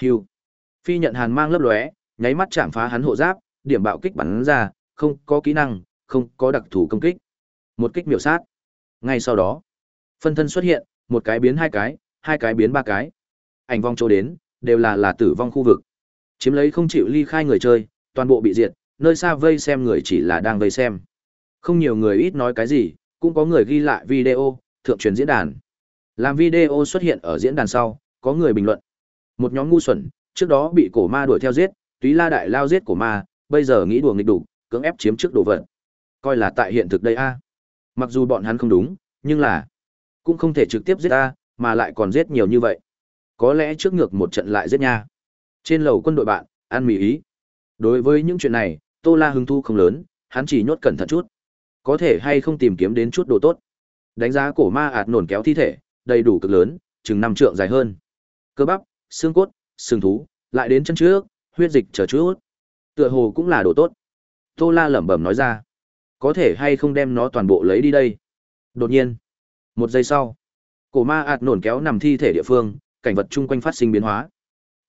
Hưu. Phi nhận hàn mang lấp lóe, nháy mắt chạm phá hắn hộ giáp, điểm bạo kích bắn ra, không có kỹ năng, không có đặc thù công kích. Một kích miểu sát. Ngay sau đó, phân thân xuất hiện, một cái biến hai cái, hai cái biến ba cái. Ảnh vong chỗ đến, đều là là tử vong khu vực. Chiếm lấy không chịu ly khai người chơi, toàn bộ bị diệt, nơi xa vây xem người chỉ là đang vây xem. Không nhiều người ít nói cái gì, cũng có người ghi lại video, thượng truyền diễn đàn. Làm video xuất hiện ở diễn đàn sau, có người bình luận. Một nhóm ngu xuẩn, trước đó bị cổ ma đuổi theo giết, túy la đại lao giết cổ ma, bây giờ nghĩ đùa nghịch đủ, cưỡng ép chiếm trước đồ vật. Coi là tại hiện thực đây a. Mặc dù bọn hắn không đúng, nhưng là cũng không thể trực tiếp giết ta, mà lại còn giết nhiều như vậy. Có lẽ trước ngược một trận lại giết nha. Trên lầu quân đội bạn, ăn mì ý. Đối với những chuyện này, Tô La hứng thu không lớn, hắn chỉ nhốt cẩn thận chút. Có thể hay không tìm kiếm đến chút đồ tốt. Đánh giá cổ ma ạt nổn kéo thi thể, đầy đủ cực lớn, chừng năm trượng dài hơn. Cơ bắp, xương cốt, xương thú, lại đến chân trước, huyết dịch chờ chút. Tựa hồ cũng là đồ tốt. Tô La lẩm bẩm nói ra. Có thể hay không đem nó toàn bộ lấy đi đây. Đột nhiên, một giây sau, cổ ma ạt nổn kéo nằm thi thể địa phương, cảnh vật chung quanh phát sinh biến hóa.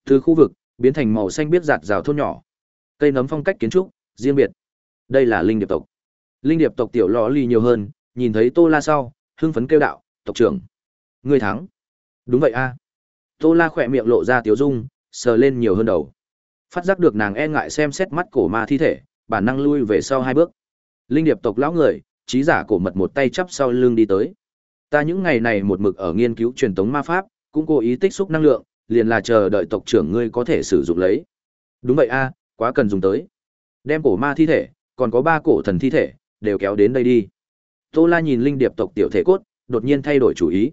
Từ khu vực biến thành màu xanh biết giạt rào thôn nhỏ. Cây nấm phong cách kiến trúc riêng biệt. Đây là linh điệp tộc. Linh điệp tộc tiểu lọ ly nhiều hơn, nhìn thấy Tô La sau, hưng phấn kêu đạo, "Tộc trưởng, ngươi thắng." "Đúng vậy a." Tô La khỏe miệng lộ ra tiếu dung, sờ lên nhiều hơn đầu. Phát giác được nàng e ngại xem xét mắt cổ ma thi thể, bản năng lui về sau hai bước. Linh điệp tộc lão người, trí giả cổ mật một tay chắp sau lưng đi tới. Ta những ngày này một mực ở nghiên cứu truyền tống ma pháp, cũng cố ý tích xúc năng lượng, liền là chờ đợi tộc trưởng ngươi có thể sử dụng lấy. Đúng vậy a, quá cần dùng tới. Đem cổ ma thi thể, còn có ba cổ thần thi thể, đều kéo đến đây đi. Tô La nhìn linh điệp tộc tiểu thể cốt, đột nhiên thay đổi chủ ý.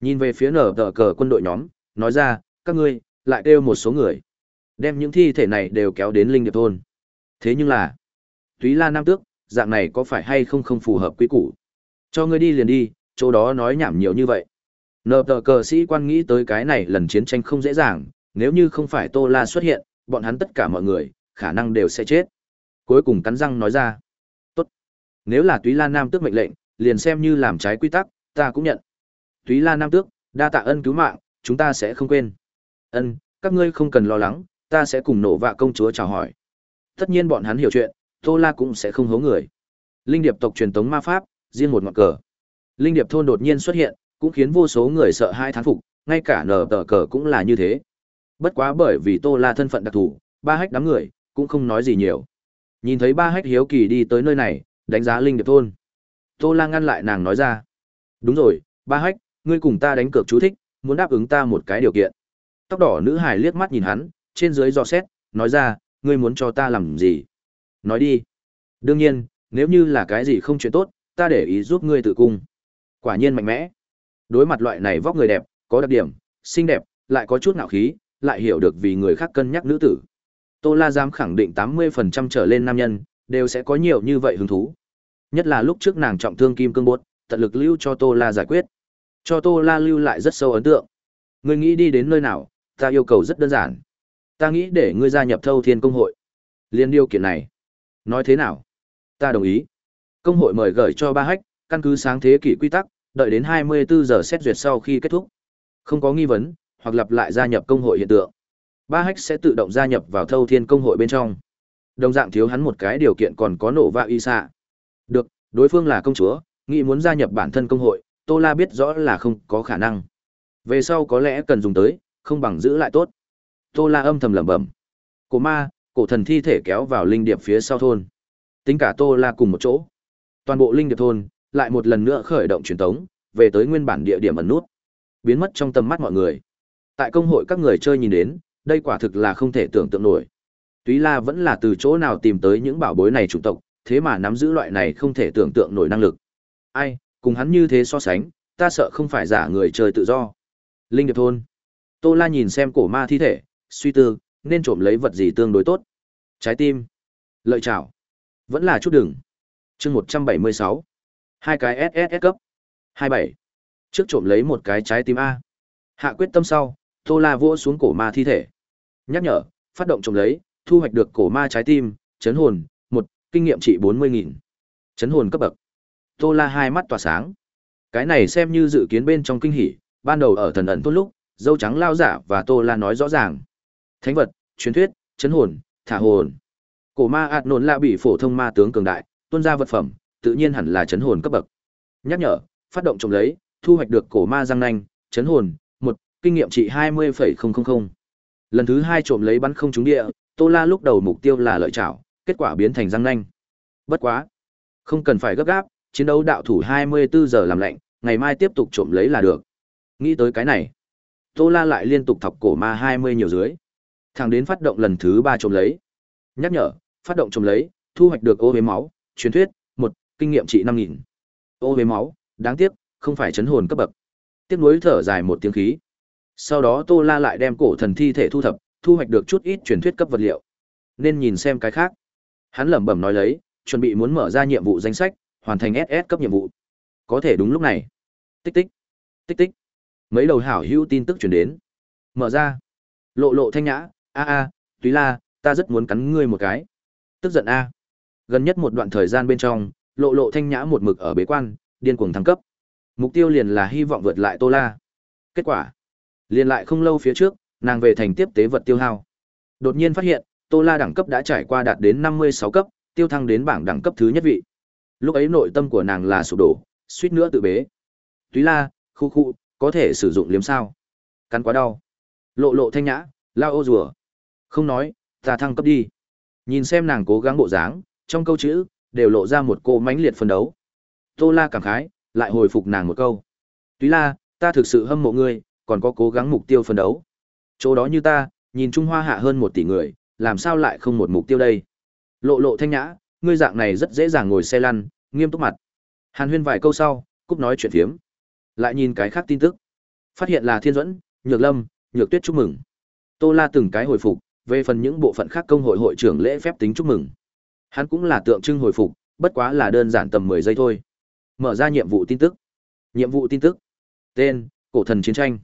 Nhìn về phía nở tờ cờ quân đội nhóm, nói ra, các ngươi, lại kêu một số người. Đem những thi thể này đều kéo đến linh điệp thôn. Thế nhưng là, Túy La Nam Tước, dạng này có phải hay không không phù hợp quy củ? Cho ngươi đi liền đi, chỗ đó nói nhảm nhiều như vậy. Nờ tờ cờ sĩ quan nghĩ tới cái này lần chiến tranh không dễ dàng, nếu như không phải Tô La xuất hiện, bọn hắn tất cả mọi người, khả năng đều sẽ chết. Cuối cùng cắn răng nói ra. Tốt. Nếu là Túy La Nam Tước mệnh lệnh, liền xem như làm trái quy tắc, ta cũng nhận. Túy La Nam Tước, đa tạ ân cứu mạng, chúng ta sẽ không quên. Ân, các ngươi không cần lo lắng, ta sẽ cùng nổ vạ công chúa chào hỏi. Tất nhiên bọn hắn hiểu chuyện, Tô La cũng sẽ không hố người. Linh điệp tộc truyền tống ma pháp, riêng một ngọn cờ. Linh điệp thôn đột nhiên xuất hiện, cũng khiến vô số người sợ hai thán phục, ngay cả nở tờ cờ cũng là như thế. Bất quá bởi vì Tô La thân phận đặc thù, ba hách đám người cũng không nói gì nhiều. Nhìn thấy ba hách hiếu kỳ đi tới nơi này, đánh giá linh điệp thôn. Tô La ngăn lại nàng nói ra. Đúng rồi, ba hách, ngươi cùng ta đánh cược chú thích, muốn đáp ứng ta một cái điều kiện. Tóc đỏ nữ hài liếc mắt nhìn hắn, trên dưới dò xét, nói ra, ngươi muốn cho ta làm gì? Nói đi. Đương nhiên, nếu như là cái gì không chuyện tốt, ta để ý giúp ngươi tự cung. Quả nhiên mạnh mẽ. Đối mặt loại này vóc người đẹp, có đặc điểm, xinh đẹp, lại có chút ngạo khí, lại hiểu được vì người khác cân nhắc nữ tử. Tô La dám khẳng định 80% trở lên nam nhân, đều sẽ có nhiều như vậy hứng thú. Nhất là lúc trước nàng trọng thương kim cương bột, tận lực lưu cho Tô La giải quyết. Cho Tô La lưu lại rất sâu ấn tượng. Ngươi nghĩ đi đến nơi nào, ta yêu cầu rất đơn giản. Ta nghĩ để ngươi gia nhập Thâu Thiên công hội. Liên điều kiện này. Nói thế nào? Ta đồng ý. Công hội mời gửi cho ba hách, căn cứ sáng thế kỷ quy tắc, đợi đến 24 giờ xét duyệt sau khi kết thúc. Không có nghi vấn, hoặc lặp lại gia nhập công hội hiện tượng. Ba hách sẽ tự động gia nhập vào Thâu Thiên công hội bên trong. Đồng dạng thiếu hắn một cái điều kiện còn có nổ và y xạ. Được, đối phương là công chúa, nghĩ muốn gia nhập bản thân công hội, Tô La biết rõ là không có khả năng. Về sau có lẽ cần dùng tới, không bằng giữ lại tốt. Tô La âm thầm lẩm bẩm. Cổ ma, cổ thần thi thể kéo vào linh điệp phía sau thôn. Tính cả Tô La cùng một chỗ. Toàn bộ linh điệp thôn lại một lần nữa khởi động truyền tống, về tới nguyên bản địa điểm ẩn nút. Biến mất trong tầm mắt mọi người. Tại công hội các người chơi nhìn đến, đây quả thực là không thể tưởng tượng nổi. Túy La vẫn là từ chỗ nào tìm tới những bảo bối này chủ tộc, thế mà nắm giữ loại này không thể tưởng tượng nổi năng lực. Ai, cùng hắn như thế so sánh, ta sợ không phải giả người trời tự do. Linh điệp thôn. Tô La nhìn xem cổ ma thi thể, suy tư, nên trộm lấy vật gì tương đối tốt. Trái tim. Lợi chảo. Vẫn là chút đừng. chương 176. Hai cái SSS cấp. 27. Trước trộm lấy một cái trái tim A. Hạ quyết tâm sau, Tô La vỗ xuống cổ ma thi thể. Nhắc nhở, phát động trộm lấy, thu hoạch được cổ ma trái tim, chấn hồn, một kinh nghiệm trị 40.000. Chấn hồn cấp bậc. Tô La hai mắt tỏa sáng. Cái này xem như dự kiến bên trong kinh hỉ, ban đầu ở thần ẩn tốt lúc, dâu trắng lao giả và Tô La nói rõ ràng. thánh vật, truyền thuyết, chấn hồn, thả hồn. Cổ ma ạt nổn lạ bị phổ thông ma tướng cường đại, tuân ra vật phẩm, tự nhiên hẳn là chấn hồn cấp bậc. Nhắc nhở, phát động trồng lấy, thu hoạch được cổ ma răng nanh, chấn hồn, một kinh nghiệm trị 20,000. Lần thứ hai trộm lấy bắn không trúng địa, Tô La lúc đầu mục tiêu là lợi chảo, kết quả biến thành răng nanh. Bất quá, không cần phải gấp gáp, chiến đấu đạo thủ 24 giờ làm lạnh, ngày mai tiếp tục trộm lấy là được. Nghĩ tới cái này, Tô La lại liên tục thọc cổ ma 20 nhiều dưới. Thẳng đến phát động lần thứ 3 trộm lấy. Nhắc nhở, phát động trộm lấy, thu hoạch được ô hế máu, truyền thuyết, một kinh nghiệm trị 5000. Ô hế máu, đáng tiếc, không phải chấn hồn cấp bậc. Tiếp nối thở dài một tiếng khí. Sau đó Tô La lại đem cổ thần thi thể thu thập, thu hoạch được chút ít truyền thuyết cấp vật liệu. Nên nhìn xem cái khác. Hắn lẩm bẩm nói lấy, chuẩn bị muốn mở ra nhiệm vụ danh sách, hoàn thành SS cấp nhiệm vụ. Có thể đúng lúc này. Tích tích, tích tích. Mấy đầu hảo hữu tin tức truyền đến. Mở ra. Lộ lộ thanh nhã, a a, Túy La, ta rất muốn cắn ngươi một cái. Tức giận a. Gần nhất một đoạn thời gian bên trong, lộ lộ thanh nhã một mực ở bế quan, điên cuồng thăng cấp. Mục tiêu liền là hy vọng vượt lại Tô La. Kết quả, liền lại không lâu phía trước, nàng về thành tiếp tế vật tiêu hao. Đột nhiên phát hiện, Tô La đẳng cấp đã trải qua đạt đến 56 cấp, tiêu thăng đến bảng đẳng cấp thứ nhất vị. Lúc ấy nội tâm của nàng là sụp đổ, suýt nữa tự bế. Túy La, khu khu, có thể sử dụng liếm sao? Cắn quá đau. Lộ lộ thanh nhã, lao ô rùa. Không nói, ta thăng cấp đi. Nhìn xem nàng cố gắng bộ dáng, trong câu chữ, đều lộ ra một cô mãnh liệt phân đấu. Tô La cảm khái, lại hồi phục nàng một câu. Túy La, ta thực sự hâm mộ ngươi, còn có cố gắng mục tiêu phân đấu. Chỗ đó như ta, nhìn Trung Hoa hạ hơn một tỷ người, làm sao lại không một mục tiêu đây? Lộ lộ thanh nhã, ngươi dạng này rất dễ dàng ngồi xe lăn, nghiêm túc mặt. Hàn huyên vài câu sau, cúp nói chuyện phiếm. Lại nhìn cái khác tin tức. Phát hiện là Thiên Duẫn, Nhược Lâm, Nhược Tuyết chúc mừng. Tô La từng cái hồi phục, về phần những bộ phận khác công hội hội trưởng lễ phép tính chúc mừng. Hắn cũng là tượng trưng hồi phục, bất quá là đơn giản tầm 10 giây thôi. Mở ra nhiệm vụ tin tức. Nhiệm vụ tin tức. Tên: Cổ thần chiến tranh.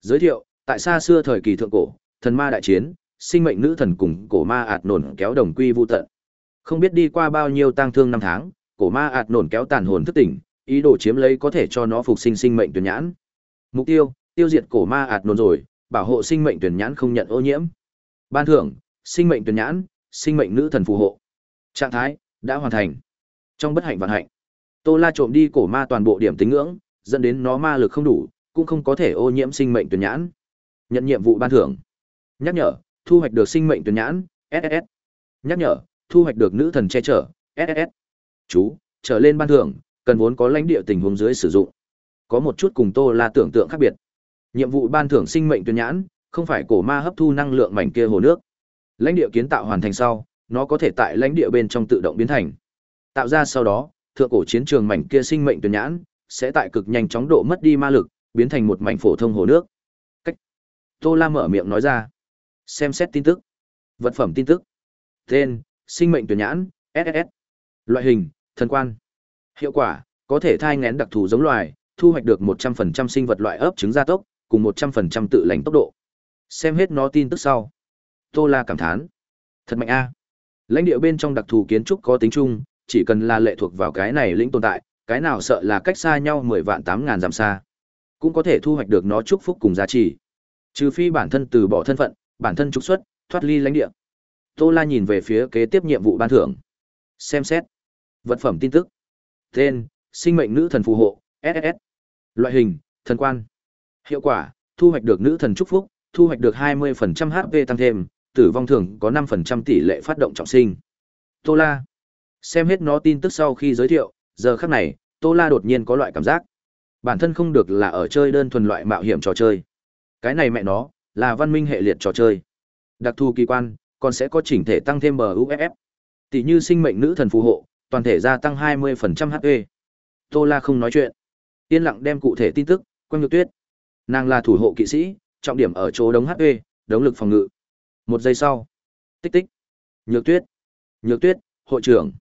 Giới thiệu: Tại xa xưa thời kỳ thượng cổ, thần ma đại chiến, sinh mệnh nữ thần cùng cổ ma ạt nổn kéo đồng quy vu tận. Không biết đi qua bao nhiêu tang thương năm tháng, cổ ma ạt nổn kéo tàn hồn thức tỉnh, ý đồ chiếm lấy có thể cho nó phục sinh sinh mệnh tuyển nhãn. Mục tiêu: tiêu diệt cổ ma ạt nổn rồi, bảo hộ sinh mệnh tuyển nhãn không nhận ô nhiễm. Ban thưởng: sinh mệnh tuyển nhãn, sinh mệnh nữ thần phù hộ. Trạng thái: đã hoàn thành. Trong bất hạnh vận hạnh, Tô La trộm đi cổ ma toàn bộ điểm tính ngưỡng, dẫn đến nó ma lực không đủ, cũng không có thể ô nhiễm sinh mệnh tuyển nhãn. Nhận nhiệm vụ ban thưởng. Nhắc nhở: thu hoạch được sinh mệnh tuyển nhãn, SSS. Nhắc nhở: thu hoạch được nữ thần che chở, SSS. Chú, trở lên ban thưởng, cần vốn có lãnh địa tình huống dưới sử dụng. Có một chút cùng Tô La tưởng tượng khác biệt. Nhiệm vụ ban thưởng sinh mệnh tuyên nhãn, không phải cổ ma hấp thu năng lượng mảnh kia hồ nước. Lãnh địa kiến tạo hoàn thành sau, nó có thể tại lãnh địa bên trong tự động biến thành. Tạo ra sau đó, thượng cổ chiến trường mảnh kia sinh mệnh tuyên nhãn sẽ tại cực nhanh chóng độ mất đi ma lực, biến thành một mảnh phổ thông hồ nước. Cách. Tô La mở miệng nói ra. Xem xét tin tức. Vật phẩm tin tức. Tên, sinh mệnh tuyển nhãn, SSS. Loại hình, thần quan. Hiệu quả, có thể thai ngén đặc thù giống loài, thu hoạch được 100% sinh vật loại ấp trứng gia tốc, cùng 100% tự lành tốc độ. Xem hết nó tin tức sau. Tô La cảm thán. Thật mạnh a. Lãnh địa bên trong đặc thù kiến trúc có tính chung, chỉ cần là lệ thuộc vào cái này lĩnh tồn tại, cái nào sợ là cách xa nhau 10 vạn tám ngàn dặm xa. Cũng có thể thu hoạch được nó chúc phúc cùng giá trị. Trừ phi bản thân từ bỏ thân phận, bản thân trục xuất, thoát ly lãnh địa. Tô La nhìn về phía kế tiếp nhiệm vụ ban thưởng. Xem xét. Vật phẩm tin tức. Tên: Sinh mệnh nữ thần phù hộ, SS, Loại hình: Thần quan. Hiệu quả: Thu hoạch được nữ thần chúc phúc, thu hoạch được 20% HP tăng thêm, tử vong thường có 5% tỷ lệ phát động trọng sinh. Tô La. Xem hết nó tin tức sau khi giới thiệu, giờ khắc này, Tô La đột nhiên có loại cảm giác. Bản thân không được là ở chơi đơn thuần loại mạo hiểm trò chơi. Cái này mẹ nó, là văn minh hệ liệt trò chơi. Đặc thù kỳ quan, còn sẽ có chỉnh thể tăng thêm BUFF. Tỷ như sinh mệnh nữ thần phù hộ, toàn thể gia tăng 20% HP. Tô La không nói chuyện. Yên lặng đem cụ thể tin tức, quanh nhược tuyết. Nàng là thủ hộ kỵ sĩ, trọng điểm ở chỗ đống HP, đống lực phòng ngự. Một giây sau. Tích tích. Nhược tuyết. Nhược tuyết, hội trưởng.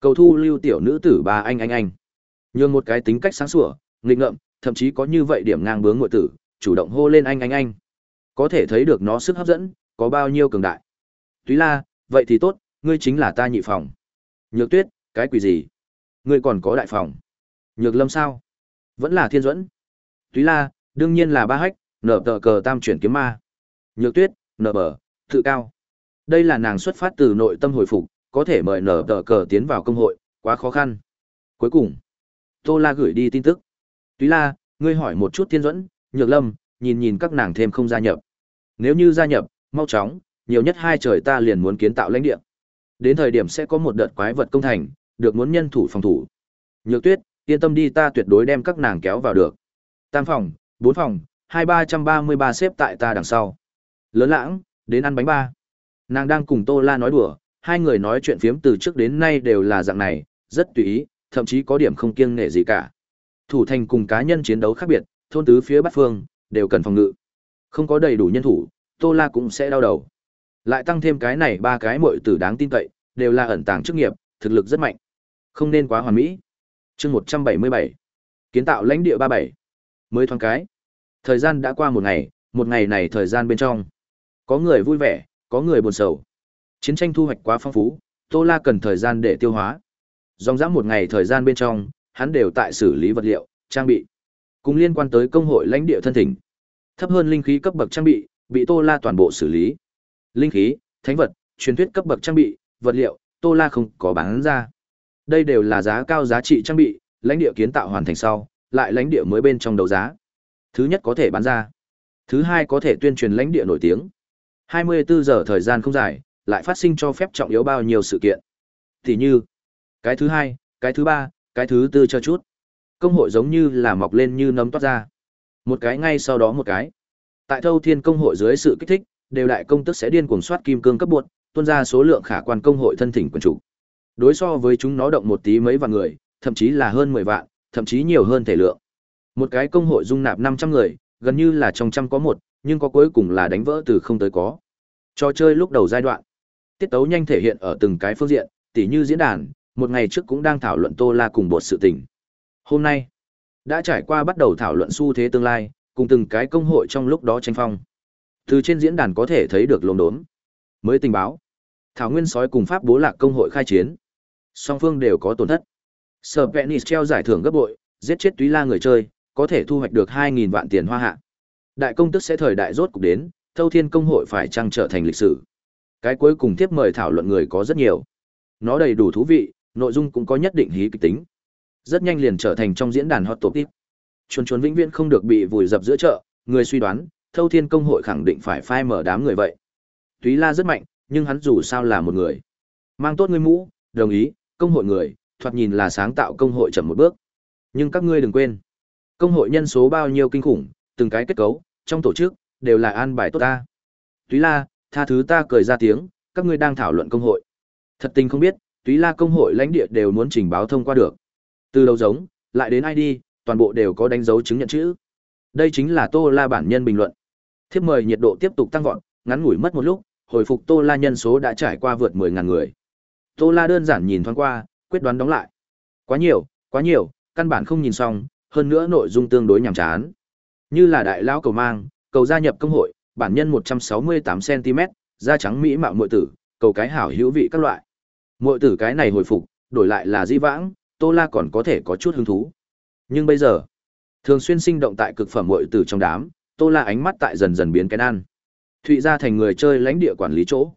Cầu thu lưu tiểu nữ tử bà anh anh anh. Nhường một cái tính cách sáng sủa, nghịch ngợm, thậm chí có như vậy điểm ngang bướng ngụy tử, chủ động hô lên anh anh anh. Có thể thấy được nó sức hấp dẫn, có bao nhiêu cường đại. Túy La, vậy thì tốt, ngươi chính là ta nhị phòng. Nhược Tuyết, cái quỷ gì? Ngươi còn có đại phòng. Nhược Lâm sao? Vẫn là Thiên Duẫn. Túy La, đương nhiên là ba hách, nở tờ cờ tam chuyển kiếm ma. Nhược Tuyết, nở bờ, Tự cao. Đây là nàng xuất phát từ nội tâm hồi phục, có thể mời nở tờ cờ tiến vào công hội, quá khó khăn. Cuối cùng, Tô La gửi đi tin tức. Túy La, ngươi hỏi một chút Thiên Duẫn, Nhược Lâm, nhìn nhìn các nàng thêm không gia nhập. Nếu như gia nhập, mau chóng, nhiều nhất hai trời ta liền muốn kiến tạo lãnh địa. Đến thời điểm sẽ có một đợt quái vật công thành, được muốn nhân thủ phòng thủ. Nhược Tuyết, yên tâm đi ta tuyệt đối đem các nàng kéo vào được. Tam phòng, bốn phòng, hai ba trăm ba mươi ba xếp tại ta đằng sau. Lớn lãng, đến ăn bánh ba. Nàng đang cùng Tô La nói đùa, hai người nói chuyện phiếm từ trước đến nay đều là dạng này, rất tùy ý, thậm chí có điểm không kiêng nể gì cả. Thủ thành cùng cá nhân chiến đấu khác biệt, thôn tứ phía bát phương, đều cần phòng ngự. Không có đầy đủ nhân thủ, Tô La cũng sẽ đau đầu. Lại tăng thêm cái này ba cái muội tử đáng tin cậy, đều là ẩn tàng chức nghiệp, thực lực rất mạnh. Không nên quá hoàn mỹ. Chương 177. Kiến tạo lãnh địa 37. Mới thoáng cái. Thời gian đã qua một ngày, một ngày này thời gian bên trong. Có người vui vẻ, có người buồn sầu. Chiến tranh thu hoạch quá phong phú, Tô La cần thời gian để tiêu hóa. Dòng dã một ngày thời gian bên trong, hắn đều tại xử lý vật liệu, trang bị. Cùng liên quan tới công hội lãnh địa thân thỉnh. Thấp hơn linh khí cấp bậc trang bị, bị Tô La toàn bộ xử lý. Linh khí, thánh vật, truyền thuyết cấp bậc trang bị, vật liệu, Tô La không có bán ra. Đây đều là giá cao giá trị trang bị, lãnh địa kiến tạo hoàn thành sau, lại lãnh địa mới bên trong đấu giá. Thứ nhất có thể bán ra. Thứ hai có thể tuyên truyền lãnh địa nổi tiếng. 24 giờ thời gian không dài, lại phát sinh cho phép trọng yếu bao nhiêu sự kiện. Thì như, cái thứ hai, cái thứ ba, cái thứ tư cho chút. Công hội giống như là mọc lên như nấm toát ra. Một cái ngay sau đó một cái. Tại Thâu Thiên công hội dưới sự kích thích, đều đại công tức sẽ điên cuồng soát kim cương cấp buộc, tuôn ra số lượng khả quan công hội thân thỉnh quần chủ. Đối so với chúng nó động một tí mấy vạn người, thậm chí là hơn 10 vạn, thậm chí nhiều hơn thể lượng. Một cái công hội dung nạp 500 người, gần như là trong trăm có một, nhưng có cuối cùng là đánh vỡ từ không tới có. Trò chơi lúc đầu giai đoạn, tiết tấu nhanh thể hiện ở từng cái phương diện, tỉ như diễn đàn, một ngày trước cũng đang thảo luận Tô La cùng bột sự tình. Hôm nay, đã trải qua bắt đầu thảo luận xu thế tương lai, cùng từng cái công hội trong lúc đó tranh phong. Từ trên diễn đàn có thể thấy được lồn đốn. Mới tình báo, Thảo Nguyên sói cùng Pháp bố lạc công hội khai chiến. Song phương đều có tổn thất. Sở Penis treo giải thưởng gấp bội, giết chết túy la người chơi, có thể thu hoạch được 2.000 vạn tiền hoa hạ. Đại công tức sẽ thời đại rốt cục đến, Thâu Thiên công hội phải trang trở thành lịch sử. Cái cuối cùng tiếp mời thảo luận người có rất nhiều. Nó đầy đủ thú vị, nội dung cũng có nhất định hí kịch tính. Rất nhanh liền trở thành trong diễn đàn hot topic. Chuồn chuồn vĩnh viễn không được bị vùi dập giữa chợ, người suy đoán, Thâu Thiên công hội khẳng định phải phai mở đám người vậy. Túy La rất mạnh, nhưng hắn dù sao là một người. Mang tốt ngươi mũ, đồng ý, công hội người, thoạt nhìn là sáng tạo công hội chậm một bước. Nhưng các ngươi đừng quên, công hội nhân số bao nhiêu kinh khủng, từng cái kết cấu, trong tổ chức, đều là an bài tốt ta. Túy La, tha thứ ta cười ra tiếng, các ngươi đang thảo luận công hội. Thật tình không biết, Túy La công hội lãnh địa đều muốn trình báo thông qua được. Từ đầu giống, lại đến ID, toàn bộ đều có đánh dấu chứng nhận chữ. Đây chính là Tô La bản nhân bình luận. Thiếp mời nhiệt độ tiếp tục tăng vọt, ngắn ngủi mất một lúc, hồi phục Tô La nhân số đã trải qua vượt 10.000 người. Tô La đơn giản nhìn thoáng qua, quyết đoán đóng lại. Quá nhiều, quá nhiều, căn bản không nhìn xong, hơn nữa nội dung tương đối nhàm chán. Như là đại lão cầu mang, cầu gia nhập công hội, bản nhân 168 cm, da trắng mỹ mạo muội tử, cầu cái hảo hữu vị các loại. Muội tử cái này hồi phục, đổi lại là di vãng, Tô La còn có thể có chút hứng thú. Nhưng bây giờ, thường xuyên sinh động tại cực phẩm muội tử trong đám, Tô La ánh mắt tại dần dần biến cái nan. Thụy ra thành người chơi lãnh địa quản lý chỗ.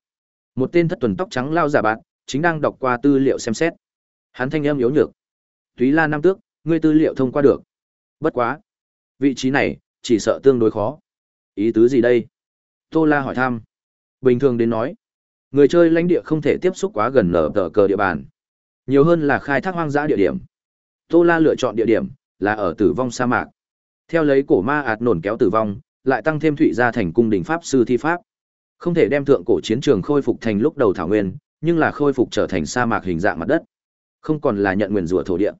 Một tên thất tuần tóc trắng lao giả bạn, chính đang đọc qua tư liệu xem xét. Hắn thanh âm yếu nhược. Túy La năm tước, ngươi tư liệu thông qua được. Bất quá, vị trí này chỉ sợ tương đối khó. Ý tứ gì đây? Tô La hỏi thăm. Bình thường đến nói, người chơi lãnh địa không thể tiếp xúc quá gần nở tờ cờ địa bàn. Nhiều hơn là khai thác hoang dã địa điểm. Tô La lựa chọn địa điểm là ở tử vong sa mạc. Theo lấy cổ ma ạt nổn kéo tử vong, lại tăng thêm thụy gia thành cung đình pháp sư thi pháp. Không thể đem thượng cổ chiến trường khôi phục thành lúc đầu thảo nguyên, nhưng là khôi phục trở thành sa mạc hình dạng mặt đất. Không còn là nhận nguyền rủa thổ địa.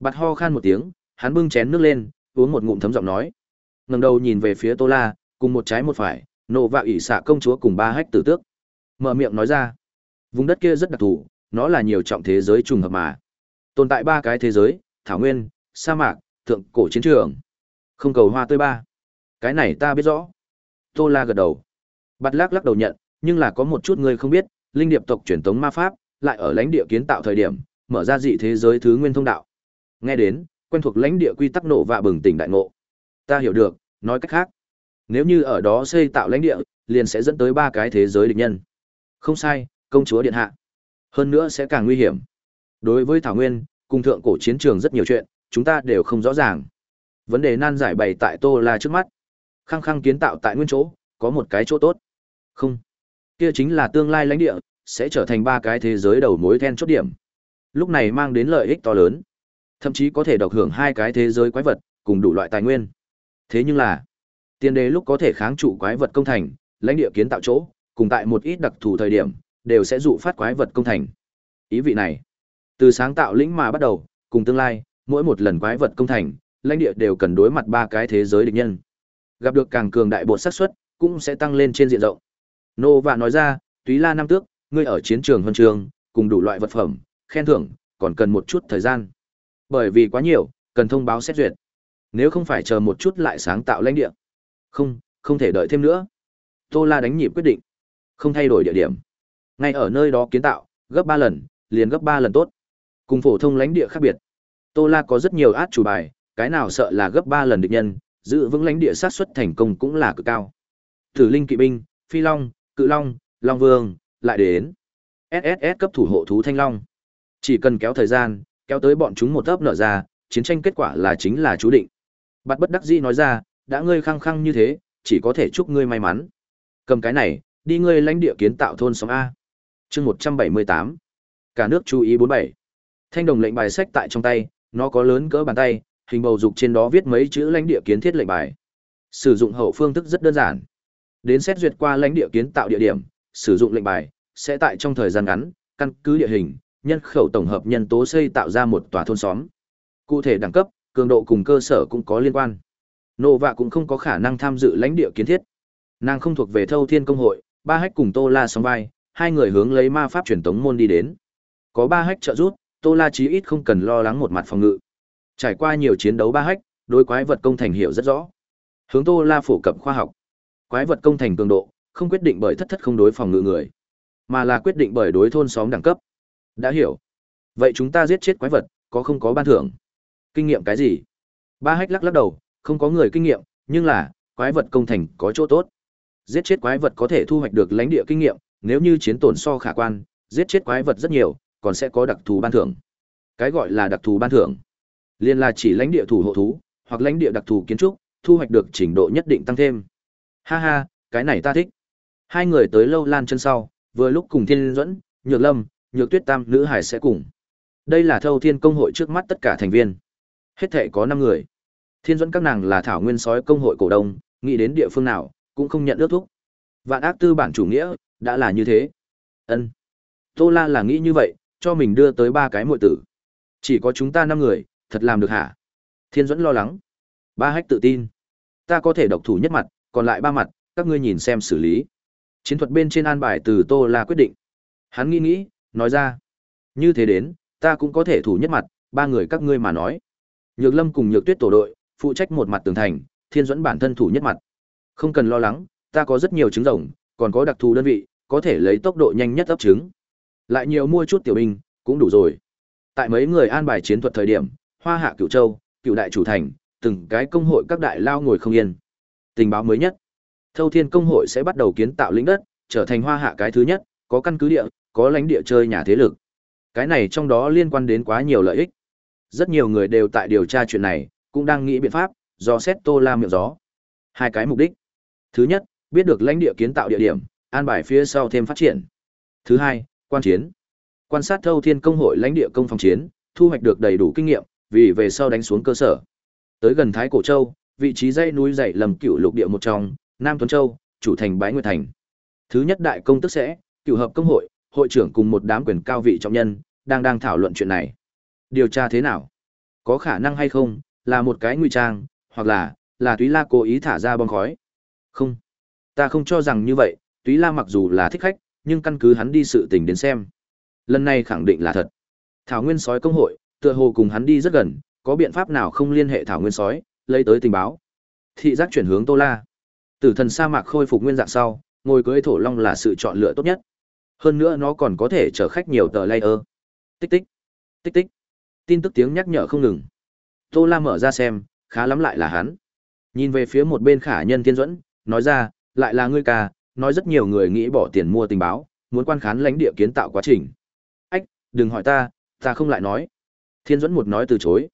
Bạt ho khan một tiếng, hắn bưng chén nước lên, uống một ngụm thấm giọng nói. Ngẩng đầu nhìn về phía Tô La, cùng một trái một phải, nộ vạ ỷ xạ công chúa cùng ba hách tử tước. Mở miệng nói ra, vùng đất kia rất đặc thù, nó là nhiều trọng thế giới trùng hợp mà. Tồn tại ba cái thế giới, thảo nguyên, sa mạc, thượng cổ chiến trường. Không cầu hoa tươi ba. Cái này ta biết rõ. Tô La gật đầu. Bạt lắc lắc đầu nhận, nhưng là có một chút ngươi không biết, linh điệp tộc truyền tống ma pháp, lại ở lãnh địa kiến tạo thời điểm, mở ra dị thế giới thứ nguyên thông đạo. Nghe đến, quen thuộc lãnh địa quy tắc nộ và bừng tỉnh đại ngộ. Ta hiểu được, nói cách khác, nếu như ở đó xây tạo lãnh địa, liền sẽ dẫn tới ba cái thế giới địch nhân. Không sai, công chúa điện hạ. Hơn nữa sẽ càng nguy hiểm. Đối với Thảo Nguyên, cùng thượng cổ chiến trường rất nhiều chuyện, chúng ta đều không rõ ràng. Vấn đề nan giải bày tại Tô La trước mắt. Khăng khăng kiến tạo tại nguyên chỗ, có một cái chỗ tốt. Không. Kia chính là tương lai lãnh địa, sẽ trở thành ba cái thế giới đầu mối then chốt điểm. Lúc này mang đến lợi ích to lớn. Thậm chí có thể độc hưởng hai cái thế giới quái vật, cùng đủ loại tài nguyên. Thế nhưng là, tiền đề lúc có thể kháng trụ quái vật công thành, lãnh địa kiến tạo chỗ, cùng tại một ít đặc thù thời điểm, đều sẽ dụ phát quái vật công thành. Ý vị này, từ sáng tạo lĩnh mà bắt đầu, cùng tương lai, mỗi một lần quái vật công thành, lãnh địa đều cần đối mặt ba cái thế giới địch nhân. Gặp được càng cường đại bột xác suất, cũng sẽ tăng lên trên diện rộng. Nô và nói ra, Túy La năm tước, ngươi ở chiến trường huân trường, cùng đủ loại vật phẩm, khen thưởng, còn cần một chút thời gian. Bởi vì quá nhiều, cần thông báo xét duyệt. Nếu không phải chờ một chút lại sáng tạo lãnh địa. Không, không thể đợi thêm nữa. Tô La đánh nhịp quyết định, không thay đổi địa điểm. Ngay ở nơi đó kiến tạo, gấp 3 lần, liền gấp 3 lần tốt. Cùng phổ thông lãnh địa khác biệt. Tô La có rất nhiều át chủ bài, cái nào sợ là gấp 3 lần địch nhân, giữ vững lãnh địa sát suất thành công cũng là cực cao. Tử linh kỵ binh, phi long, cự long, long vương, lại đến. SSS cấp thủ hộ thú thanh long. Chỉ cần kéo thời gian, kéo tới bọn chúng một tấp nở ra, chiến tranh kết quả là chính là chú định. Bạt bất đắc dĩ nói ra, đã ngươi khăng khăng như thế, chỉ có thể chúc ngươi may mắn. Cầm cái này, đi ngươi lãnh địa kiến tạo thôn xóm A. chương 178. Cả nước chú ý 47. Thanh đồng lệnh bài sách tại trong tay, nó có lớn cỡ bàn tay, hình bầu dục trên đó viết mấy chữ lãnh địa kiến thiết lệnh bài. Sử dụng hậu phương thức rất đơn giản. Đến xét duyệt qua lãnh địa kiến tạo địa điểm, sử dụng lệnh bài, sẽ tại trong thời gian ngắn, căn cứ địa hình, nhân khẩu tổng hợp nhân tố xây tạo ra một tòa thôn xóm. Cụ thể đẳng cấp, cường độ cùng cơ sở cũng có liên quan. Nô vạ cũng không có khả năng tham dự lãnh địa kiến thiết. Nàng không thuộc về Thâu Thiên công hội, ba hách cùng Tô La song vai, hai người hướng lấy ma pháp truyền tống môn đi đến. Có ba hách trợ giúp, Tô La chí ít không cần lo lắng một mặt phòng ngự. Trải qua nhiều chiến đấu ba hách, đối quái vật công thành hiểu rất rõ. Hướng Tô La phổ cập khoa học. Quái vật công thành cường độ, không quyết định bởi thất thất không đối phòng ngự người, mà là quyết định bởi đối thôn xóm đẳng cấp. Đã hiểu. Vậy chúng ta giết chết quái vật, có không có ban thưởng? Kinh nghiệm cái gì? Ba hách lắc lắc đầu, không có người kinh nghiệm, nhưng là, quái vật công thành có chỗ tốt. Giết chết quái vật có thể thu hoạch được lãnh địa kinh nghiệm, nếu như chiến tổn so khả quan, giết chết quái vật rất nhiều, còn sẽ có đặc thù ban thưởng. Cái gọi là đặc thù ban thưởng, liên là chỉ lãnh địa thủ hộ thú, hoặc lãnh địa đặc thù kiến trúc, thu hoạch được trình độ nhất định tăng thêm. Ha ha, cái này ta thích. Hai người tới lâu lan chân sau, vừa lúc cùng Thiên Duẫn, Nhược Lâm, Nhược Tuyết Tam nữ hải sẽ cùng. Đây là Thâu Thiên công hội trước mắt tất cả thành viên. Hết thảy có năm người. Thiên Duẫn các nàng là thảo nguyên sói công hội cổ đông, nghĩ đến địa phương nào cũng không nhận ước thúc. Vạn ác tư bản chủ nghĩa đã là như thế. Ân. Tô La là nghĩ như vậy, cho mình đưa tới ba cái muội tử. Chỉ có chúng ta năm người, thật làm được hả? Thiên Duẫn lo lắng. Ba hách tự tin. Ta có thể độc thủ nhất mặt, còn lại ba mặt, các ngươi nhìn xem xử lý. Chiến thuật bên trên an bài từ Tô La quyết định. Hắn nghĩ nghĩ, nói ra. Như thế đến, ta cũng có thể thủ nhất mặt, ba người các ngươi mà nói. Nhược Lâm cùng Nhược Tuyết tổ đội, phụ trách một mặt tường thành, Thiên Duẫn bản thân thủ nhất mặt. Không cần lo lắng, ta có rất nhiều trứng rồng, còn có đặc thù đơn vị, có thể lấy tốc độ nhanh nhất ấp trứng. Lại nhiều mua chút tiểu binh, cũng đủ rồi. Tại mấy người an bài chiến thuật thời điểm, Hoa Hạ Cựu Châu, Cựu Đại chủ thành, từng cái công hội các đại lao ngồi không yên. Tình báo mới nhất, Thâu Thiên công hội sẽ bắt đầu kiến tạo lĩnh đất, trở thành Hoa Hạ cái thứ nhất, có căn cứ địa, có lãnh địa chơi nhà thế lực. Cái này trong đó liên quan đến quá nhiều lợi ích. Rất nhiều người đều tại điều tra chuyện này, cũng đang nghĩ biện pháp, do xét Tô La miệng gió. Hai cái mục đích. Thứ nhất, biết được lãnh địa kiến tạo địa điểm, an bài phía sau thêm phát triển. Thứ hai, quan chiến. Quan sát thâu thiên công hội lãnh địa công phòng chiến, thu hoạch được đầy đủ kinh nghiệm, vì về sau đánh xuống cơ sở. Tới gần Thái Cổ Châu, vị trí dãy núi dãy lầm cựu lục địa một trong, Nam Tuấn Châu, chủ thành Bái Nguyệt Thành. Thứ nhất đại công tức sẽ, cựu hợp công hội, hội trưởng cùng một đám quyền cao vị trọng nhân, đang đang thảo luận chuyện này. Điều tra thế nào? Có khả năng hay không, là một cái nguy trang, hoặc là, là túy la cố ý thả ra bom khói. Không. Ta không cho rằng như vậy, túy la mặc dù là thích khách, nhưng căn cứ hắn đi sự tình đến xem. Lần này khẳng định là thật. Thảo Nguyên sói công hội, tựa hồ cùng hắn đi rất gần, có biện pháp nào không liên hệ Thảo Nguyên sói, lấy tới tình báo. Thị giác chuyển hướng Tô La. Tử thần sa mạc khôi phục nguyên dạng sau, ngồi cưới thổ long là sự chọn lựa tốt nhất. Hơn nữa nó còn có thể chở khách nhiều tờ layer. Tích tích, tích tích. Tin tức tiếng nhắc nhở không ngừng. Tô La mở ra xem, khá lắm lại là hắn. Nhìn về phía một bên khả nhân tiên Dẫn, nói ra, lại là ngươi ca, nói rất nhiều người nghĩ bỏ tiền mua tình báo, muốn quan khán lãnh địa kiến tạo quá trình. Ách, đừng hỏi ta, ta không lại nói. Thiên Duẫn một nói từ chối.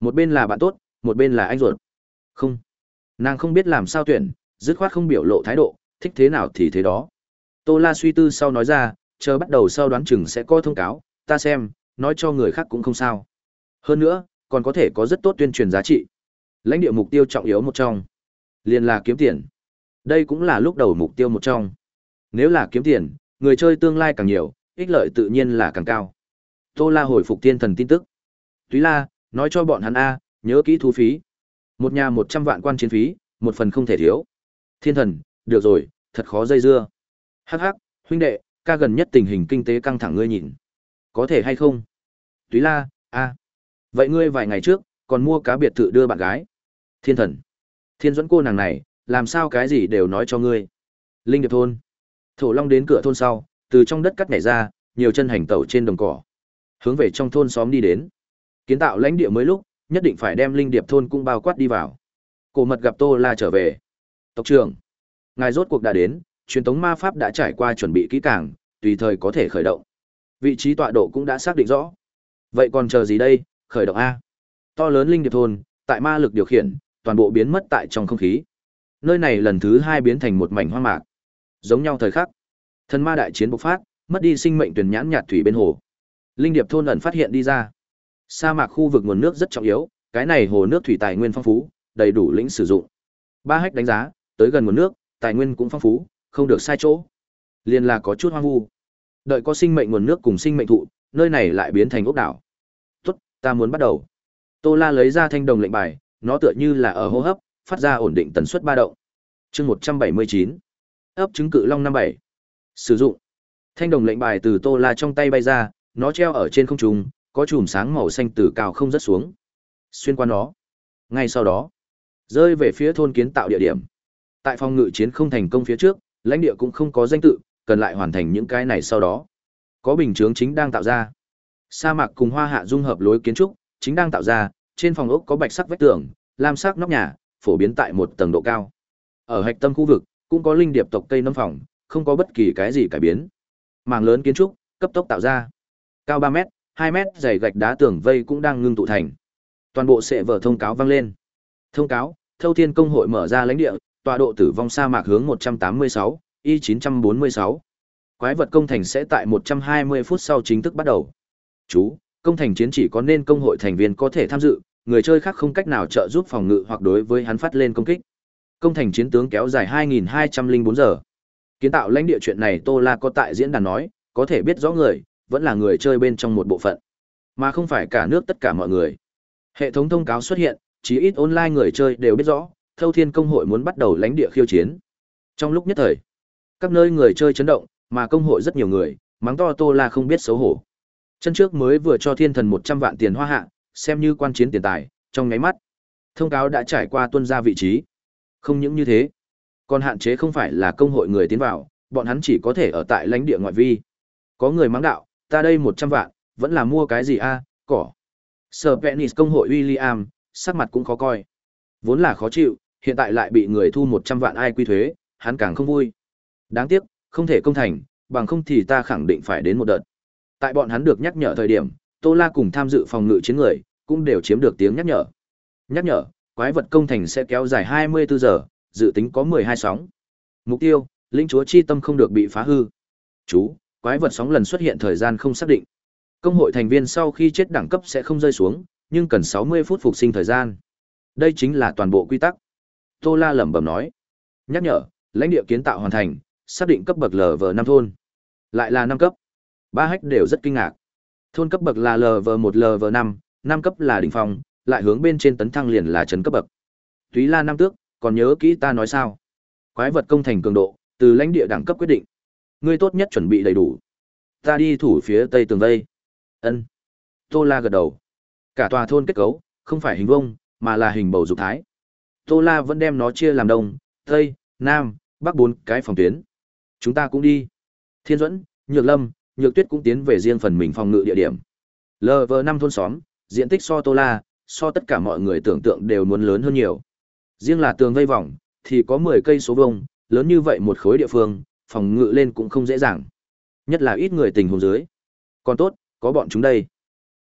Một bên là bạn tốt, một bên là anh ruột. Không. Nàng không biết làm sao tuyển, dứt khoát không biểu lộ thái độ, thích thế nào thì thế đó. Tô La suy tư sau nói ra, chờ bắt đầu sau đoán chừng sẽ có thông cáo, ta xem, nói cho người khác cũng không sao. Hơn nữa, còn có thể có rất tốt tuyên truyền giá trị. Lãnh địa mục tiêu trọng yếu một trong, liền là kiếm tiền. Đây cũng là lúc đầu mục tiêu một trong. Nếu là kiếm tiền, người chơi tương lai càng nhiều, ích lợi tự nhiên là càng cao. Tô La hồi phục tiên thần tin tức. Túy La, nói cho bọn hắn A, nhớ kỹ thu phí. Một nhà một trăm vạn quan chiến phí, một phần không thể thiếu. Thiên thần, được rồi, thật khó dây dưa. Hắc hắc, huynh đệ, ca gần nhất tình hình kinh tế căng thẳng ngươi nhìn. Có thể hay không? Túy La, a. Vậy ngươi vài ngày trước, còn mua cá biệt thự đưa bạn gái. Thiên thần. Thiên dẫn cô nàng này, làm sao cái gì đều nói cho ngươi. Linh điệp thôn. Thổ Long đến cửa thôn sau, từ trong đất cắt nhảy ra, nhiều chân hành tẩu trên đồng cỏ. Hướng về trong thôn xóm đi đến. Kiến tạo lãnh địa mới lúc, nhất định phải đem linh điệp thôn cũng bao quát đi vào. Cổ mật gặp Tô La trở về. Tộc trưởng, ngài rốt cuộc đã đến, truyền tống ma pháp đã trải qua chuẩn bị kỹ càng, tùy thời có thể khởi động. Vị trí tọa độ cũng đã xác định rõ. Vậy còn chờ gì đây, khởi động a. To lớn linh điệp thôn, tại ma lực điều khiển, toàn bộ biến mất tại trong không khí. Nơi này lần thứ hai biến thành một mảnh hoang mạc. Giống nhau thời khắc, thần ma đại chiến bộc phát, mất đi sinh mệnh tuyển nhãn nhạt thủy bên hồ. Linh điệp thôn ẩn phát hiện đi ra. Sa mạc khu vực nguồn nước rất trọng yếu, cái này hồ nước thủy tài nguyên phong phú, đầy đủ lĩnh sử dụng. Ba hách đánh giá, tới gần nguồn nước, tài nguyên cũng phong phú, không được sai chỗ. liền là có chút hoang vu. Đợi có sinh mệnh nguồn nước cùng sinh mệnh thụ, nơi này lại biến thành ốc đảo. tuất ta muốn bắt đầu. Tô La lấy ra thanh đồng lệnh bài, nó tựa như là ở hô hấp, phát ra ổn định tần suất ba động. Chương 179. Ấp trứng cự long năm bảy. Sử dụng. Thanh đồng lệnh bài từ Tô La trong tay bay ra, nó treo ở trên không trung, có chùm sáng màu xanh từ cao không rất xuống. Xuyên qua nó. Ngay sau đó, rơi về phía thôn kiến tạo địa điểm. Tại phòng ngự chiến không thành công phía trước, lãnh địa cũng không có danh tự, cần lại hoàn thành những cái này sau đó. Có bình chướng chính đang tạo ra. Sa mạc cùng hoa hạ dung hợp lối kiến trúc, chính đang tạo ra, trên phòng ốc có bạch sắc vách tường, lam sắc nóc nhà, phổ biến tại một tầng độ cao. Ở hạch tâm khu vực, cũng có linh điệp tộc cây nấm phòng, không có bất kỳ cái gì cải biến. màng lớn kiến trúc, cấp tốc tạo ra. Cao 3 mét, 2 mét dày gạch đá tường vây cũng đang ngưng tụ thành. Toàn bộ sẽ vở thông cáo vang lên. Thông cáo, Thâu Thiên Công hội mở ra lãnh địa, tọa độ tử vong sa mạc hướng 186, y 946. Quái vật công thành sẽ tại 120 phút sau chính thức bắt đầu. Chú, công thành chiến chỉ có nên công hội thành viên có thể tham dự, người chơi khác không cách nào trợ giúp phòng ngự hoặc đối với hắn phát lên công kích. Công thành chiến tướng kéo dài 2204 giờ. Kiến tạo lãnh địa chuyện này Tô La có tại diễn đàn nói, có thể biết rõ người, vẫn là người chơi bên trong một bộ phận, mà không phải cả nước tất cả mọi người. Hệ thống thông cáo xuất hiện, chỉ ít online người chơi đều biết rõ, Thâu Thiên công hội muốn bắt đầu lãnh địa khiêu chiến. Trong lúc nhất thời, các nơi người chơi chấn động, mà công hội rất nhiều người, mắng to Tô La không biết xấu hổ. Chân trước mới vừa cho thiên thần 100 vạn tiền hoa hạ, xem như quan chiến tiền tài, trong nháy mắt. Thông cáo đã trải qua tuân ra vị trí. Không những như thế, còn hạn chế không phải là công hội người tiến vào, bọn hắn chỉ có thể ở tại lãnh địa ngoại vi. Có người mắng đạo, ta đây 100 vạn, vẫn là mua cái gì a, cỏ. Sở Penis công hội William, sắc mặt cũng khó coi. Vốn là khó chịu, hiện tại lại bị người thu 100 vạn ai quy thuế, hắn càng không vui. Đáng tiếc, không thể công thành, bằng không thì ta khẳng định phải đến một đợt. Tại bọn hắn được nhắc nhở thời điểm, Tô La cùng tham dự phòng ngự chiến người, cũng đều chiếm được tiếng nhắc nhở. Nhắc nhở, quái vật công thành sẽ kéo dài 24 giờ, dự tính có 12 sóng. Mục tiêu, linh chúa chi tâm không được bị phá hư. Chú, quái vật sóng lần xuất hiện thời gian không xác định. Công hội thành viên sau khi chết đẳng cấp sẽ không rơi xuống, nhưng cần 60 phút phục sinh thời gian. Đây chính là toàn bộ quy tắc. Tô La lẩm bẩm nói. Nhắc nhở, lãnh địa kiến tạo hoàn thành, xác định cấp bậc LV5 thôn. Lại là 5 cấp. Ba hách đều rất kinh ngạc. Thôn cấp bậc là LV1 LV5, 5 cấp là đỉnh phong, lại hướng bên trên tấn thăng liền là trấn cấp bậc. Túy La năm tước, còn nhớ kỹ ta nói sao? Quái vật công thành cường độ, từ lãnh địa đẳng cấp quyết định. Ngươi tốt nhất chuẩn bị đầy đủ. Ta đi thủ phía tây tường vây. Ân. Tô La gật đầu. Cả tòa thôn kết cấu, không phải hình vuông, mà là hình bầu dục thái. Tô La vẫn đem nó chia làm đông, tây, nam, bắc bốn cái phòng tuyến. Chúng ta cũng đi. Thiên Duẫn, Nhược Lâm, Nhược Tuyết cũng tiến về riêng phần mình phòng ngự địa điểm. lv năm thôn xóm, diện tích so Tô La, so tất cả mọi người tưởng tượng đều muốn lớn hơn nhiều. Riêng là tường vây vòng, thì có 10 cây số vuông, lớn như vậy một khối địa phương, phòng ngự lên cũng không dễ dàng. Nhất là ít người tình huống dưới. Còn tốt, có bọn chúng đây.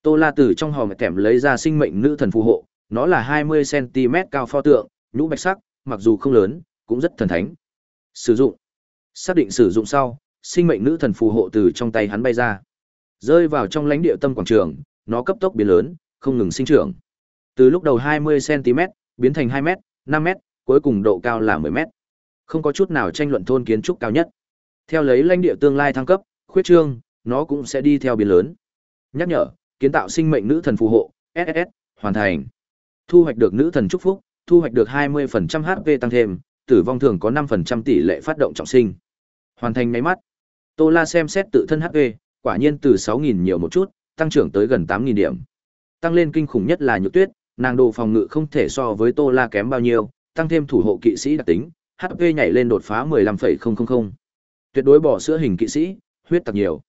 Tô La từ trong hòm kèm lấy ra sinh mệnh nữ thần phù hộ, nó là 20 cm cao pho tượng, nhũ bạch sắc, mặc dù không lớn, cũng rất thần thánh. Sử dụng. Xác định sử dụng sau, sinh mệnh nữ thần phù hộ từ trong tay hắn bay ra. Rơi vào trong lãnh địa tâm quảng trường, nó cấp tốc biến lớn, không ngừng sinh trưởng. Từ lúc đầu 20 cm, biến thành 2 m, 5 m, cuối cùng độ cao là 10 m. Không có chút nào tranh luận thôn kiến trúc cao nhất. Theo lấy lãnh địa tương lai thăng cấp, khuyết trương, nó cũng sẽ đi theo biến lớn. Nhắc nhở, kiến tạo sinh mệnh nữ thần phù hộ, SSS, hoàn thành. Thu hoạch được nữ thần chúc phúc, thu hoạch được 20% HP tăng thêm, tử vong thường có 5% tỷ lệ phát động trọng sinh. Hoàn thành máy mắt. Tô La xem xét tự thân HP, quả nhiên từ 6000 nhiều một chút, tăng trưởng tới gần 8000 điểm. Tăng lên kinh khủng nhất là Nhược Tuyết, nàng đồ phòng ngự không thể so với Tô La kém bao nhiêu, tăng thêm thủ hộ kỵ sĩ đặc tính, HP nhảy lên đột phá 15,000. Tuyệt đối bỏ sữa hình kỵ sĩ, huyết tặc nhiều.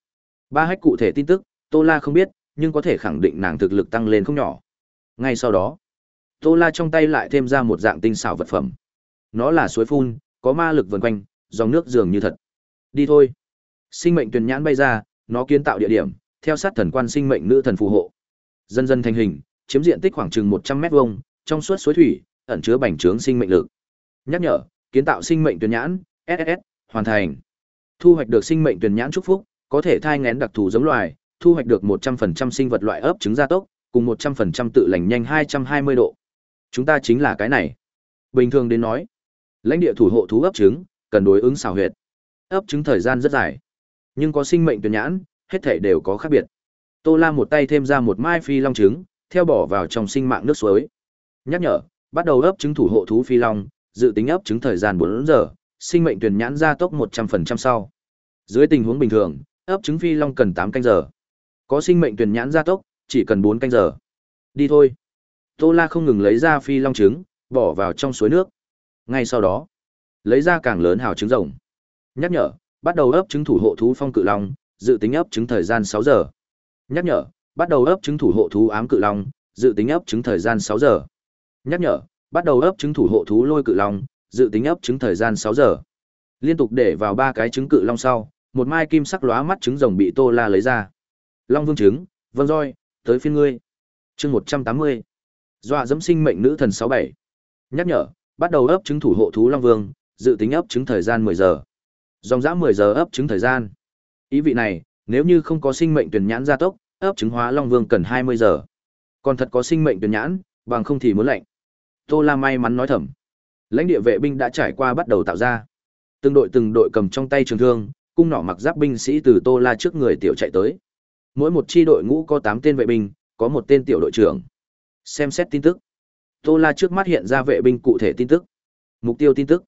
Ba hách cụ thể tin tức, Tô La không biết, nhưng có thể khẳng định nàng thực lực tăng lên không nhỏ. Ngay sau đó, Tô La trong tay lại thêm ra một dạng tinh xảo vật phẩm. Nó là suối phun, có ma lực vần quanh, dòng nước dường như thật. Đi thôi. Sinh mệnh tuyển nhãn bay ra, nó kiến tạo địa điểm, theo sát thần quan sinh mệnh nữ thần phù hộ. Dần dần thành hình, chiếm diện tích khoảng chừng 100 mét vuông, trong suốt suối thủy, ẩn chứa bành trướng sinh mệnh lực. Nhắc nhở, kiến tạo sinh mệnh tuyển nhãn, SSS, hoàn thành. Thu hoạch được sinh mệnh tuyển nhãn chúc phúc, có thể thai ngén đặc thù giống loài, thu hoạch được 100% sinh vật loại ấp trứng gia tốc, cùng 100% tự lành nhanh 220 độ. Chúng ta chính là cái này. Bình thường đến nói, lãnh địa thủ hộ thú ấp trứng, cần đối ứng xảo huyệt. Ấp trứng thời gian rất dài, nhưng có sinh mệnh tuyển nhãn, hết thể đều có khác biệt. Tô La một tay thêm ra một mai phi long trứng, theo bỏ vào trong sinh mạng nước suối. Nhắc nhở, bắt đầu ấp trứng thủ hộ thú phi long, dự tính ấp trứng thời gian 4 giờ, sinh mệnh tuyển nhãn gia tốc 100% sau. Dưới tình huống bình thường, ấp trứng phi long cần 8 canh giờ. Có sinh mệnh tuyển nhãn gia tốc, chỉ cần 4 canh giờ. Đi thôi. Tô La không ngừng lấy ra phi long trứng, bỏ vào trong suối nước. Ngay sau đó, lấy ra càng lớn hào trứng rồng. Nhắc nhở, bắt đầu ấp trứng thủ hộ thú phong cự long, dự tính ấp trứng thời gian 6 giờ. Nhắc nhở, bắt đầu ấp trứng thủ hộ thú ám cự long, dự tính ấp trứng thời gian 6 giờ. Nhắc nhở, bắt đầu ấp trứng thủ hộ thú lôi cự long, dự tính ấp trứng thời gian 6 giờ. Liên tục để vào ba cái trứng cự long sau, một mai kim sắc lóa mắt trứng rồng bị Tô La lấy ra. Long vương trứng, vâng roi, tới phiên ngươi. Chương 180. Dọa dẫm sinh mệnh nữ thần 67. Nhắc nhở, bắt đầu ấp trứng thủ hộ thú Long Vương, dự tính ấp trứng thời gian 10 giờ. Dòng dã 10 giờ ấp trứng thời gian. Ý vị này, nếu như không có sinh mệnh tuyển nhãn gia tốc, ấp trứng hóa Long Vương cần 20 giờ. Còn thật có sinh mệnh tuyển nhãn, bằng không thì muốn lạnh. Tô La may mắn nói thầm. Lãnh địa vệ binh đã trải qua bắt đầu tạo ra. Từng đội từng đội cầm trong tay trường thương, cung nỏ mặc giáp binh sĩ từ Tô La trước người tiểu chạy tới. Mỗi một chi đội ngũ có 8 tên vệ binh, có một tên tiểu đội trưởng. Xem xét tin tức. Tô La trước mắt hiện ra vệ binh cụ thể tin tức. Mục tiêu tin tức.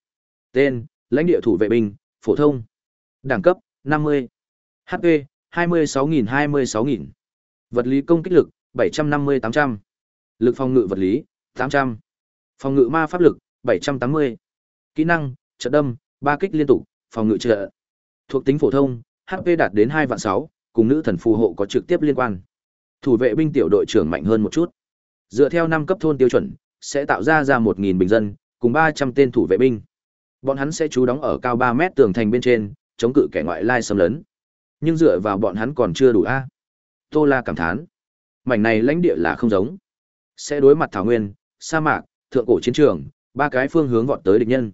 Tên, lãnh địa thủ vệ binh, phổ thông. Đẳng cấp, 50. HP, hai mươi Vật lý công kích lực, 750-800. Lực phòng ngự vật lý, 800. Phòng ngự ma pháp lực, 780. Kỹ năng, trợ đâm, ba kích liên tục, phòng ngự trợ. Thuộc tính phổ thông, HP đạt đến 2 vạn sáu cùng nữ thần phù hộ có trực tiếp liên quan. Thủ vệ binh tiểu đội trưởng mạnh hơn một chút. Dựa theo năm cấp thôn tiêu chuẩn, sẽ tạo ra ra 1000 bình dân, cùng 300 tên thủ vệ binh. Bọn hắn sẽ trú đóng ở cao 3 mét tường thành bên trên, chống cự kẻ ngoại lai xâm lấn. Nhưng dựa vào bọn hắn còn chưa đủ a. Tô La cảm thán. Mảnh này lãnh địa là không giống. Sẽ đối mặt thảo nguyên, sa mạc, thượng cổ chiến trường, ba cái phương hướng vọt tới địch nhân.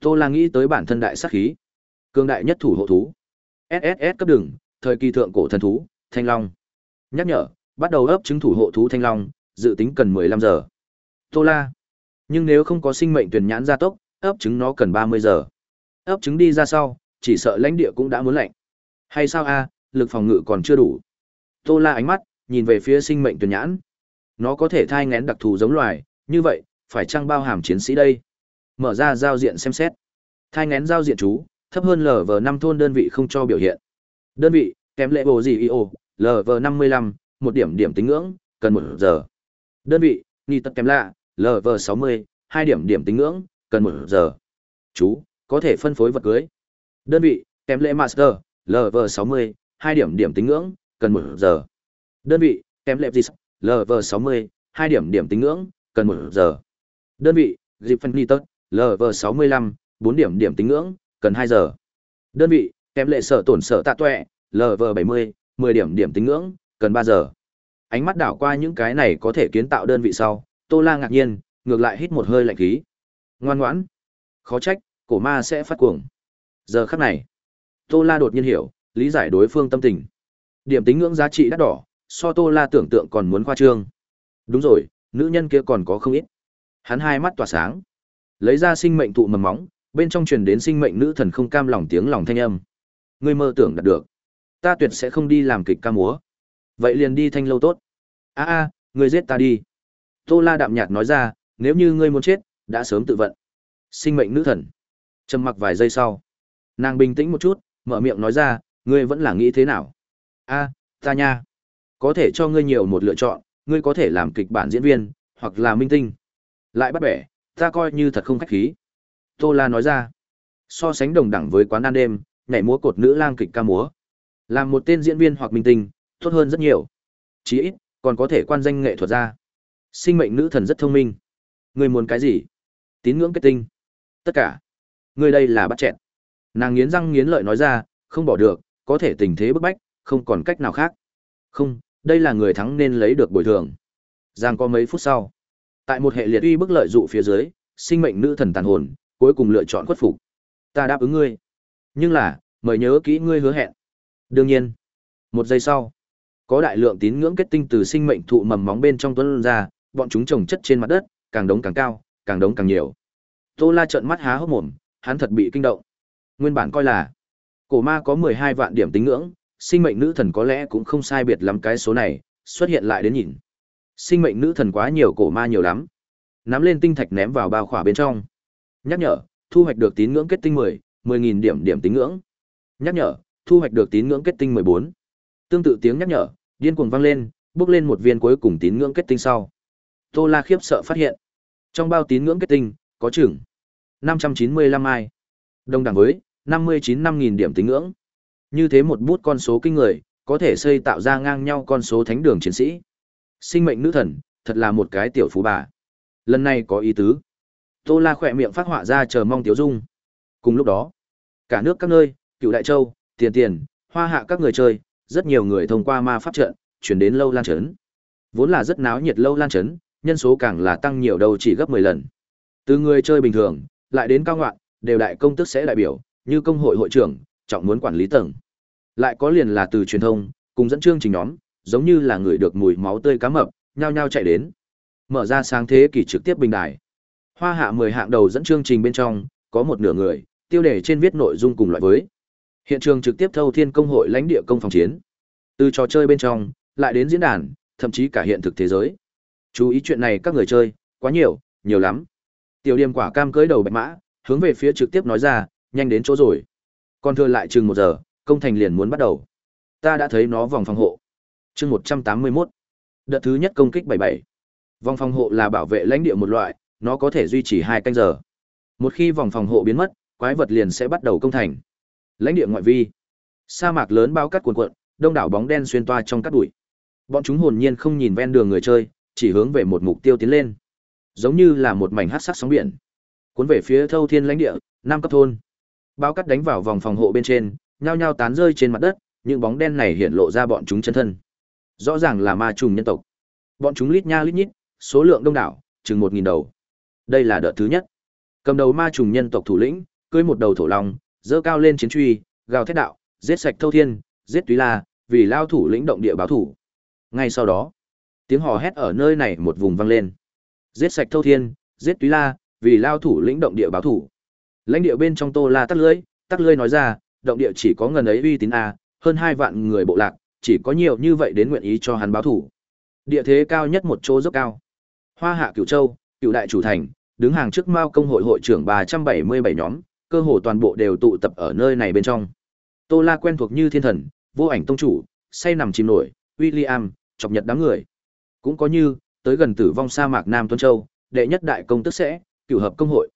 Tô La nghĩ tới bản thân đại sát khí. Cương đại nhất thủ hộ thú. SSS cấp đường, thời kỳ thượng cổ thần thú, Thanh Long. Nhắc nhở, bắt đầu ấp trứng thủ hộ thú Thanh Long, dự tính cần 15 giờ. Tô La. Nhưng nếu không có sinh mệnh tuyển nhãn gia tốc, ấp trứng nó cần 30 giờ. Ấp trứng đi ra sau, chỉ sợ lãnh địa cũng đã muốn lạnh. Hay sao a, lực phòng ngự còn chưa đủ. Tô La ánh mắt nhìn về phía sinh mệnh tuyển nhãn. Nó có thể thai ngén đặc thù giống loài, như vậy, phải chăng bao hàm chiến sĩ đây? Mở ra giao diện xem xét. Thai ngén giao diện chú, thấp hơn lv năm thôn đơn vị không cho biểu hiện. Đơn vị, kém lệ bồ gì IO, lv lăm, một điểm điểm tính ngưỡng, cần một giờ. Đơn vị, ni tật kém lạ, lv mươi, hai điểm điểm tính ngưỡng, cần một giờ. Chú, có thể phân phối vật cưới. Đơn vị, kém lệ master, lv mươi, hai điểm điểm tính ngưỡng, cần một giờ. Đơn vị, kém lệ gì lv mươi, hai điểm điểm tính ngưỡng, cần một giờ. Đơn vị, dịp phân lv lăm, 4 điểm điểm tính ngưỡng, cần 2 giờ. Đơn vị, kém lệ sở tổn sở tạ tuệ, LV70, 10 điểm điểm tính ngưỡng, cần 3 giờ. Ánh mắt đảo qua những cái này có thể kiến tạo đơn vị sau, Tô La ngạc nhiên, ngược lại hít một hơi lạnh khí. Ngoan ngoãn. Khó trách, cổ ma sẽ phát cuồng. Giờ khắc này, Tô La đột nhiên hiểu, lý giải đối phương tâm tình. Điểm tính ngưỡng giá trị đắt đỏ, so Tô La tưởng tượng còn muốn khoa trương. Đúng rồi, nữ nhân kia còn có không ít. Hắn hai mắt tỏa sáng, lấy ra sinh mệnh thụ mầm móng, bên trong truyền đến sinh mệnh nữ thần không cam lòng tiếng lòng thanh âm. Ngươi mơ tưởng đạt được, ta tuyệt sẽ không đi làm kịch ca múa. Vậy liền đi thanh lâu tốt. A a, ngươi giết ta đi. Tô La đạm nhạt nói ra, nếu như ngươi muốn chết, đã sớm tự vận. Sinh mệnh nữ thần. Trầm mặc vài giây sau, nàng bình tĩnh một chút, mở miệng nói ra, ngươi vẫn là nghĩ thế nào? A, ta nha, có thể cho ngươi nhiều một lựa chọn, ngươi có thể làm kịch bản diễn viên, hoặc là minh tinh. Lại bắt bẻ, ta coi như thật không khách khí. Tô La nói ra, so sánh đồng đẳng với quán ăn đêm, nhảy múa cột nữ lang kịch ca múa. Làm một tên diễn viên hoặc minh tinh, tốt hơn rất nhiều. Chí ít, còn có thể quan danh nghệ thuật ra. Sinh mệnh nữ thần rất thông minh. người muốn cái gì? Tín ngưỡng kết tinh. Tất cả. người đây là bắt chẹn. Nàng nghiến răng nghiến lợi nói ra, không bỏ được, có thể tình thế bức bách, không còn cách nào khác. Không, đây là người thắng nên lấy được bồi thường. Giang có mấy phút sau, tại một hệ liệt uy bức lợi dụ phía dưới, sinh mệnh nữ thần tàn hồn, cuối cùng lựa chọn khuất phục. Ta đáp ứng ngươi. Nhưng là, mời nhớ kỹ ngươi hứa hẹn. Đương nhiên, một giây sau, có đại lượng tín ngưỡng kết tinh từ sinh mệnh thụ mầm móng bên trong tuấn ra, bọn chúng trồng chất trên mặt đất, càng đống càng cao, càng đống càng nhiều. Tô La trợn mắt há hốc mồm, hắn thật bị kinh động. Nguyên bản coi là cổ ma có 12 vạn điểm tín ngưỡng, sinh mệnh nữ thần có lẽ cũng không sai biệt lắm cái số này, xuất hiện lại đến nhìn. Sinh mệnh nữ thần quá nhiều cổ ma nhiều lắm. Nắm lên tinh thạch ném vào bao khỏa bên trong. Nhắc nhở, thu hoạch được tín ngưỡng kết tinh mười mười nghìn điểm điểm tín ngưỡng. Nhắc nhở, thu hoạch được tín ngưỡng kết tinh 14. Tương tự tiếng nhắc nhở, điên cuồng vang lên, bước lên một viên cuối cùng tín ngưỡng kết tinh sau. Tô La khiếp sợ phát hiện, trong bao tín ngưỡng kết tinh có chừng 595 ai. Đồng đẳng với 59 5000 điểm tín ngưỡng. Như thế một bút con số kinh người, có thể xây tạo ra ngang nhau con số thánh đường chiến sĩ. Sinh mệnh nữ thần, thật là một cái tiểu phú bà. Lần này có ý tứ. Tô La khỏe miệng phát họa ra chờ mong tiểu dung. Cùng lúc đó, cả nước các nơi, cựu đại châu, tiền tiền, hoa hạ các người chơi, rất nhiều người thông qua ma pháp trận, chuyển đến lâu lan trấn. Vốn là rất náo nhiệt lâu lan trấn, nhân số càng là tăng nhiều đầu chỉ gấp 10 lần. Từ người chơi bình thường, lại đến cao ngoạn, đều đại công tức sẽ đại biểu, như công hội hội trưởng, trọng muốn quản lý tầng. Lại có liền là từ truyền thông, cùng dẫn chương trình nhóm, giống như là người được mùi máu tươi cá mập, nhao nhao chạy đến. Mở ra sáng thế kỷ trực tiếp bình đài. Hoa hạ 10 hạng đầu dẫn chương trình bên trong, có một nửa người, tiêu đề trên viết nội dung cùng loại với. Hiện trường trực tiếp thâu thiên công hội lãnh địa công phòng chiến. Từ trò chơi bên trong, lại đến diễn đàn, thậm chí cả hiện thực thế giới. Chú ý chuyện này các người chơi, quá nhiều, nhiều lắm. Tiểu điểm quả cam cưới đầu bạch mã, hướng về phía trực tiếp nói ra, nhanh đến chỗ rồi. Còn thừa lại chừng một giờ, công thành liền muốn bắt đầu. Ta đã thấy nó vòng phòng hộ chương 181. Đợt thứ nhất công kích 77. Vòng phòng hộ là bảo vệ lãnh địa một loại, nó có thể duy trì hai canh giờ. Một khi vòng phòng hộ biến mất, quái vật liền sẽ bắt đầu công thành. Lãnh địa ngoại vi. Sa mạc lớn bao cát cuồn cuộn, đông đảo bóng đen xuyên toa trong cát bụi. Bọn chúng hồn nhiên không nhìn ven đường người chơi, chỉ hướng về một mục tiêu tiến lên. Giống như là một mảnh hát sắc sóng biển. Cuốn về phía thâu thiên lãnh địa, Nam cấp thôn. Bao cát đánh vào vòng phòng hộ bên trên, nhao nhao tán rơi trên mặt đất, những bóng đen này hiện lộ ra bọn chúng chân thân. Rõ ràng là ma trùng nhân tộc. Bọn chúng lít nha lít nhít, số lượng đông đảo, chừng một nghìn đầu. Đây là đợt thứ nhất. Cầm đầu ma trùng nhân tộc thủ lĩnh, cưỡi một đầu thổ long, dơ cao lên chiến truy, gào thét đạo, giết sạch thâu thiên, giết túy la, vì lao thủ lĩnh động địa báo thủ. Ngay sau đó, tiếng hò hét ở nơi này một vùng vang lên. Giết sạch thâu thiên, giết túy la, vì lao thủ lĩnh động địa báo thủ. Lãnh địa bên trong Tô La tắt lưỡi, tắt lưỡi nói ra, động địa chỉ có ngần ấy uy tín a, hơn hai vạn người bộ lạc, chỉ có nhiều như vậy đến nguyện ý cho hắn báo thủ. Địa thế cao nhất một chỗ dốc cao. Hoa Hạ Cửu Châu, Cửu Đại chủ thành, đứng hàng trước Mao công hội hội trưởng ba trăm bảy mươi bảy nhóm, cơ hồ toàn bộ đều tụ tập ở nơi này bên trong. Tô La quen thuộc như thiên thần, vô ảnh tông chủ, say nằm chìm nổi, William, chọc nhật đám người. Cũng có như, tới gần tử vong sa mạc Nam tuấn Châu, đệ nhất đại công tức sẽ, cửu hợp công hội.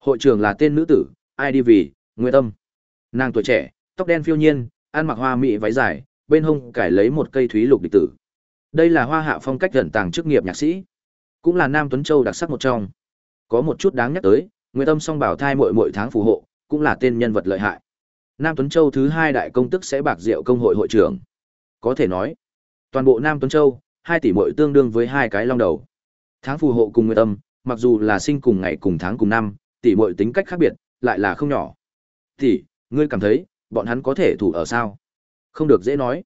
Hội trưởng là tên nữ tử, ai đi vì, Nguyệt Tâm. Nàng tuổi trẻ, tóc đen phiêu nhiên, ăn mặc hoa mỹ váy dài, bên hông cải lấy một cây thúy lục địch tử. Đây là hoa hạ phong cách gần tàng chức nghiệp nhạc sĩ, cũng là Nam Tuấn Châu đặc sắc một trong. Có một chút đáng nhắc tới, Nguyệt Tâm song bảo thai mỗi mỗi tháng phù hộ, cũng là tên nhân vật lợi hại. Nam Tuấn Châu thứ hai đại công tức sẽ bạc diệu công hội hội trưởng. Có thể nói, toàn bộ Nam Tuấn Châu, hai tỷ muội tương đương với hai cái long đầu. Tháng phù hộ cùng Nguyệt Tâm, mặc dù là sinh cùng ngày cùng tháng cùng năm, tỷ muội tính cách khác biệt, lại là không nhỏ. Tỷ, ngươi cảm thấy, bọn hắn có thể thủ ở sao? Không được dễ nói.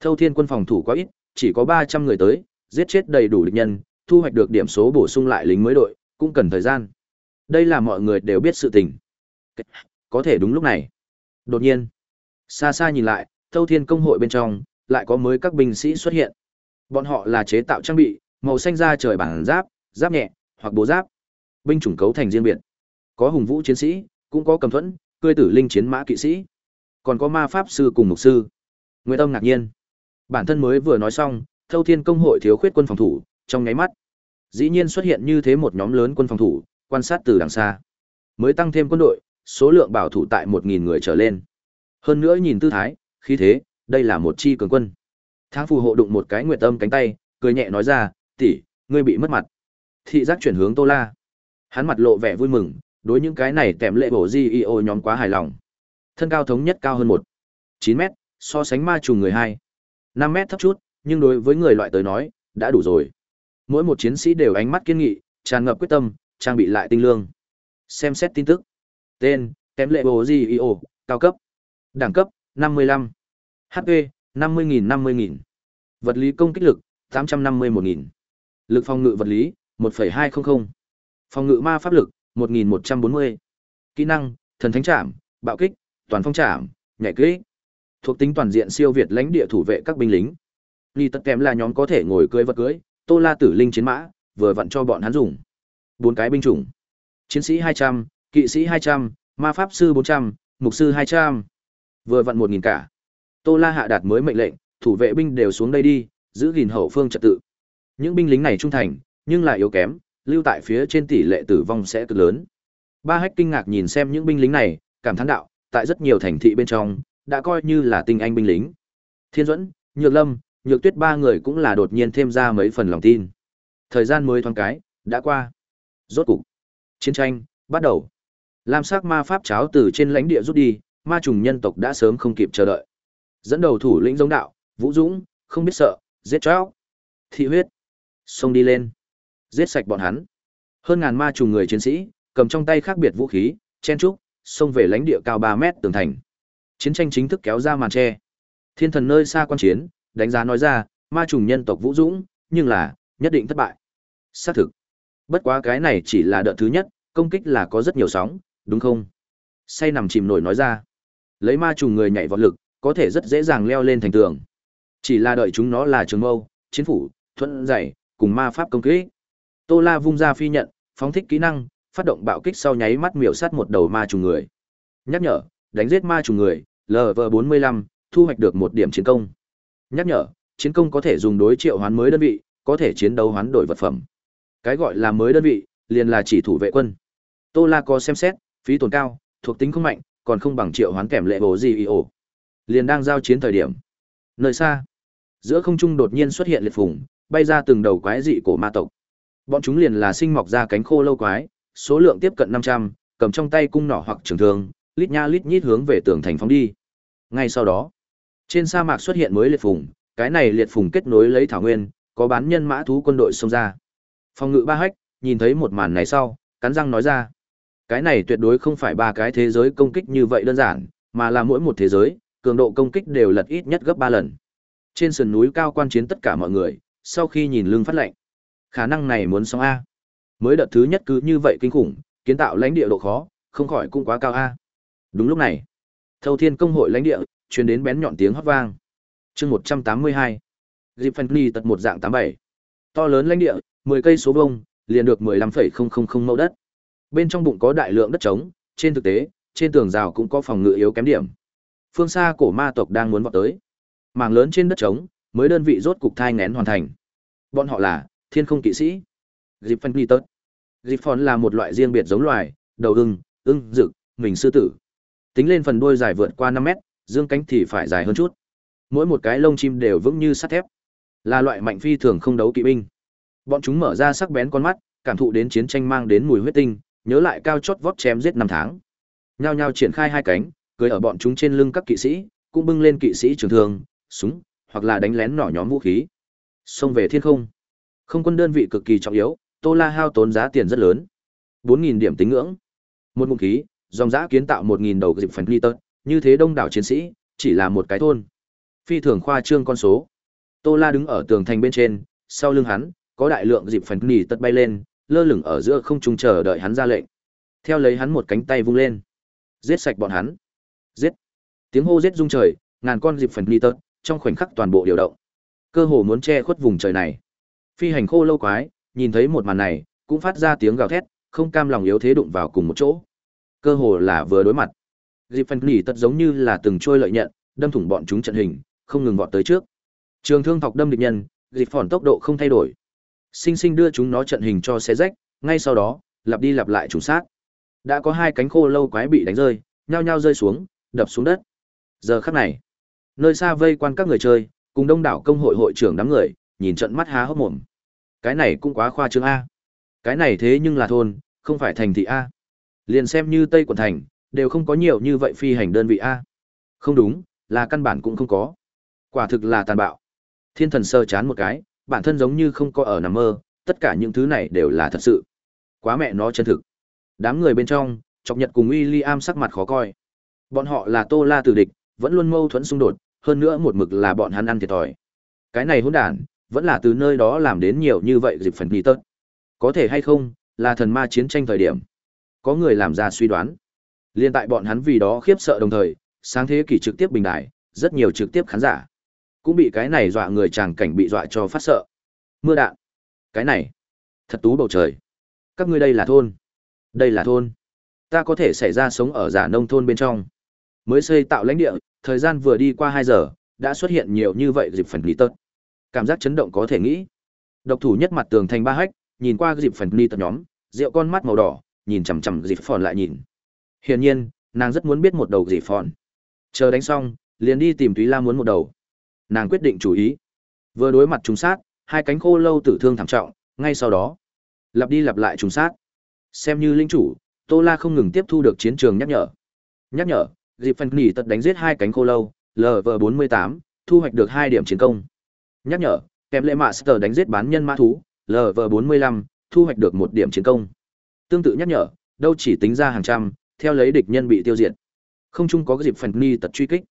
Thâu Thiên quân phòng thủ quá ít, chỉ có 300 người tới, giết chết đầy đủ địch nhân, thu hoạch được điểm số bổ sung lại lính mới đội, cũng cần thời gian. Đây là mọi người đều biết sự tình. Có thể đúng lúc này. Đột nhiên, xa xa nhìn lại, Thâu Thiên công hội bên trong, lại có mới các binh sĩ xuất hiện. Bọn họ là chế tạo trang bị, màu xanh da trời bản giáp, giáp nhẹ, hoặc bố giáp. Binh chủng cấu thành riêng biệt. Có hùng vũ chiến sĩ, cũng có cầm thuẫn, cươi tử linh chiến mã kỵ sĩ. Còn có ma pháp sư cùng mục sư. Nguyệt Tâm ngạc nhiên. Bản thân mới vừa nói xong, Thâu Thiên công hội thiếu khuyết quân phòng thủ, trong nháy mắt, dĩ nhiên xuất hiện như thế một nhóm lớn quân phòng thủ, quan sát từ đằng xa. Mới tăng thêm quân đội, số lượng bảo thủ tại 1000 người trở lên. Hơn nữa nhìn tư thái, khí thế, đây là một chi cường quân. Tháng phù hộ đụng một cái Nguyệt Tâm cánh tay, cười nhẹ nói ra, "Tỷ, ngươi bị mất mặt." Thị giác chuyển hướng Tô La. Hắn mặt lộ vẻ vui mừng, đối những cái này tèm lệ bổ GEO nhóm quá hài lòng. Thân cao thống nhất cao hơn một 9 mét, so sánh ma trùng người hai năm mét thấp chút, nhưng đối với người loại tới nói, đã đủ rồi. Mỗi một chiến sĩ đều ánh mắt kiên nghị, tràn ngập quyết tâm, trang bị lại tinh lương. Xem xét tin tức. Tên, kém lệ bồ GEO, cao cấp. Đẳng cấp, 55. HP, 50.000 50.000. Vật lý công kích lực, 851.000. Lực phòng ngự vật lý, 1,200. Phòng ngự ma pháp lực, 1.140. Kỹ năng, thần thánh trảm, bạo kích, toàn phong trảm, nhảy kích. Thuộc tính toàn diện siêu việt lãnh địa thủ vệ các binh lính. Ly tất kém là nhóm có thể ngồi cưới vật cưới, Tô La Tử Linh chiến mã, vừa vặn cho bọn hắn dùng. Bốn cái binh chủng. Chiến sĩ 200, kỵ sĩ 200, ma pháp sư 400, mục sư 200. Vừa vặn 1000 cả. Tô La hạ đạt mới mệnh lệnh, thủ vệ binh đều xuống đây đi, giữ gìn hậu phương trật tự. Những binh lính này trung thành, nhưng lại yếu kém, lưu tại phía trên tỷ lệ tử vong sẽ cực lớn. Ba Hách kinh ngạc nhìn xem những binh lính này, cảm thán đạo, tại rất nhiều thành thị bên trong, đã coi như là tinh anh binh lính. Thiên Duẫn, Nhược Lâm, Nhược Tuyết ba người cũng là đột nhiên thêm ra mấy phần lòng tin. Thời gian mới thoáng cái, đã qua. Rốt cục, chiến tranh bắt đầu. Lam sắc ma pháp cháo từ trên lãnh địa rút đi, ma trùng nhân tộc đã sớm không kịp chờ đợi. Dẫn đầu thủ lĩnh giống đạo, Vũ Dũng, không biết sợ, giết chóc. Thị huyết, xông đi lên. Giết sạch bọn hắn. Hơn ngàn ma trùng người chiến sĩ, cầm trong tay khác biệt vũ khí, chen trúc, xông về lãnh địa cao 3 mét tường thành. Chiến tranh chính thức kéo ra màn che. Thiên thần nơi xa quan chiến, đánh giá nói ra, ma trùng nhân tộc Vũ Dũng, nhưng là, nhất định thất bại. Xác thực. Bất quá cái này chỉ là đợt thứ nhất, công kích là có rất nhiều sóng, đúng không? Say nằm chìm nổi nói ra. Lấy ma trùng người nhảy vọt lực, có thể rất dễ dàng leo lên thành tường. Chỉ là đợi chúng nó là trường mâu, chiến phủ, thuận dày, cùng ma pháp công kích. Tô La vung ra phi nhận, phóng thích kỹ năng, phát động bạo kích sau nháy mắt miểu sát một đầu ma trùng người. Nhắc nhở, đánh giết ma trùng người, LV45, thu hoạch được một điểm chiến công. Nhắc nhở, chiến công có thể dùng đối triệu hoán mới đơn vị, có thể chiến đấu hoán đổi vật phẩm. Cái gọi là mới đơn vị, liền là chỉ thủ vệ quân. Tô La có xem xét, phí tổn cao, thuộc tính không mạnh, còn không bằng triệu hoán kèm lệ bổ gì ý ổ. Liền đang giao chiến thời điểm. Nơi xa, giữa không trung đột nhiên xuất hiện liệt phùng, bay ra từng đầu quái dị cổ ma tộc. Bọn chúng liền là sinh mọc ra cánh khô lâu quái, số lượng tiếp cận 500, cầm trong tay cung nỏ hoặc trường thương, lít nha lít nhít hướng về tường thành phóng đi. Ngay sau đó, trên sa mạc xuất hiện mới liệt phùng, cái này liệt phùng kết nối lấy thảo nguyên, có bán nhân mã thú quân đội xông ra. Phòng ngự ba hách, nhìn thấy một màn này sau, cắn răng nói ra. Cái này tuyệt đối không phải ba cái thế giới công kích như vậy đơn giản, mà là mỗi một thế giới, cường độ công kích đều lật ít nhất gấp 3 lần. Trên sườn núi cao quan chiến tất cả mọi người, sau khi nhìn lưng phát lệnh. Khả năng này muốn xong A. Mới đợt thứ nhất cứ như vậy kinh khủng, kiến tạo lãnh địa độ khó, không khỏi cũng quá cao A. Đúng lúc này, thâu thiên công hội lãnh địa, truyền đến bén nhọn tiếng hót vang. chương 182. Dịp Phân Ni tật một dạng 87. To lớn lãnh địa, 10 cây số vuông, liền được 15,000 mẫu đất. Bên trong bụng có đại lượng đất trống, trên thực tế, trên tường rào cũng có phòng ngự yếu kém điểm. Phương xa cổ ma tộc đang muốn vọt tới. Mảng lớn trên đất trống, mới đơn vị rốt cục thai nghén hoàn thành. Bọn họ là Thiên Không Kỵ Sĩ. Dịp Phân Ni tật. Dịp Phòn là một loại riêng biệt giống loài, đầu ưng, ưng, dực, mình sư tử. Tính lên phần đuôi dài vượt qua 5 mét, dương cánh thì phải dài hơn chút. Mỗi một cái lông chim đều vững như sắt thép. Là loại mạnh phi thường không đấu kỵ binh. Bọn chúng mở ra sắc bén con mắt, cảm thụ đến chiến tranh mang đến mùi huyết tinh, nhớ lại cao chót vót chém giết năm tháng. Nhao nhao triển khai hai cánh, cưỡi ở bọn chúng trên lưng các kỵ sĩ, cũng bưng lên kỵ sĩ trường thương, súng, hoặc là đánh lén nỏ nhóm vũ khí. Xông về thiên không. Không quân đơn vị cực kỳ trọng yếu, Tô La hao tốn giá tiền rất lớn. 4000 điểm tính ngưỡng. Một ngụm khí, dòng giã kiến tạo 1000 đầu dịp phần tật, như thế đông đảo chiến sĩ, chỉ là một cái thôn. Phi thường khoa trương con số. Tô La đứng ở tường thành bên trên, sau lưng hắn có đại lượng dịp phần ly tật bay lên, lơ lửng ở giữa không trung chờ đợi hắn ra lệnh. Theo lấy hắn một cánh tay vung lên, giết sạch bọn hắn. Giết. Tiếng hô giết rung trời, ngàn con dịp phần ly tật trong khoảnh khắc toàn bộ điều động. Cơ hồ muốn che khuất vùng trời này. Phi hành khô lâu quái, nhìn thấy một màn này, cũng phát ra tiếng gào thét, không cam lòng yếu thế đụng vào cùng một chỗ. Cơ hồ là vừa đối mặt. Dịp phần nỉ tật giống như là từng trôi lợi nhận, đâm thủng bọn chúng trận hình, không ngừng vọt tới trước. Trường thương thọc đâm địch nhân, dịp phòn tốc độ không thay đổi. Sinh sinh đưa chúng nó trận hình cho xé rách, ngay sau đó, lặp đi lặp lại trùng sát. Đã có hai cánh khô lâu quái bị đánh rơi, nhao nhao rơi xuống, đập xuống đất. Giờ khắc này, nơi xa vây quan các người chơi, cùng đông đảo công hội hội trưởng đám người, nhìn trận mắt há hốc mồm. Cái này cũng quá khoa trương a. Cái này thế nhưng là thôn, không phải thành thị a. Liền xem như Tây quận thành, đều không có nhiều như vậy phi hành đơn vị a. Không đúng, là căn bản cũng không có. Quả thực là tàn bạo. Thiên thần sơ chán một cái, bản thân giống như không có ở nằm mơ, tất cả những thứ này đều là thật sự. Quá mẹ nó chân thực. Đám người bên trong, chọc nhật cùng William sắc mặt khó coi. Bọn họ là Tô La tử địch, vẫn luôn mâu thuẫn xung đột, hơn nữa một mực là bọn hắn ăn thiệt thòi. Cái này hỗn đản, vẫn là từ nơi đó làm đến nhiều như vậy dịp phần nghi tớt. Có thể hay không, là thần ma chiến tranh thời điểm. Có người làm ra suy đoán. Liên tại bọn hắn vì đó khiếp sợ đồng thời, sáng thế kỷ trực tiếp bình đại, rất nhiều trực tiếp khán giả cũng bị cái này dọa người chàng cảnh bị dọa cho phát sợ. Mưa đạn. Cái này. Thật tú bầu trời. Các ngươi đây là thôn. Đây là thôn. Ta có thể xảy ra sống ở giả nông thôn bên trong. Mới xây tạo lãnh địa thời gian vừa đi qua hai giờ đã xuất hiện nhiều như vậy dịp phần lý tật. Cảm giác chấn động có thể nghĩ. Độc thủ nhất mặt tường thành ba hách nhìn qua dịp phần ni tật nhóm rượu con mắt màu đỏ nhìn chằm chằm dịp phòn lại nhìn. Hiển nhiên, nàng rất muốn biết một đầu dịp phòn. Chờ đánh xong, liền đi tìm túy la muốn một đầu. Nàng quyết định chủ ý. Vừa đối mặt trùng sát, hai cánh khô lâu tử thương thảm trọng, ngay sau đó, lặp đi lặp lại trùng sát. Xem như linh chủ, tô la không ngừng tiếp thu được chiến trường nhắc nhở. Nhắc nhở, dịp phần nghỉ tật đánh giết hai cánh khô lâu lv bốn mươi tám, thu hoạch được hai điểm chiến công. Nhắc nhở kèm lệ mạ sờ đánh giết bán nhân mã thú lv bốn mươi lăm, thu hoạch được một điểm chiến công tương tự nhắc nhở, đâu chỉ tính ra hàng trăm, theo lấy địch nhân bị tiêu diệt. Không chung có dịp phần ni tật truy kích.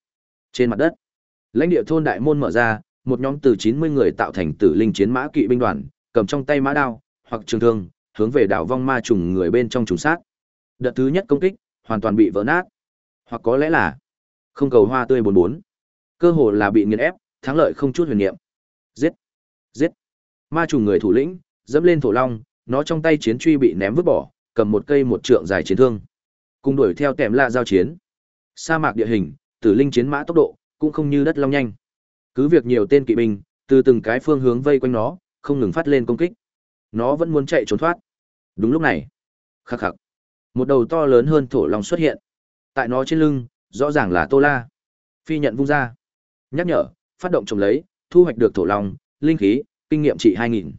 Trên mặt đất, lãnh địa thôn đại môn mở ra, một nhóm từ chín mươi người tạo thành tử linh chiến mã kỵ binh đoàn, cầm trong tay mã đao, hoặc trường thương, hướng về đảo vong ma trùng người bên trong trùng sát. Đợt thứ nhất công kích, hoàn toàn bị vỡ nát. Hoặc có lẽ là không cầu hoa tươi bốn bốn. Cơ hồ là bị nghiền ép, thắng lợi không chút huyền niệm. Giết! Giết! Ma trùng người thủ lĩnh, dẫm lên thổ long nó trong tay chiến truy bị ném vứt bỏ cầm một cây một trượng dài chiến thương cùng đuổi theo kèm lạ giao chiến sa mạc địa hình tử linh chiến mã tốc độ cũng không như đất long nhanh. Cứ việc nhiều tên kỵ binh, từ từng cái phương hướng vây quanh nó, không ngừng phát lên công kích. Nó vẫn muốn chạy trốn thoát. Đúng lúc này, khắc khắc, một đầu to lớn hơn thổ long xuất hiện. Tại nó trên lưng, rõ ràng là Tô La. Phi nhận vung ra. Nhắc nhở, phát động trồng lấy, thu hoạch được thổ long, linh khí, kinh nghiệm trị 2000.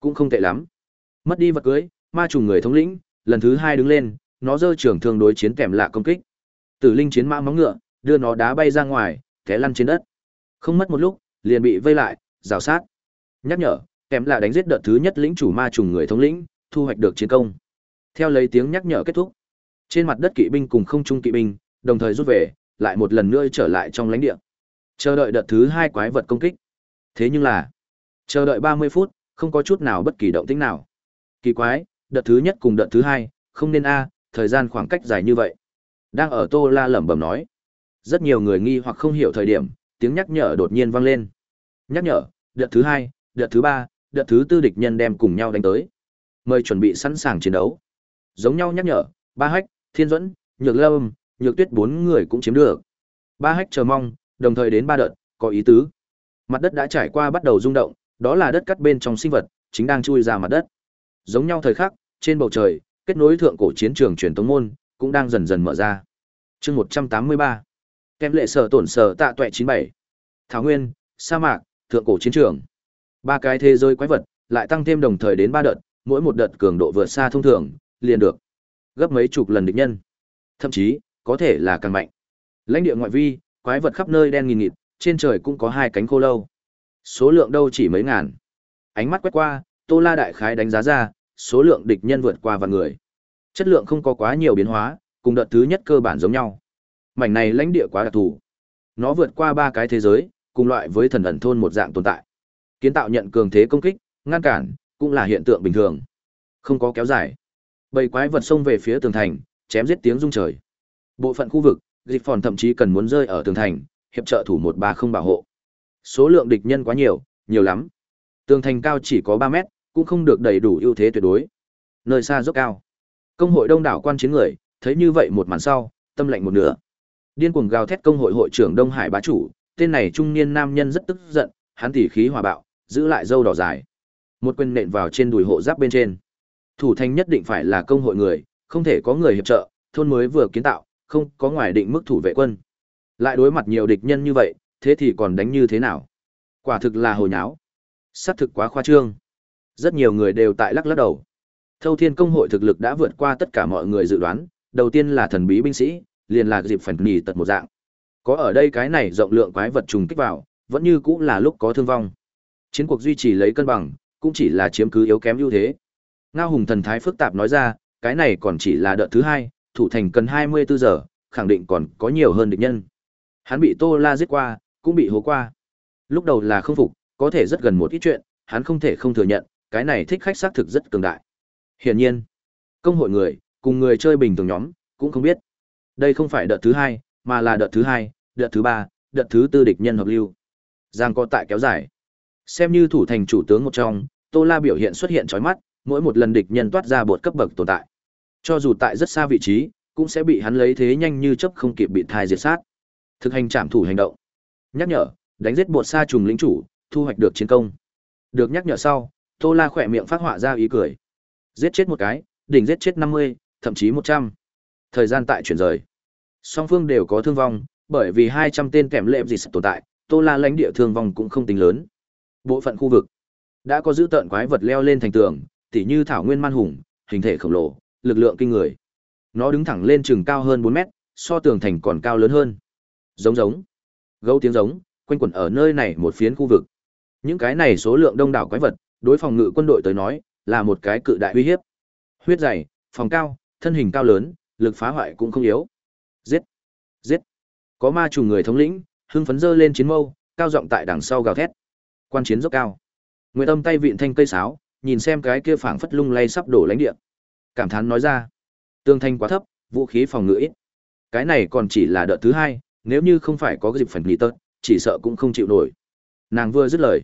Cũng không tệ lắm. Mất đi vật cưới, ma trùng người thống lĩnh, lần thứ hai đứng lên, nó giơ trưởng thương đối chiến kèm lạ công kích. Tử linh chiến mã móng ngựa, đưa nó đá bay ra ngoài, té lăn trên đất. Không mất một lúc, liền bị vây lại, rào sát. Nhắc nhở, kèm lạ đánh giết đợt thứ nhất lĩnh chủ ma trùng người thống lĩnh, thu hoạch được chiến công. Theo lấy tiếng nhắc nhở kết thúc, trên mặt đất kỵ binh cùng không trung kỵ binh, đồng thời rút về, lại một lần nữa trở lại trong lãnh địa. Chờ đợi đợt thứ hai quái vật công kích. Thế nhưng là, chờ đợi 30 phút, không có chút nào bất kỳ động tĩnh nào. Kỳ quái, đợt thứ nhất cùng đợt thứ hai, không nên a, thời gian khoảng cách dài như vậy. Đang ở Tô La lẩm bẩm nói. Rất nhiều người nghi hoặc không hiểu thời điểm, tiếng nhắc nhở đột nhiên vang lên. Nhắc nhở, đợt thứ hai, đợt thứ ba, đợt thứ tư địch nhân đem cùng nhau đánh tới. Mời chuẩn bị sẵn sàng chiến đấu. Giống nhau nhắc nhở, ba hách, thiên duẫn, nhược lâm, nhược tuyết bốn người cũng chiếm được. Ba hách chờ mong, đồng thời đến ba đợt, có ý tứ. Mặt đất đã trải qua bắt đầu rung động, đó là đất cắt bên trong sinh vật, chính đang chui ra mặt đất. Giống nhau thời khắc, trên bầu trời, kết nối thượng cổ chiến trường truyền tống môn, cũng đang dần dần mở ra. Chương 183 Kem lệ sở tổn sở tạ tuệ 97. Thảo nguyên, sa mạc, thượng cổ chiến trường. Ba cái thế giới quái vật, lại tăng thêm đồng thời đến ba đợt, mỗi một đợt cường độ vượt xa thông thường, liền được. gấp mấy chục lần địch nhân. Thậm chí, có thể là càng mạnh. Lãnh địa ngoại vi, quái vật khắp nơi đen nghìn nghịt, trên trời cũng có hai cánh khô lâu. Số lượng đâu chỉ mấy ngàn. Ánh mắt quét qua, Tô La đại khái đánh giá ra, số lượng địch nhân vượt qua vạn người. Chất lượng không có quá nhiều biến hóa, cùng đợt thứ nhất cơ bản giống nhau. Mảnh này lãnh địa quá đặc thù. Nó vượt qua ba cái thế giới, cùng loại với thần ẩn thôn một dạng tồn tại. Kiến tạo nhận cường thế công kích, ngăn cản, cũng là hiện tượng bình thường. Không có kéo dài. Bầy quái vật xông về phía tường thành, chém giết tiếng rung trời. Bộ phận khu vực, dịch phòn thậm chí cần muốn rơi ở tường thành, hiệp trợ thủ một ba không bảo hộ. Số lượng địch nhân quá nhiều, nhiều lắm. Tường thành cao chỉ có ba mét, cũng không được đầy đủ ưu thế tuyệt đối. Nơi xa dốc cao. Công hội đông đảo quan chiến người, thấy như vậy một màn sau, tâm lạnh một nửa. Điên cuồng gào thét công hội hội trưởng Đông Hải bá chủ, tên này trung niên nam nhân rất tức giận, hắn tỉ khí hòa bạo, giữ lại dâu đỏ dài. Một quyền nện vào trên đùi hộ giáp bên trên. Thủ thành nhất định phải là công hội người, không thể có người hiệp trợ, thôn mới vừa kiến tạo, không có ngoài định mức thủ vệ quân. Lại đối mặt nhiều địch nhân như vậy, thế thì còn đánh như thế nào? Quả thực là hồi nháo. Sát thực quá khoa trương. Rất nhiều người đều tại lắc lắc đầu. Thâu Thiên Công hội thực lực đã vượt qua tất cả mọi người dự đoán, đầu tiên là thần bí binh sĩ, liền là dịp phần nỉ tật một dạng. Có ở đây cái này rộng lượng quái vật trùng kích vào, vẫn như cũng là lúc có thương vong. Chiến cuộc duy trì lấy cân bằng, cũng chỉ là chiếm cứ yếu kém ưu thế. Ngao Hùng thần thái phức tạp nói ra, cái này còn chỉ là đợt thứ hai, thủ thành cần 24 giờ, khẳng định còn có nhiều hơn địch nhân. Hắn bị Tô La giết qua, cũng bị hố qua. Lúc đầu là không phục, có thể rất gần một ít chuyện, hắn không thể không thừa nhận, cái này thích khách xác thực rất cường đại. Hiển nhiên, công hội người, cùng người chơi bình thường nhóm, cũng không biết. Đây không phải đợt thứ hai, mà là đợt thứ hai, đợt thứ ba, đợt thứ tư địch nhân hợp lưu. Giang có tại kéo dài. Xem như thủ thành chủ tướng một trong, Tô La biểu hiện xuất hiện chói mắt, mỗi một lần địch nhân toát ra bột cấp bậc tồn tại. Cho dù tại rất xa vị trí, cũng sẽ bị hắn lấy thế nhanh như chớp không kịp bị thai diệt sát. Thực hành trảm thủ hành động. Nhắc nhở, đánh giết bột xa trùng lĩnh chủ, thu hoạch được chiến công. Được nhắc nhở sau, Tô La khỏe miệng phát họa ra ý cười. Giết chết một cái, đỉnh giết chết 50, thậm chí 100. Thời gian tại chuyển rời. Song phương đều có thương vong, bởi vì 200 tên kèm lệm gì tồn tại, Tô La lãnh địa thương vong cũng không tính lớn. Bộ phận khu vực đã có giữ tợn quái vật leo lên thành tường, tỉ như thảo nguyên man hùng, hình thể khổng lồ, lực lượng kinh người. Nó đứng thẳng lên chừng cao hơn 4 mét, so tường thành còn cao lớn hơn. Giống giống, gấu tiếng giống, quanh quẩn ở nơi này một phiến khu vực. Những cái này số lượng đông đảo quái vật, đối phòng ngự quân đội tới nói, là một cái cự đại uy hiếp. Huyết dày, phòng cao, thân hình cao lớn, lực phá hoại cũng không yếu. Giết! Giết! Có ma trùng người thống lĩnh, hưng phấn dơ lên chiến mâu, cao giọng tại đằng sau gào thét. Quan chiến dốc cao. Nguyệt Âm tay vịn thanh cây sáo, nhìn xem cái kia phảng phất lung lay sắp đổ lãnh địa. Cảm thán nói ra, tương thanh quá thấp, vũ khí phòng ngự ít. Cái này còn chỉ là đợt thứ hai, nếu như không phải có dịp phần nghỉ tớt, chỉ sợ cũng không chịu nổi. Nàng vừa dứt lời,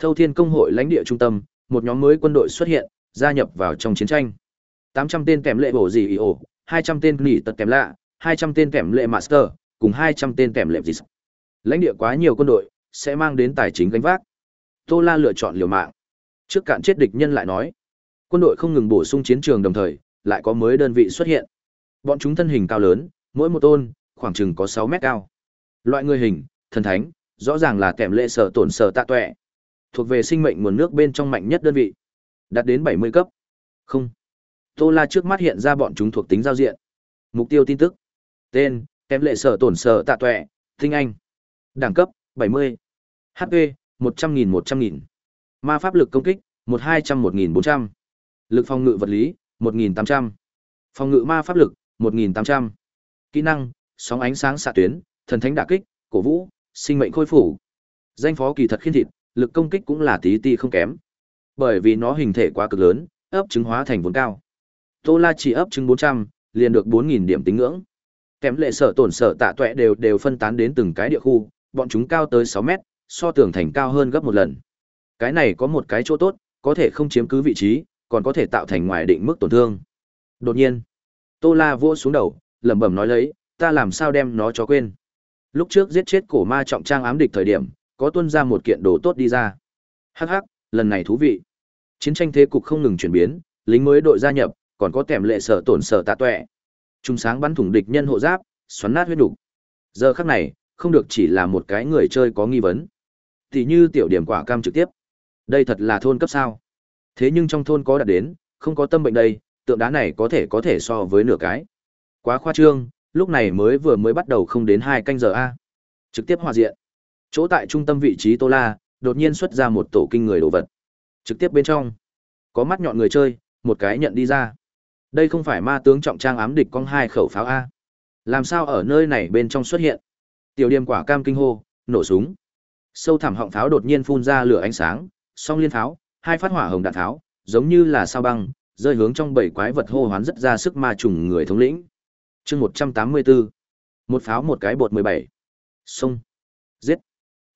Thâu Thiên Công hội lãnh địa trung tâm, một nhóm mới quân đội xuất hiện, gia nhập vào trong chiến tranh. 800 tên kèm lệ bổ gì ý ổ, 200 tên nghỉ tật kèm lạ, 200 tên kèm lệ master, cùng 200 tên kèm lệ gì. Lãnh địa quá nhiều quân đội, sẽ mang đến tài chính gánh vác. Tô La lựa chọn liều mạng. Trước cạn chết địch nhân lại nói, quân đội không ngừng bổ sung chiến trường đồng thời, lại có mới đơn vị xuất hiện. Bọn chúng thân hình cao lớn, mỗi một tôn khoảng chừng có 6 mét cao. Loại người hình, thần thánh, rõ ràng là kèm lệ sở tổn sở tạ tuệ. Thuộc về sinh mệnh nguồn nước bên trong mạnh nhất đơn vị. Đạt đến 70 cấp. Không. Tô La trước mắt hiện ra bọn chúng thuộc tính giao diện. Mục tiêu tin tức. Tên, kèm lệ sở tổn sở tạ tuệ, tinh anh. Đẳng cấp, 70. HP, 100.000 100.000. Ma pháp lực công kích, 1200 1400. Lực phòng ngự vật lý, 1.800. Phòng ngự ma pháp lực, 1.800. Kỹ năng, sóng ánh sáng xạ tuyến, thần thánh đả kích, cổ vũ, sinh mệnh khôi phủ. Danh phó kỳ thật khiên thịt, lực công kích cũng là tí ti không kém. Bởi vì nó hình thể quá cực lớn, ấp trứng hóa thành vốn cao. Tô La chỉ ấp trứng 400, liền được 4000 điểm tính ngưỡng. Kém lệ sở tổn sở tạ tuệ đều đều phân tán đến từng cái địa khu, bọn chúng cao tới 6 mét, so tường thành cao hơn gấp một lần. Cái này có một cái chỗ tốt, có thể không chiếm cứ vị trí, còn có thể tạo thành ngoài định mức tổn thương. Đột nhiên, Tô La vỗ xuống đầu, lẩm bẩm nói lấy, ta làm sao đem nó cho quên. Lúc trước giết chết cổ ma trọng trang ám địch thời điểm, có tuân ra một kiện đồ tốt đi ra. Hắc hắc, lần này thú vị. Chiến tranh thế cục không ngừng chuyển biến, lính mới đội gia nhập, còn có tèm lệ sở tổn sở tạ tuệ. Trung sáng bắn thủng địch nhân hộ giáp, xoắn nát huyết đủ. Giờ khắc này, không được chỉ là một cái người chơi có nghi vấn. Thì như tiểu điểm quả cam trực tiếp. Đây thật là thôn cấp sao? Thế nhưng trong thôn có đạt đến, không có tâm bệnh đây, tượng đá này có thể có thể so với nửa cái. Quá khoa trương, lúc này mới vừa mới bắt đầu không đến hai canh giờ a. Trực tiếp hòa diện. Chỗ tại trung tâm vị trí Tô La, đột nhiên xuất ra một tổ kinh người đồ vật. Trực tiếp bên trong, có mắt nhọn người chơi, một cái nhận đi ra. Đây không phải ma tướng trọng trang ám địch con hai khẩu pháo a. Làm sao ở nơi này bên trong xuất hiện? Tiểu Điềm quả cam kinh hô, nổ súng. Sâu thẳm họng pháo đột nhiên phun ra lửa ánh sáng, song liên pháo, hai phát hỏa hồng đạn pháo, giống như là sao băng, rơi hướng trong bảy quái vật hô hoán rất ra sức ma trùng người thống lĩnh. Chương 184. Một pháo một cái bột 17. Xông. Giết.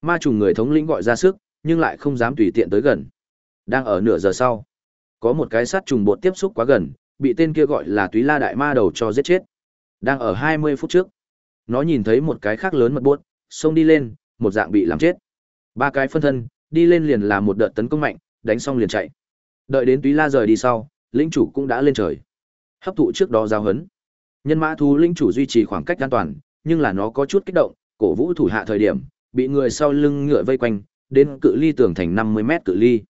Ma trùng người thống lĩnh gọi ra sức, nhưng lại không dám tùy tiện tới gần. Đang ở nửa giờ sau, có một cái sát trùng bột tiếp xúc quá gần, bị tên kia gọi là Túy La đại ma đầu cho giết chết. Đang ở 20 phút trước, nó nhìn thấy một cái khác lớn mật buốt, xông đi lên, một dạng bị làm chết. Ba cái phân thân, đi lên liền là một đợt tấn công mạnh, đánh xong liền chạy. Đợi đến Túy La rời đi sau, lĩnh chủ cũng đã lên trời. Hấp thụ trước đó giao hấn. Nhân mã thú lĩnh chủ duy trì khoảng cách an toàn, nhưng là nó có chút kích động, cổ vũ thủ hạ thời điểm, bị người sau lưng ngựa vây quanh, đến cự ly tường thành 50 mét cự ly.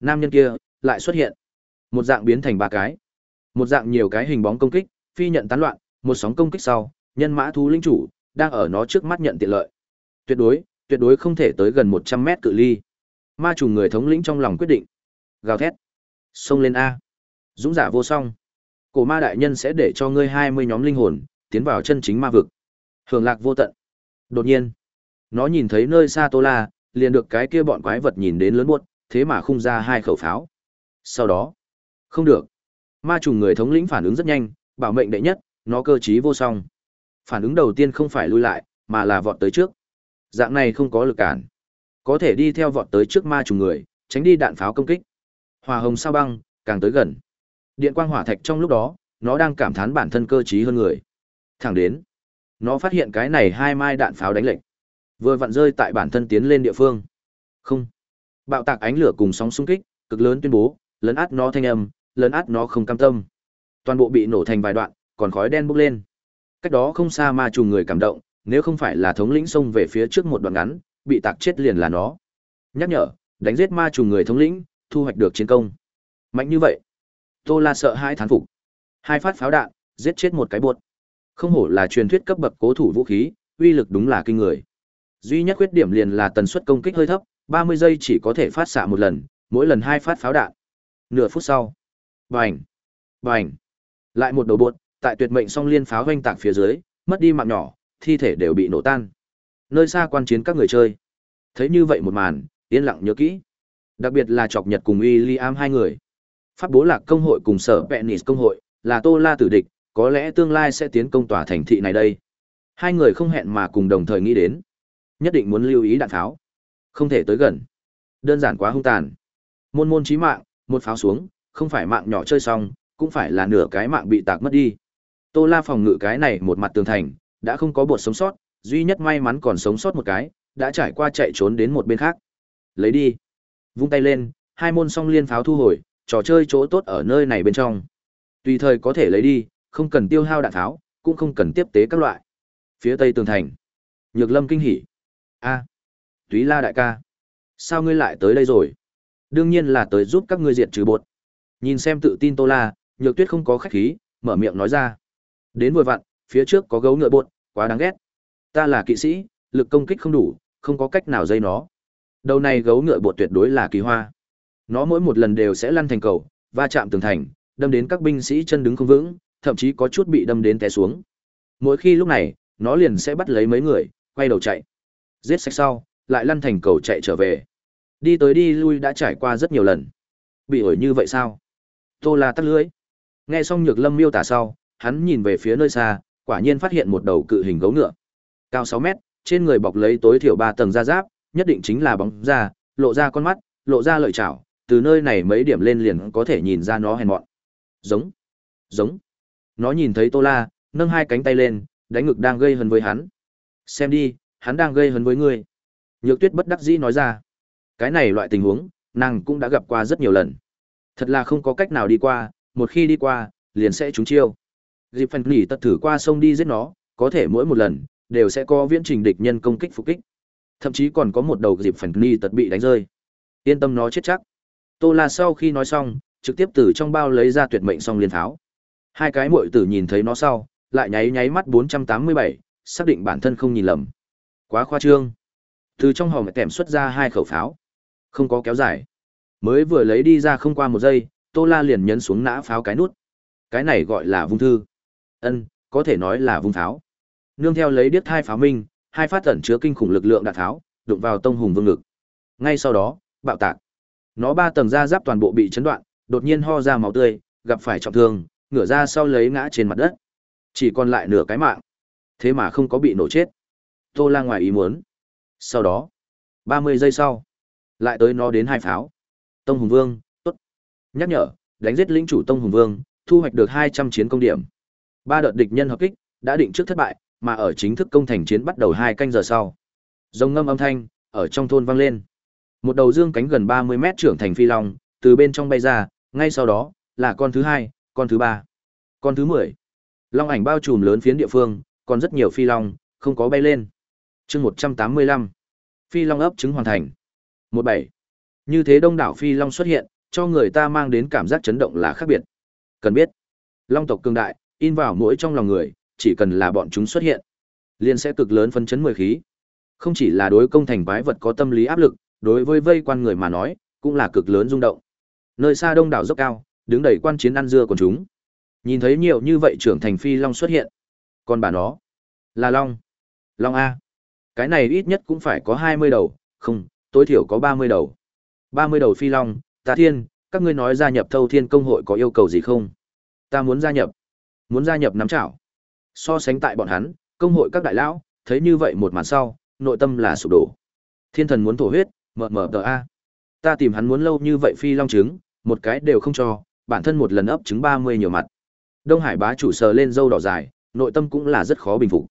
Nam nhân kia lại xuất hiện, một dạng biến thành ba cái, một dạng nhiều cái hình bóng công kích, phi nhận tán loạn, một sóng công kích sau, nhân mã thú linh chủ đang ở nó trước mắt nhận tiện lợi. Tuyệt đối, tuyệt đối không thể tới gần 100 mét cự ly. Ma chủ người thống lĩnh trong lòng quyết định, gào thét, xông lên a. Dũng giả vô song. Cổ ma đại nhân sẽ để cho ngươi 20 nhóm linh hồn tiến vào chân chính ma vực. Hưởng lạc vô tận. Đột nhiên, nó nhìn thấy nơi xa Tô La, liền được cái kia bọn quái vật nhìn đến lớn buốt, thế mà khung ra hai khẩu pháo. Sau đó, không được. Ma trùng người thống lĩnh phản ứng rất nhanh, bảo mệnh đệ nhất, nó cơ trí vô song. Phản ứng đầu tiên không phải lui lại, mà là vọt tới trước. Dạng này không có lực cản, có thể đi theo vọt tới trước ma trùng người, tránh đi đạn pháo công kích. Hỏa hồng sao băng, càng tới gần. Điện quang hỏa thạch trong lúc đó, nó đang cảm thán bản thân cơ trí hơn người. Thẳng đến, nó phát hiện cái này hai mai đạn pháo đánh lệnh, vừa vặn rơi tại bản thân tiến lên địa phương. Không. Bạo tạc ánh lửa cùng sóng xung kích, cực lớn tuyên bố, lấn át nó thanh âm, lấn át nó không cam tâm. Toàn bộ bị nổ thành vài đoạn, còn khói đen bốc lên. Cách đó không xa ma trùng người cảm động, nếu không phải là thống lĩnh xông về phía trước một đoạn ngắn, bị tạc chết liền là nó. Nhắc nhở, đánh giết ma trùng người thống lĩnh, thu hoạch được chiến công. Mạnh như vậy. Tô La sợ hai thán phục. Hai phát pháo đạn, giết chết một cái buột. Không hổ là truyền thuyết cấp bậc cố thủ vũ khí, uy lực đúng là kinh người. Duy nhất khuyết điểm liền là tần suất công kích hơi thấp, 30 giây chỉ có thể phát xạ một lần, mỗi lần hai phát pháo đạn. Nửa phút sau, bành, bành, lại một đầu buột, tại tuyệt mệnh song liên pháo hoanh tạc phía dưới, mất đi mạng nhỏ, thi thể đều bị nổ tan. Nơi xa quan chiến các người chơi, thấy như vậy một màn, yên lặng nhớ kỹ. Đặc biệt là chọc Nhật cùng William hai người. Pháp bố lạc công hội cùng sở Penis công hội, là Tô La tử địch, có lẽ tương lai sẽ tiến công tòa thành thị này đây. Hai người không hẹn mà cùng đồng thời nghĩ đến. Nhất định muốn lưu ý đạn pháo. Không thể tới gần. Đơn giản quá hung tàn. Môn môn chí mạng, một pháo xuống, không phải mạng nhỏ chơi xong, cũng phải là nửa cái mạng bị tạc mất đi. Tô La phòng ngự cái này một mặt tường thành, đã không có bột sống sót, duy nhất may mắn còn sống sót một cái, đã trải qua chạy trốn đến một bên khác. Lấy đi. Vung tay lên, hai môn song liên pháo thu hồi, trò chơi chỗ tốt ở nơi này bên trong. Tùy thời có thể lấy đi, không cần tiêu hao đạn tháo, cũng không cần tiếp tế các loại. Phía tây tường thành. Nhược Lâm kinh hỉ. A, Túy La đại ca, sao ngươi lại tới đây rồi? Đương nhiên là tới giúp các ngươi diệt trừ bột. Nhìn xem tự tin Tô La, Nhược Tuyết không có khách khí, mở miệng nói ra. Đến vừa vặn, phía trước có gấu ngựa bột, quá đáng ghét. Ta là kỵ sĩ, lực công kích không đủ, không có cách nào dây nó. Đầu này gấu ngựa bột tuyệt đối là kỳ hoa. Nó mỗi một lần đều sẽ lăn thành cầu, va chạm tường thành, đâm đến các binh sĩ chân đứng không vững, thậm chí có chút bị đâm đến té xuống. Mỗi khi lúc này, nó liền sẽ bắt lấy mấy người, quay đầu chạy. Giết sạch sau, lại lăn thành cầu chạy trở về. Đi tới đi lui đã trải qua rất nhiều lần. Bị ổi như vậy sao? Tô La tắt lưới. Nghe xong Nhược Lâm miêu tả sau, hắn nhìn về phía nơi xa, quả nhiên phát hiện một đầu cự hình gấu ngựa. Cao 6 mét, trên người bọc lấy tối thiểu 3 tầng da giáp, nhất định chính là bóng da, lộ ra con mắt, lộ ra lợi chảo, từ nơi này mấy điểm lên liền có thể nhìn ra nó hèn mọn. Giống, giống. Nó nhìn thấy Tô La, nâng hai cánh tay lên, đánh ngực đang gây hấn với hắn. Xem đi, hắn đang gây hấn với ngươi. Nhược Tuyết bất đắc dĩ nói ra. Cái này loại tình huống, nàng cũng đã gặp qua rất nhiều lần. Thật là không có cách nào đi qua, một khi đi qua, liền sẽ trúng chiêu. Dịp phần nỉ tật thử qua sông đi giết nó, có thể mỗi một lần, đều sẽ có viễn trình địch nhân công kích phục kích. Thậm chí còn có một đầu dịp phần nỉ tật bị đánh rơi. Yên tâm nó chết chắc. Tô La sau khi nói xong, trực tiếp từ trong bao lấy ra tuyệt mệnh song liên tháo Hai cái muội tử nhìn thấy nó sau, lại nháy nháy mắt 487, xác định bản thân không nhìn lầm. Quá khoa trương. Từ trong hòm kèm xuất ra hai khẩu pháo. Không có kéo dài. Mới vừa lấy đi ra không qua một giây, Tô La liền nhấn xuống nã pháo cái nút. Cái này gọi là vung thư. Ân, có thể nói là vung pháo. Nương theo lấy điếc hai pháo minh, hai phát tẩn chứa kinh khủng lực lượng đạn tháo, đụng vào tông hùng vương ngực. Ngay sau đó, bạo tạc. Nó ba tầng da giáp toàn bộ bị chấn đoạn, đột nhiên ho ra máu tươi, gặp phải trọng thương, ngửa ra sau lấy ngã trên mặt đất. Chỉ còn lại nửa cái mạng. Thế mà không có bị nổ chết. Tô La ngoài ý muốn. Sau đó, 30 giây sau, lại tới nó đến hai pháo. Tông Hùng Vương, tốt. Nhắc nhở, đánh giết lĩnh chủ Tông Hùng Vương, thu hoạch được 200 chiến công điểm. Ba đợt địch nhân hợp kích, đã định trước thất bại, mà ở chính thức công thành chiến bắt đầu hai canh giờ sau. Rồng ngâm âm thanh, ở trong thôn vang lên. Một đầu dương cánh gần 30 mét trưởng thành phi long, từ bên trong bay ra, ngay sau đó, là con thứ hai, con thứ ba, con thứ 10. Long ảnh bao trùm lớn phiến địa phương, còn rất nhiều phi long, không có bay lên chương 185. Phi long ấp trứng hoàn thành. 17. Như thế đông đảo phi long xuất hiện, cho người ta mang đến cảm giác chấn động là khác biệt. Cần biết, long tộc cường đại, in vào mỗi trong lòng người, chỉ cần là bọn chúng xuất hiện, liền sẽ cực lớn phân chấn mười khí. Không chỉ là đối công thành quái vật có tâm lý áp lực, đối với vây quan người mà nói, cũng là cực lớn rung động. Nơi xa đông đảo dốc cao, đứng đầy quan chiến ăn dưa của chúng. Nhìn thấy nhiều như vậy trưởng thành phi long xuất hiện. Còn bà nó, là long. Long A. Cái này ít nhất cũng phải có 20 đầu, không, tối thiểu có 30 đầu. 30 đầu phi long, ta thiên, các ngươi nói gia nhập thâu thiên công hội có yêu cầu gì không? Ta muốn gia nhập. Muốn gia nhập nắm chảo. So sánh tại bọn hắn, công hội các đại lão, thấy như vậy một màn sau, nội tâm là sụp đổ. Thiên thần muốn thổ huyết, mờ mờ tờ A. Ta tìm hắn muốn lâu như vậy phi long trứng, một cái đều không cho, bản thân một lần ấp trứng 30 nhiều mặt. Đông Hải bá chủ sờ lên dâu đỏ dài, nội tâm cũng là rất khó bình phục.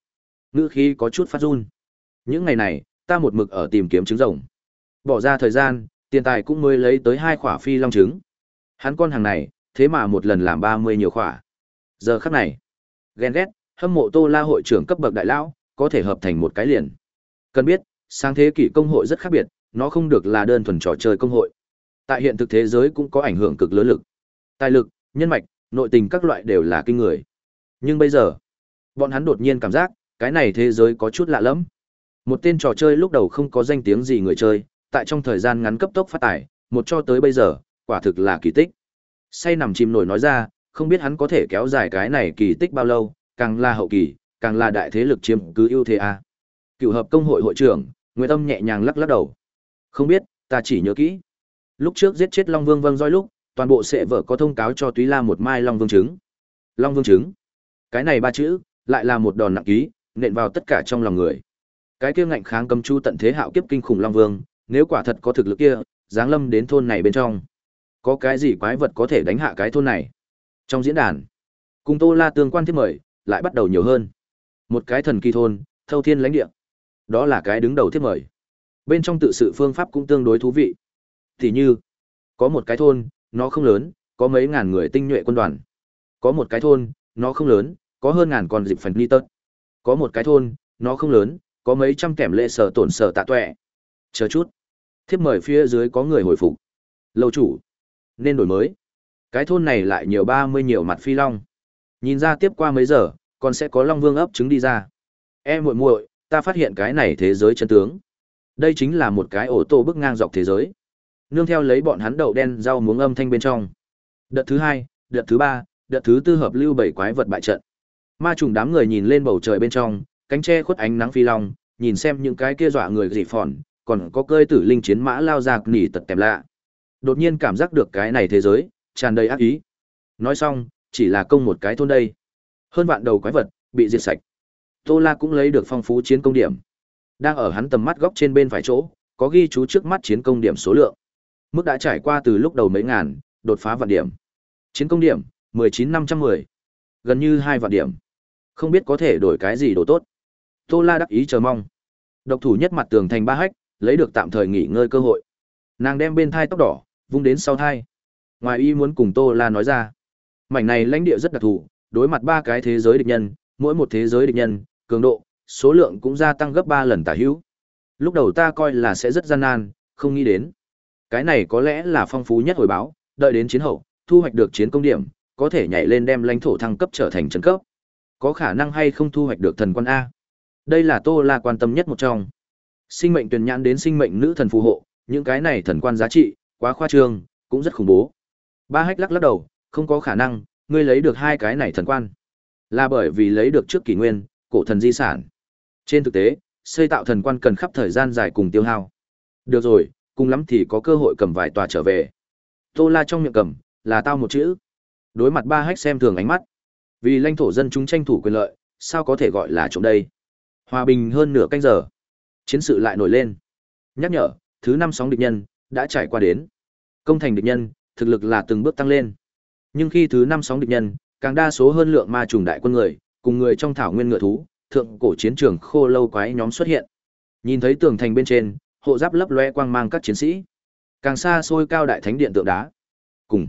Ngữ khí có chút phát run. Những ngày này, ta một mực ở tìm kiếm trứng rồng. Bỏ ra thời gian, tiền tài cũng mới lấy tới hai khỏa phi long trứng. Hắn con hàng này, thế mà một lần làm 30 nhiều khỏa. Giờ khắc này, ghen ghét, hâm mộ Tô La hội trưởng cấp bậc đại lão, có thể hợp thành một cái liền. Cần biết, sáng thế kỷ công hội rất khác biệt, nó không được là đơn thuần trò chơi công hội. Tại hiện thực thế giới cũng có ảnh hưởng cực lớn lực. Tài lực, nhân mạch, nội tình các loại đều là kinh người. Nhưng bây giờ, bọn hắn đột nhiên cảm giác, cái này thế giới có chút lạ lẫm. Một tên trò chơi lúc đầu không có danh tiếng gì người chơi, tại trong thời gian ngắn cấp tốc phát tải, một cho tới bây giờ, quả thực là kỳ tích. Say nằm chìm nổi nói ra, không biết hắn có thể kéo dài cái này kỳ tích bao lâu, càng là hậu kỳ, càng là đại thế lực chiếm cứ ưu thế a. À. Cựu hợp công hội hội trưởng, Nguyễn Tâm nhẹ nhàng lắc lắc đầu. Không biết, ta chỉ nhớ kỹ. Lúc trước giết chết Long Vương Vâng roi lúc, toàn bộ sẽ vợ có thông cáo cho Túy La một mai Long Vương trứng. Long Vương trứng. Cái này ba chữ, lại là một đòn nặng ký, nện vào tất cả trong lòng người. Cái kia ngạnh kháng cầm chu tận thế hạo kiếp kinh khủng Long Vương, nếu quả thật có thực lực kia, giáng lâm đến thôn này bên trong. Có cái gì quái vật có thể đánh hạ cái thôn này? Trong diễn đàn, cùng Tô La tương quan thiết mời, lại bắt đầu nhiều hơn. Một cái thần kỳ thôn, thâu thiên lãnh địa. Đó là cái đứng đầu thiết mời. Bên trong tự sự phương pháp cũng tương đối thú vị. Thì như, có một cái thôn, nó không lớn, có mấy ngàn người tinh nhuệ quân đoàn. Có một cái thôn, nó không lớn, có hơn ngàn con dịp phần ni tớt. Có một cái thôn, nó không lớn, có mấy trăm kẻm lệ sở tổn sở tạ tuệ. Chờ chút. Thiếp mời phía dưới có người hồi phục. Lâu chủ. Nên đổi mới. Cái thôn này lại nhiều ba mươi nhiều mặt phi long. Nhìn ra tiếp qua mấy giờ, còn sẽ có long vương ấp trứng đi ra. E muội muội, ta phát hiện cái này thế giới chân tướng. Đây chính là một cái ổ tô bức ngang dọc thế giới. Nương theo lấy bọn hắn đậu đen rau muống âm thanh bên trong. Đợt thứ hai, đợt thứ ba, đợt thứ tư hợp lưu bảy quái vật bại trận. Ma trùng đám người nhìn lên bầu trời bên trong, cánh tre khuất ánh nắng phi long, nhìn xem những cái kia dọa người dị phòn, còn có cơi tử linh chiến mã lao ra nỉ tật tèm lạ. Đột nhiên cảm giác được cái này thế giới, tràn đầy ác ý. Nói xong, chỉ là công một cái thôn đây. Hơn vạn đầu quái vật, bị diệt sạch. Tô La cũng lấy được phong phú chiến công điểm. Đang ở hắn tầm mắt góc trên bên phải chỗ, có ghi chú trước mắt chiến công điểm số lượng. Mức đã trải qua từ lúc đầu mấy ngàn, đột phá vạn điểm. Chiến công điểm, 19510. Gần như hai vạn điểm. Không biết có thể đổi cái gì đồ tốt. Tô La đắc ý chờ mong. Độc thủ nhất mặt tường thành ba hách, lấy được tạm thời nghỉ ngơi cơ hội. Nàng đem bên thai tóc đỏ, vung đến sau thai. Ngoài y muốn cùng Tô La nói ra. Mảnh này lãnh địa rất đặc thù, đối mặt ba cái thế giới địch nhân, mỗi một thế giới địch nhân, cường độ, số lượng cũng gia tăng gấp 3 lần tả hữu. Lúc đầu ta coi là sẽ rất gian nan, không nghĩ đến. Cái này có lẽ là phong phú nhất hồi báo, đợi đến chiến hậu, thu hoạch được chiến công điểm, có thể nhảy lên đem lãnh thổ thăng cấp trở thành trấn cấp. Có khả năng hay không thu hoạch được thần quan a? Đây là Tô La quan tâm nhất một trong. Sinh mệnh tuyển nhãn đến sinh mệnh nữ thần phù hộ, những cái này thần quan giá trị, quá khoa trương, cũng rất khủng bố. Ba hách lắc lắc đầu, không có khả năng, ngươi lấy được hai cái này thần quan. Là bởi vì lấy được trước kỷ nguyên, cổ thần di sản. Trên thực tế, xây tạo thần quan cần khắp thời gian dài cùng tiêu hao. Được rồi, cùng lắm thì có cơ hội cầm vài tòa trở về. Tô La trong miệng cầm, là tao một chữ. Đối mặt ba hách xem thường ánh mắt. Vì lãnh thổ dân chúng tranh thủ quyền lợi, sao có thể gọi là trộm đây? Hòa bình hơn nửa canh giờ. Chiến sự lại nổi lên. Nhắc nhở, thứ năm sóng địch nhân, đã trải qua đến. Công thành địch nhân, thực lực là từng bước tăng lên. Nhưng khi thứ năm sóng địch nhân, càng đa số hơn lượng ma trùng đại quân người, cùng người trong thảo nguyên ngựa thú, thượng cổ chiến trường khô lâu quái nhóm xuất hiện. Nhìn thấy tường thành bên trên, hộ giáp lấp loe quang mang các chiến sĩ. Càng xa xôi cao đại thánh điện tượng đá. Cùng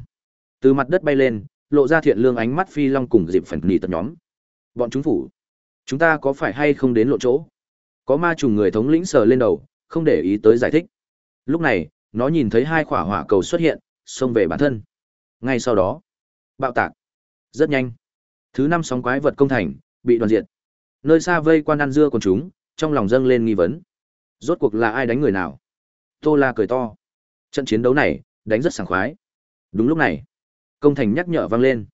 từ mặt đất bay lên, lộ ra thiện lương ánh mắt phi long cùng dịp phần nỉ tật nhóm. Bọn chúng phủ, chúng ta có phải hay không đến lộ chỗ? Có ma trùng người thống lĩnh sờ lên đầu, không để ý tới giải thích. Lúc này, nó nhìn thấy hai quả hỏa cầu xuất hiện, xông về bản thân. Ngay sau đó, bạo tạc. Rất nhanh. Thứ năm sóng quái vật công thành, bị đoàn diệt. Nơi xa vây quan ăn dưa còn chúng, trong lòng dâng lên nghi vấn. Rốt cuộc là ai đánh người nào? Tô La cười to. Trận chiến đấu này, đánh rất sảng khoái. Đúng lúc này, công thành nhắc nhở vang lên.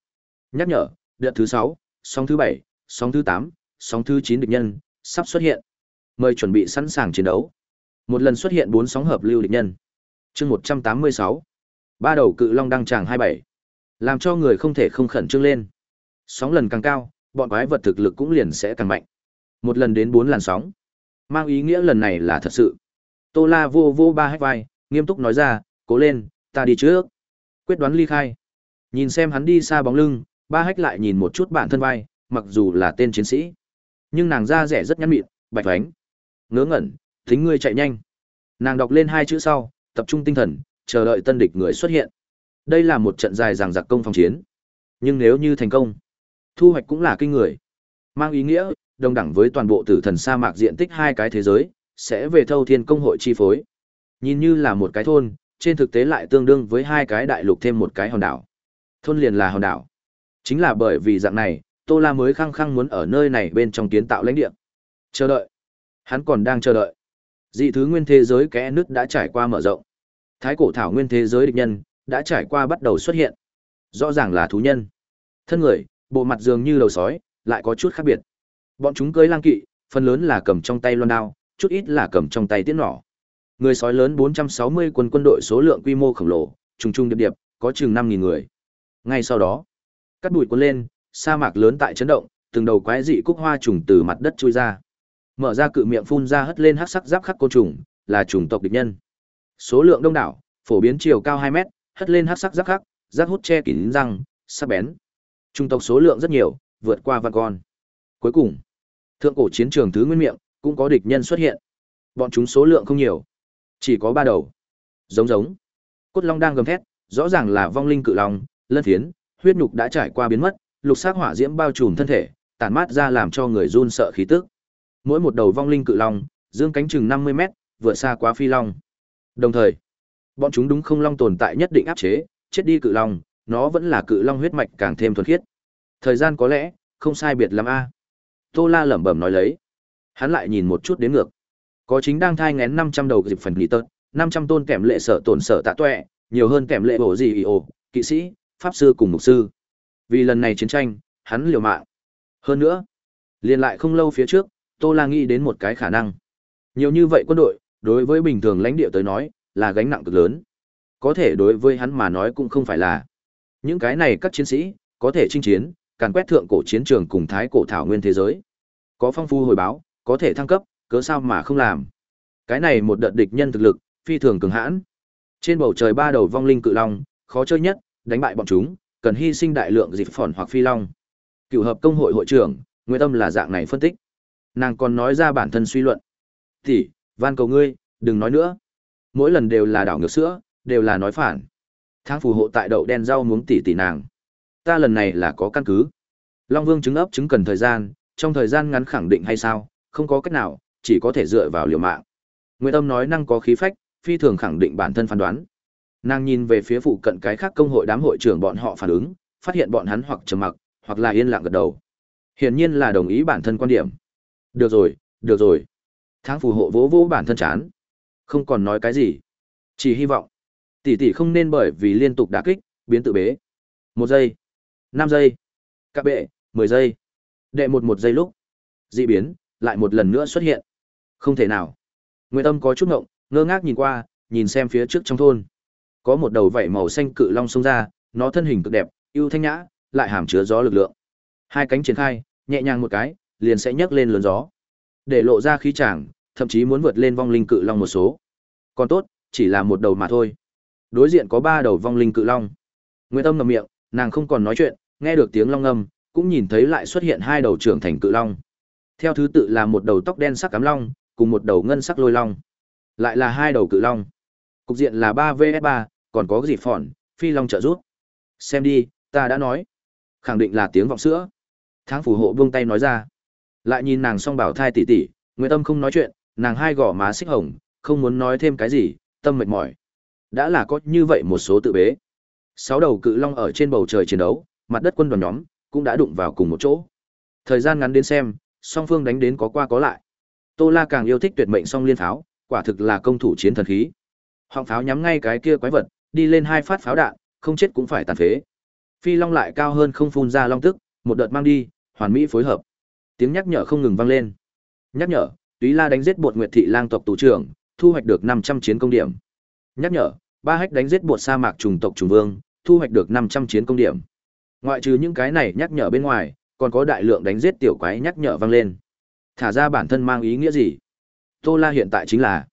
Nhắc nhở, đợt thứ sáu, sóng thứ bảy, sóng thứ tám, sóng thứ chín địch nhân, sắp xuất hiện. Mời chuẩn bị sẵn sàng chiến đấu. Một lần xuất hiện bốn sóng hợp lưu địch nhân. chương một trăm tám mươi sáu Ba đầu cự long đăng tràng bảy Làm cho người không thể không khẩn trương lên. Sóng lần càng cao, bọn quái vật thực lực cũng liền sẽ càng mạnh. Một lần đến bốn làn sóng. Mang ý nghĩa lần này là thật sự. Tô La vô vô ba hách vai, nghiêm túc nói ra, cố lên, ta đi trước. Quyết đoán ly khai. Nhìn xem hắn đi xa bóng lưng, ba hách lại nhìn một chút bản thân vai, mặc dù là tên chiến sĩ. Nhưng nàng da rẻ rất nhăn mịn, bạch vánh. Ngớ ngẩn, thính ngươi chạy nhanh. Nàng đọc lên hai chữ sau, tập trung tinh thần, chờ đợi tân địch người xuất hiện. Đây là một trận dài dằng dặc công phòng chiến. Nhưng nếu như thành công, thu hoạch cũng là kinh người. Mang ý nghĩa, đồng đẳng với toàn bộ tử thần sa mạc diện tích hai cái thế giới, sẽ về thâu thiên công hội chi phối. Nhìn như là một cái thôn, trên thực tế lại tương đương với hai cái đại lục thêm một cái hòn đảo. Thôn liền là hòn đảo. Chính là bởi vì dạng này, Tô La mới khăng khăng muốn ở nơi này bên trong kiến tạo lãnh địa. Chờ đợi. Hắn còn đang chờ đợi. Dị thứ nguyên thế giới kẽ nước đã trải qua mở rộng. Thái cổ thảo nguyên thế giới địch nhân đã trải qua bắt đầu xuất hiện. Rõ ràng là thú nhân. Thân người, bộ mặt dường như đầu sói, lại có chút khác biệt. Bọn chúng cưới lang kỵ, phần lớn là cầm trong tay loan đao, chút ít là cầm trong tay tiễn nỏ. Người sói lớn 460 quân quân đội số lượng quy mô khổng lồ, trùng trùng điệp điệp, có chừng 5000 người. Ngay sau đó, cắt bụi cuốn lên, sa mạc lớn tại chấn động, từng đầu quái dị cúc hoa trùng từ mặt đất chui ra. Mở ra cự miệng phun ra hất lên hắc sắc giáp khắc côn trùng, là trùng tộc địch nhân. Số lượng đông đảo, phổ biến chiều cao 2 mét, hất lên hắc sắc giáp khắc, giáp hút che kín răng, sắc bén. Trung tộc số lượng rất nhiều, vượt qua vạn con. Cuối cùng, thượng cổ chiến trường thứ nguyên miệng, cũng có địch nhân xuất hiện. Bọn chúng số lượng không nhiều, chỉ có ba đầu. Giống giống. Cốt long đang gầm thét, rõ ràng là vong linh cự long, lân thiến, huyết nhục đã trải qua biến mất, lục sắc hỏa diễm bao trùm thân thể, tản mát ra làm cho người run sợ khí tức. Mỗi một đầu vong linh cự long, dương cánh chừng 50 mét, vượt xa quá phi long. Đồng thời, bọn chúng đúng không long tồn tại nhất định áp chế, chết đi cự long, nó vẫn là cự long huyết mạch càng thêm thuần khiết. Thời gian có lẽ không sai biệt lắm a. Tô La lẩm bẩm nói lấy. Hắn lại nhìn một chút đến ngược. Có chính đang thai ngén 500 đầu dịp phần nghỉ tật, 500 tôn kèm lệ sở tổn sở tạ tuệ, nhiều hơn kèm lệ bổ gì ồ, kỵ sĩ, pháp sư cùng mục sư. Vì lần này chiến tranh, hắn liều mạng. Hơn nữa, liền lại không lâu phía trước, Tô La nghĩ đến một cái khả năng. Nhiều như vậy quân đội, đối với bình thường lãnh địa tới nói, là gánh nặng cực lớn. Có thể đối với hắn mà nói cũng không phải là. Những cái này các chiến sĩ, có thể chinh chiến, càn quét thượng cổ chiến trường cùng thái cổ thảo nguyên thế giới. Có phong phu hồi báo, có thể thăng cấp, cớ sao mà không làm. Cái này một đợt địch nhân thực lực, phi thường cường hãn. Trên bầu trời ba đầu vong linh cự long, khó chơi nhất, đánh bại bọn chúng, cần hy sinh đại lượng dịp phòn hoặc phi long. Cựu hợp công hội hội trưởng, Nguyễn Tâm là dạng này phân tích. Nàng còn nói ra bản thân suy luận. Thì, van cầu ngươi, đừng nói nữa. Mỗi lần đều là đảo ngược sữa, đều là nói phản. Tháng phù hộ tại đậu đen rau muống tỷ tỷ nàng. Ta lần này là có căn cứ. Long Vương chứng ấp chứng cần thời gian, trong thời gian ngắn khẳng định hay sao, không có cách nào, chỉ có thể dựa vào liều mạng. Nguyễn Tâm nói năng có khí phách, phi thường khẳng định bản thân phán đoán. Nàng nhìn về phía phụ cận cái khác công hội đám hội trưởng bọn họ phản ứng, phát hiện bọn hắn hoặc trầm mặc, hoặc là yên lặng gật đầu. Hiển nhiên là đồng ý bản thân quan điểm. Được rồi, được rồi. Tháng phù hộ vỗ vỗ bản thân chán. Không còn nói cái gì. Chỉ hy vọng. Tỷ tỷ không nên bởi vì liên tục đá kích, biến tự bế. Một giây. năm giây. Các bệ, mười giây. Đệ một một giây lúc. Dị biến, lại một lần nữa xuất hiện. Không thể nào. Nguyệt Tâm có chút ngộng, ngơ ngác nhìn qua, nhìn xem phía trước trong thôn. Có một đầu vảy màu xanh cự long xông ra, nó thân hình cực đẹp, ưu thanh nhã, lại hàm chứa gió lực lượng. Hai cánh triển khai, nhẹ nhàng một cái, liền sẽ nhấc lên lớn gió. Để lộ ra khí chàng, thậm chí muốn vượt lên vong linh cự long một số. Còn tốt, chỉ là một đầu mà thôi. Đối diện có ba đầu vong linh cự long. Nguyệt Tâm ngậm miệng, nàng không còn nói chuyện, nghe được tiếng long ngâm, cũng nhìn thấy lại xuất hiện hai đầu trưởng thành cự long. Theo thứ tự là một đầu tóc đen sắc cám long, cùng một đầu ngân sắc lôi long. Lại là hai đầu cự long. Cục diện là 3 vs 3, còn có gì phỏn, phi long trợ giúp. Xem đi, ta đã nói. Khẳng định là tiếng vọng sữa. Tháng phù hộ buông tay nói ra. Lại nhìn nàng song bảo thai tỷ tỷ, Nguyệt Tâm không nói chuyện, nàng hai gò má xích hồng, không muốn nói thêm cái gì, tâm mệt mỏi. Đã là có như vậy một số tự bế. Sáu đầu cự long ở trên bầu trời chiến đấu, mặt đất quân đoàn nhóm cũng đã đụng vào cùng một chỗ. Thời gian ngắn đến xem, song phương đánh đến có qua có lại. Tô La càng yêu thích tuyệt mệnh song liên tháo, quả thực là công thủ chiến thần khí. Họng pháo nhắm ngay cái kia quái vật, đi lên hai phát pháo đạn, không chết cũng phải tàn phế. Phi long lại cao hơn không phun ra long tức, một đợt mang đi, hoàn mỹ phối hợp. Tiếng nhắc nhở không ngừng vang lên. Nhắc nhở, Túy La đánh giết bột Nguyệt thị lang tộc tù trưởng, thu hoạch được 500 chiến công điểm. Nhắc nhở, Ba Hách đánh giết bột sa mạc trùng tộc trùng vương, thu hoạch được 500 chiến công điểm. Ngoại trừ những cái này nhắc nhở bên ngoài, còn có đại lượng đánh giết tiểu quái nhắc nhở vang lên. Thả ra bản thân mang ý nghĩa gì? Tô La hiện tại chính là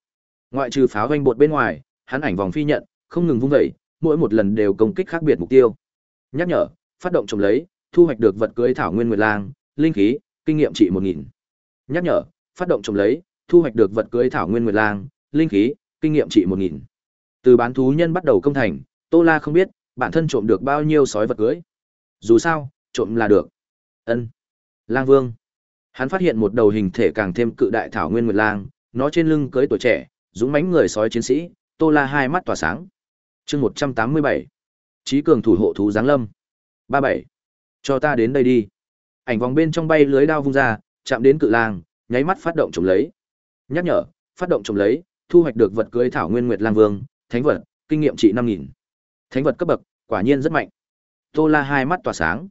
ngoại trừ pháo vanh bột bên ngoài, hắn ảnh vòng phi nhận, không ngừng vung vẩy, mỗi một lần đều công kích khác biệt mục tiêu. Nhắc nhở, phát động trồng lấy, thu hoạch được vật cưới thảo nguyên nguyệt lang, linh khí, kinh nghiệm trị 1000. Nhắc nhở, phát động trồng lấy, thu hoạch được vật cưới thảo nguyên nguyệt lang, linh khí, kinh nghiệm trị 1000. Từ bán thú nhân bắt đầu công thành, Tô La không biết bản thân trộm được bao nhiêu sói vật cưới. Dù sao, trộm là được. Ân. Lang Vương. Hắn phát hiện một đầu hình thể càng thêm cự đại thảo nguyên nguyệt lang, nó trên lưng cưới tuổi trẻ, dũng mãnh người sói chiến sĩ, Tô La hai mắt tỏa sáng. Chương 187. Chí cường thủ hộ thú giáng lâm. 37. Cho ta đến đây đi. Ảnh vòng bên trong bay lưới đao vung ra, chạm đến cự lang, nháy mắt phát động trồng lấy. Nhắc nhở, phát động trồng lấy, thu hoạch được vật cưới thảo nguyên nguyệt lang vương, thánh vật, kinh nghiệm trị 5000. Thánh vật cấp bậc, quả nhiên rất mạnh. Tô La hai mắt tỏa sáng.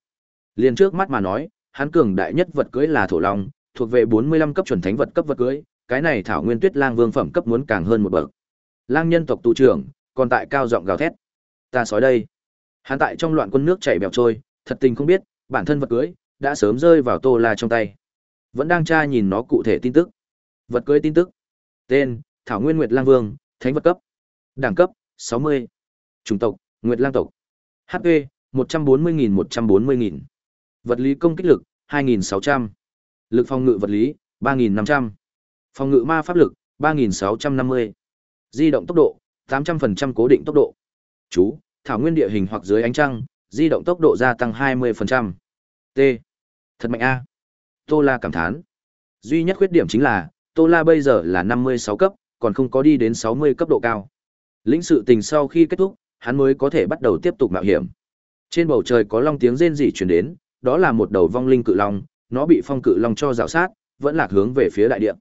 Liền trước mắt mà nói, hắn cường đại nhất vật cưới là thổ long, thuộc về 45 cấp chuẩn thánh vật cấp vật cưới, cái này thảo nguyên tuyết lang vương phẩm cấp muốn càng hơn một bậc. Lang nhân tộc tu trưởng, còn tại cao giọng gào thét. Ta sói đây. Hắn tại trong loạn quân nước chảy bèo trôi, thật tình không biết, bản thân vật cưới đã sớm rơi vào Tô La trong tay. Vẫn đang tra nhìn nó cụ thể tin tức. Vật cưới tin tức. Tên: Thảo Nguyên Nguyệt Lang Vương, thánh vật cấp. Đẳng cấp: 60. Chủng tộc: Nguyệt Lang tộc. HP: 140.000 140.000. Vật lý công kích lực: 2.600. Lực phòng ngự vật lý: 3.500. Phòng ngự ma pháp lực: 3.650. Di động tốc độ: 800% cố định tốc độ. Chú: Thảo nguyên địa hình hoặc dưới ánh trăng, di động tốc độ gia tăng 20%. T. Thật mạnh a. Tô La cảm thán. Duy nhất khuyết điểm chính là, Tô La bây giờ là 56 cấp, còn không có đi đến 60 cấp độ cao. Lĩnh sự tình sau khi kết thúc, hắn mới có thể bắt đầu tiếp tục mạo hiểm. Trên bầu trời có long tiếng rên rỉ truyền đến, đó là một đầu vong linh cự long, nó bị phong cự long cho dạo sát, vẫn lạc hướng về phía đại địa.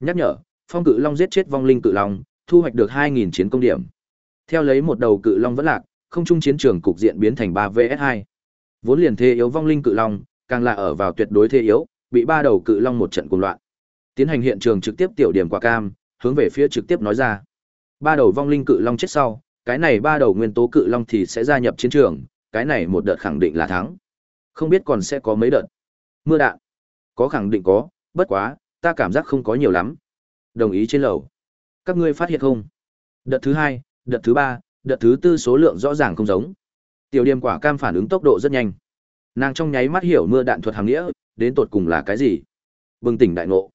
Nhắc nhở, phong cự long giết chết vong linh cự long, thu hoạch được 2000 chiến công điểm. Theo lấy một đầu cự long vẫn lạc, không trung chiến trường cục diện biến thành 3 vs 2. Vốn liền thế yếu vong linh cự long, càng là ở vào tuyệt đối thế yếu, bị ba đầu cự long một trận cuồng loạn. Tiến hành hiện trường trực tiếp tiểu điểm quả cam, hướng về phía trực tiếp nói ra. Ba đầu vong linh cự long chết sau, cái này ba đầu nguyên tố cự long thì sẽ gia nhập chiến trường, cái này một đợt khẳng định là thắng. Không biết còn sẽ có mấy đợt. Mưa đạn. Có khẳng định có, bất quá, ta cảm giác không có nhiều lắm. Đồng ý trên lầu. Các ngươi phát hiện không? Đợt thứ hai, đợt thứ ba, đợt thứ tư số lượng rõ ràng không giống. Tiểu Điềm quả cam phản ứng tốc độ rất nhanh. Nàng trong nháy mắt hiểu mưa đạn thuật hàng nghĩa, đến tột cùng là cái gì? Bừng tỉnh đại ngộ.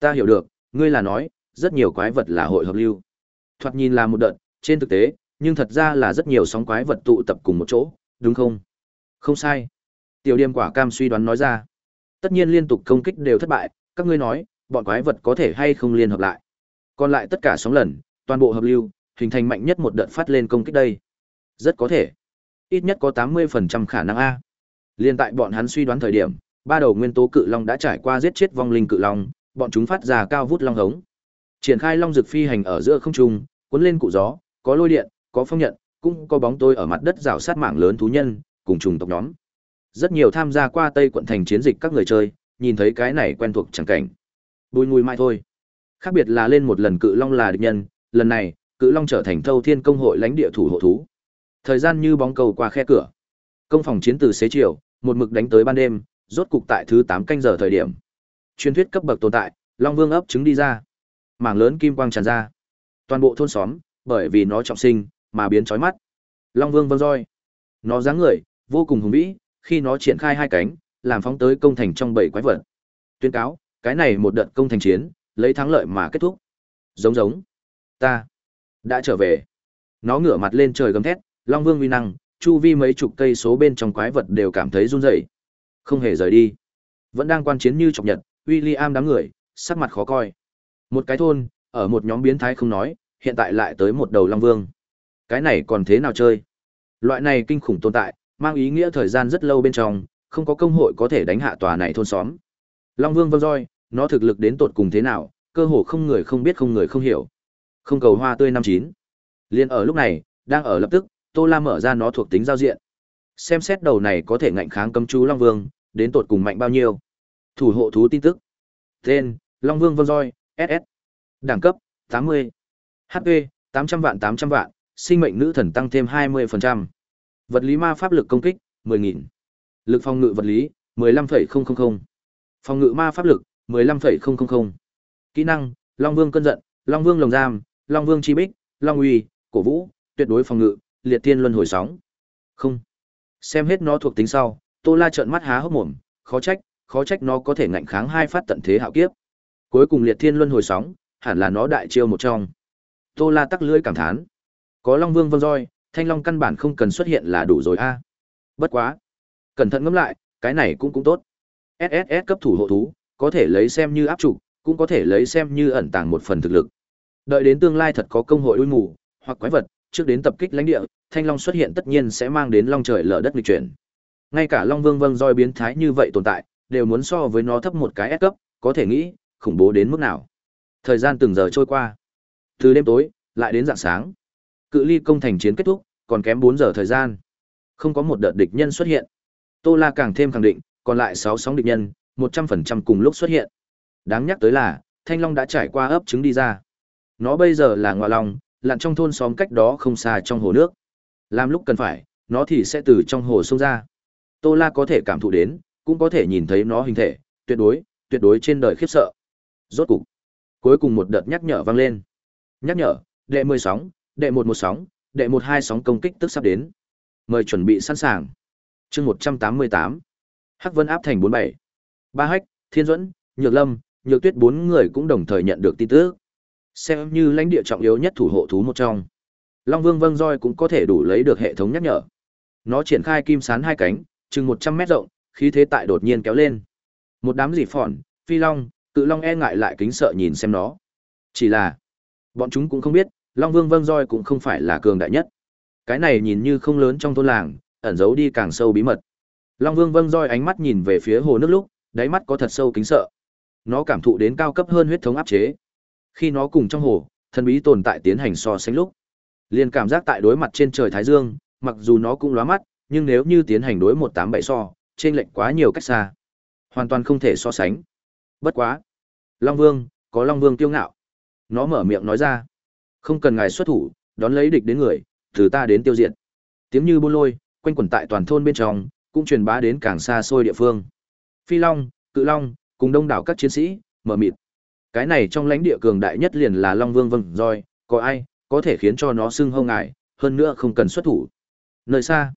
Ta hiểu được, ngươi là nói, rất nhiều quái vật là hội hợp lưu. Thoạt nhìn là một đợt, trên thực tế, nhưng thật ra là rất nhiều sóng quái vật tụ tập cùng một chỗ, đúng không? Không sai. Tiểu Điềm quả cam suy đoán nói ra. Tất nhiên liên tục công kích đều thất bại, các ngươi nói, bọn quái vật có thể hay không liên hợp lại? Còn lại tất cả sóng lần, toàn bộ hợp lưu, hình thành mạnh nhất một đợt phát lên công kích đây. Rất có thể. Ít nhất có 80% khả năng A. Liên tại bọn hắn suy đoán thời điểm, ba đầu nguyên tố cự long đã trải qua giết chết vong linh cự long, bọn chúng phát ra cao vút long hống. Triển khai long dược phi hành ở giữa không trung, cuốn lên cụ gió, có lôi điện, có phong nhận, cũng có bóng tôi ở mặt đất rào sát mạng lớn thú nhân, cùng trùng tộc nhóm. Rất nhiều tham gia qua Tây quận thành chiến dịch các người chơi, nhìn thấy cái này quen thuộc chẳng cảnh. Bùi ngùi mai thôi. Khác biệt là lên một lần cự long là địch nhân, lần này, cự long trở thành thâu thiên công hội lãnh địa thủ hộ thú. Thời gian như bóng cầu qua khe cửa. Công phòng chiến từ xế chiều, một mực đánh tới ban đêm, rốt cục tại thứ 8 canh giờ thời điểm. Truyền thuyết cấp bậc tồn tại, Long Vương ấp trứng đi ra. Mảng lớn kim quang tràn ra. Toàn bộ thôn xóm, bởi vì nó trọng sinh, mà biến chói mắt. Long Vương vâng roi. Nó dáng người, vô cùng hùng vĩ, khi nó triển khai hai cánh, làm phóng tới công thành trong bảy quái vật. Tuyên cáo, cái này một đợt công thành chiến, lấy thắng lợi mà kết thúc. Giống giống. Ta đã trở về. Nó ngửa mặt lên trời gầm thét, Long Vương uy năng, chu vi mấy chục cây số bên trong quái vật đều cảm thấy run rẩy. Không hề rời đi. Vẫn đang quan chiến như chọc nhật, William đám người, sắc mặt khó coi. Một cái thôn, ở một nhóm biến thái không nói, hiện tại lại tới một đầu Long Vương. Cái này còn thế nào chơi? Loại này kinh khủng tồn tại, mang ý nghĩa thời gian rất lâu bên trong, không có công hội có thể đánh hạ tòa này thôn xóm. Long Vương vâng roi, nó thực lực đến tột cùng thế nào, cơ hồ không người không biết không người không hiểu. Không cầu hoa tươi năm chín. Liên ở lúc này, đang ở lập tức, Tô La mở ra nó thuộc tính giao diện. Xem xét đầu này có thể ngạnh kháng cấm chú Long Vương, đến tột cùng mạnh bao nhiêu. Thủ hộ thú tin tức. Tên: Long Vương Vân Roi, SS. Đẳng cấp: 80. HP: 800 vạn 800 vạn, sinh mệnh nữ thần tăng thêm 20%. Vật lý ma pháp lực công kích: 10.000. Lực phòng ngự vật lý: 15,000. Phòng ngự ma pháp lực: 15,000. Kỹ năng: Long Vương cơn giận, Long Vương lồng giam, Long Vương chi bích, Long uy, cổ vũ, tuyệt đối phòng ngự, liệt thiên luân hồi sóng. Không. Xem hết nó thuộc tính sau, Tô La trợn mắt há hốc mồm, khó trách, khó trách nó có thể ngạnh kháng hai phát tận thế hạo kiếp. Cuối cùng liệt thiên luân hồi sóng, hẳn là nó đại chiêu một trong. Tô La tắc lưỡi cảm thán. Có Long Vương vân roi, Thanh Long căn bản không cần xuất hiện là đủ rồi a. Bất quá, cẩn thận ngẫm lại, cái này cũng cũng tốt. SSS cấp thủ hộ thú, có thể lấy xem như áp trụ, cũng có thể lấy xem như ẩn tàng một phần thực lực. Đợi đến tương lai thật có công hội đuôi mù, hoặc quái vật, trước đến tập kích lãnh địa, Thanh Long xuất hiện tất nhiên sẽ mang đến long trời lở đất lịch chuyển. Ngay cả Long Vương Vâng roi biến thái như vậy tồn tại, đều muốn so với nó thấp một cái S cấp, có thể nghĩ, khủng bố đến mức nào. Thời gian từng giờ trôi qua. Từ đêm tối, lại đến rạng sáng. Cự ly công thành chiến kết thúc, còn kém 4 giờ thời gian. Không có một đợt địch nhân xuất hiện. Tô La càng thêm khẳng định, còn lại 6 sóng địch nhân, 100% cùng lúc xuất hiện. Đáng nhắc tới là, Thanh Long đã trải qua ấp trứng đi ra. Nó bây giờ là ngọa long, lặn trong thôn xóm cách đó không xa trong hồ nước. Làm lúc cần phải, nó thì sẽ từ trong hồ sông ra. Tô La có thể cảm thụ đến, cũng có thể nhìn thấy nó hình thể, tuyệt đối, tuyệt đối trên đời khiếp sợ. Rốt cục, cuối cùng một đợt nhắc nhở vang lên. Nhắc nhở, đệ 10 sóng, đệ 11 sóng, đệ 12 sóng công kích tức sắp đến. Mời chuẩn bị sẵn sàng. Chương 188. Hắc Vân áp thành 47. Ba Hách, Thiên Duẫn, Nhược Lâm, Nhược Tuyết bốn người cũng đồng thời nhận được tin tức. Xem như lãnh địa trọng yếu nhất thủ hộ thú một trong. Long Vương Vâng Roi cũng có thể đủ lấy được hệ thống nhắc nhở. Nó triển khai kim sán hai cánh, chừng 100 mét rộng, khí thế tại đột nhiên kéo lên. Một đám dị phòn, phi long, cự long e ngại lại kính sợ nhìn xem nó. Chỉ là, bọn chúng cũng không biết, Long Vương Vâng Roi cũng không phải là cường đại nhất. Cái này nhìn như không lớn trong thôn làng, ẩn giấu đi càng sâu bí mật. Long Vương Vâng Roi ánh mắt nhìn về phía hồ nước lúc, đáy mắt có thật sâu kính sợ. Nó cảm thụ đến cao cấp hơn huyết thống áp chế. Khi nó cùng trong hồ, thần bí tồn tại tiến hành so sánh lúc, liền cảm giác tại đối mặt trên trời thái dương, mặc dù nó cũng lóa mắt, nhưng nếu như tiến hành đối một tám bảy so, trên lệnh quá nhiều cách xa, hoàn toàn không thể so sánh. Bất quá, Long Vương, có Long Vương kiêu ngạo. Nó mở miệng nói ra, không cần ngài xuất thủ, đón lấy địch đến người, từ ta đến tiêu diệt. Tiếng như buôn lôi, quanh quẩn tại toàn thôn bên trong, cũng truyền bá đến càng xa xôi địa phương. Phi Long, Cự Long, cùng đông đảo các chiến sĩ, mở mịt. Cái này trong lãnh địa cường đại nhất liền là Long Vương Vâng Roi, có ai có thể khiến cho nó sưng hông ngại? hơn nữa không cần xuất thủ. Nơi xa,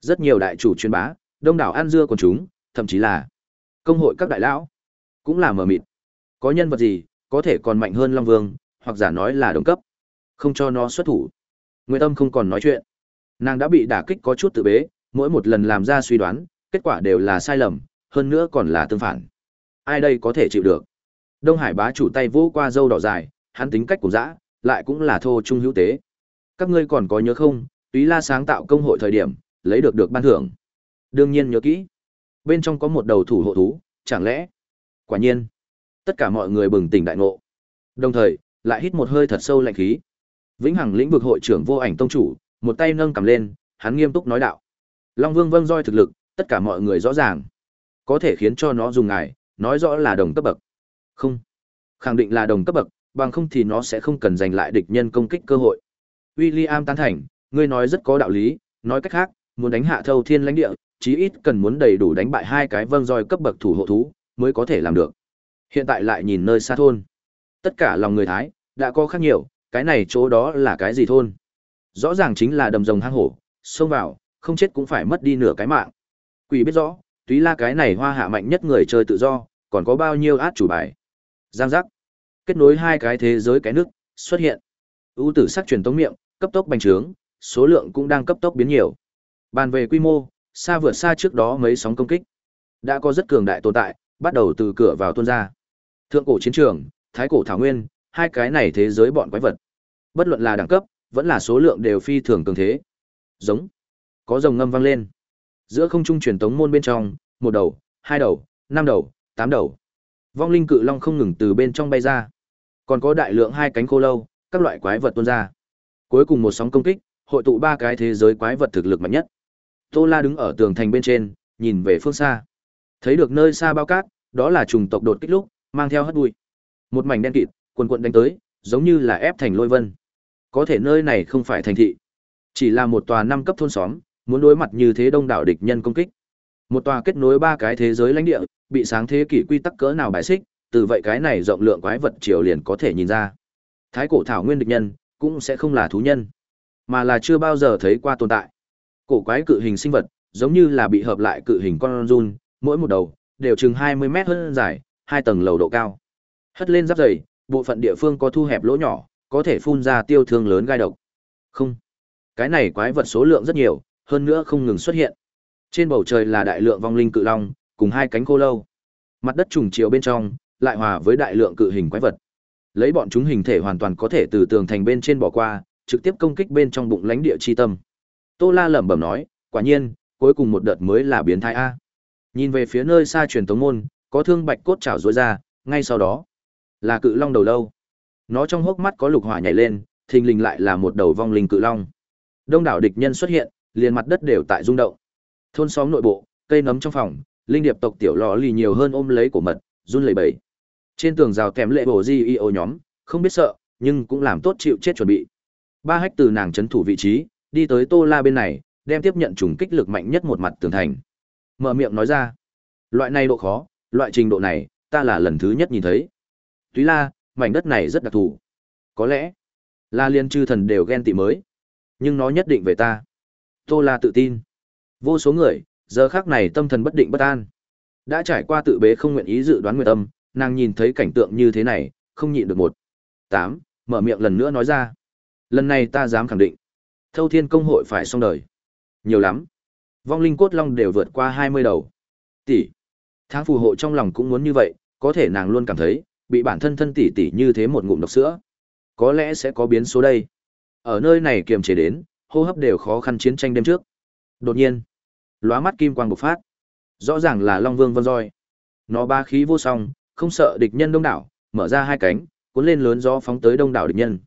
rất nhiều đại chủ truyền bá, đông đảo An dưa của chúng, thậm chí là công hội các đại lão, cũng là mở mịt. Có nhân vật gì, có thể còn mạnh hơn Long Vương, hoặc giả nói là đồng cấp, không cho nó xuất thủ. Nguyệt Tâm không còn nói chuyện. Nàng đã bị đả kích có chút tự bế, mỗi một lần làm ra suy đoán, kết quả đều là sai lầm, hơn nữa còn là tương phản. Ai đây có thể chịu được? Đông Hải bá chủ tay vỗ qua dâu đỏ dài, hắn tính cách cũng dã, lại cũng là thô trung hữu tế. Các ngươi còn có nhớ không, Túy La sáng tạo công hội thời điểm, lấy được được ban thưởng. Đương nhiên nhớ kỹ. Bên trong có một đầu thủ hộ thú, chẳng lẽ? Quả nhiên. Tất cả mọi người bừng tỉnh đại ngộ. Đồng thời, lại hít một hơi thật sâu lạnh khí. Vĩnh Hằng lĩnh vực hội trưởng vô ảnh tông chủ, một tay nâng cầm lên, hắn nghiêm túc nói đạo. Long Vương vâng roi thực lực, tất cả mọi người rõ ràng. Có thể khiến cho nó dùng ngài, nói rõ là đồng cấp bậc. Không. Khẳng định là đồng cấp bậc, bằng không thì nó sẽ không cần giành lại địch nhân công kích cơ hội. William tán thành, ngươi nói rất có đạo lý, nói cách khác, muốn đánh hạ thâu thiên lãnh địa, chí ít cần muốn đầy đủ đánh bại hai cái vâng roi cấp bậc thủ hộ thú, mới có thể làm được. Hiện tại lại nhìn nơi xa thôn. Tất cả lòng người Thái, đã có khác nhiều, cái này chỗ đó là cái gì thôn? Rõ ràng chính là đầm rồng hang hổ, xông vào, không chết cũng phải mất đi nửa cái mạng. Quỷ biết rõ, túy la cái này hoa hạ mạnh nhất người chơi tự do, còn có bao nhiêu át chủ bài. Giang giác. Kết nối hai cái thế giới cái nước, xuất hiện. ưu tử sắc truyền tống miệng, cấp tốc bành trướng, số lượng cũng đang cấp tốc biến nhiều. Bàn về quy mô, xa vượt xa trước đó mấy sóng công kích. Đã có rất cường đại tồn tại, bắt đầu từ cửa vào tuôn ra. Thượng cổ chiến trường, thái cổ thảo nguyên, hai cái này thế giới bọn quái vật. Bất luận là đẳng cấp, vẫn là số lượng đều phi thường cường thế. Giống. Có rồng ngâm vang lên. Giữa không trung truyền tống môn bên trong, một đầu, hai đầu, năm đầu, tám đầu. Vong linh cự long không ngừng từ bên trong bay ra. Còn có đại lượng hai cánh khô lâu, các loại quái vật tuôn ra. Cuối cùng một sóng công kích, hội tụ ba cái thế giới quái vật thực lực mạnh nhất. Tô La đứng ở tường thành bên trên, nhìn về phương xa. Thấy được nơi xa bao cát, đó là trùng tộc đột kích lúc, mang theo hất bụi. Một mảnh đen kịt, quần quận đánh tới, giống như là ép thành lôi vân. Có thể nơi này không phải thành thị, chỉ là một tòa năm cấp thôn xóm, muốn đối mặt như thế đông đảo địch nhân công kích. Một tòa kết nối ba cái thế giới lãnh địa, bị sáng thế kỷ quy tắc cỡ nào bài xích, từ vậy cái này rộng lượng quái vật triều liền có thể nhìn ra. Thái cổ thảo nguyên địch nhân, cũng sẽ không là thú nhân, mà là chưa bao giờ thấy qua tồn tại. Cổ quái cự hình sinh vật, giống như là bị hợp lại cự hình con run, mỗi một đầu đều chừng 20 mét hơn dài, hai tầng lầu độ cao. Hất lên giáp dày, bộ phận địa phương có thu hẹp lỗ nhỏ, có thể phun ra tiêu thương lớn gai độc. Không. Cái này quái vật số lượng rất nhiều, hơn nữa không ngừng xuất hiện. Trên bầu trời là đại lượng vong linh cự long, cùng hai cánh khô lâu. Mặt đất trùng chiều bên trong, lại hòa với đại lượng cự hình quái vật. Lấy bọn chúng hình thể hoàn toàn có thể từ tường thành bên trên bỏ qua, trực tiếp công kích bên trong bụng lãnh địa chi tâm. Tô La lẩm bẩm nói, quả nhiên, cuối cùng một đợt mới là biến thái a. Nhìn về phía nơi xa truyền tống môn, có thương bạch cốt chảo rối ra, ngay sau đó là cự long đầu lâu. Nó trong hốc mắt có lục hỏa nhảy lên, thình lình lại là một đầu vong linh cự long. Đông đảo địch nhân xuất hiện, liền mặt đất đều tại rung động. Thôn xóm nội bộ, cây nấm trong phòng, linh điệp tộc tiểu lọ lì nhiều hơn ôm lấy của mật, run lẩy bẩy. Trên tường rào kèm lệ bổ di y ô nhóm, không biết sợ, nhưng cũng làm tốt chịu chết chuẩn bị. Ba hách từ nàng chấn thủ vị trí, đi tới Tô La bên này, đem tiếp nhận trùng kích lực mạnh nhất một mặt tường thành. Mở miệng nói ra, loại này độ khó, loại trình độ này, ta là lần thứ nhất nhìn thấy. Túy La, mảnh đất này rất đặc thù. Có lẽ, La Liên chư thần đều ghen tị mới, nhưng nó nhất định về ta. Tô La tự tin. Vô số người, giờ khác này tâm thần bất định bất an. Đã trải qua tự bế không nguyện ý dự đoán nguyện tâm, nàng nhìn thấy cảnh tượng như thế này, không nhịn được một. Tám, mở miệng lần nữa nói ra. Lần này ta dám khẳng định. Thâu thiên công hội phải xong đời. Nhiều lắm. Vong linh cốt long đều vượt qua hai mươi đầu. Tỷ. Tháng phù hộ trong lòng cũng muốn như vậy, có thể nàng luôn cảm thấy, bị bản thân thân tỷ tỷ như thế một ngụm độc sữa. Có lẽ sẽ có biến số đây. Ở nơi này kiềm chế đến, hô hấp đều khó khăn chiến tranh đêm trước. Đột nhiên, lóa mắt kim quang bộc phát. Rõ ràng là Long Vương Vân Roi. Nó ba khí vô song, không sợ địch nhân đông đảo, mở ra hai cánh, cuốn lên lớn gió phóng tới đông đảo địch nhân.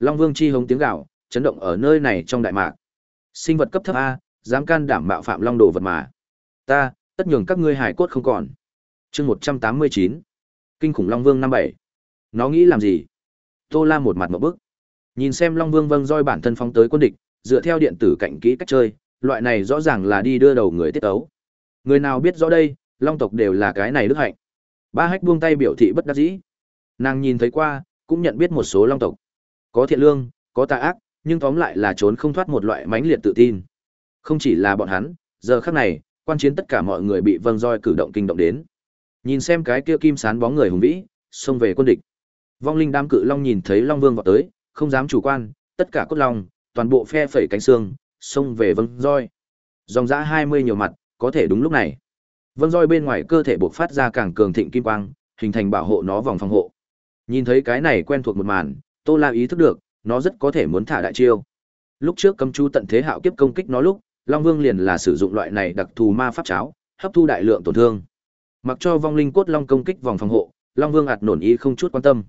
Long Vương chi hống tiếng gào, chấn động ở nơi này trong đại mạc. Sinh vật cấp thấp a, dám can đảm bạo phạm long đồ vật mà. Ta, tất nhường các ngươi hải cốt không còn. Chương một trăm tám mươi chín Kinh khủng Long Vương năm bảy Nó nghĩ làm gì? Tô La một mặt một bức. Nhìn xem Long Vương vâng roi bản thân phóng tới quân địch, dựa theo điện tử cạnh kỹ cách chơi, loại này rõ ràng là đi đưa đầu người tiết ấu. Người nào biết rõ đây, Long tộc đều là cái này đức hạnh. Ba hách buông tay biểu thị bất đắc dĩ. Nàng nhìn thấy qua, cũng nhận biết một số Long tộc. Có thiện lương, có tà ác, nhưng tóm lại là trốn không thoát một loại mãnh liệt tự tin. Không chỉ là bọn hắn, giờ khắc này, quan chiến tất cả mọi người bị vâng roi cử động kinh động đến. Nhìn xem cái kia kim sán bóng người hùng vĩ, xông về quân địch. Vong linh đám cự long nhìn thấy Long Vương vọt tới, không dám chủ quan, tất cả cốt long, toàn bộ phe phẩy cánh xương, xông về vâng roi. Dòng dã 20 nhiều mặt, có thể đúng lúc này. Vâng roi bên ngoài cơ thể bộc phát ra càng cường thịnh kim quang, hình thành bảo hộ nó vòng phòng hộ. Nhìn thấy cái này quen thuộc một màn, Tô La ý thức được, nó rất có thể muốn thả đại chiêu. Lúc trước cấm chú tận thế hạo kiếp công kích nó lúc, Long Vương liền là sử dụng loại này đặc thù ma pháp cháo, hấp thu đại lượng tổn thương. Mặc cho vong linh cốt long công kích vòng phòng hộ, Long Vương ạt nổn ý không chút quan tâm.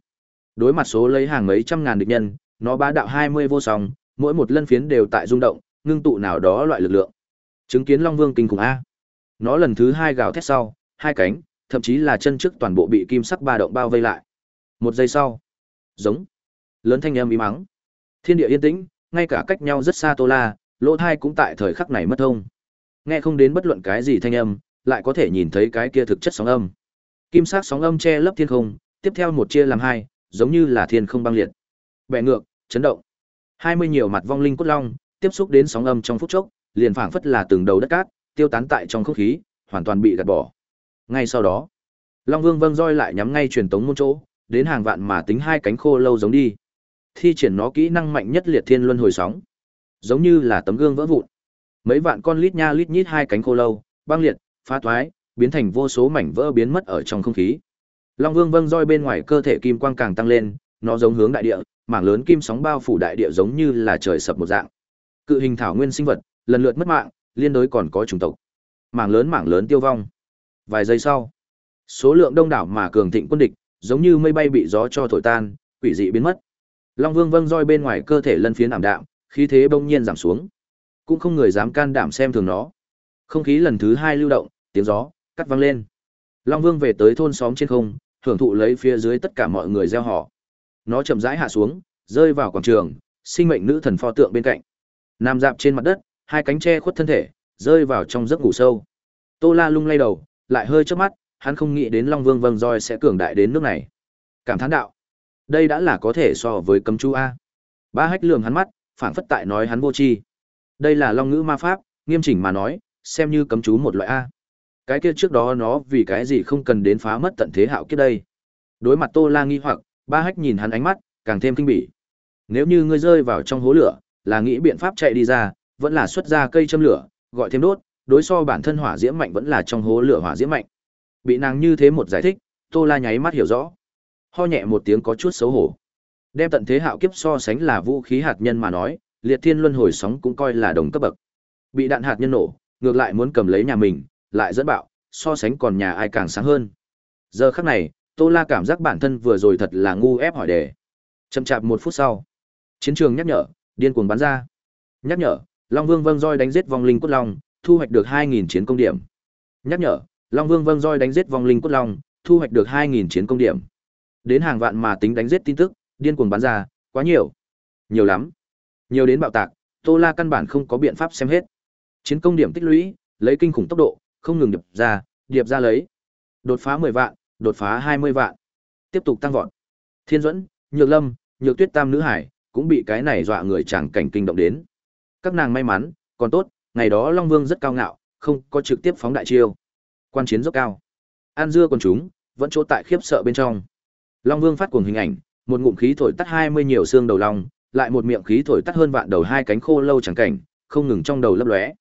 Đối mặt số lấy hàng mấy trăm ngàn địch nhân, nó bá đạo 20 vô song, mỗi một lân phiến đều tại rung động, ngưng tụ nào đó loại lực lượng. Chứng kiến Long Vương kinh khủng a. Nó lần thứ hai gào thét sau, hai cánh, thậm chí là chân trước toàn bộ bị kim sắc ba động bao vây lại. Một giây sau, giống lớn thanh âm im mắng. Thiên địa yên tĩnh, ngay cả cách nhau rất xa Tô La, lỗ thai cũng tại thời khắc này mất thông. Nghe không đến bất luận cái gì thanh âm, lại có thể nhìn thấy cái kia thực chất sóng âm. Kim sắc sóng âm che lấp thiên không, tiếp theo một chia làm hai, giống như là thiên không băng liệt. Bẻ ngược, chấn động hai mươi nhiều mặt vong linh cốt long, tiếp xúc đến sóng âm trong phút chốc, liền phảng phất là từng đầu đất cát, tiêu tán tại trong không khí, hoàn toàn bị gạt bỏ. Ngay sau đó, Long Vương vâng roi lại nhắm ngay truyền tống môn chỗ, đến hàng vạn mà tính hai cánh khô lâu giống đi. Thi triển nó kỹ năng mạnh nhất liệt thiên luân hồi sóng, giống như là tấm gương vỡ vụn. Mấy vạn con lít nha lít nhít hai cánh khô lâu, băng liệt, phá thoái, biến thành vô số mảnh vỡ biến mất ở trong không khí. Long Vương vâng roi bên ngoài cơ thể kim quang càng tăng lên, nó giống hướng đại địa, mảng lớn kim sóng bao phủ đại địa giống như là trời sập một dạng. Cự hình thảo nguyên sinh vật, lần lượt mất mạng, liên đối còn có chủng tộc. Mảng lớn mảng lớn tiêu vong. Vài giây sau, số lượng đông đảo mà cường thịnh quân địch, giống như mây bay bị gió cho thổi tan, quỷ dị biến mất. Long Vương vâng roi bên ngoài cơ thể lân phiến ảm đạm, khí thế bỗng nhiên giảm xuống. Cũng không người dám can đảm xem thường nó. Không khí lần thứ hai lưu động, tiếng gió cắt vang lên. Long Vương về tới thôn xóm trên không, hưởng thụ lấy phía dưới tất cả mọi người gieo họ. Nó chậm rãi hạ xuống, rơi vào quảng trường, sinh mệnh nữ thần pho tượng bên cạnh. Nằm dạp trên mặt đất, hai cánh che khuất thân thể, rơi vào trong giấc ngủ sâu. Tô La lung lay đầu, lại hơi chớp mắt, hắn không nghĩ đến Long Vương vâng roi sẽ cường đại đến nước này. Cảm thán đạo, đây đã là có thể so với cấm chú a. Ba hách lườm hắn mắt, phảng phất tại nói hắn vô tri. Đây là long ngữ ma pháp, nghiêm chỉnh mà nói, xem như cấm chú một loại a. Cái kia trước đó nó vì cái gì không cần đến phá mất tận thế hạo kiếp đây. Đối mặt Tô La nghi hoặc, ba hách nhìn hắn ánh mắt, càng thêm kinh bỉ. Nếu như ngươi rơi vào trong hố lửa, là nghĩ biện pháp chạy đi ra, vẫn là xuất ra cây châm lửa, gọi thêm đốt, đối so bản thân hỏa diễm mạnh vẫn là trong hố lửa hỏa diễm mạnh. Bị nàng như thế một giải thích, Tô La nháy mắt hiểu rõ. Ho nhẹ một tiếng có chút xấu hổ. Đem tận thế hạo kiếp so sánh là vũ khí hạt nhân mà nói, liệt thiên luân hồi sóng cũng coi là đồng cấp bậc. Bị đạn hạt nhân nổ, ngược lại muốn cầm lấy nhà mình, lại dẫn bạo, so sánh còn nhà ai càng sáng hơn. Giờ khắc này, Tô La cảm giác bản thân vừa rồi thật là ngu ép hỏi đề. Chậm chạp một phút sau, chiến trường nhắc nhở, điên cuồng bắn ra. Nhắc nhở, Long Vương vâng roi đánh giết vong linh cốt long, thu hoạch được 2000 chiến công điểm. Nhắc nhở, Long Vương vâng roi đánh giết vong linh cốt long, thu hoạch được 2000 chiến công điểm. Đến hàng vạn mà tính đánh giết tin tức, điên cuồng bắn ra, quá nhiều. Nhiều lắm. Nhiều đến bạo tạc, Tô La căn bản không có biện pháp xem hết. Chiến công điểm tích lũy, lấy kinh khủng tốc độ, không ngừng điệp ra, điệp ra lấy. Đột phá 10 vạn, đột phá 20 vạn. Tiếp tục tăng vọt. Thiên Duẫn, Nhược Lâm, Nhược Tuyết Tam nữ hải cũng bị cái này dọa người chẳng cảnh kinh động đến. Các nàng may mắn, còn tốt, ngày đó Long Vương rất cao ngạo, không có trực tiếp phóng đại chiêu. Quan chiến dốc cao. An dưa còn chúng, vẫn chỗ tại khiếp sợ bên trong. Long Vương phát cuồng hình ảnh, một ngụm khí thổi tắt 20 nhiều xương đầu long, lại một miệng khí thổi tắt hơn vạn đầu hai cánh khô lâu chẳng cảnh, không ngừng trong đầu lấp lóe.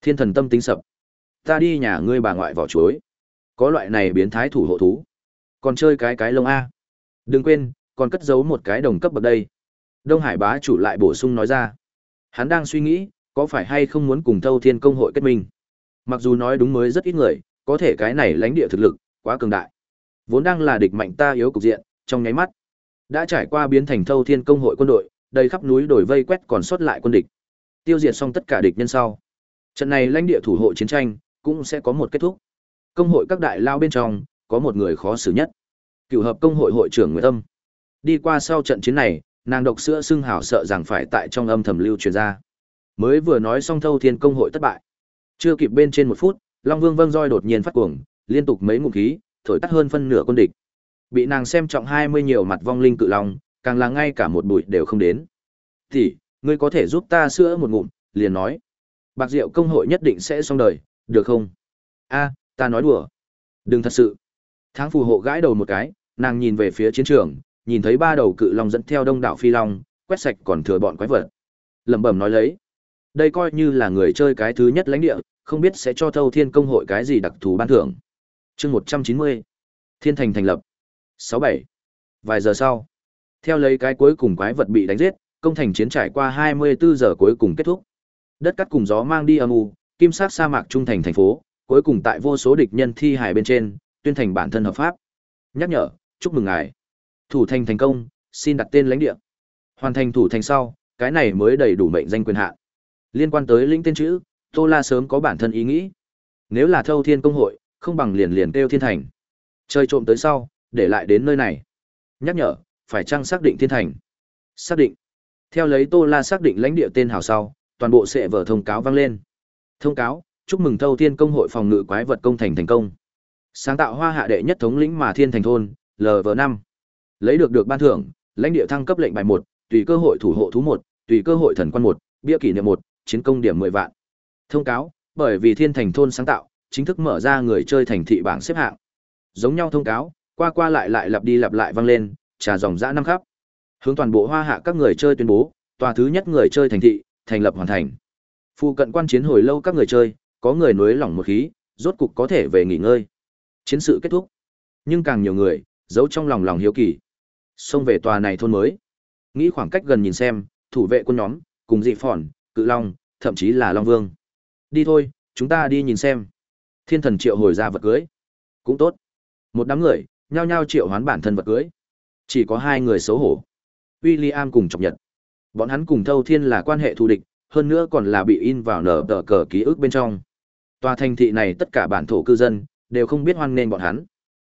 Thiên thần tâm tính sập. Ta đi nhà ngươi bà ngoại vỏ chuối. Có loại này biến thái thủ hộ thú. Còn chơi cái cái lông a. Đừng quên, còn cất giấu một cái đồng cấp bậc đây. Đông Hải bá chủ lại bổ sung nói ra. Hắn đang suy nghĩ, có phải hay không muốn cùng Thâu Thiên công hội kết minh. Mặc dù nói đúng mới rất ít người, có thể cái này lãnh địa thực lực quá cường đại. Vốn đang là địch mạnh ta yếu cục diện, trong nháy mắt đã trải qua biến thành Thâu Thiên công hội quân đội, đầy khắp núi đồi vây quét còn sót lại quân địch. Tiêu diệt xong tất cả địch nhân sau, trận này lãnh địa thủ hộ chiến tranh cũng sẽ có một kết thúc. Công hội các đại lao bên trong, có một người khó xử nhất. Cựu hợp công hội hội trưởng Nguyễn Âm. Đi qua sau trận chiến này, nàng độc sữa xưng hảo sợ rằng phải tại trong âm thầm lưu truyền ra. Mới vừa nói xong thâu thiên công hội thất bại. Chưa kịp bên trên một phút, Long Vương Vâng roi đột nhiên phát cuồng, liên tục mấy ngụm khí, thổi tắt hơn phân nửa quân địch. Bị nàng xem trọng hai mươi nhiều mặt vong linh cự long, càng là ngay cả một bụi đều không đến. Thì, ngươi có thể giúp ta sữa một ngụm, liền nói. Bạc Diệu công hội nhất định sẽ xong đời, được không? A, ta nói đùa. Đừng thật sự. Tháng phù hộ gãi đầu một cái, nàng nhìn về phía chiến trường, nhìn thấy ba đầu cự long dẫn theo đông đảo phi long, quét sạch còn thừa bọn quái vật. Lẩm bẩm nói lấy, đây coi như là người chơi cái thứ nhất lãnh địa, không biết sẽ cho Thâu Thiên công hội cái gì đặc thù ban thưởng. Chương 190. Thiên thành thành lập. 67. Vài giờ sau, theo lấy cái cuối cùng quái vật bị đánh giết, công thành chiến trải qua 24 giờ cuối cùng kết thúc. Đất cắt cùng gió mang đi âm u, kim sắc sa mạc trung thành thành phố, cuối cùng tại vô số địch nhân thi hài bên trên, tuyên thành bản thân hợp pháp. Nhắc nhở, chúc mừng ngài. Thủ thành thành công, xin đặt tên lãnh địa. Hoàn thành thủ thành sau, cái này mới đầy đủ mệnh danh quyền hạn. Liên quan tới lĩnh tên chữ, Tô La sớm có bản thân ý nghĩ. Nếu là Thâu Thiên công hội, không bằng liền liền kêu Thiên Thành. Chơi trộm tới sau, để lại đến nơi này. Nhắc nhở, phải chăng xác định Thiên Thành? Xác định. Theo lấy Tô La xác định lãnh địa tên hào sau, toàn bộ sẽ vở thông cáo vang lên. Thông cáo, chúc mừng Thâu Thiên công hội phòng ngự quái vật công thành thành công. Sáng tạo hoa hạ đệ nhất thống lĩnh mà Thiên Thành thôn, LV5. Lấy được được ban thưởng, lãnh địa thăng cấp lệnh bài một, tùy cơ hội thủ hộ thú một, tùy cơ hội thần quan một, bia kỷ niệm một, chiến công điểm mười vạn. Thông cáo, bởi vì Thiên Thành thôn sáng tạo, chính thức mở ra người chơi thành thị bảng xếp hạng. Giống nhau thông cáo, qua qua lại lại lặp đi lặp lại vang lên, trà dòng dã năm khắp. Hướng toàn bộ hoa hạ các người chơi tuyên bố, tòa thứ nhất người chơi thành thị, thành lập hoàn thành. Phụ cận quan chiến hồi lâu các người chơi, có người nuối lỏng một khí, rốt cục có thể về nghỉ ngơi. Chiến sự kết thúc. Nhưng càng nhiều người, giấu trong lòng lòng hiếu kỳ. Xông về tòa này thôn mới. Nghĩ khoảng cách gần nhìn xem, thủ vệ quân nhóm, cùng dị phòn, cự long, thậm chí là long vương. Đi thôi, chúng ta đi nhìn xem. Thiên thần triệu hồi ra vật cưới. Cũng tốt. Một đám người, nhao nhao triệu hoán bản thân vật cưới. Chỉ có hai người xấu hổ. William cùng chọc nhật. Bọn hắn cùng Thâu Thiên là quan hệ thù địch, hơn nữa còn là bị in vào nở tờ cờ ký ức bên trong. Tòa thành thị này tất cả bản thổ cư dân đều không biết hoan nên bọn hắn.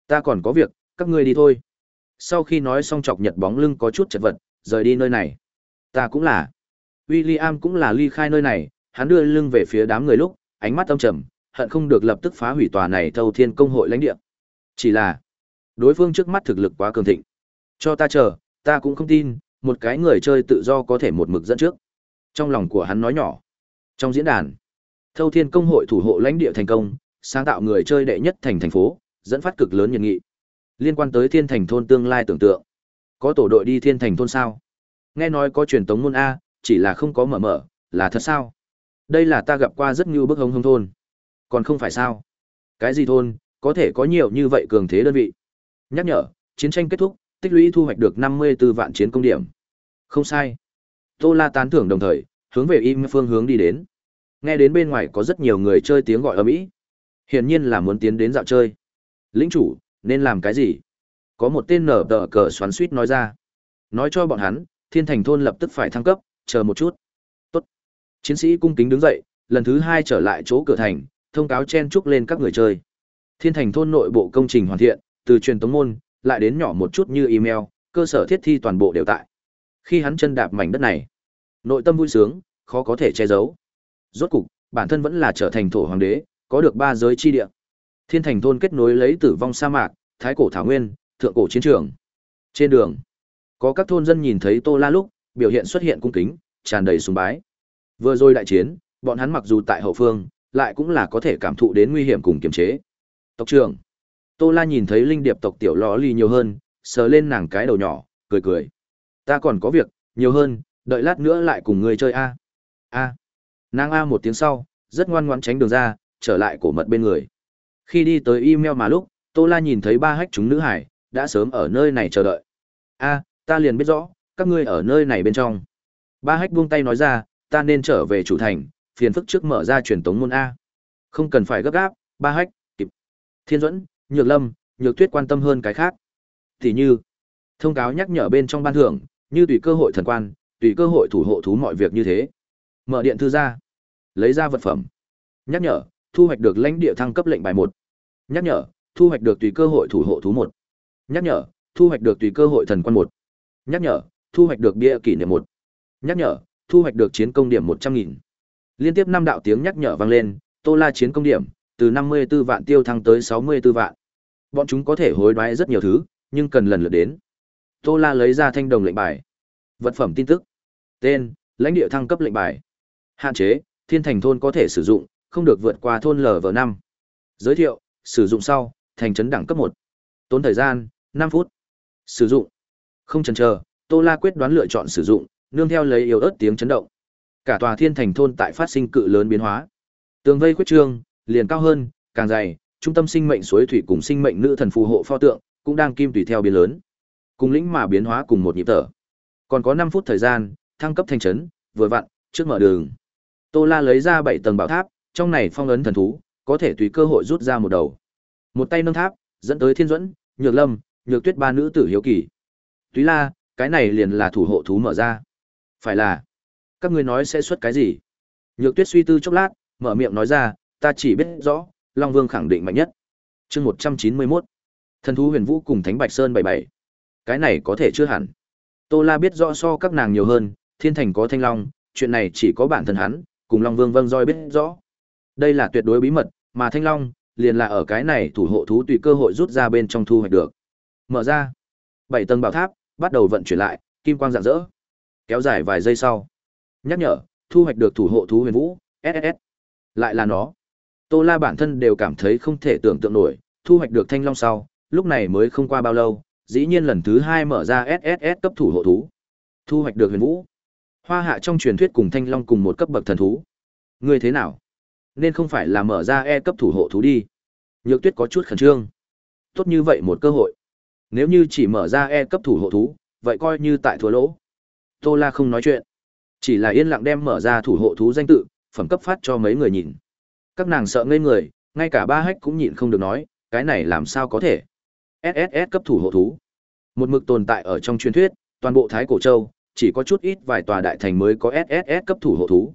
Ta còn có việc, các ngươi đi thôi. Sau khi nói xong chọc nhật bóng lưng có chút chật vật, rời đi nơi này. Ta cũng là. William cũng là ly khai nơi này, hắn đưa lưng về phía đám người lúc, ánh mắt âm trầm, hận không được lập tức phá hủy tòa này thâu thiên công hội lãnh địa. Chỉ là, đối phương trước mắt thực lực quá cường thịnh. Cho ta chờ, ta cũng không tin, một cái người chơi tự do có thể một mực dẫn trước. Trong lòng của hắn nói nhỏ. Trong diễn đàn, Thâu Thiên công hội thủ hộ lãnh địa thành công, sáng tạo người chơi đệ nhất thành thành phố, dẫn phát cực lớn nhiệt nghị. Liên quan tới Thiên Thành thôn tương lai tưởng tượng, có tổ đội đi Thiên Thành thôn sao? Nghe nói có truyền tống môn a, chỉ là không có mở mở, là thật sao? Đây là ta gặp qua rất nhiều bức hống hông thôn. Còn không phải sao? Cái gì thôn, có thể có nhiều như vậy cường thế đơn vị? Nhắc nhở, chiến tranh kết thúc, tích lũy thu hoạch được 54 vạn chiến công điểm. Không sai. Tô La tán thưởng đồng thời, hướng về im phương hướng đi đến. Nghe đến bên ngoài có rất nhiều người chơi tiếng gọi ầm ĩ. Hiển nhiên là muốn tiến đến dạo chơi. Lĩnh chủ, nên làm cái gì? Có một tên nở tờ cờ xoắn suýt nói ra. Nói cho bọn hắn, thiên thành thôn lập tức phải thăng cấp, chờ một chút. Tốt. Chiến sĩ cung kính đứng dậy, lần thứ hai trở lại chỗ cửa thành, thông cáo chen chúc lên các người chơi. Thiên thành thôn nội bộ công trình hoàn thiện, từ truyền tống môn, lại đến nhỏ một chút như email, cơ sở thiết thi toàn bộ đều tại. Khi hắn chân đạp mảnh đất này, nội tâm vui sướng, khó có thể che giấu. Rốt cục, bản thân vẫn là trở thành thổ hoàng đế, có được ba giới chi địa. Thiên thành thôn kết nối lấy tử vong sa mạc, thái cổ thảo nguyên, thượng cổ chiến trường. Trên đường, có các thôn dân nhìn thấy Tô La lúc, biểu hiện xuất hiện cung kính, tràn đầy sùng bái. Vừa rồi đại chiến, bọn hắn mặc dù tại hậu phương, lại cũng là có thể cảm thụ đến nguy hiểm cùng kiềm chế. Tộc trưởng, Tô La nhìn thấy linh điệp tộc tiểu lò ly nhiều hơn, sờ lên nàng cái đầu nhỏ, cười cười. Ta còn có việc, nhiều hơn, đợi lát nữa lại cùng người chơi a. A. Nàng a một tiếng sau, rất ngoan ngoãn tránh đường ra, trở lại cổ mật bên người. Khi đi tới email mà lúc, Tô La nhìn thấy ba hách chúng nữ hải, đã sớm ở nơi này chờ đợi. A, ta liền biết rõ, các ngươi ở nơi này bên trong. Ba hách buông tay nói ra, ta nên trở về chủ thành, phiền phức trước mở ra truyền tống môn A. Không cần phải gấp gáp, ba hách, kịp. Thiên Duẫn, Nhược Lâm, Nhược Tuyết quan tâm hơn cái khác. Thì như, thông cáo nhắc nhở bên trong ban thưởng, như tùy cơ hội thần quan, tùy cơ hội thủ hộ thú mọi việc như thế. Mở điện thư ra, lấy ra vật phẩm. Nhắc nhở, thu hoạch được lãnh địa thăng cấp lệnh bài một. Nhắc nhở, thu hoạch được tùy cơ hội thủ hộ thú một. Nhắc nhở, thu hoạch được tùy cơ hội thần quan một. Nhắc nhở, thu hoạch được bia kỷ niệm một. Nhắc nhở, thu hoạch được chiến công điểm một trăm nghìn. Liên tiếp năm đạo tiếng nhắc nhở vang lên, Tô La chiến công điểm từ năm mươi 54 vạn tiêu thăng tới sáu mươi 64 vạn. Bọn chúng có thể hối đoái rất nhiều thứ, nhưng cần lần lượt đến. Tô La lấy ra thanh đồng lệnh bài. Vật phẩm tin tức. Tên, lãnh địa thăng cấp lệnh bài. Hạn chế, thiên thành thôn có thể sử dụng, không được vượt qua thôn lv năm. Giới thiệu, sử dụng sau, thành trấn đẳng cấp một. Tốn thời gian, năm phút. Sử dụng. Không chần chờ, Tô La quyết đoán lựa chọn sử dụng, nương theo lấy yếu ớt tiếng chấn động. Cả tòa thiên thành thôn tại phát sinh cự lớn biến hóa. Tường vây quyết trương, liền cao hơn, càng dày, trung tâm sinh mệnh suối thủy cùng sinh mệnh nữ thần phù hộ pho tượng, cũng đang kim tùy theo biến lớn. Cùng lĩnh mà biến hóa cùng một nhịp thở. Còn có 5 phút thời gian, thăng cấp thành trấn, vừa vặn, trước mở đường. Tô La lấy ra bảy tầng bảo tháp, trong này phong ấn thần thú, có thể tùy cơ hội rút ra một đầu. Một tay nâng tháp, dẫn tới Thiên Duẫn, Nhược Lâm, Nhược Tuyết ba nữ tử hiếu kỳ. Túy La, cái này liền là thủ hộ thú mở ra. Phải là, các ngươi nói sẽ xuất cái gì? Nhược Tuyết suy tư chốc lát, mở miệng nói ra, ta chỉ biết rõ, Long Vương khẳng định mạnh nhất. Chương 191. Thần thú Huyền Vũ cùng Thánh Bạch Sơn 77. Cái này có thể chưa hẳn. Tô La biết rõ so các nàng nhiều hơn, Thiên Thành có Thanh Long, chuyện này chỉ có bản thân hắn, cùng Long Vương Vâng Roi biết rõ. Đây là tuyệt đối bí mật, mà Thanh Long liền là ở cái này thủ hộ thú tùy cơ hội rút ra bên trong thu hoạch được. Mở ra. Bảy tầng bảo tháp bắt đầu vận chuyển lại, kim quang rạng rỡ. Kéo dài vài giây sau, nhắc nhở, thu hoạch được thủ hộ thú Huyền Vũ, SSS. Lại là nó. Tô La bản thân đều cảm thấy không thể tưởng tượng nổi, thu hoạch được Thanh Long sau, lúc này mới không qua bao lâu, dĩ nhiên lần thứ hai mở ra SSS cấp thủ hộ thú. Thu hoạch được Huyền Vũ. Hoa hạ trong truyền thuyết cùng Thanh Long cùng một cấp bậc thần thú. Ngươi thế nào? Nên không phải là mở ra E cấp thủ hộ thú đi. Nhược Tuyết có chút khẩn trương. Tốt như vậy một cơ hội. Nếu như chỉ mở ra E cấp thủ hộ thú, vậy coi như tại thua lỗ. Tô La không nói chuyện, chỉ là yên lặng đem mở ra thủ hộ thú danh tự, phẩm cấp phát cho mấy người nhìn. Các nàng sợ ngây người, ngay cả ba hách cũng nhịn không được nói, cái này làm sao có thể? SSS cấp thủ hộ thú. Một mực tồn tại ở trong truyền thuyết, toàn bộ Thái Cổ Châu, chỉ có chút ít vài tòa đại thành mới có SSS cấp thủ hộ thú.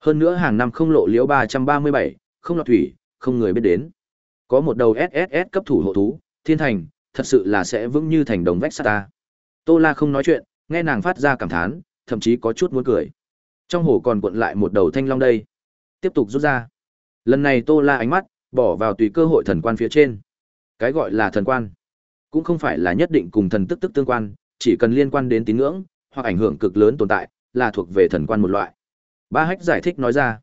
Hơn nữa hàng năm không lộ liễu 337, không lọt thủy, không người biết đến. Có một đầu SSS cấp thủ hộ thú, thiên thành, thật sự là sẽ vững như thành đồng vách sắt ta. Tô La không nói chuyện, nghe nàng phát ra cảm thán, thậm chí có chút muốn cười. Trong hồ còn cuộn lại một đầu thanh long đây. Tiếp tục rút ra. Lần này Tô La ánh mắt, bỏ vào tùy cơ hội thần quan phía trên. Cái gọi là thần quan, cũng không phải là nhất định cùng thần tức tức tương quan, chỉ cần liên quan đến tín ngưỡng, hoặc ảnh hưởng cực lớn tồn tại, là thuộc về thần quan một loại. Ba Hách giải thích nói ra,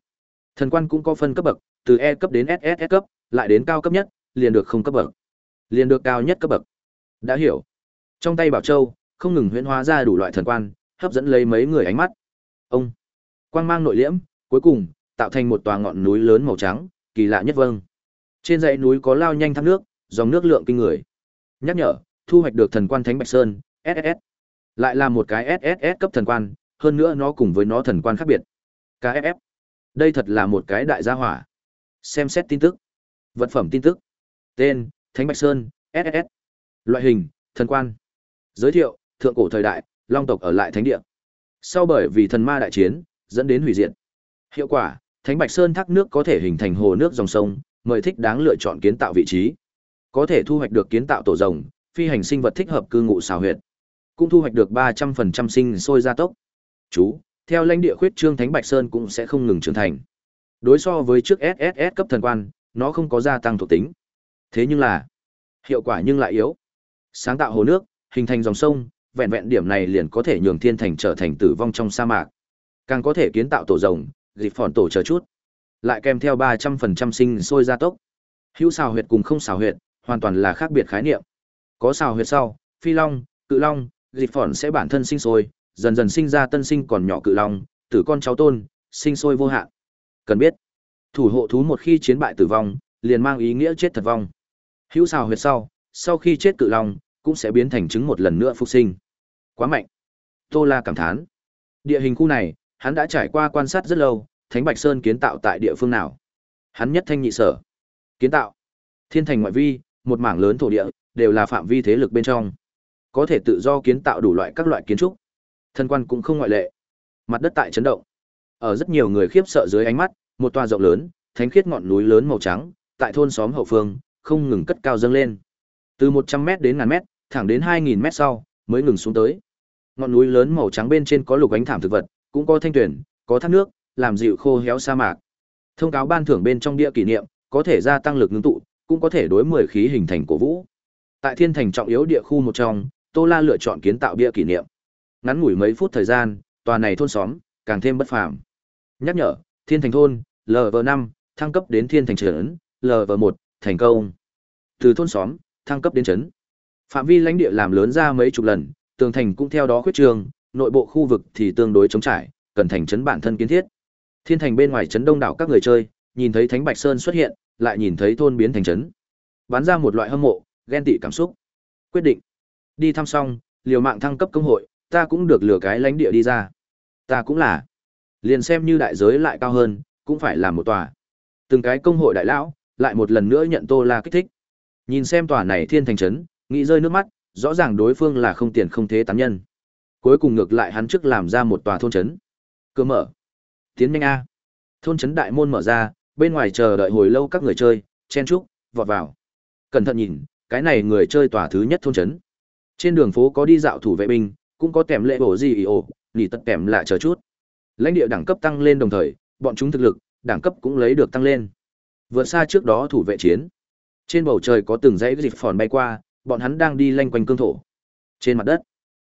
thần quan cũng có phân cấp bậc, từ E cấp đến SSS cấp, lại đến cao cấp nhất, liền được không cấp bậc. Liền được cao nhất cấp bậc. Đã hiểu. Trong tay Bảo Châu, không ngừng huyễn hóa ra đủ loại thần quan, hấp dẫn lấy mấy người ánh mắt. Ông, quang mang nội liễm, cuối cùng tạo thành một tòa ngọn núi lớn màu trắng, kỳ lạ nhất vâng. Trên dãy núi có lao nhanh thác nước, dòng nước lượng kinh người. Nhắc nhở, thu hoạch được thần quan Thánh Bạch Sơn, SS. Lại là một cái SSS cấp thần quan, hơn nữa nó cùng với nó thần quan khác biệt. KFF. Đây thật là một cái đại gia hỏa. Xem xét tin tức. Vật phẩm tin tức. Tên, Thánh Bạch Sơn, SSS. Loại hình, thần quan. Giới thiệu, thượng cổ thời đại, long tộc ở lại thánh địa. Sau bởi vì thần ma đại chiến, dẫn đến hủy diệt. Hiệu quả, Thánh Bạch Sơn thác nước có thể hình thành hồ nước dòng sông, mời thích đáng lựa chọn kiến tạo vị trí. Có thể thu hoạch được kiến tạo tổ rồng, phi hành sinh vật thích hợp cư ngụ xào huyệt. Cũng thu hoạch được 300% sinh sôi gia tốc. Chú, theo lãnh địa khuyết trương Thánh Bạch Sơn cũng sẽ không ngừng trưởng thành. Đối so với trước SSS cấp thần quan, nó không có gia tăng thuộc tính. Thế nhưng là, hiệu quả nhưng lại yếu. Sáng tạo hồ nước, hình thành dòng sông, vẹn vẹn điểm này liền có thể nhường thiên thành trở thành tử vong trong sa mạc. Càng có thể kiến tạo tổ rồng, dịp phòn tổ chờ chút. Lại kèm theo 300% sinh sôi gia tốc. Hữu xào huyệt cùng không xào huyệt, hoàn toàn là khác biệt khái niệm. Có xào huyệt sau, phi long, cự long, dịp phòn sẽ bản thân sinh sôi, dần dần sinh ra tân sinh còn nhỏ cự long, tử con cháu tôn, sinh sôi vô hạn. Cần biết, thủ hộ thú một khi chiến bại tử vong, liền mang ý nghĩa chết thật vong. Hữu xào huyệt sau, sau khi chết cự long, cũng sẽ biến thành trứng một lần nữa phục sinh. Quá mạnh. Tô La cảm thán. Địa hình khu này, hắn đã trải qua quan sát rất lâu, Thánh Bạch Sơn kiến tạo tại địa phương nào? Hắn nhất thanh nhị sở. Kiến tạo. Thiên thành ngoại vi, một mảng lớn thổ địa, đều là phạm vi thế lực bên trong. Có thể tự do kiến tạo đủ loại các loại kiến trúc. Thân quan cũng không ngoại lệ. Mặt đất tại chấn động. Ở rất nhiều người khiếp sợ dưới ánh mắt, một tòa rộng lớn, thánh khiết ngọn núi lớn màu trắng, tại thôn xóm hậu phương, không ngừng cất cao dâng lên. Từ 100m đến ngàn mét, thẳng đến 2000 mét sau, mới ngừng xuống tới. Ngọn núi lớn màu trắng bên trên có lục ánh thảm thực vật, cũng có thanh tuyển, có thác nước, làm dịu khô héo sa mạc. Thông cáo ban thưởng bên trong địa kỷ niệm, có thể gia tăng lực ngưng tụ, cũng có thể đối mười khí hình thành cổ vũ. Tại Thiên Thành trọng yếu địa khu một trong, Tô La lựa chọn kiến tạo bia kỷ niệm. Ngắn ngủi mấy phút thời gian, tòa này thôn xóm càng thêm bất phàm. Nhắc nhở, Thiên Thành thôn, LV5, thăng cấp đến Thiên Thành trấn, LV1, thành công. Từ thôn xóm, thăng cấp đến trấn. Phạm vi lãnh địa làm lớn ra mấy chục lần, tường thành cũng theo đó khuyết trường, nội bộ khu vực thì tương đối trống trải, cần thành trấn bản thân kiến thiết. Thiên thành bên ngoài trấn đông đảo các người chơi, nhìn thấy Thánh Bạch Sơn xuất hiện, lại nhìn thấy thôn biến thành trấn. Bán ra một loại hâm mộ, ghen tị cảm xúc. Quyết định, đi thăm xong, liều mạng thăng cấp công hội, ta cũng được lừa cái lãnh địa đi ra. Ta cũng là. Liền xem như đại giới lại cao hơn, cũng phải làm một tòa. Từng cái công hội đại lão, lại một lần nữa nhận Tô La kích thích. Nhìn xem tòa này thiên thành trấn, nghĩ rơi nước mắt, rõ ràng đối phương là không tiền không thế tán nhân. Cuối cùng ngược lại hắn trước làm ra một tòa thôn trấn. Cửa mở. Tiến nhanh a. Thôn trấn đại môn mở ra, bên ngoài chờ đợi hồi lâu các người chơi, chen trúc, vọt vào. Cẩn thận nhìn, cái này người chơi tòa thứ nhất thôn trấn. Trên đường phố có đi dạo thủ vệ binh, cũng có kèm lệ bổ gì ồ, nỉ tật kèm lại chờ chút. Lãnh địa đẳng cấp tăng lên đồng thời, bọn chúng thực lực, đẳng cấp cũng lấy được tăng lên. Vượt xa trước đó thủ vệ chiến. Trên bầu trời có từng dãy dịp phòn bay qua, bọn hắn đang đi lanh quanh cương thổ. Trên mặt đất,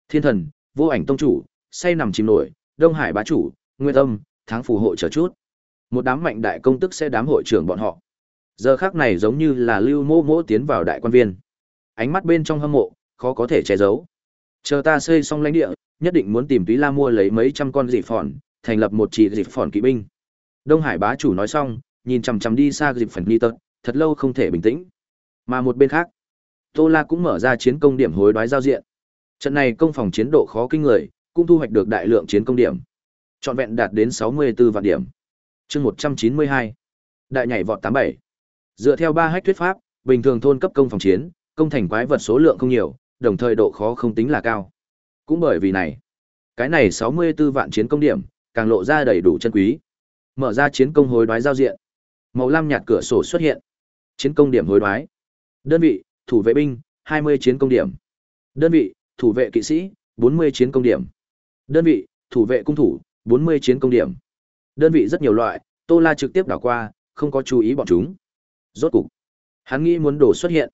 Thiên Thần, Vô Ảnh tông chủ, say nằm chìm nổi, Đông Hải bá chủ, Nguyên tâm tháng phù hộ chờ chút. Một đám mạnh đại công tức sẽ đám hội trưởng bọn họ. Giờ khác này giống như là lưu mô mô tiến vào đại quan viên. Ánh mắt bên trong hâm mộ, khó có thể che giấu. Chờ ta xây xong lãnh địa, nhất định muốn tìm Túy La mua lấy mấy trăm con dịp phòn, thành lập một chỉ dịp phòn kỵ binh. Đông Hải bá chủ nói xong, nhìn chằm chằm đi xa dịp phần nghi tật, thật lâu không thể bình tĩnh. Mà một bên khác, Tô La cũng mở ra chiến công điểm hối đoái giao diện. Trận này công phòng chiến độ khó kinh người, cũng thu hoạch được đại lượng chiến công điểm. Trọn vẹn đạt đến 64 vạn điểm. Chương 192. Đại nhảy vọt 87. Dựa theo ba hách thuyết pháp, bình thường thôn cấp công phòng chiến, công thành quái vật số lượng không nhiều, đồng thời độ khó không tính là cao. Cũng bởi vì này, cái này 64 vạn chiến công điểm, càng lộ ra đầy đủ chân quý. Mở ra chiến công hối đoái giao diện. Màu lam nhạt cửa sổ xuất hiện. Chiến công điểm hối đoái. Đơn vị, thủ vệ binh, 20 chiến công điểm. Đơn vị, thủ vệ kỵ sĩ, 40 chiến công điểm. Đơn vị, thủ vệ cung thủ, 40 chiến công điểm. Đơn vị rất nhiều loại, Tô La trực tiếp đảo qua, không có chú ý bọn chúng. Rốt cục, hắn nghĩ muốn đổ xuất hiện.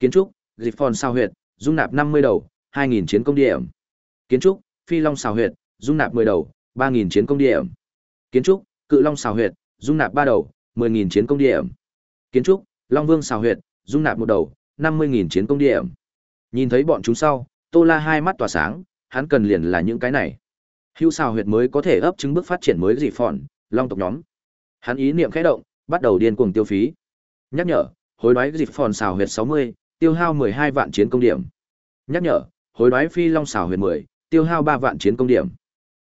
Kiến trúc, dịch phòn sao huyệt, dung nạp 50 đầu, 2000 chiến công điểm. Kiến trúc, phi long xào huyệt, dung nạp 10 đầu, 3000 chiến công điểm. Kiến trúc, cự long xào huyệt, dung nạp 3 đầu, 10000 chiến công điểm. Kiến trúc, long vương xào huyệt, dung nạp một đầu, 50000 chiến công điểm. Nhìn thấy bọn chúng sau, Tô La hai mắt tỏa sáng, hắn cần liền là những cái này. Hưu xào huyệt mới có thể ấp trứng bước phát triển mới dị phòn, long tộc nhóm. Hắn ý niệm khẽ động, bắt đầu điên cuồng tiêu phí. Nhắc nhở, hối đoái dị phòn xào huyệt 60, tiêu hao 12 vạn chiến công điểm. Nhắc nhở, hối đoái phi long xào huyệt 10, tiêu hao 3 vạn chiến công điểm.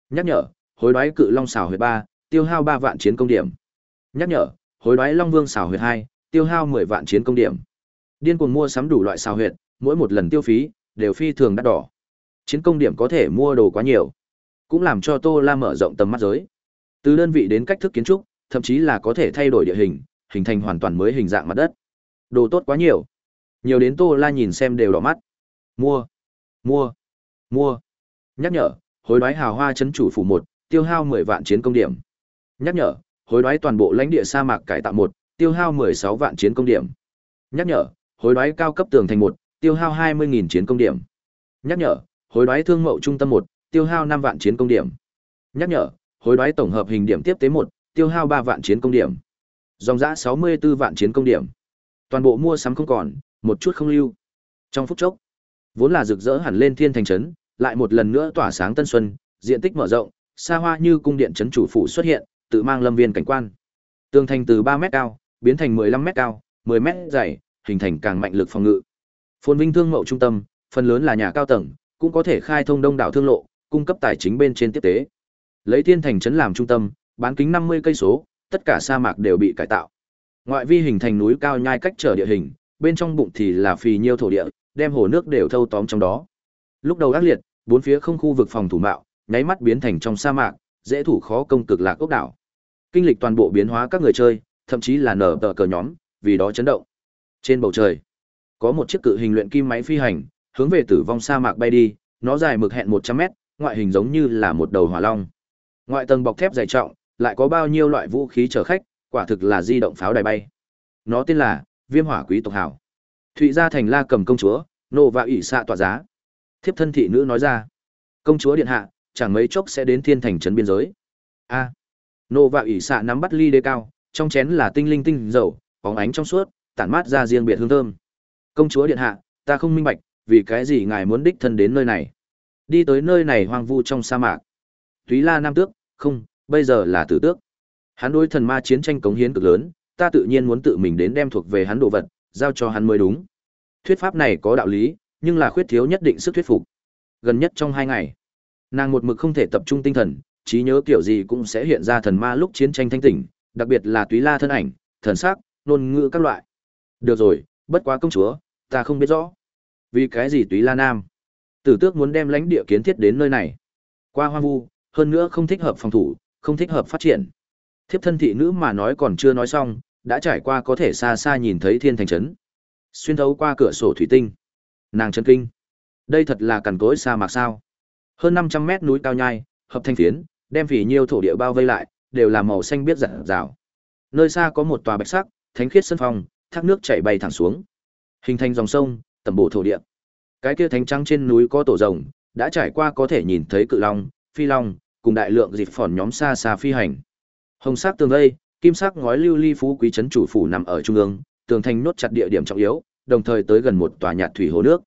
Nhắc nhở, hối đoái cự long xào huyệt 3, tiêu hao 3 vạn chiến công điểm. Nhắc nhở, hối đoái long vương xào huyệt 2, tiêu hao 10 vạn chiến công điểm. Điên cuồng mua sắm đủ loại xào huyệt, mỗi một lần tiêu phí đều phi thường đắt đỏ. Chiến công điểm có thể mua đồ quá nhiều, cũng làm cho Tô La mở rộng tầm mắt giới. Từ đơn vị đến cách thức kiến trúc, thậm chí là có thể thay đổi địa hình, hình thành hoàn toàn mới hình dạng mặt đất. Đồ tốt quá nhiều. Nhiều đến Tô La nhìn xem đều đỏ mắt. Mua, mua, mua. Nhắc nhở, hối đoái hào hoa chấn chủ phủ một, tiêu hao 10 vạn chiến công điểm. Nhắc nhở, hối đoái toàn bộ lãnh địa sa mạc cải tạo một, tiêu hao 16 vạn chiến công điểm. Nhắc nhở, hối đoái cao cấp tường thành một, tiêu hao 20.000 chiến công điểm. Nhắc nhở, hối đoái thương mậu trung tâm một, tiêu hao 5 vạn chiến công điểm. Nhắc nhở, hối đoái tổng hợp hình điểm tiếp tế một, tiêu hao 3 vạn chiến công điểm. Dòng giá 64 vạn chiến công điểm. Toàn bộ mua sắm không còn, một chút không lưu. Trong phút chốc, vốn là rực rỡ hẳn lên thiên thành trấn, lại một lần nữa tỏa sáng tân xuân, diện tích mở rộng, xa hoa như cung điện trấn chủ phủ xuất hiện, tự mang lâm viên cảnh quan. Tường thành từ 3 mét cao, biến thành 15 mét cao, 10 mét dày, hình thành càng mạnh lực phòng ngự. Phồn Vinh thương mậu trung tâm, phần lớn là nhà cao tầng, cũng có thể khai thông đông đảo thương lộ, cung cấp tài chính bên trên tiếp tế. Lấy Thiên Thành trấn làm trung tâm, bán kính 50 cây số, tất cả sa mạc đều bị cải tạo. Ngoại vi hình thành núi cao nhai cách trở địa hình, bên trong bụng thì là phì nhiêu thổ địa, đem hồ nước đều thâu tóm trong đó. Lúc đầu ác liệt, bốn phía không khu vực phòng thủ mạo, nháy mắt biến thành trong sa mạc, dễ thủ khó công cực lạc ốc đảo. Kinh lịch toàn bộ biến hóa các người chơi, thậm chí là nở tờ cờ nhóm, vì đó chấn động. Trên bầu trời, có một chiếc cự hình luyện kim máy phi hành, hướng về tử vong sa mạc bay đi, nó dài mực hẹn 100 mét, ngoại hình giống như là một đầu hỏa long. Ngoại tầng bọc thép dày trọng, lại có bao nhiêu loại vũ khí chở khách, quả thực là di động pháo đài bay. Nó tên là Viêm Hỏa Quý tộc hảo. Thụy gia thành La cầm công chúa, nô và ủy xạ tọa giá. Thiếp thân thị nữ nói ra, công chúa điện hạ, chẳng mấy chốc sẽ đến thiên thành trấn biên giới. A. nô và ủy xạ nắm bắt ly đế cao, trong chén là tinh linh tinh dầu, bóng ánh trong suốt, tản mát ra riêng biệt hương thơm. Công chúa điện hạ, ta không minh bạch, vì cái gì ngài muốn đích thân đến nơi này? Đi tới nơi này hoang vu trong sa mạc. Túy La Nam Tước, không, bây giờ là Tử Tước. Hắn đối thần ma chiến tranh cống hiến cực lớn, ta tự nhiên muốn tự mình đến đem thuộc về hắn đồ vật, giao cho hắn mới đúng. Thuyết pháp này có đạo lý, nhưng là khuyết thiếu nhất định sức thuyết phục. Gần nhất trong hai ngày, nàng một mực không thể tập trung tinh thần, trí nhớ kiểu gì cũng sẽ hiện ra thần ma lúc chiến tranh thanh tỉnh, đặc biệt là túy la thân ảnh, thần sắc, ngôn ngữ các loại. Được rồi, bất quá công chúa, ta không biết rõ. Vì cái gì túy la nam? Tử tước muốn đem lãnh địa kiến thiết đến nơi này. Qua hoang vu, hơn nữa không thích hợp phòng thủ, không thích hợp phát triển. Thiếp thân thị nữ mà nói còn chưa nói xong, đã trải qua có thể xa xa nhìn thấy thiên thành trấn. Xuyên thấu qua cửa sổ thủy tinh. Nàng chân kinh. Đây thật là cằn cỗi sa mạc sao? Hơn 500 mét núi cao nhai, hợp thanh phiến, đem phỉ nhiêu thổ địa bao vây lại, đều là màu xanh biết rạng rào. Nơi xa có một tòa bạch sắc, thánh khiết sân phòng, thác nước chảy bay thẳng xuống, hình thành dòng sông, tầm bộ thổ địa. Cái kia thánh trăng trên núi có tổ rồng, đã trải qua có thể nhìn thấy cự long, phi long, cùng đại lượng dịp phòn nhóm xa xa phi hành. Hồng sắc tường vây, kim sắc ngói lưu ly phú quý trấn chủ phủ nằm ở trung ương, tường thành nốt chặt địa điểm trọng yếu, đồng thời tới gần một tòa nhạt thủy hồ nước.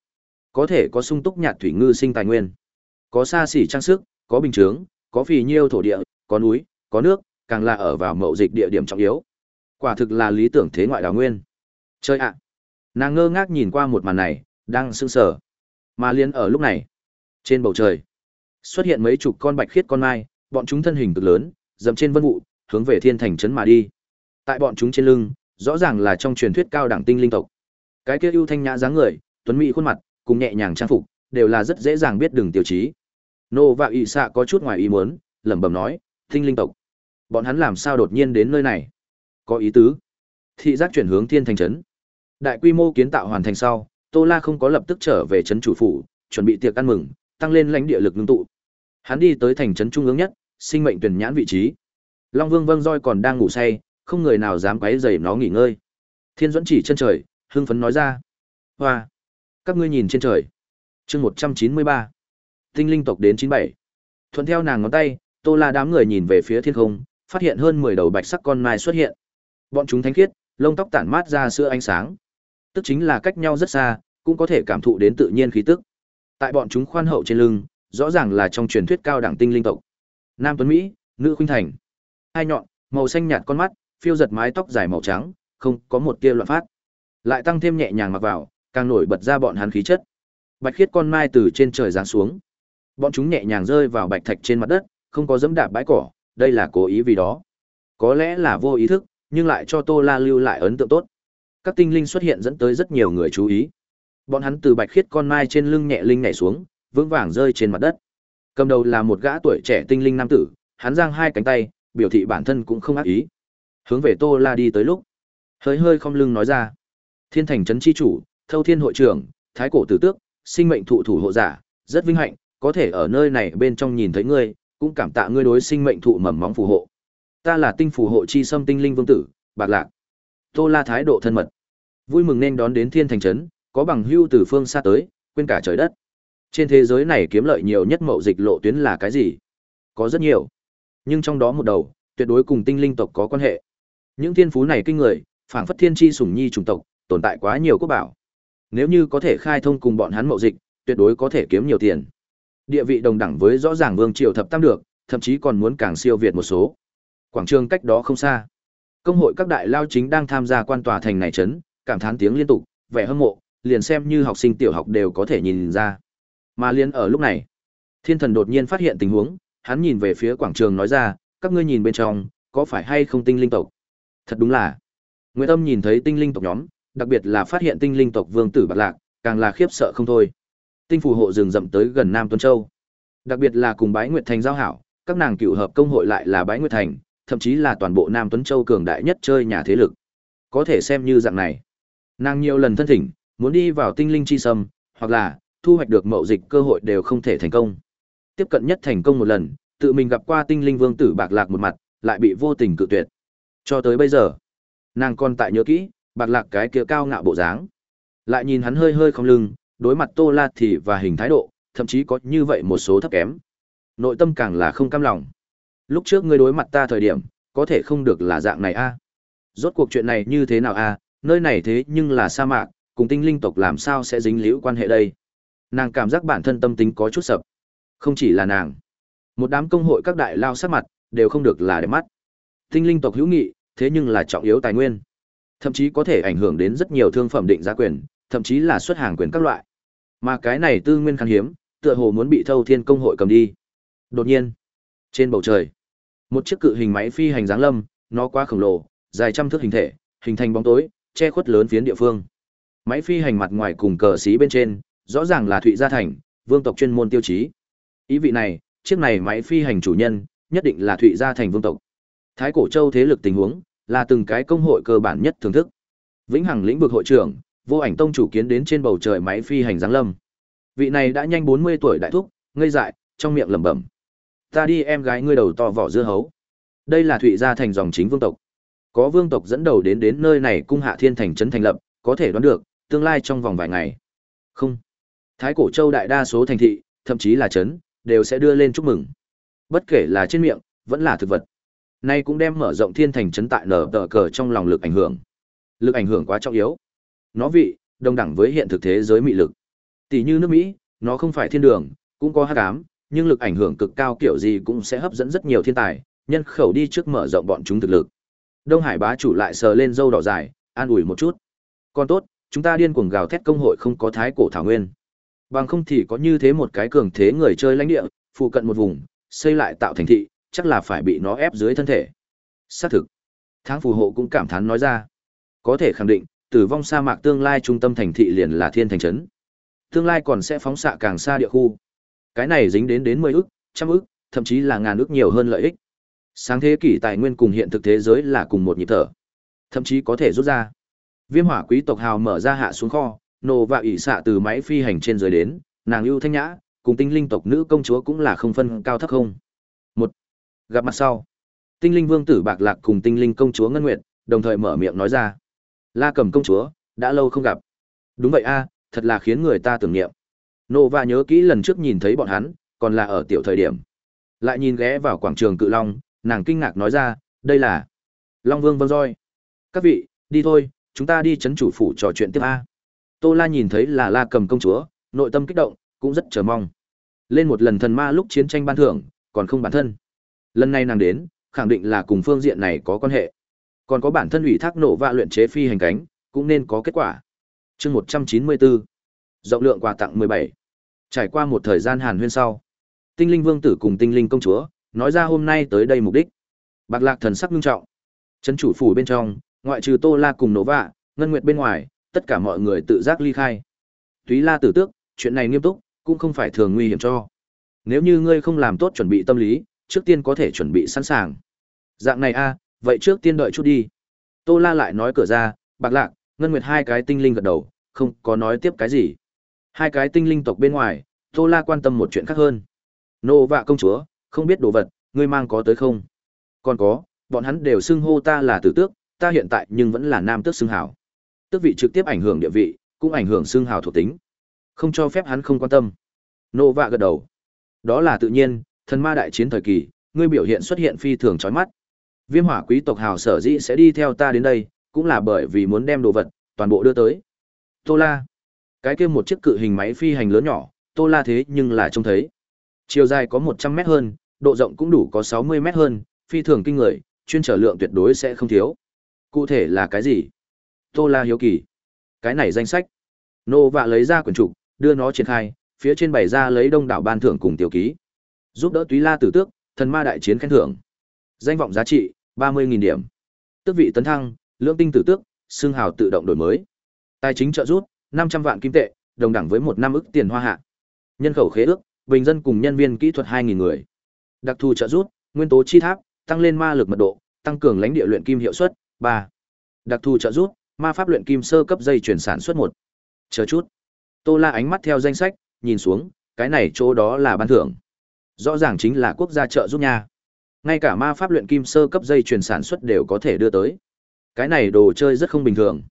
Có thể có sung túc nhạt thủy ngư sinh tài nguyên. Có xa xỉ trang sức, có bình chướng, có phì nhiêu thổ địa, có núi, có nước, càng là ở vào mậu dịch địa điểm trọng yếu. Quả thực là lý tưởng thế ngoại đào nguyên. Chơi ạ. Nàng ngơ ngác nhìn qua một màn này, đang sững sờ. Mà liên ở lúc này, trên bầu trời xuất hiện mấy chục con bạch khiết con mai, bọn chúng thân hình cực lớn, dậm trên vân vụ, hướng về thiên thành trấn mà đi. Tại bọn chúng trên lưng, rõ ràng là trong truyền thuyết cao đẳng tinh linh tộc. Cái kia ưu thanh nhã dáng người, tuấn mỹ khuôn mặt, cùng nhẹ nhàng trang phục, đều là rất dễ dàng biết đường tiêu chí. Nô và y xạ có chút ngoài ý muốn, lẩm bẩm nói, tinh linh tộc. Bọn hắn làm sao đột nhiên đến nơi này? Có ý tứ. Thị giác chuyển hướng thiên thành trấn. Đại quy mô kiến tạo hoàn thành sau, Tô La không có lập tức trở về trấn chủ phủ, chuẩn bị tiệc ăn mừng, tăng lên lãnh địa lực ngưng tụ. Hắn đi tới thành trấn trung ương nhất, sinh mệnh tuyển nhãn vị trí. Long Vương Vâng roi còn đang ngủ say, không người nào dám quấy rầy nó nghỉ ngơi. Thiên Duẫn chỉ chân trời, hưng phấn nói ra: "Hoa, các ngươi nhìn trên trời." Chương 193. Tinh linh tộc đến 97. Thuận theo nàng ngón tay, Tô La đám người nhìn về phía thiên không, phát hiện hơn 10 đầu bạch sắc con mai xuất hiện. Bọn chúng thánh khiết, lông tóc tản mát ra sữa ánh sáng. Tức chính là cách nhau rất xa, cũng có thể cảm thụ đến tự nhiên khí tức. Tại bọn chúng khoan hậu trên lưng, rõ ràng là trong truyền thuyết cao đẳng tinh linh tộc. Nam Tuấn Mỹ, nữ khuynh thành. Hai nhọn, màu xanh nhạt con mắt, phiêu giật mái tóc dài màu trắng, không có một tia loạn phát. Lại tăng thêm nhẹ nhàng mặc vào, càng nổi bật ra bọn hắn khí chất. Bạch khiết con mai từ trên trời giáng xuống. Bọn chúng nhẹ nhàng rơi vào bạch thạch trên mặt đất, không có dẫm đạp bãi cỏ, đây là cố ý vì đó. Có lẽ là vô ý thức, nhưng lại cho Tô La lưu lại ấn tượng tốt. Các tinh linh xuất hiện dẫn tới rất nhiều người chú ý. Bọn hắn từ bạch khiết con mai trên lưng nhẹ linh nhảy xuống, vững vàng rơi trên mặt đất. Cầm đầu là một gã tuổi trẻ tinh linh nam tử, hắn giang hai cánh tay, biểu thị bản thân cũng không ác ý. Hướng về Tô La đi tới lúc, hơi hơi không lưng nói ra: "Thiên thành trấn chi chủ, Thâu Thiên hội trưởng, Thái cổ tử tước, sinh mệnh thụ thủ hộ giả, rất vinh hạnh có thể ở nơi này bên trong nhìn thấy ngươi, cũng cảm tạ ngươi đối sinh mệnh thụ mầm móng phù hộ. Ta là tinh phù hộ chi xâm tinh linh vương tử, Bạc Lạc." Tô La thái độ thân mật. Vui mừng nên đón đến Thiên thành trấn, có bằng hưu từ phương xa tới, quên cả trời đất. Trên thế giới này kiếm lợi nhiều nhất mậu dịch lộ tuyến là cái gì? Có rất nhiều. Nhưng trong đó một đầu, tuyệt đối cùng tinh linh tộc có quan hệ. Những thiên phú này kinh người, phảng phất thiên chi sủng nhi chủng tộc, tồn tại quá nhiều quốc bảo. Nếu như có thể khai thông cùng bọn hắn mậu dịch, tuyệt đối có thể kiếm nhiều tiền. Địa vị đồng đẳng với rõ ràng vương triều thập tam được, thậm chí còn muốn càng siêu việt một số. Quảng trường cách đó không xa. Công hội các đại lao chính đang tham gia quan tòa thành này trấn, cảm thán tiếng liên tục, vẻ hâm mộ, liền xem như học sinh tiểu học đều có thể nhìn ra. Mà liên ở lúc này, Thiên Thần đột nhiên phát hiện tình huống, hắn nhìn về phía quảng trường nói ra, các ngươi nhìn bên trong, có phải hay không tinh linh tộc? Thật đúng là. Nguyệt Âm nhìn thấy tinh linh tộc nhóm, đặc biệt là phát hiện tinh linh tộc vương tử Bạc Lạc, càng là khiếp sợ không thôi. Tinh phù hộ rừng rậm tới gần Nam Tuấn Châu. Đặc biệt là cùng Bái Nguyệt Thành giao hảo, các nàng cựu hợp công hội lại là Bái Nguyệt Thành, thậm chí là toàn bộ Nam Tuấn Châu cường đại nhất chơi nhà thế lực. Có thể xem như dạng này. Nàng nhiều lần thân thỉnh, muốn đi vào tinh linh chi sâm, hoặc là thu hoạch được mậu dịch cơ hội đều không thể thành công. Tiếp cận nhất thành công một lần, tự mình gặp qua tinh linh vương tử bạc lạc một mặt, lại bị vô tình cự tuyệt. Cho tới bây giờ, nàng còn tại nhớ kỹ, bạc lạc cái kia cao ngạo bộ dáng. Lại nhìn hắn hơi hơi không lưng, đối mặt Tô La thì và hình thái độ, thậm chí có như vậy một số thấp kém. Nội tâm càng là không cam lòng. Lúc trước ngươi đối mặt ta thời điểm, có thể không được là dạng này a. Rốt cuộc chuyện này như thế nào a, nơi này thế nhưng là sa mạc, cùng tinh linh tộc làm sao sẽ dính liễu quan hệ đây? Nàng cảm giác bản thân tâm tính có chút sập. Không chỉ là nàng, một đám công hội các đại lao sát mặt, đều không được là đẹp mắt. Tinh linh tộc hữu nghị, thế nhưng là trọng yếu tài nguyên. Thậm chí có thể ảnh hưởng đến rất nhiều thương phẩm định giá quyền, thậm chí là xuất hàng quyền các loại. Mà cái này tư nguyên khan hiếm, tựa hồ muốn bị Thâu Thiên công hội cầm đi. Đột nhiên, Trên bầu trời, một chiếc cự hình máy phi hành dáng lâm, nó quá khổng lồ, dài trăm thước hình thể, hình thành bóng tối, che khuất lớn phiến địa phương. Máy phi hành mặt ngoài cùng cờ xí bên trên, rõ ràng là Thụy Gia Thành, vương tộc chuyên môn tiêu chí. Ý vị này, chiếc này máy phi hành chủ nhân, nhất định là Thụy Gia Thành vương tộc. Thái Cổ Châu thế lực tình huống, là từng cái công hội cơ bản nhất thưởng thức. Vĩnh Hằng lĩnh vực hội trưởng, vô ảnh tông chủ kiến đến trên bầu trời máy phi hành giáng lâm. Vị này đã nhanh 40 tuổi đại thúc, ngây dại, trong miệng lẩm bẩm. Ta đi em gái ngươi đầu to vỏ dưa hấu. Đây là Thụy gia thành dòng chính vương tộc. Có vương tộc dẫn đầu đến đến nơi này cung hạ thiên thành trấn thành lập, có thể đoán được, tương lai trong vòng vài ngày. Không. Thái cổ châu đại đa số thành thị, thậm chí là trấn, đều sẽ đưa lên chúc mừng. Bất kể là trên miệng, vẫn là thực vật. Nay cũng đem mở rộng thiên thành trấn tại nở tờ cờ trong lòng lực ảnh hưởng. Lực ảnh hưởng quá trọng yếu. Nó vị, đồng đẳng với hiện thực thế giới mị lực. Tỷ như nước Mỹ, nó không phải thiên đường, cũng có hắc ám, nhưng lực ảnh hưởng cực cao kiểu gì cũng sẽ hấp dẫn rất nhiều thiên tài, nhân khẩu đi trước mở rộng bọn chúng thực lực. Đông Hải bá chủ lại sờ lên dâu đỏ dài, an ủi một chút. Còn tốt, chúng ta điên cuồng gào thét công hội không có thái cổ thảo nguyên. Bằng không thì có như thế một cái cường thế người chơi lãnh địa, phụ cận một vùng, xây lại tạo thành thị, chắc là phải bị nó ép dưới thân thể. Xác thực. Tháng phù hộ cũng cảm thán nói ra. Có thể khẳng định, tử vong sa mạc tương lai trung tâm thành thị liền là thiên thành trấn. Tương lai còn sẽ phóng xạ càng xa địa khu. Cái này dính đến đến mười ước trăm ước thậm chí là ngàn ước nhiều hơn lợi ích. Sáng thế kỷ tài nguyên cùng hiện thực thế giới là cùng một nhịp thở. Thậm chí có thể rút ra. Viêm hỏa quý tộc hào mở ra hạ xuống kho, nổ và ỷ xạ từ máy phi hành trên dưới đến, nàng ưu thanh nhã, cùng tinh linh tộc nữ công chúa cũng là không phân cao thấp không. Một. Gặp mặt sau. Tinh linh vương tử bạc lạc cùng tinh linh công chúa ngân nguyệt, đồng thời mở miệng nói ra. La cầm công chúa, đã lâu không gặp. Đúng vậy a, thật là khiến người ta tưởng niệm. Nô và nhớ kỹ lần trước nhìn thấy bọn hắn, còn là ở tiểu thời điểm. Lại nhìn ghé vào quảng trường cự long, nàng kinh ngạc nói ra, đây là Long Vương Vân Roi. Các vị, đi thôi, chúng ta đi chấn chủ phủ trò chuyện tiếp a. Tô La nhìn thấy là La cầm công chúa, nội tâm kích động, cũng rất chờ mong. Lên một lần thần ma lúc chiến tranh ban thưởng, còn không bản thân. Lần này nàng đến, khẳng định là cùng phương diện này có quan hệ. Còn có bản thân ủy thác nổ và luyện chế phi hành cánh, cũng nên có kết quả. Chương 194. Rộng lượng quà tặng 17. Trải qua một thời gian hàn huyên sau, Tinh Linh Vương tử cùng Tinh Linh công chúa nói ra hôm nay tới đây mục đích. Bạc Lạc thần sắc nghiêm trọng. Trấn chủ phủ bên trong, ngoại trừ Tô La cùng Nổ Vạ, Ngân Nguyệt bên ngoài, tất cả mọi người tự giác ly khai. Túy La tử tước, chuyện này nghiêm túc, cũng không phải thường nguy hiểm cho. Nếu như ngươi không làm tốt chuẩn bị tâm lý, trước tiên có thể chuẩn bị sẵn sàng. Dạng này a, à, vậy trước tiên đợi chút đi. Tô La lại nói cửa ra, Bạc Lạc, Ngân Nguyệt hai cái tinh linh gật đầu, không có nói tiếp cái gì. Hai cái tinh linh tộc bên ngoài, Tô La quan tâm một chuyện khác hơn. Nô vạ công chúa, không biết đồ vật, ngươi mang có tới không? Còn có, bọn hắn đều xưng hô ta là tử tước, ta hiện tại nhưng vẫn là nam tước xưng hào. Tước vị trực tiếp ảnh hưởng địa vị, cũng ảnh hưởng xương hào thuộc tính. Không cho phép hắn không quan tâm. Nô vạ gật đầu. Đó là tự nhiên, thần ma đại chiến thời kỳ, ngươi biểu hiện xuất hiện phi thường chói mắt. Viêm hỏa quý tộc hào sở dĩ sẽ đi theo ta đến đây, cũng là bởi vì muốn đem đồ vật, toàn bộ đưa tới. Tô La. Cái kia một chiếc cự hình máy phi hành lớn nhỏ, Tô La thế nhưng là trông thấy. Chiều dài có 100 mét hơn, độ rộng cũng đủ có 60 mét hơn, phi thường kinh người, chuyên trở lượng tuyệt đối sẽ không thiếu. Cụ thể là cái gì? Tô La hiếu kỳ. Cái này danh sách. Nô vạ lấy ra quyển trục, đưa nó triển khai, phía trên bày ra lấy đông đảo ban thưởng cùng tiểu ký. Giúp đỡ Túy La tử tước, thần ma đại chiến khen thưởng. Danh vọng giá trị, 30.000 điểm. Tước vị tấn thăng, lượng tinh tử tước, xương hào tự động đổi mới. Tài chính trợ giúp, 500 vạn kim tệ, đồng đẳng với một năm ức tiền hoa hạ. Nhân khẩu khế ước, bình dân cùng nhân viên kỹ thuật 2.000 người. Đặc thù trợ giúp, nguyên tố chi tháp, tăng lên ma lực mật độ, tăng cường lãnh địa luyện kim hiệu suất, 3. Đặc thù trợ giúp, ma pháp luyện kim sơ cấp dây chuyển sản xuất một. Chờ chút. Tô La ánh mắt theo danh sách, nhìn xuống, cái này chỗ đó là ban thưởng. Rõ ràng chính là quốc gia trợ giúp nha. Ngay cả ma pháp luyện kim sơ cấp dây chuyển sản xuất đều có thể đưa tới. Cái này đồ chơi rất không bình thường.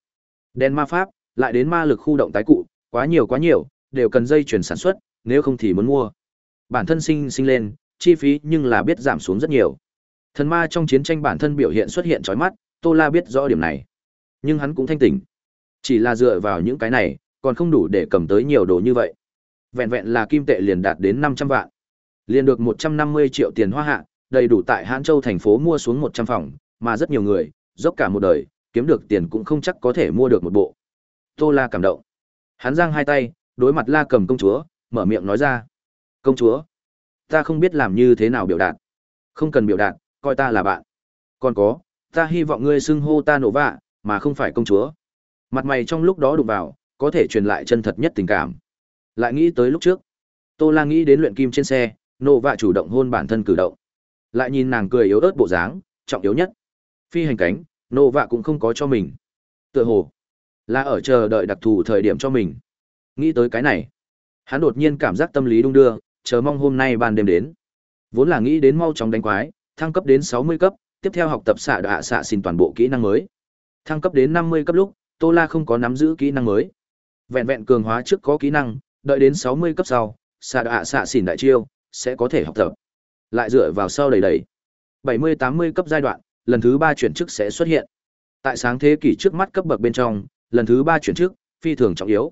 Đen ma pháp, lại đến ma lực khu động tái cụ, quá nhiều quá nhiều, đều cần dây chuyển sản xuất, nếu không thì muốn mua. Bản thân sinh sinh lên, chi phí nhưng là biết giảm xuống rất nhiều. Thần ma trong chiến tranh bản thân biểu hiện xuất hiện chói mắt, Tô La biết rõ điểm này. Nhưng hắn cũng thanh tỉnh. Chỉ là dựa vào những cái này, còn không đủ để cầm tới nhiều đồ như vậy. Vẹn vẹn là kim tệ liền đạt đến 500 vạn. Liền được 150 triệu tiền hoa hạ, đầy đủ tại Hãn Châu thành phố mua xuống 100 phòng, mà rất nhiều người, dốc cả một đời, kiếm được tiền cũng không chắc có thể mua được một bộ. Tô La cảm động. Hắn giang hai tay, đối mặt La Cầm công chúa, mở miệng nói ra: "Công chúa, ta không biết làm như thế nào biểu đạt. Không cần biểu đạt, coi ta là bạn. Còn có, ta hy vọng ngươi xưng hô ta nổ vạ, mà không phải công chúa. Mặt mày trong lúc đó đụng vào, có thể truyền lại chân thật nhất tình cảm. Lại nghĩ tới lúc trước, Tô La nghĩ đến luyện kim trên xe, nộ vạ chủ động hôn bản thân cử động. Lại nhìn nàng cười yếu ớt bộ dáng, trọng yếu nhất. Phi hành cánh, nộ vạ cũng không có cho mình. Tựa hồ là ở chờ đợi đặc thù thời điểm cho mình. Nghĩ tới cái này, hắn đột nhiên cảm giác tâm lý đung đưa, chờ mong hôm nay ban đêm đến. Vốn là nghĩ đến mau chóng đánh quái, thăng cấp đến 60 cấp, tiếp theo học tập xạ đạ xạ xin toàn bộ kỹ năng mới. Thăng cấp đến 50 cấp lúc, Tô La không có nắm giữ kỹ năng mới. Vẹn vẹn cường hóa trước có kỹ năng, đợi đến 60 cấp sau, xạ đạ xạ xỉn đại chiêu, sẽ có thể học tập. Lại dựa vào sau đầy đầy. 70-80 cấp giai đoạn, lần thứ 3 chuyển chức sẽ xuất hiện. Tại sáng thế kỷ trước mắt cấp bậc bên trong, lần thứ 3 chuyển chức, phi thường trọng yếu.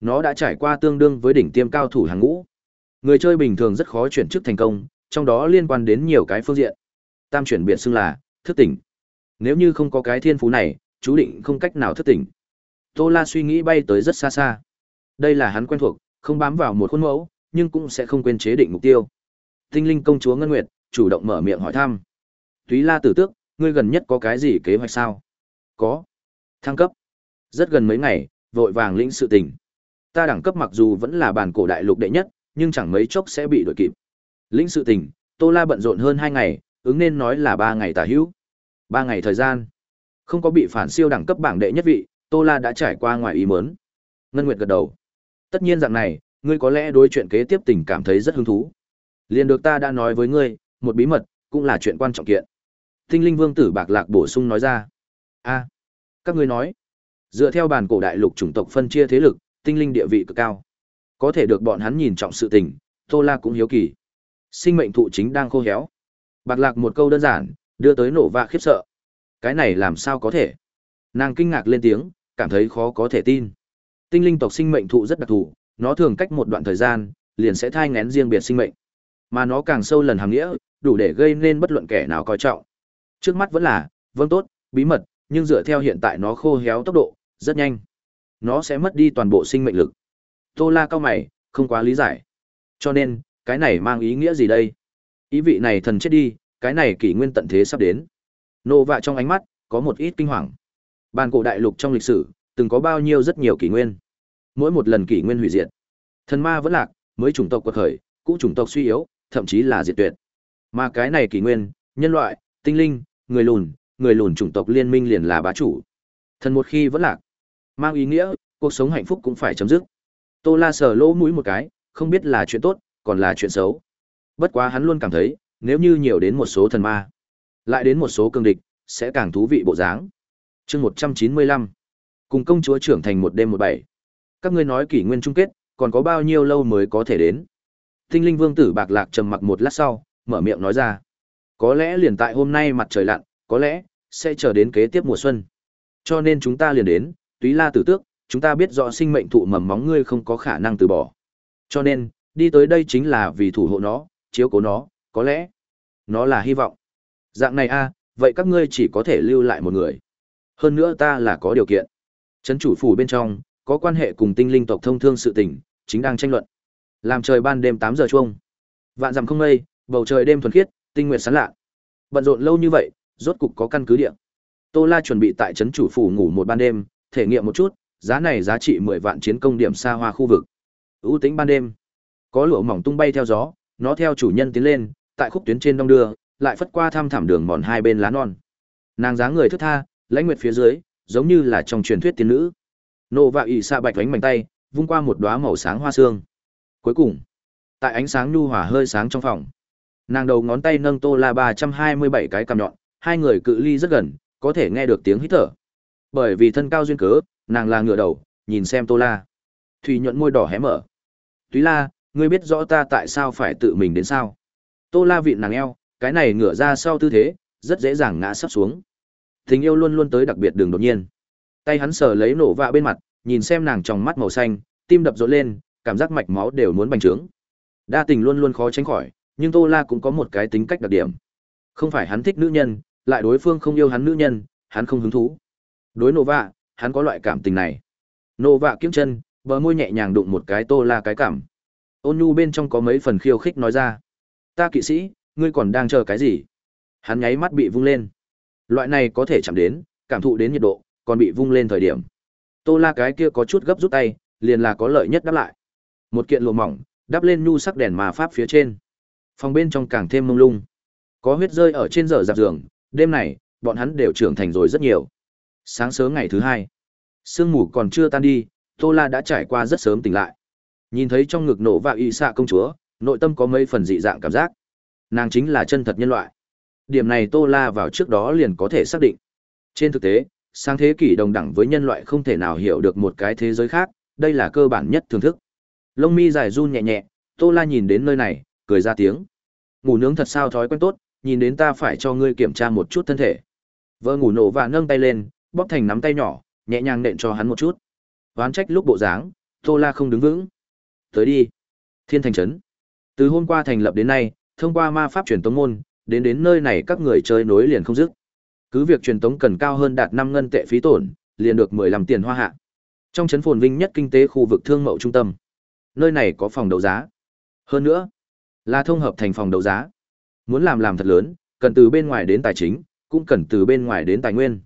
Nó đã trải qua tương đương với đỉnh tiêm cao thủ hàng ngũ. Người chơi bình thường rất khó chuyển chức thành công, trong đó liên quan đến nhiều cái phương diện. Tam chuyển biệt xưng là thức tỉnh. Nếu như không có cái thiên phú này, chú định không cách nào thức tỉnh. Tô La suy nghĩ bay tới rất xa xa. Đây là hắn quen thuộc, không bám vào một khuôn mẫu, nhưng cũng sẽ không quên chế định mục tiêu. Tinh linh công chúa Ngân Nguyệt chủ động mở miệng hỏi thăm. Túy La tử tước, ngươi gần nhất có cái gì kế hoạch sao? Có. Thăng cấp. Rất gần mấy ngày, vội vàng lĩnh sự tình. Ta đẳng cấp mặc dù vẫn là bản cổ đại lục đệ nhất, nhưng chẳng mấy chốc sẽ bị đuổi kịp. Lĩnh sự tình, Tô La bận rộn hơn hai ngày, ứng nên nói là ba ngày tả hữu. ba ngày thời gian. Không có bị phản siêu đẳng cấp bảng đệ nhất vị, Tô La đã trải qua ngoài ý muốn. Ngân Nguyệt gật đầu. Tất nhiên dạng này, ngươi có lẽ đối chuyện kế tiếp tình cảm thấy rất hứng thú. Liền được ta đã nói với ngươi, một bí mật, cũng là chuyện quan trọng kiện. Tinh linh vương tử bạc lạc bổ sung nói ra. a các ngươi nói, dựa theo bản cổ đại lục chủng tộc phân chia thế lực, tinh linh địa vị cực cao. Có thể được bọn hắn nhìn trọng sự tình, Tô La cũng hiếu kỳ. Sinh mệnh thụ chính đang khô héo. Bạc lạc một câu đơn giản, đưa tới nổ vạ khiếp sợ. Cái này làm sao có thể? Nàng kinh ngạc lên tiếng, cảm thấy khó có thể tin. Tinh linh tộc sinh mệnh thụ rất đặc thù, nó thường cách một đoạn thời gian, liền sẽ thai ngén riêng biệt sinh mệnh. Mà nó càng sâu lần hàng nghĩa, đủ để gây nên bất luận kẻ nào coi trọng. Trước mắt vẫn là, vâng tốt, bí mật, nhưng dựa theo hiện tại nó khô héo tốc độ, rất nhanh. Nó sẽ mất đi toàn bộ sinh mệnh lực. Tô La cao mày, không quá lý giải. Cho nên, cái này mang ý nghĩa gì đây? Ý vị này thần chết đi, cái này kỷ nguyên tận thế sắp đến. Nô vạ trong ánh mắt, có một ít kinh hoàng. Bàn cổ đại lục trong lịch sử, từng có bao nhiêu rất nhiều kỷ nguyên. Mỗi một lần kỷ nguyên hủy diệt, thần ma vẫn lạc, mới chủng tộc quật khởi, cũ chủng tộc suy yếu, thậm chí là diệt tuyệt. Mà cái này kỷ nguyên, nhân loại, tinh linh, người lùn, người lùn chủng tộc liên minh liền là bá chủ. Thần một khi vẫn lạc, mang ý nghĩa, cuộc sống hạnh phúc cũng phải chấm dứt. Tô La sờ lỗ mũi một cái, không biết là chuyện tốt, còn là chuyện xấu. Bất quá hắn luôn cảm thấy, nếu như nhiều đến một số thần ma, lại đến một số cương địch, sẽ càng thú vị bộ dáng. Chương 195. Cùng công chúa trưởng thành một đêm một bảy. Các ngươi nói kỷ nguyên chung kết, còn có bao nhiêu lâu mới có thể đến? Tinh linh vương tử bạc lạc trầm mặc một lát sau, mở miệng nói ra. Có lẽ liền tại hôm nay mặt trời lặn, có lẽ, sẽ chờ đến kế tiếp mùa xuân. Cho nên chúng ta liền đến, túy la tử tước, chúng ta biết rõ sinh mệnh thụ mầm móng ngươi không có khả năng từ bỏ. Cho nên, đi tới đây chính là vì thủ hộ nó, chiếu cố nó, có lẽ, nó là hy vọng. Dạng này a, vậy các ngươi chỉ có thể lưu lại một người. Hơn nữa ta là có điều kiện. Trấn chủ phủ bên trong, có quan hệ cùng tinh linh tộc thông thương sự tình, chính đang tranh luận. Làm trời ban đêm tám giờ chuông. Vạn dặm không mây, bầu trời đêm thuần khiết, tinh nguyệt sáng lạ. Bận rộn lâu như vậy, rốt cục có căn cứ địa. Tô La chuẩn bị tại trấn chủ phủ ngủ một ban đêm, thể nghiệm một chút, giá này giá trị mười vạn chiến công điểm xa hoa khu vực. ưu tĩnh ban đêm. Có lụa mỏng tung bay theo gió, nó theo chủ nhân tiến lên, tại khúc tuyến trên đông đưa, lại phất qua thăm thảm đường mòn hai bên lá non. Nàng dáng người thướt tha, lãnh nguyệt phía dưới, giống như là trong truyền thuyết tiên nữ. Nộ và ỵ xạ bạch vánh mảnh tay, vung qua một đóa màu sáng hoa xương. Cuối cùng, tại ánh sáng nhu hòa hơi sáng trong phòng, nàng đầu ngón tay nâng tô la ba trăm hai mươi bảy cái cằm nhọn, hai người cự ly rất gần, có thể nghe được tiếng hít thở. Bởi vì thân cao duyên cớ, nàng là ngửa đầu, nhìn xem tô la. Thủy nhuận môi đỏ hé mở. Túy la, ngươi biết rõ ta tại sao phải tự mình đến sao? Tô la vịn nàng eo, cái này ngửa ra sau tư thế, rất dễ dàng ngã sắp xuống. Tình yêu luôn luôn tới đặc biệt đường đột nhiên. Tay hắn sờ lấy nổ vạ bên mặt, nhìn xem nàng trong mắt màu xanh, tim đập rộn lên, cảm giác mạch máu đều muốn bành trướng. Đa tình luôn luôn khó tránh khỏi, nhưng Tô La cũng có một cái tính cách đặc điểm. Không phải hắn thích nữ nhân, lại đối phương không yêu hắn nữ nhân, hắn không hứng thú. Đối nổ vạ, hắn có loại cảm tình này. Nổ vạ kiếm chân, bờ môi nhẹ nhàng đụng một cái Tô La cái cảm. Ôn nhu bên trong có mấy phần khiêu khích nói ra. Ta kỵ sĩ, ngươi còn đang chờ cái gì? Hắn nháy mắt bị vung lên. Loại này có thể chạm đến, cảm thụ đến nhiệt độ, còn bị vung lên thời điểm. Tô La cái kia có chút gấp rút tay, liền là có lợi nhất đáp lại. Một kiện lụa mỏng, đắp lên nhu sắc đèn mà pháp phía trên. Phòng bên trong càng thêm mông lung. Có huyết rơi ở trên giờ dạp giường, đêm này, bọn hắn đều trưởng thành rồi rất nhiều. Sáng sớm ngày thứ hai, sương mù còn chưa tan đi, Tô La đã trải qua rất sớm tỉnh lại. Nhìn thấy trong ngực nổ và y xạ công chúa, nội tâm có mấy phần dị dạng cảm giác. Nàng chính là chân thật nhân loại. Điểm này Tô La vào trước đó liền có thể xác định. Trên thực tế, sang thế kỷ đồng đẳng với nhân loại không thể nào hiểu được một cái thế giới khác, đây là cơ bản nhất thưởng thức. Lông mi dài run nhẹ nhẹ, Tô La nhìn đến nơi này, cười ra tiếng. Ngủ nướng thật sao thói quen tốt, nhìn đến ta phải cho ngươi kiểm tra một chút thân thể. Vợ ngủ nổ và nâng tay lên, bóp thành nắm tay nhỏ, nhẹ nhàng nện cho hắn một chút. oán trách lúc bộ dáng, Tô La không đứng vững. Tới đi. Thiên thành trấn. Từ hôm qua thành lập đến nay, thông qua ma pháp truyền tống môn, đến đến nơi này các người chơi nối liền không dứt. Cứ việc truyền tống cần cao hơn đạt 5 ngân tệ phí tổn, liền được 15 tiền hoa hạ. Trong trấn phồn vinh nhất kinh tế khu vực thương mậu trung tâm, nơi này có phòng đấu giá. Hơn nữa, là thông hợp thành phòng đấu giá. Muốn làm làm thật lớn, cần từ bên ngoài đến tài chính, cũng cần từ bên ngoài đến tài nguyên.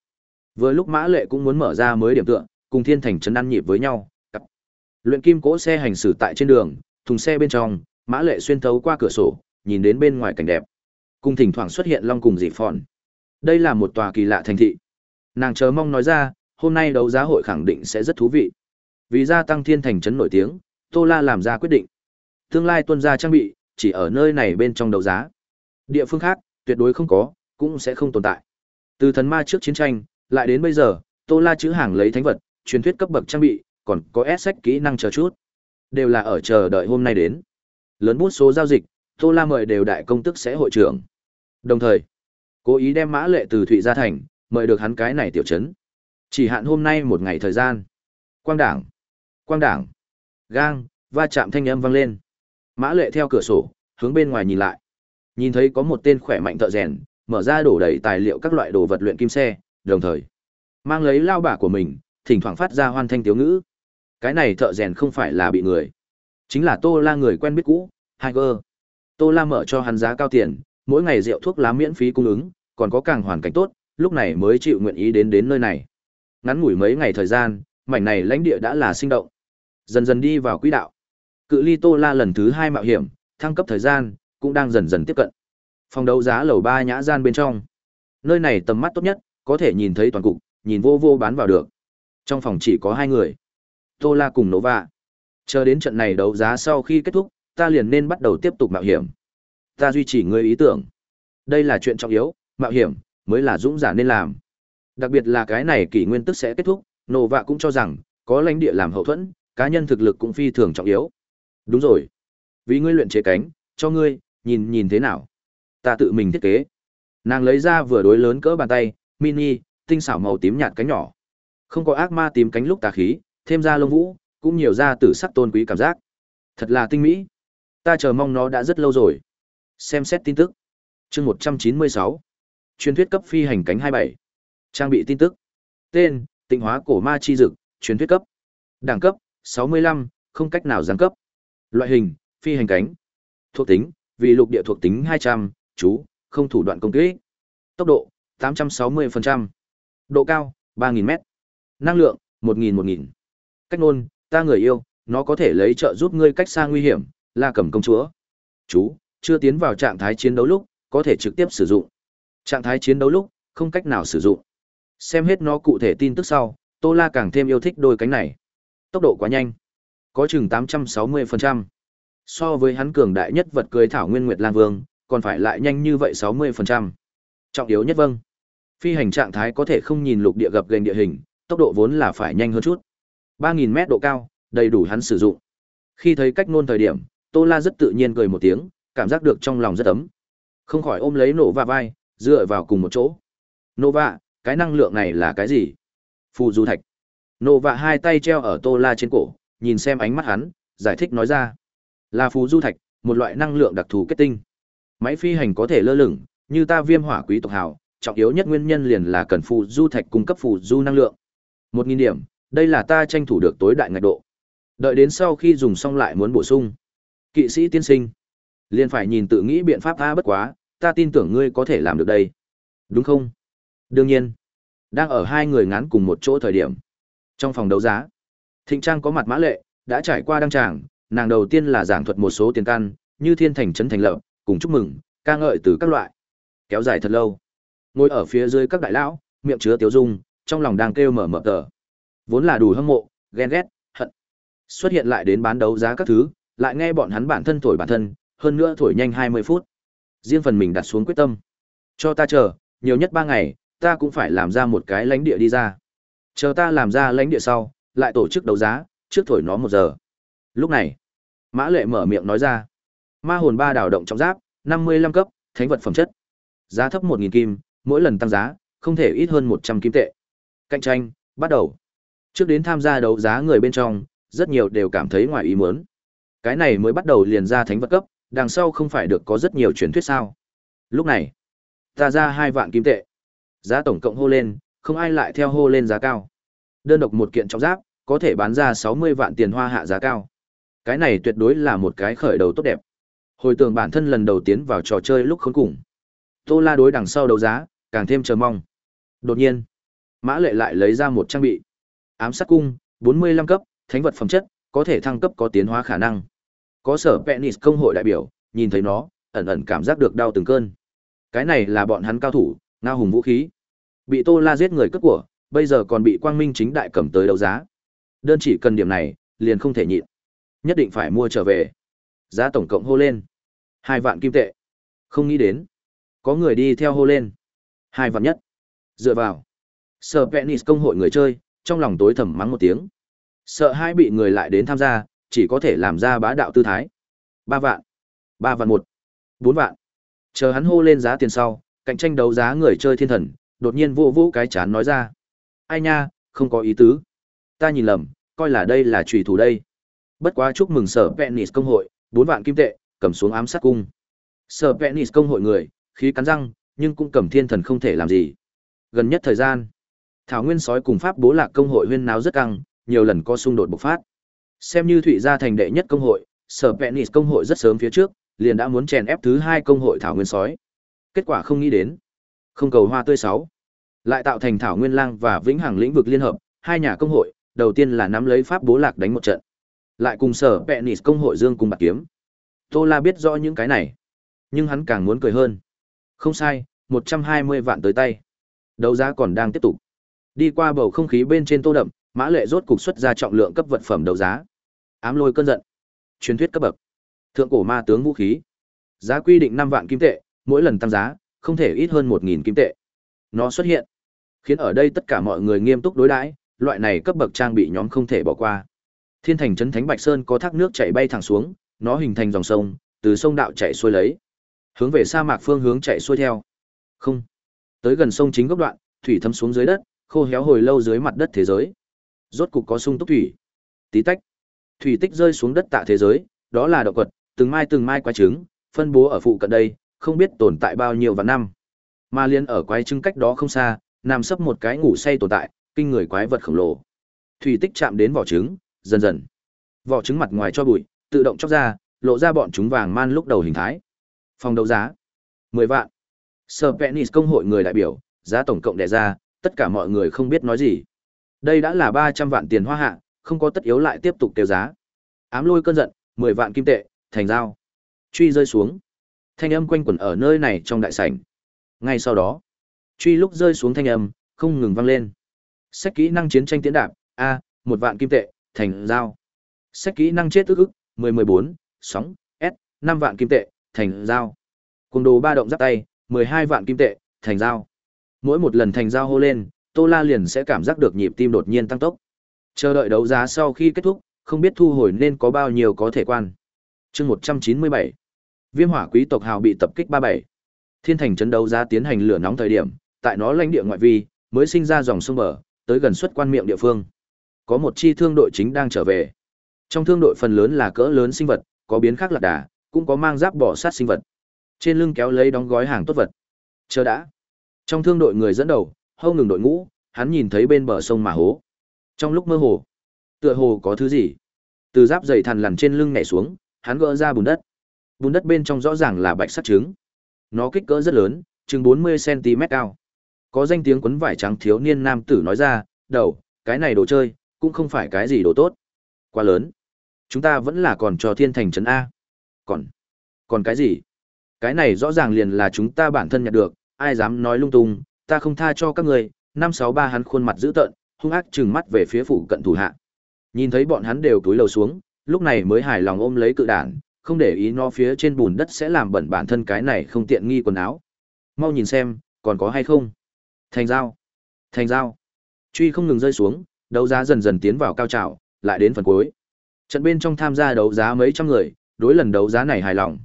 Vừa lúc Mã Lệ cũng muốn mở ra mới điểm tựa, cùng Thiên Thành trấn ăn nhịp với nhau. Luyện kim cỗ xe hành xử tại trên đường, thùng xe bên trong, Mã Lệ xuyên thấu qua cửa sổ, nhìn đến bên ngoài cảnh đẹp. Cùng thỉnh thoảng xuất hiện long cùng dịp phòn. Đây là một tòa kỳ lạ thành thị. Nàng chờ mong nói ra, hôm nay đấu giá hội khẳng định sẽ rất thú vị. Vì gia tăng thiên thành trấn nổi tiếng, Tô La làm ra quyết định. Tương lai tuân gia trang bị, chỉ ở nơi này bên trong đấu giá. Địa phương khác, tuyệt đối không có, cũng sẽ không tồn tại. Từ thần ma trước chiến tranh, lại đến bây giờ, Tô La chữ hàng lấy thánh vật, truyền thuyết cấp bậc trang bị, còn có ép sách kỹ năng chờ chút. Đều là ở chờ đợi hôm nay đến. Lớn bút số giao dịch, Tô La mời đều đại công tức sẽ hội trưởng. Đồng thời, cố ý đem mã lệ từ Thụy Gia Thành, mời được hắn cái này tiểu trấn. Chỉ hạn hôm nay một ngày thời gian. Quang đảng, quang đảng, gang, va chạm thanh âm vang lên. Mã lệ theo cửa sổ, hướng bên ngoài nhìn lại. Nhìn thấy có một tên khỏe mạnh thợ rèn, mở ra đổ đầy tài liệu các loại đồ vật luyện kim xe, đồng thời mang lấy lao bả của mình, thỉnh thoảng phát ra hoan thanh tiếu ngữ. Cái này thợ rèn không phải là bị người, chính là Tô La người quen biết cũ, Tiger. Tô La mở cho hắn giá cao tiền, mỗi ngày rượu thuốc lá miễn phí cung ứng, còn có càng hoàn cảnh tốt, lúc này mới chịu nguyện ý đến đến nơi này. Ngắn ngủi mấy ngày thời gian, mảnh này lãnh địa đã là sinh động. Dần dần đi vào quỹ đạo. Cự ly Tô La lần thứ hai mạo hiểm, thăng cấp thời gian, cũng đang dần dần tiếp cận. Phòng đấu giá lầu ba nhã gian bên trong. Nơi này tầm mắt tốt nhất, có thể nhìn thấy toàn cục, nhìn vô vô bán vào được. Trong phòng chỉ có hai người. Tô La cùng Nova. Chờ đến trận này đấu giá sau khi kết thúc, ta liền nên bắt đầu tiếp tục mạo hiểm. Ta duy trì ngươi ý tưởng. Đây là chuyện trọng yếu, mạo hiểm mới là dũng giả nên làm. Đặc biệt là cái này kỷ nguyên tức sẽ kết thúc, Nova cũng cho rằng có lãnh địa làm hậu thuẫn, cá nhân thực lực cũng phi thường trọng yếu. Đúng rồi. Vì ngươi luyện chế cánh, cho ngươi, nhìn nhìn thế nào. Ta tự mình thiết kế. Nàng lấy ra vừa đối lớn cỡ bàn tay, mini, tinh xảo màu tím nhạt cánh nhỏ. Không có ác ma tím cánh lúc tà khí, thêm ra lông vũ, cũng nhiều ra tử sắc tôn quý cảm giác. Thật là tinh mỹ. Ta chờ mong nó đã rất lâu rồi. Xem xét tin tức. chương 196. Truyền thuyết cấp phi hành cánh 27. Trang bị tin tức. Tên, tịnh hóa cổ ma chi dực, truyền thuyết cấp. Đẳng cấp, 65, không cách nào giáng cấp. Loại hình, phi hành cánh. Thuộc tính, vì lục địa thuộc tính 200, chú, không thủ đoạn công kích. Tốc độ, 860%. Độ cao, ba nghìn m Năng lượng, 1.000 1.000. Cách nôn, ta người yêu, nó có thể lấy trợ giúp ngươi cách xa nguy hiểm, la cầm công chúa. Chú, chưa tiến vào trạng thái chiến đấu lúc, có thể trực tiếp sử dụng. Trạng thái chiến đấu lúc, không cách nào sử dụng. Xem hết nó cụ thể tin tức sau, Tô La càng thêm yêu thích đôi cánh này. Tốc độ quá nhanh, có chừng 860%. So với hắn cường đại nhất vật cưới thảo nguyên nguyệt lan vương, còn phải lại nhanh như vậy 60%. Trọng yếu nhất vâng. Phi hành trạng thái có thể không nhìn lục địa gập gành địa hình, tốc độ vốn là phải nhanh hơn chút. 3000 mét độ cao, đầy đủ hắn sử dụng. Khi thấy cách nôn thời điểm, Tô La rất tự nhiên cười một tiếng, cảm giác được trong lòng rất ấm. Không khỏi ôm lấy nổ vai, dựa vào cùng một chỗ. Nova, cái năng lượng này là cái gì? Phù du thạch. Nova hai tay treo ở Tô La trên cổ, nhìn xem ánh mắt hắn, giải thích nói ra. Là phù du thạch, một loại năng lượng đặc thù kết tinh. Máy phi hành có thể lơ lửng, như ta viêm hỏa quý tộc hào, trọng yếu nhất nguyên nhân liền là cần phù du thạch cung cấp phù du năng lượng. Một nghìn điểm, đây là ta tranh thủ được tối đại ngạch độ. Đợi đến sau khi dùng xong lại muốn bổ sung. Kỵ sĩ tiên sinh, liền phải nhìn tự nghĩ biện pháp ta bất quá, ta tin tưởng ngươi có thể làm được đây. Đúng không? Đương nhiên. Đang ở hai người ngắn cùng một chỗ thời điểm. Trong phòng đấu giá, Thịnh Trang có mặt mã lệ, đã trải qua đăng tràng, nàng đầu tiên là giảng thuật một số tiền căn, như thiên thành trấn thành lập, cùng chúc mừng, ca ngợi từ các loại. Kéo dài thật lâu. Ngồi ở phía dưới các đại lão, miệng chứa tiếu dung, trong lòng đang kêu mở mở tờ. Vốn là đủ hâm mộ, ghen ghét, hận. Xuất hiện lại đến bán đấu giá các thứ, lại nghe bọn hắn bản thân thổi bản thân, hơn nữa thổi nhanh 20 phút. Riêng phần mình đặt xuống quyết tâm. Cho ta chờ, nhiều nhất 3 ngày, ta cũng phải làm ra một cái lãnh địa đi ra. Chờ ta làm ra lãnh địa sau, lại tổ chức đấu giá, trước thổi nó một giờ. Lúc này, Mã Lệ mở miệng nói ra. Ma hồn ba đảo động trong giáp, 55 cấp, thánh vật phẩm chất. Giá thấp 1000 kim, mỗi lần tăng giá, không thể ít hơn 100 kim tệ. Cạnh tranh, bắt đầu. Trước đến tham gia đấu giá người bên trong, rất nhiều đều cảm thấy ngoài ý muốn. Cái này mới bắt đầu liền ra thánh vật cấp, đằng sau không phải được có rất nhiều truyền thuyết sao? Lúc này, ta ra hai vạn kim tệ. Giá tổng cộng hô lên, không ai lại theo hô lên giá cao. Đơn độc một kiện trọng giáp, có thể bán ra 60 vạn tiền hoa hạ giá cao. Cái này tuyệt đối là một cái khởi đầu tốt đẹp. Hồi tưởng bản thân lần đầu tiến vào trò chơi lúc khốn cùng. Tô La đối đằng sau đấu giá, càng thêm chờ mong. Đột nhiên, Mã Lệ lại lấy ra một trang bị. Ám sát cung, 45 cấp, thánh vật phẩm chất, có thể thăng cấp có tiến hóa khả năng. Có sở Penis công hội đại biểu, nhìn thấy nó, ẩn ẩn cảm giác được đau từng cơn. Cái này là bọn hắn cao thủ, ngao hùng vũ khí. Bị Tô La giết người cướp của, bây giờ còn bị Quang Minh chính đại cầm tới đấu giá. Đơn chỉ cần điểm này, liền không thể nhịn. Nhất định phải mua trở về. Giá tổng cộng hô lên. Hai vạn kim tệ. Không nghĩ đến. Có người đi theo hô lên. Hai vạn nhất. Dựa vào. Sở Penis công hội người chơi, trong lòng tối thầm mắng một tiếng. Sợ hai bị người lại đến tham gia, chỉ có thể làm ra bá đạo tư thái. Ba vạn. Ba vạn một. Bốn vạn. Chờ hắn hô lên giá tiền sau, cạnh tranh đấu giá người chơi thiên thần, đột nhiên vô vũ cái chán nói ra. Ai nha, không có ý tứ. Ta nhìn lầm, coi là đây là trùy thủ đây. Bất quá chúc mừng sở Penis công hội, bốn vạn kim tệ, cầm xuống ám sát cung. Sở Penis công hội người, khí cắn răng, nhưng cũng cầm thiên thần không thể làm gì. Gần nhất thời gian, Thảo Nguyên sói cùng Pháp Bố Lạc công hội huyên náo rất căng, nhiều lần có xung đột bộc phát. Xem như Thụy gia thành đệ nhất công hội, Sở Penis công hội rất sớm phía trước, liền đã muốn chèn ép thứ hai công hội Thảo Nguyên sói. Kết quả không nghĩ đến, không cầu hoa tươi sáu, lại tạo thành Thảo Nguyên Lang và Vĩnh Hằng lĩnh vực liên hợp, hai nhà công hội, đầu tiên là nắm lấy Pháp Bố Lạc đánh một trận, lại cùng Sở Penis công hội dương cùng bạc kiếm. Tô La biết rõ những cái này, nhưng hắn càng muốn cười hơn. Không sai, 120 vạn tới tay. Đấu giá còn đang tiếp tục. Đi qua bầu không khí bên trên tô đậm, Mã Lệ rốt cục xuất ra trọng lượng cấp vật phẩm đấu giá. Ám lôi cơn giận. Truyền thuyết cấp bậc. Thượng cổ ma tướng vũ khí. Giá quy định năm vạn kim tệ, mỗi lần tăng giá không thể ít hơn 1000 kim tệ. Nó xuất hiện, khiến ở đây tất cả mọi người nghiêm túc đối đãi, loại này cấp bậc trang bị nhóm không thể bỏ qua. Thiên thành trấn Thánh Bạch Sơn có thác nước chảy bay thẳng xuống, nó hình thành dòng sông, từ sông đạo chảy xuôi lấy, hướng về sa mạc phương hướng chạy xuôi theo. Không, tới gần sông chính gốc đoạn, thủy thấm xuống dưới đất, khô héo hồi lâu dưới mặt đất thế giới. Rốt cục có sung túc thủy. Tí tách. Thủy tích rơi xuống đất tạ thế giới, đó là động vật, từng mai từng mai quái trứng, phân bố ở phụ cận đây, không biết tồn tại bao nhiêu vạn năm. Mà liên ở quái trứng cách đó không xa, nằm sấp một cái ngủ say tồn tại, kinh người quái vật khổng lồ. Thủy tích chạm đến vỏ trứng, dần dần. Vỏ trứng mặt ngoài cho bụi, tự động chóc ra, lộ ra bọn chúng vàng man lúc đầu hình thái. Phòng đấu giá. 10 vạn. Serpenis Penis công hội người đại biểu, giá tổng cộng đẻ ra, tất cả mọi người không biết nói gì. Đây đã là 300 vạn tiền hoa hạ, không có tất yếu lại tiếp tục tiêu giá. Ám lôi cơn giận, 10 vạn kim tệ, thành giao. Truy rơi xuống. Thanh âm quanh quẩn ở nơi này trong đại sảnh. Ngay sau đó, truy lúc rơi xuống thanh âm, không ngừng vang lên. Sách kỹ năng chiến tranh tiến đạp, A, một vạn kim tệ, thành giao. Sách kỹ năng chết ức ức, 1014, sóng, S, 5 vạn kim tệ, thành giao. Cùng đồ ba động giáp tay, 12 vạn kim tệ, thành giao. Mỗi một lần thành giao hô lên, Tô La liền sẽ cảm giác được nhịp tim đột nhiên tăng tốc. Chờ đợi đấu giá sau khi kết thúc, không biết thu hồi nên có bao nhiêu có thể quan. Chương 197. Viêm hỏa quý tộc hào bị tập kích 37. Thiên thành trấn đấu giá tiến hành lửa nóng thời điểm, tại nó lãnh địa ngoại vi, mới sinh ra dòng sông bờ, tới gần xuất quan miệng địa phương. Có một chi thương đội chính đang trở về. Trong thương đội phần lớn là cỡ lớn sinh vật, có biến khác lạc đà, cũng có mang giáp bỏ sát sinh vật. Trên lưng kéo lấy đóng gói hàng tốt vật. Chờ đã. Trong thương đội người dẫn đầu, hâu ngừng đội ngũ, hắn nhìn thấy bên bờ sông mà hố. Trong lúc mơ hồ, tựa hồ có thứ gì. Từ giáp dày thằn lằn trên lưng nhảy xuống, hắn gỡ ra bùn đất. Bùn đất bên trong rõ ràng là bạch sắt trứng. nó kích cỡ rất lớn, chừng 40cm cao. Có danh tiếng quấn vải trắng thiếu niên nam tử nói ra, đầu, cái này đồ chơi, cũng không phải cái gì đồ tốt. Quá lớn. Chúng ta vẫn là còn cho thiên thành trấn A. Còn, còn cái gì? Cái này rõ ràng liền là chúng ta bản thân nhặt được, ai dám nói lung tung, ta không tha cho các người. Năm sáu ba hắn khuôn mặt dữ tợn, hung ác trừng mắt về phía phủ cận thủ hạ. Nhìn thấy bọn hắn đều túi lầu xuống, lúc này mới hài lòng ôm lấy cự đản, không để ý nó phía trên bùn đất sẽ làm bẩn bản thân cái này không tiện nghi quần áo. Mau nhìn xem, còn có hay không? Thành dao. Thành dao. Truy không ngừng rơi xuống, đấu giá dần dần tiến vào cao trào, lại đến phần cuối. Trận bên trong tham gia đấu giá mấy trăm người, đối lần đấu giá này hài lòng.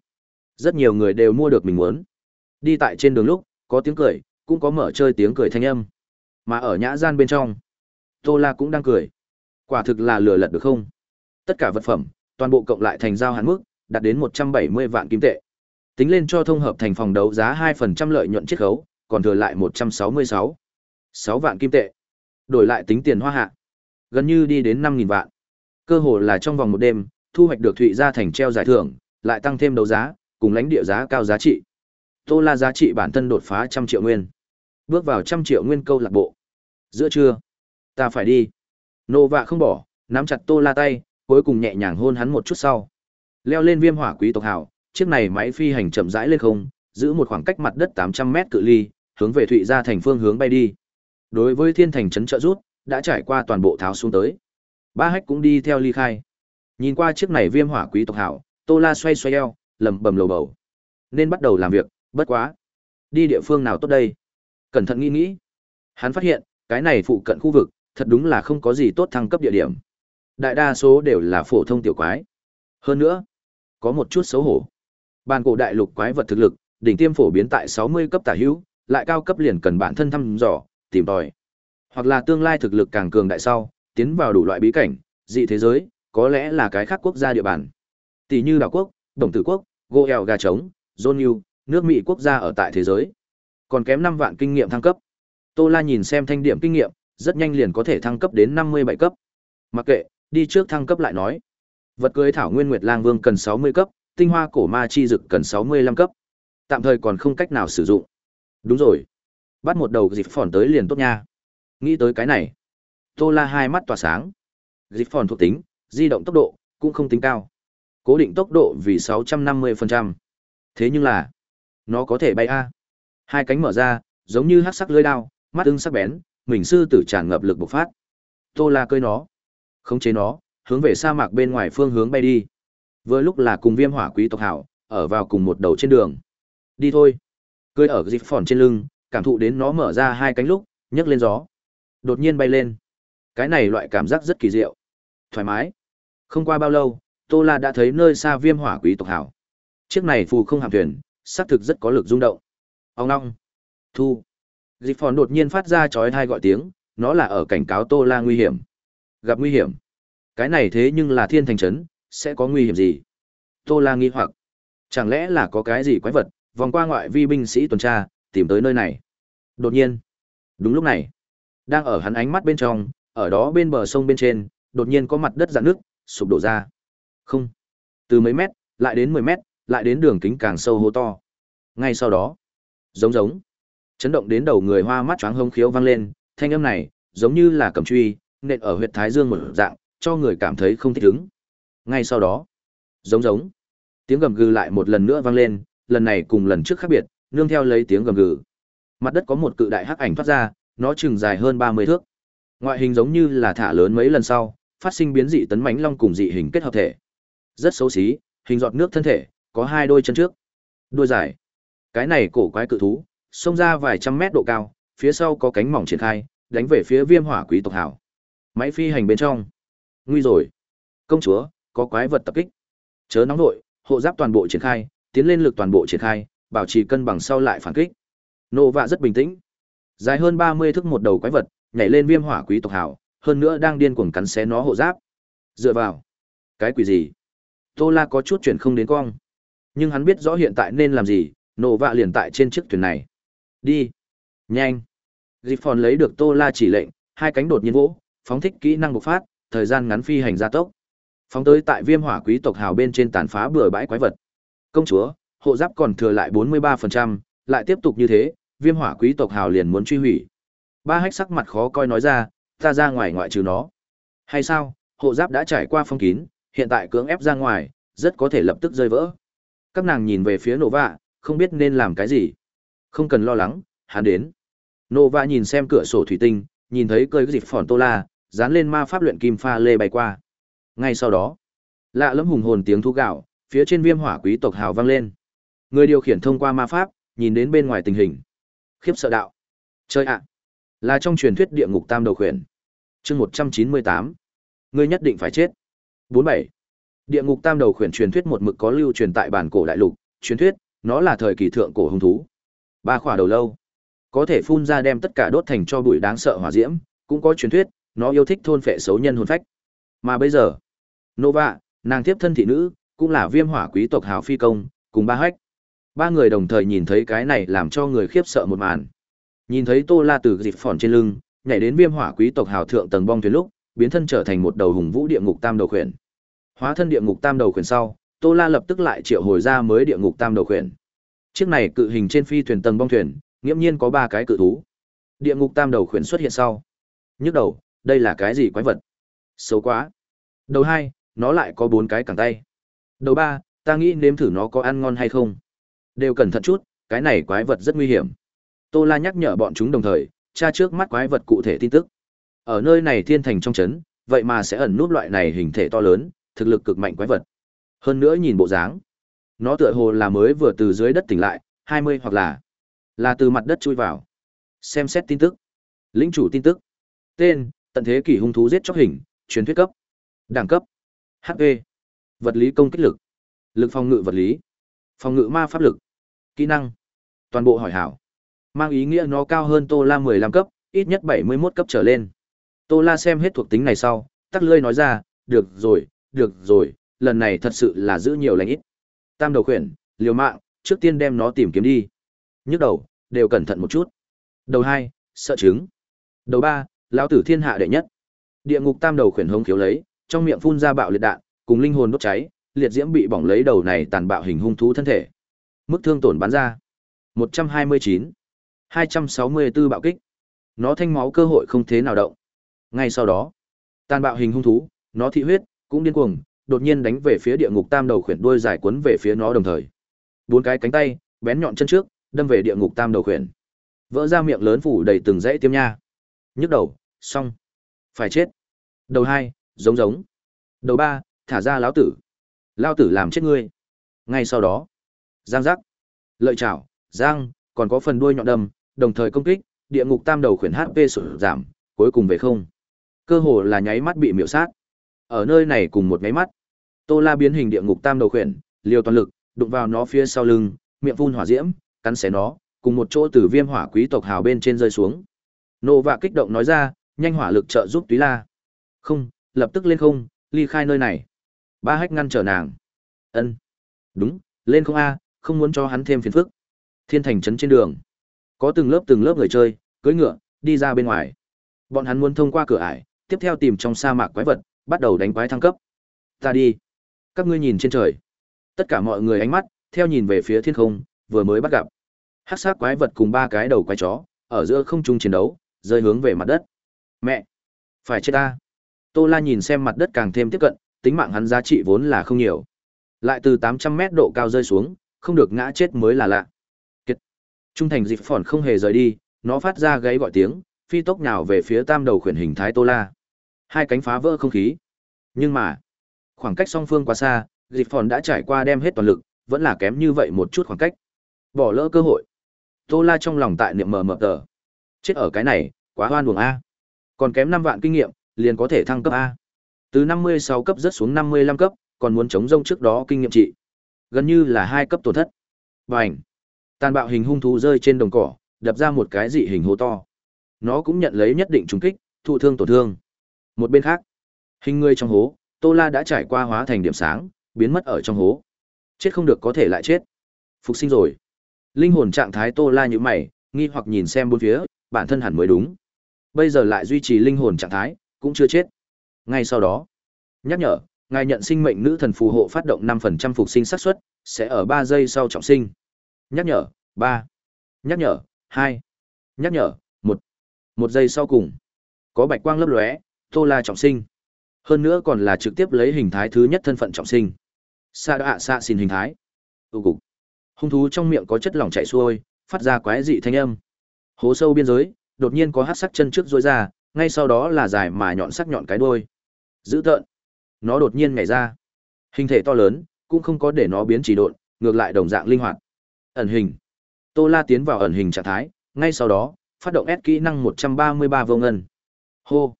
Rất nhiều người đều mua được mình muốn. Đi tại trên đường lúc, có tiếng cười, cũng có mở chơi tiếng cười thanh âm. Mà ở nhã gian bên trong, Tô La cũng đang cười. Quả thực là lừa lật được không? Tất cả vật phẩm, toàn bộ cộng lại thành giao hạn mức, đạt đến 170 vạn kim tệ. Tính lên cho thông hợp thành phòng đấu giá 2% lợi nhuận chiết khấu, còn thừa lại 166. 6 vạn kim tệ. Đổi lại tính tiền hoa hạ. Gần như đi đến 5.000 vạn. Cơ hồ là trong vòng một đêm, thu hoạch được Thụy gia thành treo giải thưởng, lại tăng thêm đấu giá, cùng lãnh địa giá cao giá trị. Tô La giá trị bản thân đột phá trăm triệu nguyên. Bước vào trăm triệu nguyên câu lạc bộ. Giữa trưa, ta phải đi. Nô vạ không bỏ, nắm chặt Tô La tay, cuối cùng nhẹ nhàng hôn hắn một chút sau. Leo lên viêm hỏa quý tộc hảo, chiếc này máy phi hành chậm rãi lên không, giữ một khoảng cách mặt đất 800 mét cự ly, hướng về Thụy gia thành phương hướng bay đi. Đối với thiên thành trấn trợ rút, đã trải qua toàn bộ tháo xuống tới. Ba hách cũng đi theo ly khai. Nhìn qua chiếc này viêm hỏa quý tộc hảo, Tô La xoay xoay eo, lầm bầm lầu bầu. Nên bắt đầu làm việc, bất quá. Đi địa phương nào tốt đây? Cẩn thận nghĩ nghĩ. Hắn phát hiện, cái này phụ cận khu vực, thật đúng là không có gì tốt thăng cấp địa điểm. Đại đa số đều là phổ thông tiểu quái. Hơn nữa, có một chút xấu hổ. Bàn cổ đại lục quái vật thực lực, đỉnh tiêm phổ biến tại 60 cấp tả hữu, lại cao cấp liền cần bản thân thăm dò, tìm tòi. Hoặc là tương lai thực lực càng cường đại sau, tiến vào đủ loại bí cảnh, dị thế giới, có lẽ là cái khác quốc gia địa bàn. Tỷ như đảo quốc, đồng tử quốc, goel gà trống, Zonu, nước Mỹ quốc gia ở tại thế giới. Còn kém 5 vạn kinh nghiệm thăng cấp. Tô La nhìn xem thanh điểm kinh nghiệm, rất nhanh liền có thể thăng cấp đến 57 cấp. Mặc kệ, đi trước thăng cấp lại nói. Vật cưới thảo nguyên nguyệt lang vương cần 60 cấp, tinh hoa cổ ma chi dực cần 65 cấp. Tạm thời còn không cách nào sử dụng. Đúng rồi. Bắt một đầu dịp phòn tới liền tốt nha. Nghĩ tới cái này. Tô La hai mắt tỏa sáng. Dịp phòn thuộc tính, di động tốc độ, cũng không tính cao. Cố định tốc độ vì 650%. Thế nhưng là, nó có thể bay A. Hai cánh mở ra, giống như hát sắc lưới đao, mắt ưng sắc bén, mình sư tử tràn ngập lực bộc phát. Tô La cơi nó, khống chế nó, hướng về sa mạc bên ngoài phương hướng bay đi. Vừa lúc là cùng viêm hỏa quý tộc hảo, ở vào cùng một đầu trên đường. Đi thôi. Cơi ở dịp phòn trên lưng, cảm thụ đến nó mở ra hai cánh lúc, nhấc lên gió. Đột nhiên bay lên. Cái này loại cảm giác rất kỳ diệu. Thoải mái. Không qua bao lâu, Tô La đã thấy nơi xa viêm hỏa quý tộc hảo. Chiếc này phù không hạm thuyền, xác thực rất có lực rung động. Ông long. Thu. Dịp phòn đột nhiên phát ra chói tai gọi tiếng, nó là ở cảnh cáo Tô La nguy hiểm. Gặp nguy hiểm. Cái này thế nhưng là thiên thành trấn, sẽ có nguy hiểm gì? Tô La nghi hoặc. Chẳng lẽ là có cái gì quái vật, vòng qua ngoại vi binh sĩ tuần tra, tìm tới nơi này. Đột nhiên. Đúng lúc này. Đang ở hắn ánh mắt bên trong, ở đó bên bờ sông bên trên, đột nhiên có mặt đất dạn nước, sụp đổ ra. Không. Từ mấy mét, lại đến 10 mét, lại đến đường kính càng sâu hô to. Ngay sau đó, giống giống, chấn động đến đầu người hoa mắt choáng hông khiếu vang lên, thanh âm này, giống như là cầm truy, nện ở huyệt thái dương một dạng, cho người cảm thấy không thích ứng. Ngay sau đó, giống giống, tiếng gầm gừ lại một lần nữa vang lên, lần này cùng lần trước khác biệt, nương theo lấy tiếng gầm gừ. Mặt đất có một cự đại hắc ảnh thoát ra, nó chừng dài hơn 30 thước. Ngoại hình giống như là thả lớn mấy lần sau, phát sinh biến dị tấn mãnh long cùng dị hình kết hợp thể. Rất xấu xí, hình giọt nước thân thể, có hai đôi chân trước, đôi dài. Cái này cổ quái cự thú, xông ra vài trăm mét độ cao, phía sau có cánh mỏng triển khai, đánh về phía Viêm Hỏa Quý tộc hảo. Máy phi hành bên trong. Nguy rồi. Công chúa, có quái vật tập kích. Chớ nóng nội, hộ giáp toàn bộ triển khai, tiến lên lực toàn bộ triển khai, bảo trì cân bằng sau lại phản kích. Nộ vạ rất bình tĩnh. Dài hơn 30 thước một đầu quái vật, nhảy lên Viêm Hỏa Quý tộc hảo, hơn nữa đang điên cuồng cắn xé nó hộ giáp. Dựa vào. Cái quỷ gì? Tô La có chút chuyển không đến cong. Nhưng hắn biết rõ hiện tại nên làm gì, nổ vạ liền tại trên chiếc thuyền này. Đi. Nhanh. Giffon lấy được Tô La chỉ lệnh, hai cánh đột nhiên vỗ, phóng thích kỹ năng bộc phát, thời gian ngắn phi hành gia tốc. Phóng tới tại viêm hỏa quý tộc hào bên trên tàn phá bừa bãi quái vật. Công chúa, hộ giáp còn thừa lại 43%, lại tiếp tục như thế, viêm hỏa quý tộc hào liền muốn truy hủy. Ba hách sắc mặt khó coi nói ra, ta ra ngoài ngoại trừ nó. Hay sao, hộ giáp đã trải qua phong kín, hiện tại cưỡng ép ra ngoài, rất có thể lập tức rơi vỡ. Các nàng nhìn về phía nổ vạ, không biết nên làm cái gì. Không cần lo lắng, hắn đến. Nova nhìn xem cửa sổ thủy tinh, nhìn thấy cơi dịp phòn tô la, dán lên ma pháp luyện kim pha lê bay qua. Ngay sau đó, lạ lẫm hùng hồn tiếng thu gạo, phía trên viêm hỏa quý tộc hào vang lên. Người điều khiển thông qua ma pháp, nhìn đến bên ngoài tình hình. Khiếp sợ đạo. Chơi ạ. Là trong truyền thuyết địa ngục tam đầu khuyển. chương 198. Ngươi nhất định phải chết. 47. Địa ngục tam đầu khuyển truyền thuyết một mực có lưu truyền tại bản cổ đại lục, truyền thuyết, nó là thời kỳ thượng cổ hung thú. Ba khỏa đầu lâu, có thể phun ra đem tất cả đốt thành cho bụi đáng sợ hỏa diễm, cũng có truyền thuyết, nó yêu thích thôn phệ xấu nhân hồn phách. Mà bây giờ, Nova, nàng tiếp thân thị nữ, cũng là viêm hỏa quý tộc hào phi công, cùng ba hách. Ba người đồng thời nhìn thấy cái này làm cho người khiếp sợ một màn. Nhìn thấy Tô La từ dịp phòn trên lưng, nhảy đến viêm hỏa quý tộc hào thượng tầng bong thuyền lúc, biến thân trở thành một đầu hùng vũ địa ngục tam đầu khuyển. Hóa thân địa ngục tam đầu khuyển sau, Tô La lập tức lại triệu hồi ra mới địa ngục tam đầu khuyển. Chiếc này cự hình trên phi thuyền tầng bong thuyền, nghiêm nhiên có ba cái cự thú. Địa ngục tam đầu khuyển xuất hiện sau. Nhức đầu, đây là cái gì quái vật? Xấu quá. Đầu hai, nó lại có bốn cái cẳng tay. Đầu ba, ta nghĩ nếm thử nó có ăn ngon hay không. Đều cẩn thận chút, cái này quái vật rất nguy hiểm. Tô La nhắc nhở bọn chúng đồng thời, tra trước mắt quái vật cụ thể tin tức. Ở nơi này thiên thành trong chấn, vậy mà sẽ ẩn nút loại này hình thể to lớn, thực lực cực mạnh quái vật. Hơn nữa nhìn bộ dáng, nó tựa hồ là mới vừa từ dưới đất tỉnh lại, 20 hoặc là là từ mặt đất chui vào. Xem xét tin tức. Lĩnh chủ tin tức. Tên, tận thế kỷ hung thú giết chóc hình, truyền thuyết cấp. Đẳng cấp. HP. Vật lý công kích lực. Lực phòng ngự vật lý. Phòng ngự ma pháp lực. Kỹ năng. Toàn bộ hỏi hảo. Mang ý nghĩa nó cao hơn Tô La 15 cấp, ít nhất 71 cấp trở lên. Tô La xem hết thuộc tính này sau, tắc lươi nói ra, được rồi, được rồi, lần này thật sự là giữ nhiều lành ít. Tam đầu khuyển, liều mạng, trước tiên đem nó tìm kiếm đi. Nhức đầu, đều cẩn thận một chút. Đầu hai, sợ trứng. Đầu ba, lão tử thiên hạ đệ nhất. Địa ngục tam đầu khuyển hống khiếu lấy, trong miệng phun ra bạo liệt đạn, cùng linh hồn đốt cháy, liệt diễm bị bỏng lấy đầu này tàn bạo hình hung thú thân thể. Mức thương tổn bắn ra. 129. 264 bạo kích. Nó thanh máu cơ hội không thế nào động. Ngay sau đó, tàn bạo hình hung thú, nó thị huyết, cũng điên cuồng, đột nhiên đánh về phía địa ngục tam đầu khuyển đuôi dài cuốn về phía nó đồng thời. Bốn cái cánh tay, bén nhọn chân trước, đâm về địa ngục tam đầu khuyển. Vỡ ra miệng lớn phủ đầy từng dãy tiêm nha. Nhức đầu, xong. Phải chết. Đầu hai, giống giống. Đầu ba, thả ra lão tử. Lão tử làm chết ngươi. Ngay sau đó, giang giác, lợi chảo, giang, còn có phần đuôi nhọn đâm, đồng thời công kích, địa ngục tam đầu khuyển HP sụt giảm, cuối cùng về không. Cơ hồ là nháy mắt bị miểu sát. Ở nơi này cùng một máy mắt, Tô La biến hình địa ngục tam đầu khuyển, liều toàn lực, đụng vào nó phía sau lưng, miệng phun hỏa diễm, cắn xé nó, cùng một chỗ từ viêm hỏa quý tộc hào bên trên rơi xuống. Nộ vạ kích động nói ra, nhanh hỏa lực trợ giúp Túy La. Không, lập tức lên không, ly khai nơi này. Ba hách ngăn trở nàng. Ân, Đúng, lên không a, không muốn cho hắn thêm phiền phức. Thiên thành trấn trên đường, có từng lớp từng lớp người chơi, cưỡi ngựa, đi ra bên ngoài. Bọn hắn muốn thông qua cửa ải, tiếp theo tìm trong sa mạc quái vật, bắt đầu đánh quái thăng cấp. Ta đi. Các ngươi nhìn trên trời. Tất cả mọi người ánh mắt theo nhìn về phía thiên không, vừa mới bắt gặp. Hắc sát quái vật cùng ba cái đầu quái chó, ở giữa không trung chiến đấu, rơi hướng về mặt đất. Mẹ, phải chết ta. Tô La nhìn xem mặt đất càng thêm tiếp cận, tính mạng hắn giá trị vốn là không nhiều. Lại từ 800 mét độ cao rơi xuống, không được ngã chết mới là lạ. kết Trung thành dịp phòn không hề rời đi, nó phát ra gáy gọi tiếng, phi tốc nhào về phía tam đầu khuyển hình thái Tô La. Hai cánh phá vỡ không khí. Nhưng mà, khoảng cách song phương quá xa, dịch phòn đã trải qua đem hết toàn lực, vẫn là kém như vậy một chút khoảng cách. Bỏ lỡ cơ hội. Tô La trong lòng tại niệm mờ mờ tờ. Chết ở cái này, quá hoan buồng A. Còn kém năm vạn kinh nghiệm, liền có thể thăng cấp A. Từ 56 cấp rớt xuống 55 cấp, còn muốn chống rông trước đó kinh nghiệm trị. Gần như là hai cấp tổn thất. Bành. Tàn bạo hình hung thú rơi trên đồng cỏ, đập ra một cái dị hình hố to. Nó cũng nhận lấy nhất định trùng kích, thụ thương tổn thương. Một bên khác, hình người trong hố, Tô La đã trải qua hóa thành điểm sáng, biến mất ở trong hố. Chết không được có thể lại chết. Phục sinh rồi. Linh hồn trạng thái Tô La như mày, nghi hoặc nhìn xem bốn phía, bản thân hẳn mới đúng. Bây giờ lại duy trì linh hồn trạng thái, cũng chưa chết. Ngay sau đó, nhắc nhở, ngài nhận sinh mệnh nữ thần phù hộ phát động 5% phục sinh xác suất, sẽ ở 3 giây sau trọng sinh. Nhắc nhở, 3. Nhắc nhở, 2. Nhắc nhở, 1. Một giây sau cùng. Có bạch quang lấp lóe, Tô La trọng sinh. Hơn nữa còn là trực tiếp lấy hình thái thứ nhất thân phận trọng sinh. Sa đạ sa xin hình thái. Tu cục. Hung thú trong miệng có chất lỏng chảy xuôi, phát ra quái dị thanh âm. Hố sâu biên giới, đột nhiên có hắc sắc chân trước rối ra, ngay sau đó là dài mà nhọn sắc nhọn cái đuôi. Dữ tợn. Nó đột nhiên nhảy ra. Hình thể to lớn, cũng không có để nó biến chỉ độn, ngược lại đồng dạng linh hoạt. Ẩn hình. Tô La tiến vào ẩn hình trạng thái, ngay sau đó, phát động S kỹ năng 133 vô ngân. Hô.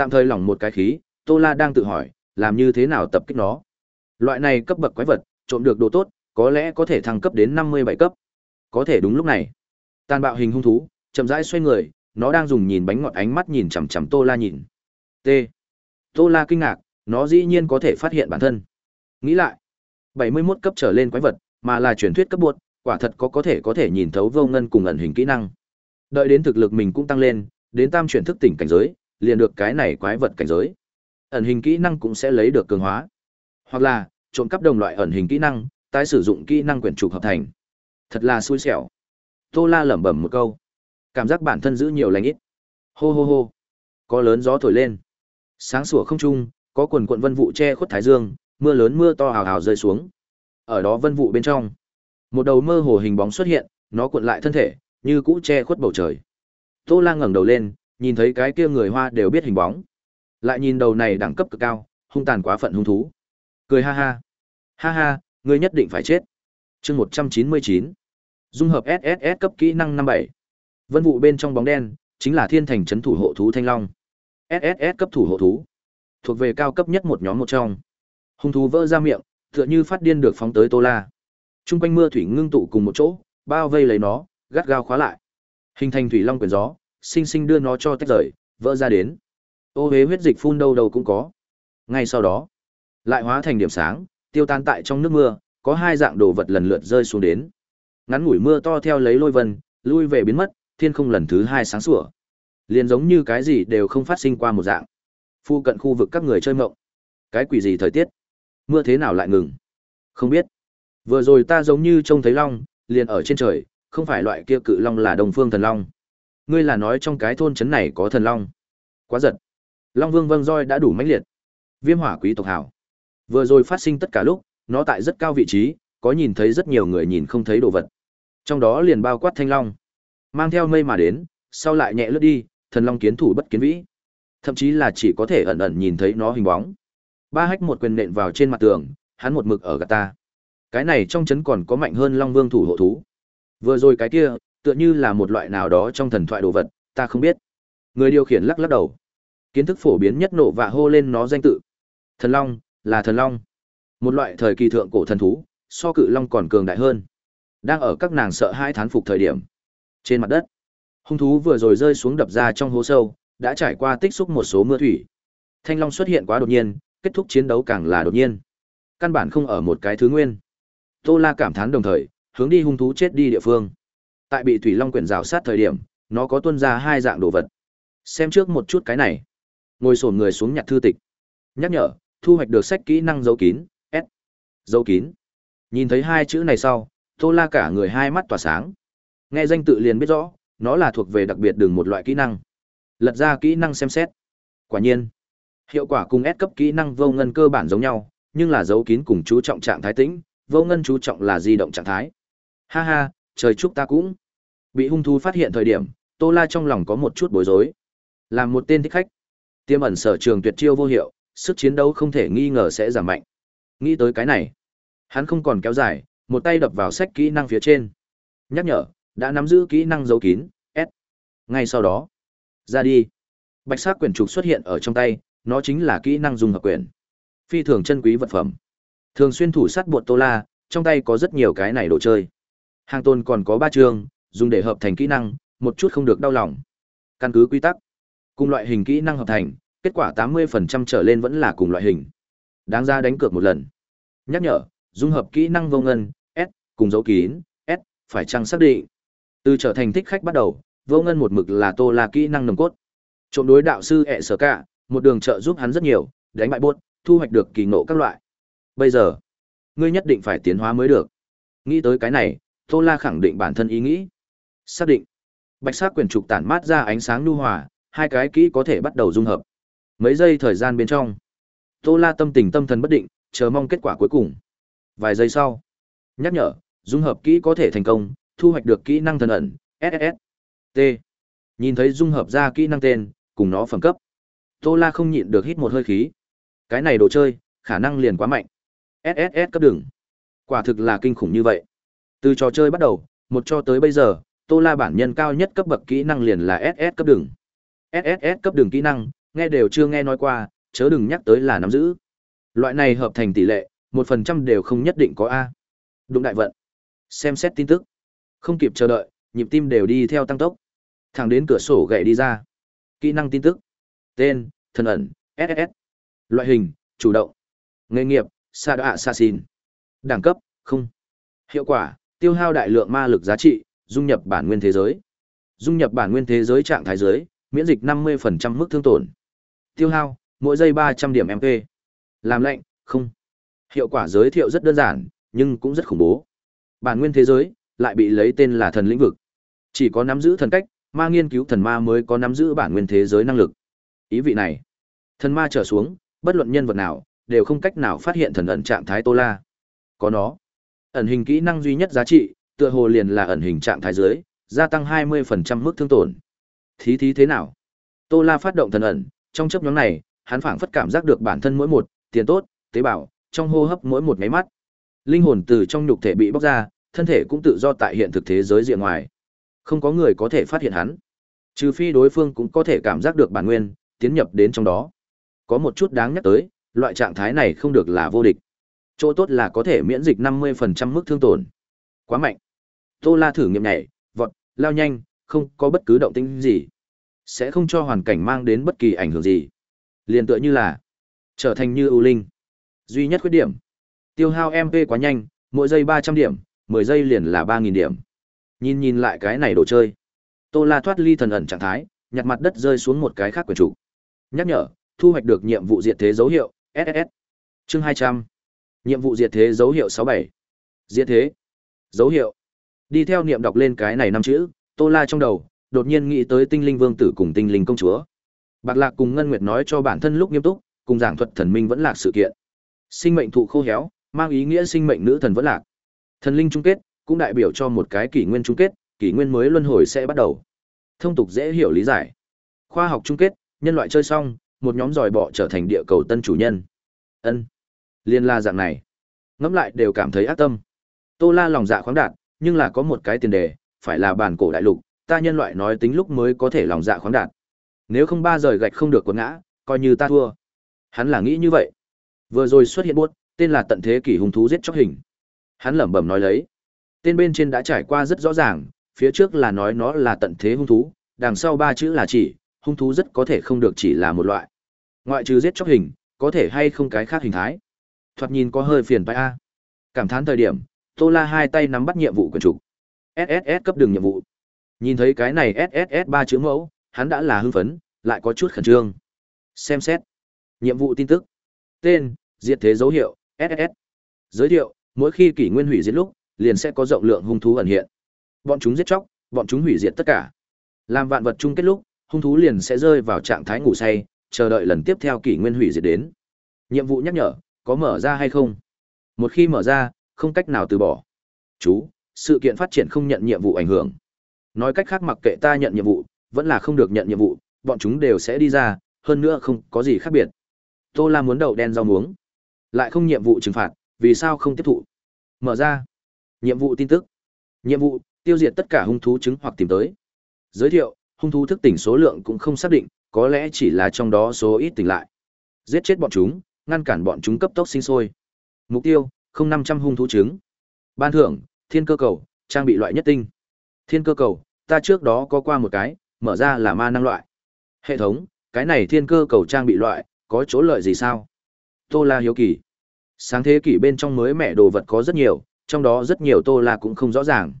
Tạm thời lỏng một cái khí, Tô La đang tự hỏi, làm như thế nào tập kích nó. Loại này cấp bậc quái vật, trộm được đồ tốt, có lẽ có thể thăng cấp đến 57 cấp. Có thể đúng lúc này, tàn bạo hình hung thú, chậm rãi xoay người, nó đang dùng nhìn bánh ngọt ánh mắt nhìn chằm chằm Tô La nhìn. T. Tô La kinh ngạc, nó dĩ nhiên có thể phát hiện bản thân. Nghĩ lại, 71 cấp trở lên quái vật, mà là truyền thuyết cấp buộc, quả thật có có thể có thể nhìn thấu vô ngân cùng ẩn hình kỹ năng. Đợi đến thực lực mình cũng tăng lên, đến tam chuyển thức tỉnh cảnh giới, liền được cái này quái vật cảnh giới. Ẩn hình kỹ năng cũng sẽ lấy được cường hóa. Hoặc là, trộm cắp đồng loại ẩn hình kỹ năng, tái sử dụng kỹ năng quyển trục hợp thành. Thật là xui xẻo. Tô La lẩm bẩm một câu. Cảm giác bản thân giữ nhiều lành ít. Hô hô hô. Có lớn gió thổi lên. Sáng sủa không trung, có quần quần vân vụ che khuất thái dương, mưa lớn mưa to hào hào rơi xuống. Ở đó vân vụ bên trong, một đầu mơ hồ hình bóng xuất hiện, nó cuộn lại thân thể, như cũ che khuất bầu trời. Tô La ngẩng đầu lên, nhìn thấy cái kia người hoa đều biết hình bóng. Lại nhìn đầu này đẳng cấp cực cao, hung tàn quá phận hung thú. Cười ha ha. Ha ha, ngươi nhất định phải chết. Chương 199. Dung hợp SSS cấp kỹ năng 57. Vân vụ bên trong bóng đen, chính là thiên thành trấn thủ hộ thú thanh long. SSS cấp thủ hộ thú. Thuộc về cao cấp nhất một nhóm một trong. Hung thú vỡ ra miệng, tựa như phát điên được phóng tới Tô La. Trung quanh mưa thủy ngưng tụ cùng một chỗ, bao vây lấy nó, gắt gao khóa lại. Hình thành thủy long quyền gió, sinh sinh đưa nó cho tách rời, vỡ ra đến. Ô hế huyết dịch phun đâu đâu cũng có. Ngay sau đó, lại hóa thành điểm sáng, tiêu tan tại trong nước mưa, có hai dạng đồ vật lần lượt rơi xuống đến. Ngắn ngủi mưa to theo lấy lôi vân, lui về biến mất, thiên không lần thứ hai sáng sủa. Liền giống như cái gì đều không phát sinh qua một dạng. Phu cận khu vực các người chơi mộng. Cái quỷ gì thời tiết? Mưa thế nào lại ngừng? Không biết. Vừa rồi ta giống như trông thấy long, liền ở trên trời, không phải loại kia cự long là đồng phương thần long. Ngươi là nói trong cái thôn trấn này có thần long. Quá giật. Long Vương Vâng roi đã đủ mãnh liệt. Viêm hỏa quý tộc hảo. Vừa rồi phát sinh tất cả lúc, nó tại rất cao vị trí, có nhìn thấy rất nhiều người nhìn không thấy đồ vật. Trong đó liền bao quát thanh long. Mang theo mây mà đến, sau lại nhẹ lướt đi, thần long kiến thủ bất kiến vĩ. Thậm chí là chỉ có thể ẩn ẩn nhìn thấy nó hình bóng. Ba hách một quyền nện vào trên mặt tường, hắn một mực ở gạt ta. Cái này trong chấn còn có mạnh hơn Long Vương thủ hộ thú. Vừa rồi cái kia, tựa như là một loại nào đó trong thần thoại đồ vật, ta không biết. Người điều khiển lắc lắc đầu. Kiến thức phổ biến nhất nổ và hô lên nó danh tự. Thần Long, là thần Long. Một loại thời kỳ thượng cổ thần thú, so cự Long còn cường đại hơn. Đang ở các nàng sợ hai thán phục thời điểm. Trên mặt đất, hung thú vừa rồi rơi xuống đập ra trong hố sâu, đã trải qua tích xúc một số mưa thủy. Thanh Long xuất hiện quá đột nhiên, kết thúc chiến đấu càng là đột nhiên. Căn bản không ở một cái thứ nguyên. Tô La cảm thán đồng thời, hướng đi hung thú chết đi địa phương. Tại bị Thủy Long quyển rào sát thời điểm, nó có tuân ra hai dạng đồ vật. Xem trước một chút cái này. Ngồi sổn người xuống nhặt thư tịch. Nhắc nhở, thu hoạch được sách kỹ năng dấu kín, S. Dấu kín. Nhìn thấy hai chữ này sau, Tô La cả người hai mắt tỏa sáng. Nghe danh tự liền biết rõ, nó là thuộc về đặc biệt đường một loại kỹ năng. Lật ra kỹ năng xem xét. Quả nhiên, hiệu quả cùng S cấp kỹ năng vô ngân cơ bản giống nhau, nhưng là dấu kín cùng chú trọng trạng thái tĩnh, vô ngân chú trọng là di động trạng thái. Ha ha, trời chúc ta cũng. Bị hung thú phát hiện thời điểm, Tô La trong lòng có một chút bối rối. Làm một tên thích khách, tiêm ẩn sở trường tuyệt chiêu vô hiệu, sức chiến đấu không thể nghi ngờ sẽ giảm mạnh. Nghĩ tới cái này, hắn không còn kéo dài, một tay đập vào sách kỹ năng phía trên. Nhắc nhở, đã nắm giữ kỹ năng giấu kín, S. Ngay sau đó, ra đi. Bạch sắc quyển trục xuất hiện ở trong tay, nó chính là kỹ năng dùng hợp quyển. Phi thường chân quý vật phẩm. Thường xuyên thủ sát bột tô la, trong tay có rất nhiều cái này đồ chơi. Hàng tôn còn có ba chương, dùng để hợp thành kỹ năng, một chút không được đau lòng. Căn cứ quy tắc, cùng loại hình kỹ năng hợp thành, kết quả 80% trở lên vẫn là cùng loại hình. Đáng ra đánh cược một lần. Nhắc nhở, dung hợp kỹ năng vô ngân, S, cùng dấu kín, S, phải chăng xác định. Từ trở thành thích khách bắt đầu, vô ngân một mực là tô là kỹ năng nồng cốt. Trộm đối đạo sư ẹ sở cả, một đường trợ giúp hắn rất nhiều, đánh bại buốt, thu hoạch được kỳ ngộ các loại. Bây giờ, ngươi nhất định phải tiến hóa mới được. Nghĩ tới cái này, Tô La khẳng định bản thân ý nghĩ. Xác định. Bạch sắc quyển trục tản mát ra ánh sáng nhu hòa, hai cái kỹ có thể bắt đầu dung hợp. Mấy giây thời gian bên trong, Tô La tâm tình tâm thần bất định, chờ mong kết quả cuối cùng. Vài giây sau, nhắc nhở, dung hợp kỹ có thể thành công, thu hoạch được kỹ năng thần ẩn, ss T. Nhìn thấy dung hợp ra kỹ năng tên, cùng nó phẩm cấp. Tô La không nhịn được hít một hơi khí. Cái này đồ chơi, khả năng liền quá mạnh. SSS cấp đường. Quả thực là kinh khủng như vậy. Từ trò chơi bắt đầu, một cho tới bây giờ, Tô La bản nhân cao nhất cấp bậc kỹ năng liền là SS cấp đường. SSS cấp đường kỹ năng, nghe đều chưa nghe nói qua, chớ đừng nhắc tới là nắm giữ. Loại này hợp thành tỷ lệ, một phần trăm đều không nhất định có A. Đụng đại vận. Xem xét tin tức. Không kịp chờ đợi, nhịp tim đều đi theo tăng tốc. Thẳng đến cửa sổ gậy đi ra. Kỹ năng tin tức. Tên, thân ẩn, SSS. Loại hình, chủ động. Nghề nghiệp, sa đạ assassin. Đẳng cấp, không. Hiệu quả, tiêu hao đại lượng ma lực giá trị, dung nhập bản nguyên thế giới. Dung nhập bản nguyên thế giới trạng thái giới, miễn dịch 50% mức thương tổn. Tiêu hao, mỗi giây 300 điểm MP. Làm lệnh, không. Hiệu quả giới thiệu rất đơn giản, nhưng cũng rất khủng bố. Bản nguyên thế giới lại bị lấy tên là thần lĩnh vực. Chỉ có nắm giữ thần cách, ma nghiên cứu thần ma mới có nắm giữ bản nguyên thế giới năng lực. Ý vị này, thần ma trở xuống, bất luận nhân vật nào, đều không cách nào phát hiện thần ẩn trạng thái Tô La. Có nó, ẩn hình kỹ năng duy nhất giá trị, tựa hồ liền là ẩn hình trạng thái dưới, gia tăng 20% mức thương tổn. Thí thí thế nào? Tô La phát động thần ẩn, trong chớp nhóm này, hắn phảng phất cảm giác được bản thân mỗi một, tiền tốt, tế bào, trong hô hấp mỗi một máy mắt. Linh hồn từ trong nhục thể bị bóc ra, thân thể cũng tự do tại hiện thực thế giới diện ngoài. Không có người có thể phát hiện hắn. Trừ phi đối phương cũng có thể cảm giác được bản nguyên, tiến nhập đến trong đó. Có một chút đáng nhắc tới, loại trạng thái này không được là vô địch. Chỗ tốt là có thể miễn dịch 50% mức thương tổn. Quá mạnh. Tô La thử nghiệm nhảy, vọt, lao nhanh, không có bất cứ động tĩnh gì. Sẽ không cho hoàn cảnh mang đến bất kỳ ảnh hưởng gì. Liên tựa như là trở thành như ưu linh. Duy nhất khuyết điểm, tiêu hao MP quá nhanh, mỗi giây 300 điểm, 10 giây liền là 3000 điểm. Nhìn nhìn lại cái này đồ chơi. Tô La thoát ly thần ẩn trạng thái, nhặt mặt đất rơi xuống một cái khác quyển chủ. Nhắc nhở, thu hoạch được nhiệm vụ diệt thế dấu hiệu, SSS. Chương 200. Nhiệm vụ diệt thế dấu hiệu 67. Diệt thế. Dấu hiệu. Đi theo niệm đọc lên cái này năm chữ, Tô La trong đầu, đột nhiên nghĩ tới tinh linh vương tử cùng tinh linh công chúa. Bạc Lạc cùng Ngân Nguyệt nói cho bản thân lúc nghiêm túc, cùng giảng thuật thần minh vẫn lạc sự kiện. Sinh mệnh thụ khô héo, mang ý nghĩa sinh mệnh nữ thần vẫn lạc. Thần linh chung kết, cũng đại biểu cho một cái kỷ nguyên chung kết, kỷ nguyên mới luân hồi sẽ bắt đầu. Thông tục dễ hiểu lý giải. Khoa học chung kết, nhân loại chơi xong, một nhóm giỏi bọ trở thành địa cầu tân chủ nhân. Ân, Liên la dạng này. Ngẫm lại đều cảm thấy ác tâm. Tô La lòng dạ khoáng đạt, nhưng là có một cái tiền đề, phải là bản cổ đại lục, ta nhân loại nói tính lúc mới có thể lòng dạ khoáng đạt. Nếu không ba rời gạch không được quần ngã, coi như ta thua. Hắn là nghĩ như vậy. Vừa rồi xuất hiện buốt, tên là tận thế kỷ hung thú giết chóc hình. Hắn lẩm bẩm nói lấy. Tên bên trên đã trải qua rất rõ ràng, phía trước là nói nó là tận thế hung thú, đằng sau ba chữ là chỉ, hung thú rất có thể không được chỉ là một loại. Ngoại trừ giết chóc hình, có thể hay không cái khác hình thái. Thoạt nhìn có hơi phiền phải a. Cảm thán thời điểm, Tô La hai tay nắm bắt nhiệm vụ quyền trục. SSS cấp đường nhiệm vụ. Nhìn thấy cái này SSS ba chữ mẫu, hắn đã là hưng phấn, lại có chút khẩn trương. Xem xét. Nhiệm vụ tin tức. Tên, diệt thế dấu hiệu, SSS. Giới thiệu, mỗi khi kỷ nguyên hủy diệt lúc, liền sẽ có rộng lượng hung thú ẩn hiện. Bọn chúng giết chóc, bọn chúng hủy diệt tất cả. Làm vạn vật chung kết lúc, hung thú liền sẽ rơi vào trạng thái ngủ say, chờ đợi lần tiếp theo kỷ nguyên hủy diệt đến. Nhiệm vụ nhắc nhở, có mở ra hay không? Một khi mở ra, không cách nào từ bỏ. Chú, sự kiện phát triển không nhận nhiệm vụ ảnh hưởng. Nói cách khác mặc kệ ta nhận nhiệm vụ, vẫn là không được nhận nhiệm vụ, bọn chúng đều sẽ đi ra, hơn nữa không có gì khác biệt. Tô La muốn đậu đen rau muống, lại không nhiệm vụ trừng phạt, vì sao không tiếp thụ? Mở ra. Nhiệm vụ tin tức. Nhiệm vụ, tiêu diệt tất cả hung thú chứng hoặc tìm tới. Giới thiệu, hung thú thức tỉnh số lượng cũng không xác định, có lẽ chỉ là trong đó số ít tỉnh lại. Giết chết bọn chúng, ngăn cản bọn chúng cấp tốc sinh sôi. Mục tiêu, không năm trăm hung thú trứng. Ban thưởng, thiên cơ cầu, trang bị loại nhất tinh. Thiên cơ cầu, ta trước đó có qua một cái, mở ra là ma năng loại. Hệ thống, cái này thiên cơ cầu trang bị loại, có chỗ lợi gì sao? Tô La hiếu kỳ. Sáng thế kỷ bên trong mới mẹ đồ vật có rất nhiều, trong đó rất nhiều Tô La cũng không rõ ràng.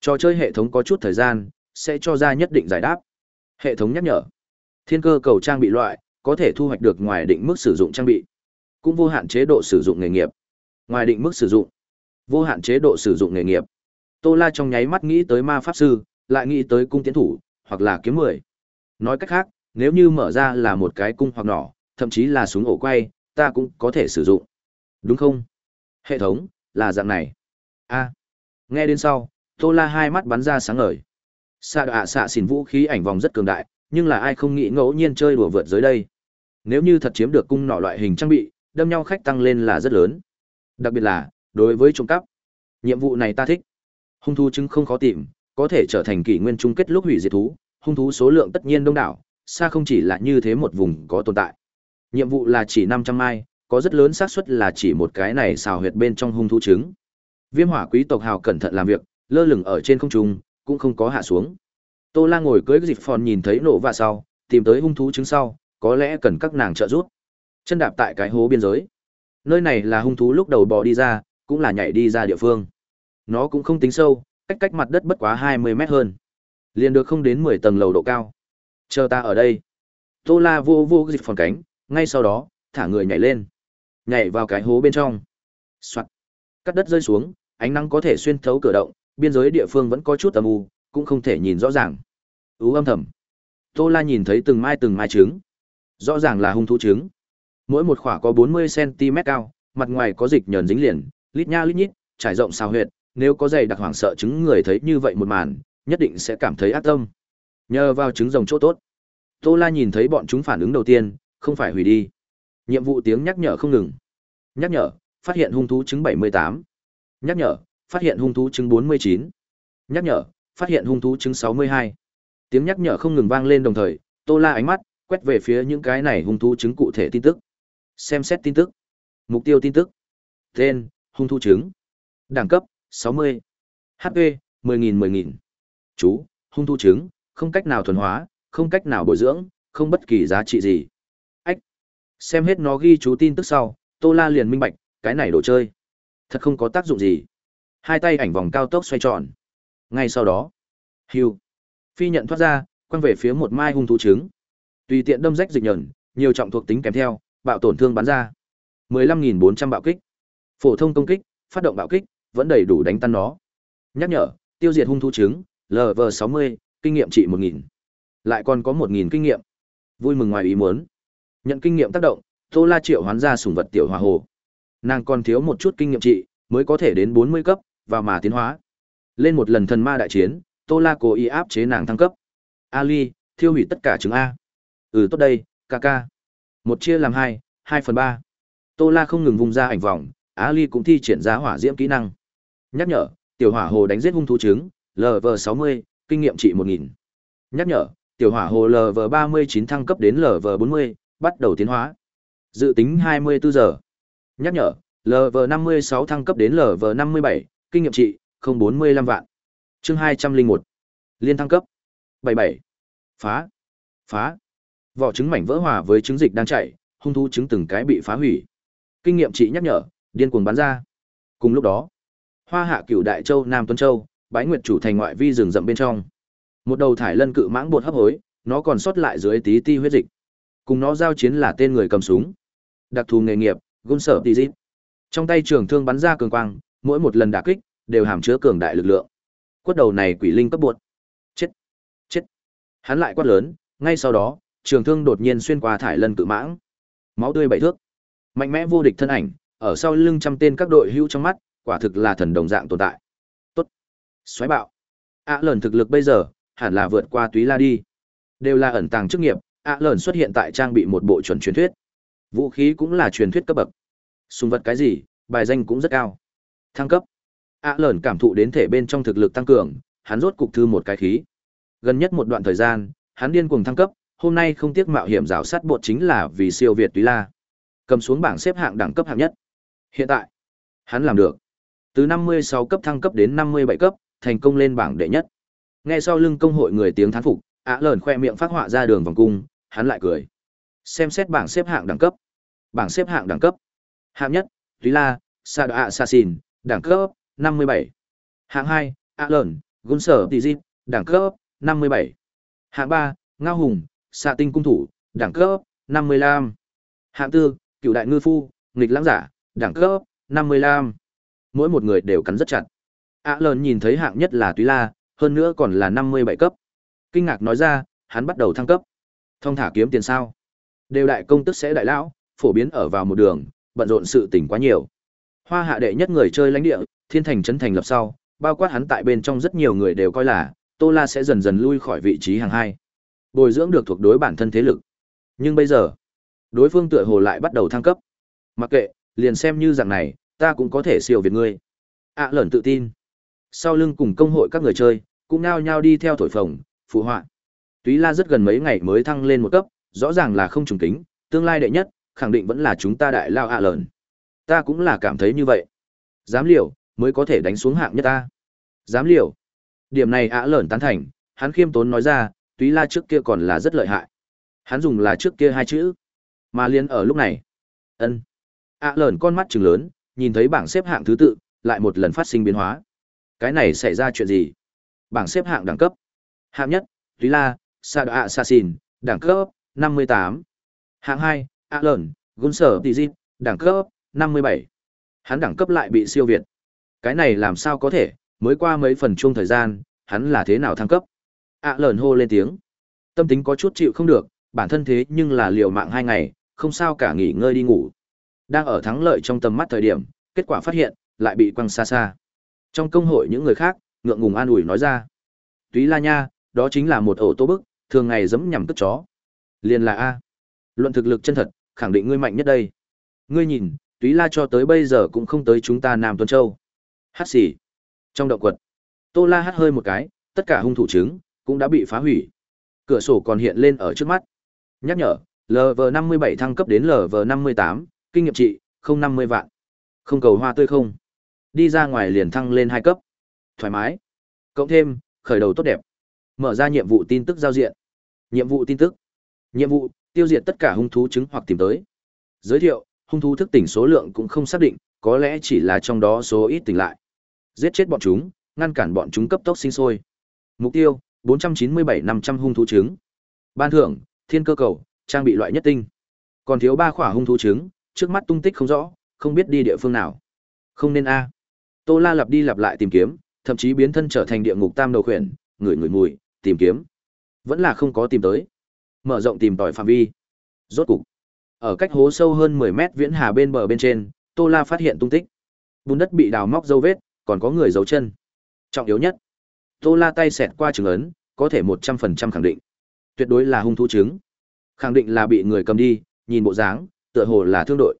Trò chơi hệ thống có chút thời gian, sẽ cho ra nhất định giải đáp. Hệ thống nhắc nhở. Thiên cơ cầu trang bị loại, có thể thu hoạch được ngoài định mức sử dụng trang bị. Cũng vô hạn chế độ sử dụng nghề nghiệp ngoài định mức sử dụng, vô hạn chế độ sử dụng nghề nghiệp. Tô la trong nháy mắt nghĩ tới ma pháp sư, lại nghĩ tới cung tiến thủ, hoặc là kiếm mười. Nói cách khác, nếu như mở ra là một cái cung hoặc nỏ, thậm chí là súng ổ quay, ta cũng có thể sử dụng. Đúng không? Hệ thống, là dạng này. A. Nghe đến sau, tô la hai mắt bắn ra sáng ngời. Xạ đạ xạ xỉn vũ khí ảnh vòng rất cường đại, nhưng là ai không nghĩ ngẫu nhiên chơi đùa vượt dưới đây? Nếu như thật chiếm được cung nỏ loại hình trang bị, đâm nhau khách tăng lên là rất lớn đặc biệt là, đối với trộm cắp, nhiệm vụ này ta thích. Hung thú chứng không khó tìm, có thể trở thành kỷ nguyên chung kết lúc hủy diệt thú. Hung thú số lượng tất nhiên đông đảo, xa không chỉ là như thế một vùng có tồn tại. Nhiệm vụ là chỉ năm trăm mai, có rất lớn xác suất là chỉ một cái này xào huyệt bên trong hung thú trứng. Viêm hỏa quý tộc hào cẩn thận làm việc, lơ lửng ở trên không trung, cũng không có hạ xuống. Tô la ngồi cưới dịp phòn nhìn thấy nổ và sau, tìm tới hung thú trứng sau, có lẽ cần các nàng trợ giúp. Chân đạp tại cái hố biên giới nơi này là hung thú lúc đầu bò đi ra, cũng là nhảy đi ra địa phương. Nó cũng không tính sâu, cách cách mặt đất bất quá hai mươi mét hơn. Liền được không đến mười tầng lầu độ cao. Chờ ta ở đây. Tô la vô vô dịch phòn cánh, ngay sau đó, thả người nhảy lên. Nhảy vào cái hố bên trong. Soạt. Cắt đất rơi xuống, ánh nắng có thể xuyên thấu cửa động, biên giới địa phương vẫn có chút tầm u, cũng không thể nhìn rõ ràng. Ú âm thầm. Tô la nhìn thấy từng mai từng mai trứng. Rõ ràng là hung thú trứng mỗi một khỏa có bốn mươi cm cao, mặt ngoài có dịch nhờn dính liền, lít nha lít nhít, trải rộng sao huyệt, nếu có dày đặc hoảng sợ chứng người thấy như vậy một màn, nhất định sẽ cảm thấy ác tâm nhờ vào trứng rồng chỗ tốt tô la nhìn thấy bọn chúng phản ứng đầu tiên, không phải hủy đi nhiệm vụ tiếng nhắc nhở không ngừng nhắc nhở, phát hiện hung thú trứng 78. nhắc nhở, phát hiện hung thú trứng 49. nhắc nhở, phát hiện hung thú trứng 62. tiếng nhắc nhở không ngừng vang lên đồng thời, tô la ánh mắt quét về phía những cái này hung thú trứng cụ thể tin tức xem xét tin tức. Mục tiêu tin tức. Tên, hung thu trứng đẳng cấp 60. hp 10.000 10.000. chú, hung thu trứng không cách nào thuần hóa, không cách nào bồi dưỡng, không bất kỳ giá trị gì. Ách. Xem hết nó ghi chú tin tức sau, tô la liền minh bạch, cái này đồ chơi. Thật không có tác dụng gì. Hai tay ảnh vòng cao tốc xoay tròn. Ngay sau đó hiu phi nhận thoát ra, quăng về phía một mai hung thú trứng tùy tiện đâm rách dịch nhờn, nhiều trọng thuộc tính kèm theo bạo tổn thương bắn ra. 15.400 bạo kích. Phổ thông công kích, phát động bạo kích, vẫn đầy đủ đánh tan nó. Nhắc nhở, tiêu diệt hung thú trứng lv 60 kinh nghiệm trị 1.000 lại còn có 1.000 kinh nghiệm. Vui mừng ngoài ý muốn. Nhận kinh nghiệm tác động, tô la triệu hoán ra sủng vật tiểu hòa hồ. Nàng còn thiếu một chút kinh nghiệm trị, mới có thể đến 40 cấp và mà tiến hóa. Lên một lần thần ma đại chiến, tô la cố ý áp chế nàng thăng cấp. Ali, thiêu hủy tất cả trứng a. Ừ tốt đây, ca ca một chia làm hai hai phần ba. Tô la không ngừng vùng ra ảnh vòng ali cũng thi triển ra hỏa diễm kỹ năng. Nhắc nhở tiểu hỏa hồ đánh giết hung thú trứng lv 60, kinh nghiệm trị 1000. nhắc nhở tiểu hỏa hồ lv 39 thăng cấp đến lv 40, bắt đầu tiến hóa. Dự tính 24 giờ. Nhắc nhở lv 56 thăng cấp đến lv 57, kinh nghiệm trị 045 vạn. Chương 201. liên thăng cấp. 77. phá. Phá vỏ trứng mảnh vỡ hòa với trứng dịch đang chảy, hung thú trứng từng cái bị phá hủy. Kinh nghiệm chị nhắc nhở điên cuồng bắn ra. Cùng lúc đó hoa hạ cửu đại châu nam tuấn châu bái nguyệt chủ thành ngoại vi rừng rậm bên trong. Một đầu thải lân cự mãng bột hấp hối nó còn sót lại dưới tí ti huyết dịch. Cùng nó giao chiến là tên người cầm súng. Đặc thù nghề nghiệp gun sở tì dít. Trong tay trường thương bắn ra cường quang mỗi một lần đả kích đều hàm chứa cường đại lực lượng. Quất đầu này quỷ linh cấp bột. Chết. Chết. Hắn lại quát lớn ngay sau đó trường thương đột nhiên xuyên qua thải lân cự mãng. Máu tươi bảy thước. Mạnh mẽ vô địch thân ảnh ở sau lưng trăm tên các đội hữu trong mắt quả thực là thần đồng dạng tồn tại. Tốt. Xoáy bạo. Ạ à, lờn thực lực bây giờ hẳn là vượt qua túy la đi. Đều là ẩn tàng chức nghiệp ạ à, lờn xuất hiện tại trang bị một bộ chuẩn truyền thuyết. Vũ khí cũng là truyền thuyết cấp bậc. Sùng vật cái gì bài danh cũng rất cao. Thăng cấp. Ạ à, lờn cảm thụ đến thể bên trong thực lực tăng cường hắn rốt cục thư một cái khí. Gần nhất một đoạn thời gian hắn điên cuồng thăng cấp hôm nay không tiếc mạo hiểm rào sát bột chính là vì siêu việt túy la. Cầm xuống bảng xếp hạng đẳng cấp hạng nhất. Hiện tại, hắn làm được. Từ 56 cấp thăng cấp đến 57 cấp, thành công lên bảng đệ nhất. Nghe sau lưng công hội người tiếng thán phục ạ à lờn khoe miệng phát họa ra đường vòng cung, hắn lại cười. Xem xét bảng xếp hạng đẳng cấp. Bảng xếp hạng đẳng cấp. Hạng nhất túy la, sa à, đạ sa xin đẳng cấp 57. hạng hai ạ lờn gun sở tì đẳng cấp 57. hạng ba, ngao hùng xạ tinh cung thủ đẳng cấp 55. hạng tư cựu đại ngư phu nghịch lãng giả đẳng cấp 55. Mỗi một người đều cắn rất chặt. ạ lờn nhìn thấy hạng nhất là Túy La, hơn nữa còn là 57 cấp. Kinh ngạc nói ra, hắn bắt đầu thăng cấp. Thông thả kiếm tiền sao? Đều đại công tức sẽ đại lão, phổ biến ở vào một đường, bận rộn sự tình quá nhiều. Hoa hạ đệ nhất người chơi lãnh địa, thiên thành trấn thành lập sau, bao quát hắn tại bên trong rất nhiều người đều coi là, Tô La sẽ dần dần lui khỏi vị trí hàng hai. Bồi dưỡng được thuộc đối bản thân thế lực. Nhưng bây giờ, đối phương tựa hồ lại bắt đầu thăng cấp. Mặc kệ, liền xem như dạng này, ta cũng có thể siêu việt ngươi. ạ à, lẩn tự tin. Sau lưng cùng công hội các người chơi, cũng nao nhao đi theo thổi phồng, phụ họa. Túy La rất gần mấy ngày mới thăng lên một cấp, rõ ràng là không trùng tính tương lai đệ nhất, khẳng định vẫn là chúng ta đại lao ạ à lợn. Ta cũng là cảm thấy như vậy. Dám liều, mới có thể đánh xuống hạng nhất ta. Dám liều. Điểm này ạ à lợn tán thành, hắn khiêm tốn nói ra, túy la trước kia còn là rất lợi hại. Hắn dùng là trước kia hai chữ. Mà liên ở lúc này. ân ạ lợn con mắt trừng lớn, nhìn thấy bảng xếp hạng thứ tự, lại một lần phát sinh biến hóa. Cái này xảy ra chuyện gì? Bảng xếp hạng đẳng cấp. Hạng nhất, túy la, sa đạ xin đẳng cấp, 58. Hạng hai, ạ lợn, gôn sở tỷ dịp, đẳng cấp, 57. Hắn đẳng cấp lại bị siêu việt. Cái này làm sao có thể, mới qua mấy phần chung thời gian, hắn là thế nào thăng cấp? Ạ à hô lên tiếng. Tâm tính có chút chịu không được, bản thân thế nhưng là liều mạng hai ngày, không sao cả nghỉ ngơi đi ngủ. Đang ở thắng lợi trong tầm mắt thời điểm, kết quả phát hiện, lại bị quăng xa xa. Trong công hội những người khác, ngượng ngùng an ủi nói ra. Túy la nha, đó chính là một ổ tô bức, thường ngày giẫm nhằm cất chó. Liền là A. Luận thực lực chân thật, khẳng định ngươi mạnh nhất đây. Ngươi nhìn, túy la cho tới bây giờ cũng không tới chúng ta Nam Tuân Châu. Hát xì Trong động quật, Tô La hát hơi một cái, tất cả hung thủ chứng cũng đã bị phá hủy. Cửa sổ còn hiện lên ở trước mắt. Nhắc nhở, LV57 thăng cấp đến LV58, kinh nghiệm trị, không 50 vạn. Không cầu hoa tươi không. Đi ra ngoài liền thăng lên hai cấp. Thoải mái. Cộng thêm, khởi đầu tốt đẹp. Mở ra nhiệm vụ tin tức giao diện. Nhiệm vụ tin tức. Nhiệm vụ, tiêu diệt tất cả hung thú chứng hoặc tìm tới. Giới thiệu, hung thú thức tỉnh số lượng cũng không xác định, có lẽ chỉ là trong đó số ít tỉnh lại. Giết chết bọn chúng, ngăn cản bọn chúng cấp tốc sinh sôi. Mục tiêu, 497-500 hung thú trứng. Ban thưởng, thiên cơ cầu, trang bị loại nhất tinh. Còn thiếu ba khỏa hung thú trứng, trước mắt tung tích không rõ, không biết đi địa phương nào. Không nên a. Tô La lặp đi lặp lại tìm kiếm, thậm chí biến thân trở thành địa ngục tam đầu khuyển, người người mùi, tìm kiếm. Vẫn là không có tìm tới. Mở rộng tìm tòi phạm vi. Rốt cục, ở cách hố sâu hơn 10 mét viễn hà bên bờ bên trên, Tô La phát hiện tung tích. Bùn đất bị đào móc dấu vết, còn có người dấu chân. Trọng yếu nhất, Tô La tay xẹt qua trường ấn, có thể 100% khẳng định. Tuyệt đối là hung thú chứng. Khẳng định là bị người cầm đi, nhìn bộ dáng, tựa hồ là thương đội.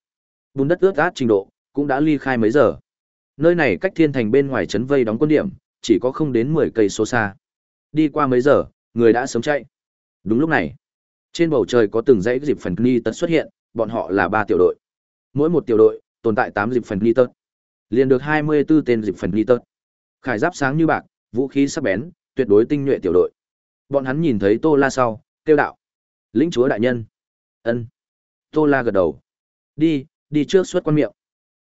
Bùn đất ướt át trình độ, cũng đã ly khai mấy giờ. Nơi này cách thiên thành bên ngoài trấn vây đóng quân điểm, chỉ có không đến 10 cây số xa. Đi qua mấy giờ, người đã sớm chạy. Đúng lúc này, trên bầu trời có từng dãy dịp phần ni tật xuất hiện, bọn họ là ba tiểu đội. Mỗi một tiểu đội tồn tại 8 dịp phần ni tật. Liền được 24 tên dịp phần ni tật. Khải giáp sáng như bạc, vũ khí sắc bén, tuyệt đối tinh nhuệ tiểu đội. Bọn hắn nhìn thấy Tô La sau, kêu đạo: "Lĩnh chúa đại nhân." Ân. Tô La gật đầu. "Đi, đi trước suốt quan miệng."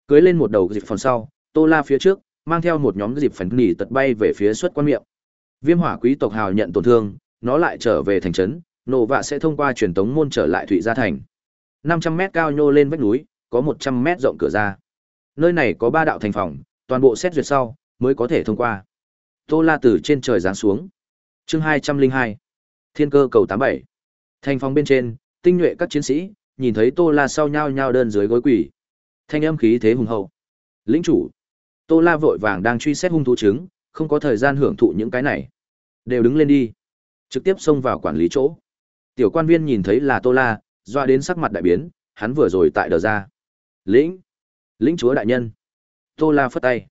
Cưới lên một đầu dịp phần sau, Tô La phía trước, mang theo một nhóm dịp phần nỉ tật bay về phía suốt quan miệng. Viêm hỏa quý tộc hào nhận tổn thương, nó lại trở về thành trấn, nổ vạ sẽ thông qua truyền tống môn trở lại Thụy Gia thành. 500 mét cao nhô lên vách núi, có 100 mét rộng cửa ra. Nơi này có ba đạo thành phòng, toàn bộ xét duyệt sau mới có thể thông qua. Tô La từ trên trời giáng xuống. Chương 202. Thiên cơ cầu 87. Thành phòng bên trên, tinh nhuệ các chiến sĩ, nhìn thấy Tô La sau nhau nhau đơn dưới gối quỷ. Thanh âm khí thế hùng hậu. Lĩnh chủ. Tô La vội vàng đang truy xét hung thú chứng, không có thời gian hưởng thụ những cái này. Đều đứng lên đi. Trực tiếp xông vào quản lý chỗ. Tiểu quan viên nhìn thấy là Tô La, doa đến sắc mặt đại biến, hắn vừa rồi tại đờ ra. Lĩnh. Lĩnh chúa đại nhân. Tô La phất tay.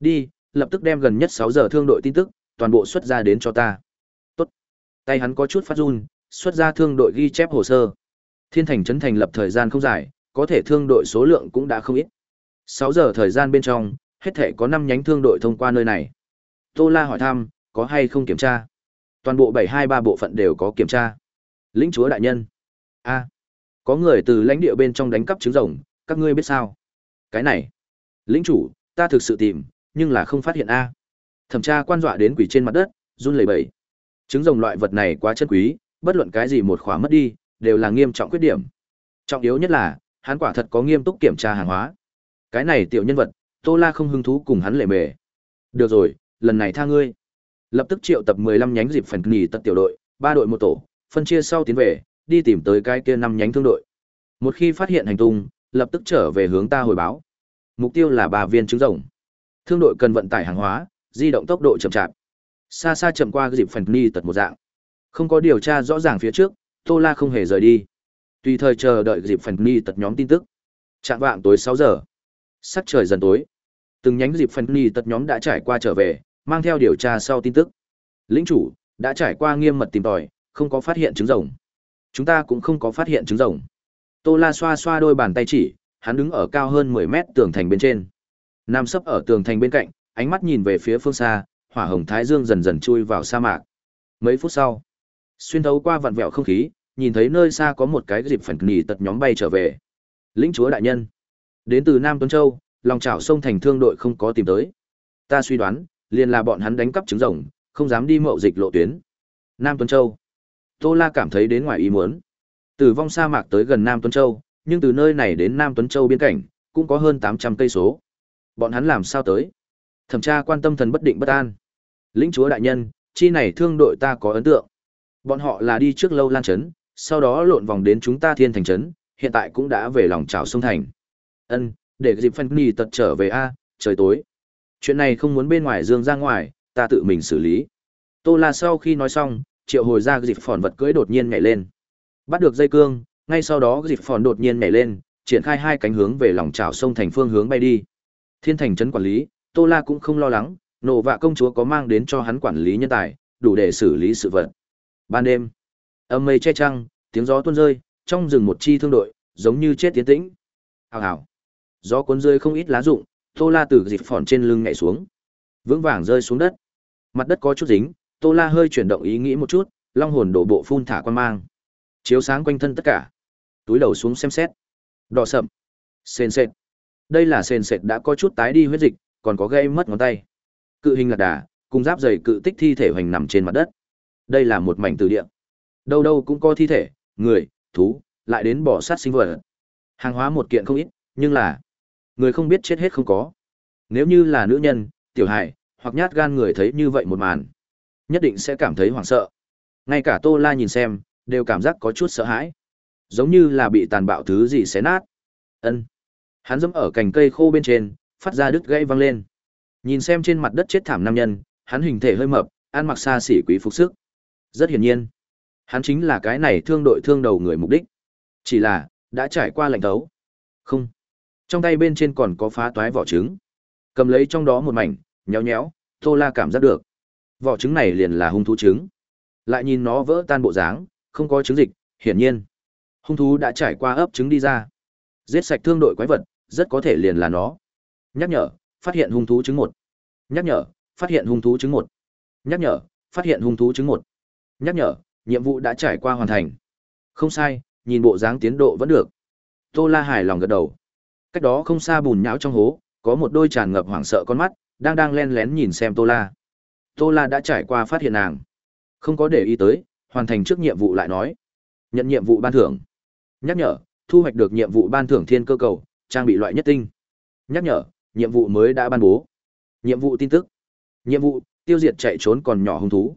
Đi, lập tức đem gần nhất 6 giờ thương đội tin tức, toàn bộ xuất ra đến cho ta. Tốt. Tay hắn có chút phát run, xuất ra thương đội ghi chép hồ sơ. Thiên thành trấn thành lập thời gian không dài, có thể thương đội số lượng cũng đã không ít. 6 giờ thời gian bên trong, hết thể có 5 nhánh thương đội thông qua nơi này. Tô La hỏi thăm, có hay không kiểm tra? Toàn bộ 723 bộ phận đều có kiểm tra. Lĩnh chúa đại nhân. A. có người từ lãnh địa bên trong đánh cắp trứng rồng, các ngươi biết sao? Cái này. Lĩnh chủ, ta thực sự tìm, nhưng là không phát hiện a thẩm tra quan dọa đến quỷ trên mặt đất run lẩy bẩy trứng rồng loại vật này quá chân quý bất luận cái gì một khóa mất đi đều là nghiêm trọng khuyết điểm trọng yếu nhất là hắn quả thật có nghiêm túc kiểm tra hàng hóa Cái này tiểu nhân vật, Tô La không hứng thú cùng hắn lệ mề. Được rồi, lần này tha ngươi. Lập tức triệu tập 15 nhánh dịp phần nghỉ tật tiểu đội, ba đội một tổ, phân chia sau tiến về, đi tìm tới cái kia năm nhánh thương đội. Một khi phát hiện hành tung, lập tức trở về hướng ta hồi báo. Mục tiêu là bà viên trứng rồng. Thương đội cần vận tải hàng hóa, di động tốc độ chậm chạp. Xa xa chậm qua dịp phần ni tật một dạng. Không có điều tra rõ ràng phía trước, Tô La không hề rời đi. Tùy thời chờ đợi dịp phần ni tật nhóm tin tức. chạm vạng tối 6 giờ. Sắc trời dần tối. Từng nhánh dịp phần ni tật nhóm đã trải qua trở về, mang theo điều tra sau tin tức. Lĩnh chủ đã trải qua nghiêm mật tìm tòi, không có phát hiện trứng rồng. Chúng ta cũng không có phát hiện trứng rồng. Tô La xoa xoa đôi bàn tay chỉ, hắn đứng ở cao hơn 10 mét tường thành bên trên. Nam sấp ở tường thành bên cạnh, ánh mắt nhìn về phía phương xa, hỏa hồng thái dương dần dần chui vào sa mạc. Mấy phút sau, xuyên thấu qua vặn vẹo không khí, nhìn thấy nơi xa có một cái dịp phần nỉ tật nhóm bay trở về. Lĩnh chúa đại nhân, đến từ Nam Tuấn Châu, lòng chảo sông thành thương đội không có tìm tới. Ta suy đoán, liền là bọn hắn đánh cắp trứng rồng, không dám đi mậu dịch lộ tuyến. Nam Tuấn Châu. Tô La cảm thấy đến ngoài ý muốn. Từ vong sa mạc tới gần Nam Tuấn Châu, nhưng từ nơi này đến Nam Tuấn Châu biên cảnh, cũng có hơn 800 cây số. Bọn hắn làm sao tới? Thẩm tra quan tâm thần bất định bất an. Lĩnh chúa đại nhân, chi này thương đội ta có ấn tượng. Bọn họ là đi trước lâu lan trấn, sau đó lộn vòng đến chúng ta thiên thành trấn, hiện tại cũng đã về lòng trào sông thành. Ân, để dịp phân nì tật trở về a, trời tối. Chuyện này không muốn bên ngoài dương ra ngoài, ta tự mình xử lý. Tô La sau khi nói xong, triệu hồi ra dịp phòn vật cưỡi đột nhiên nhảy lên. Bắt được dây cương, ngay sau đó dịp phòn đột nhiên nhảy lên, triển khai hai cánh hướng về lòng trào sông thành phương hướng bay đi. Thiên thành trấn quản lý, Tô La cũng không lo lắng, nổ vạ công chúa có mang đến cho hắn quản lý nhân tài, đủ để xử lý sự vật. Ban đêm, âm mây che trăng, tiếng gió tuôn rơi, trong rừng một chi thương đội, giống như chết tiến tĩnh. Hào hào. Gió cuốn rơi không ít lá rụng, Tô La từ dịp phòn trên lưng nhảy xuống, vững vàng rơi xuống đất. Mặt đất có chút dính, Tô La hơi chuyển động ý nghĩ một chút, long hồn đổ bộ phun thả quan mang, chiếu sáng quanh thân tất cả. Túi đầu xuống xem xét. Đỏ sậm, sền sệt. Đây là sền sệt đã có chút tái đi huyết dịch, còn có gây mất ngón tay. Cự hình lạc đà, cùng giáp dày cự tích thi thể hoành nằm trên mặt đất. Đây là một mảnh từ địa. Đâu đâu cũng có thi thể, người, thú, lại đến bỏ sát sinh vật. Hàng hóa một kiện không ít, nhưng là người không biết chết hết không có. Nếu như là nữ nhân, tiểu hài, hoặc nhát gan người thấy như vậy một màn, nhất định sẽ cảm thấy hoảng sợ. Ngay cả Tô La nhìn xem, đều cảm giác có chút sợ hãi. Giống như là bị tàn bạo thứ gì xé nát. Ân. Hắn dẫm ở cành cây khô bên trên, phát ra đứt gãy vang lên. Nhìn xem trên mặt đất chết thảm nam nhân, hắn hình thể hơi mập, ăn mặc xa xỉ quý phục sức. Rất hiển nhiên, hắn chính là cái này thương đội thương đầu người mục đích. Chỉ là, đã trải qua lệnh tấu. Không. Trong tay bên trên còn có phá toái vỏ trứng. Cầm lấy trong đó một mảnh, nhéo nhéo, Tô La cảm giác được. Vỏ trứng này liền là hung thú trứng. Lại nhìn nó vỡ tan bộ dáng, không có trứng dịch, hiển nhiên. Hung thú đã trải qua ấp trứng đi ra. Giết sạch thương đội quái vật, rất có thể liền là nó. Nhắc nhở, phát hiện hung thú chứng một. Nhắc nhở, phát hiện hung thú chứng một. Nhắc nhở, phát hiện hung thú chứng một. Nhắc nhở, nhiệm vụ đã trải qua hoàn thành. Không sai, nhìn bộ dáng tiến độ vẫn được. Tô La hài lòng gật đầu. Cách đó không xa bùn nhão trong hố, có một đôi tràn ngập hoảng sợ con mắt, đang đang len lén nhìn xem Tô La. Tô La đã trải qua phát hiện nàng. Không có để ý tới, hoàn thành trước nhiệm vụ lại nói. Nhận nhiệm vụ ban thưởng. Nhắc nhở, thu hoạch được nhiệm vụ ban thưởng thiên cơ cầu, trang bị loại nhất tinh. Nhắc nhở, nhiệm vụ mới đã ban bố. Nhiệm vụ tin tức. Nhiệm vụ, tiêu diệt chạy trốn còn nhỏ hung thú.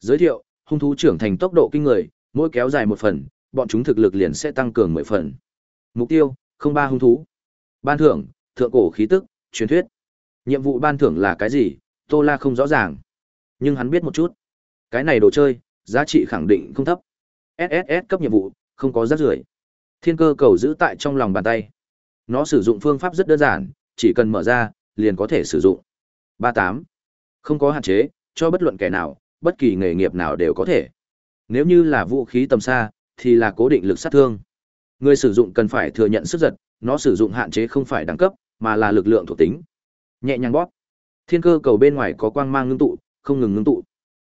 Giới thiệu, hung thú trưởng thành tốc độ kinh người, mỗi kéo dài một phần, bọn chúng thực lực liền sẽ tăng cường mười phần. Mục tiêu, không ba hung thú. Ban thưởng, thượng cổ khí tức, truyền thuyết. Nhiệm vụ ban thưởng là cái gì, Tô La không rõ ràng. Nhưng hắn biết một chút. Cái này đồ chơi, giá trị khẳng định không thấp. SSS cấp nhiệm vụ, không có rác rưởi. Thiên cơ cầu giữ tại trong lòng bàn tay. Nó sử dụng phương pháp rất đơn giản, chỉ cần mở ra, liền có thể sử dụng. 38. Không có hạn chế, cho bất luận kẻ nào, bất kỳ nghề nghiệp nào đều có thể. Nếu như là vũ khí tầm xa, thì là cố định lực sát thương. Người sử dụng cần phải thừa nhận sức giật, nó sử dụng hạn chế không phải đẳng cấp, mà là lực lượng thuộc tính. Nhẹ nhàng bóp. Thiên cơ cầu bên ngoài có quang mang ngưng tụ, không ngừng ngưng tụ.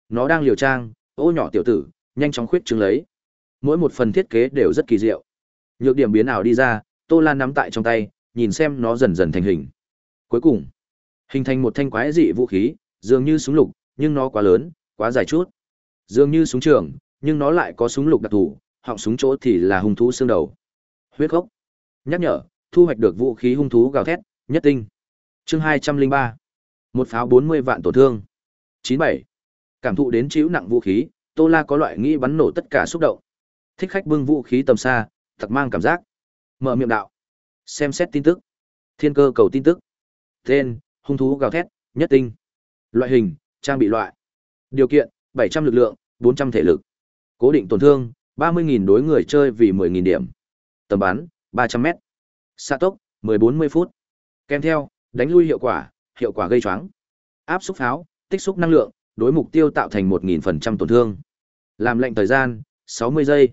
Nó đang liều trang, ô nhỏ tiểu tử, nhanh chóng khuyết chứng lấy. Mỗi một phần thiết kế đều rất kỳ diệu. Nhược điểm biến ảo đi ra, Tô Lan nắm tại trong tay, nhìn xem nó dần dần thành hình. Cuối cùng, hình thành một thanh quái dị vũ khí, dường như súng lục, nhưng nó quá lớn, quá dài chút. Dường như súng trường, nhưng nó lại có súng lục đặc thù, họng súng chỗ thì là hung thú xương đầu. Huyết gốc. Nhắc nhở, thu hoạch được vũ khí hung thú gào thét, nhất tinh. Chương hai trăm linh ba Một pháo bốn mươi vạn tổn thương. chín bảy Cảm thụ đến chịu nặng vũ khí, Tô La có loại nghĩ bắn nổ tất cả xúc động. Thích khách bưng vũ khí tầm xa, thật mang cảm giác. Mở miệng đạo. Xem xét tin tức. Thiên cơ cầu tin tức. Tên, hung thú gào thét, nhất tinh. Loại hình, trang bị loại. Điều kiện, bảy trăm lực lượng, bốn trăm thể lực. Cố định tổn thương, ba mươi nghìn đối người chơi vì mười nghìn điểm. Tầm bắn, ba trăm m Xạ tốc, mười bốn mươi phút. Kèm theo, đánh lui hiệu quả, hiệu quả gây choáng. Áp xúc pháo, tích xúc năng lượng, đối mục tiêu tạo thành một nghìn phần trăm tổn thương. Làm lệnh thời gian, sáu mươi giây.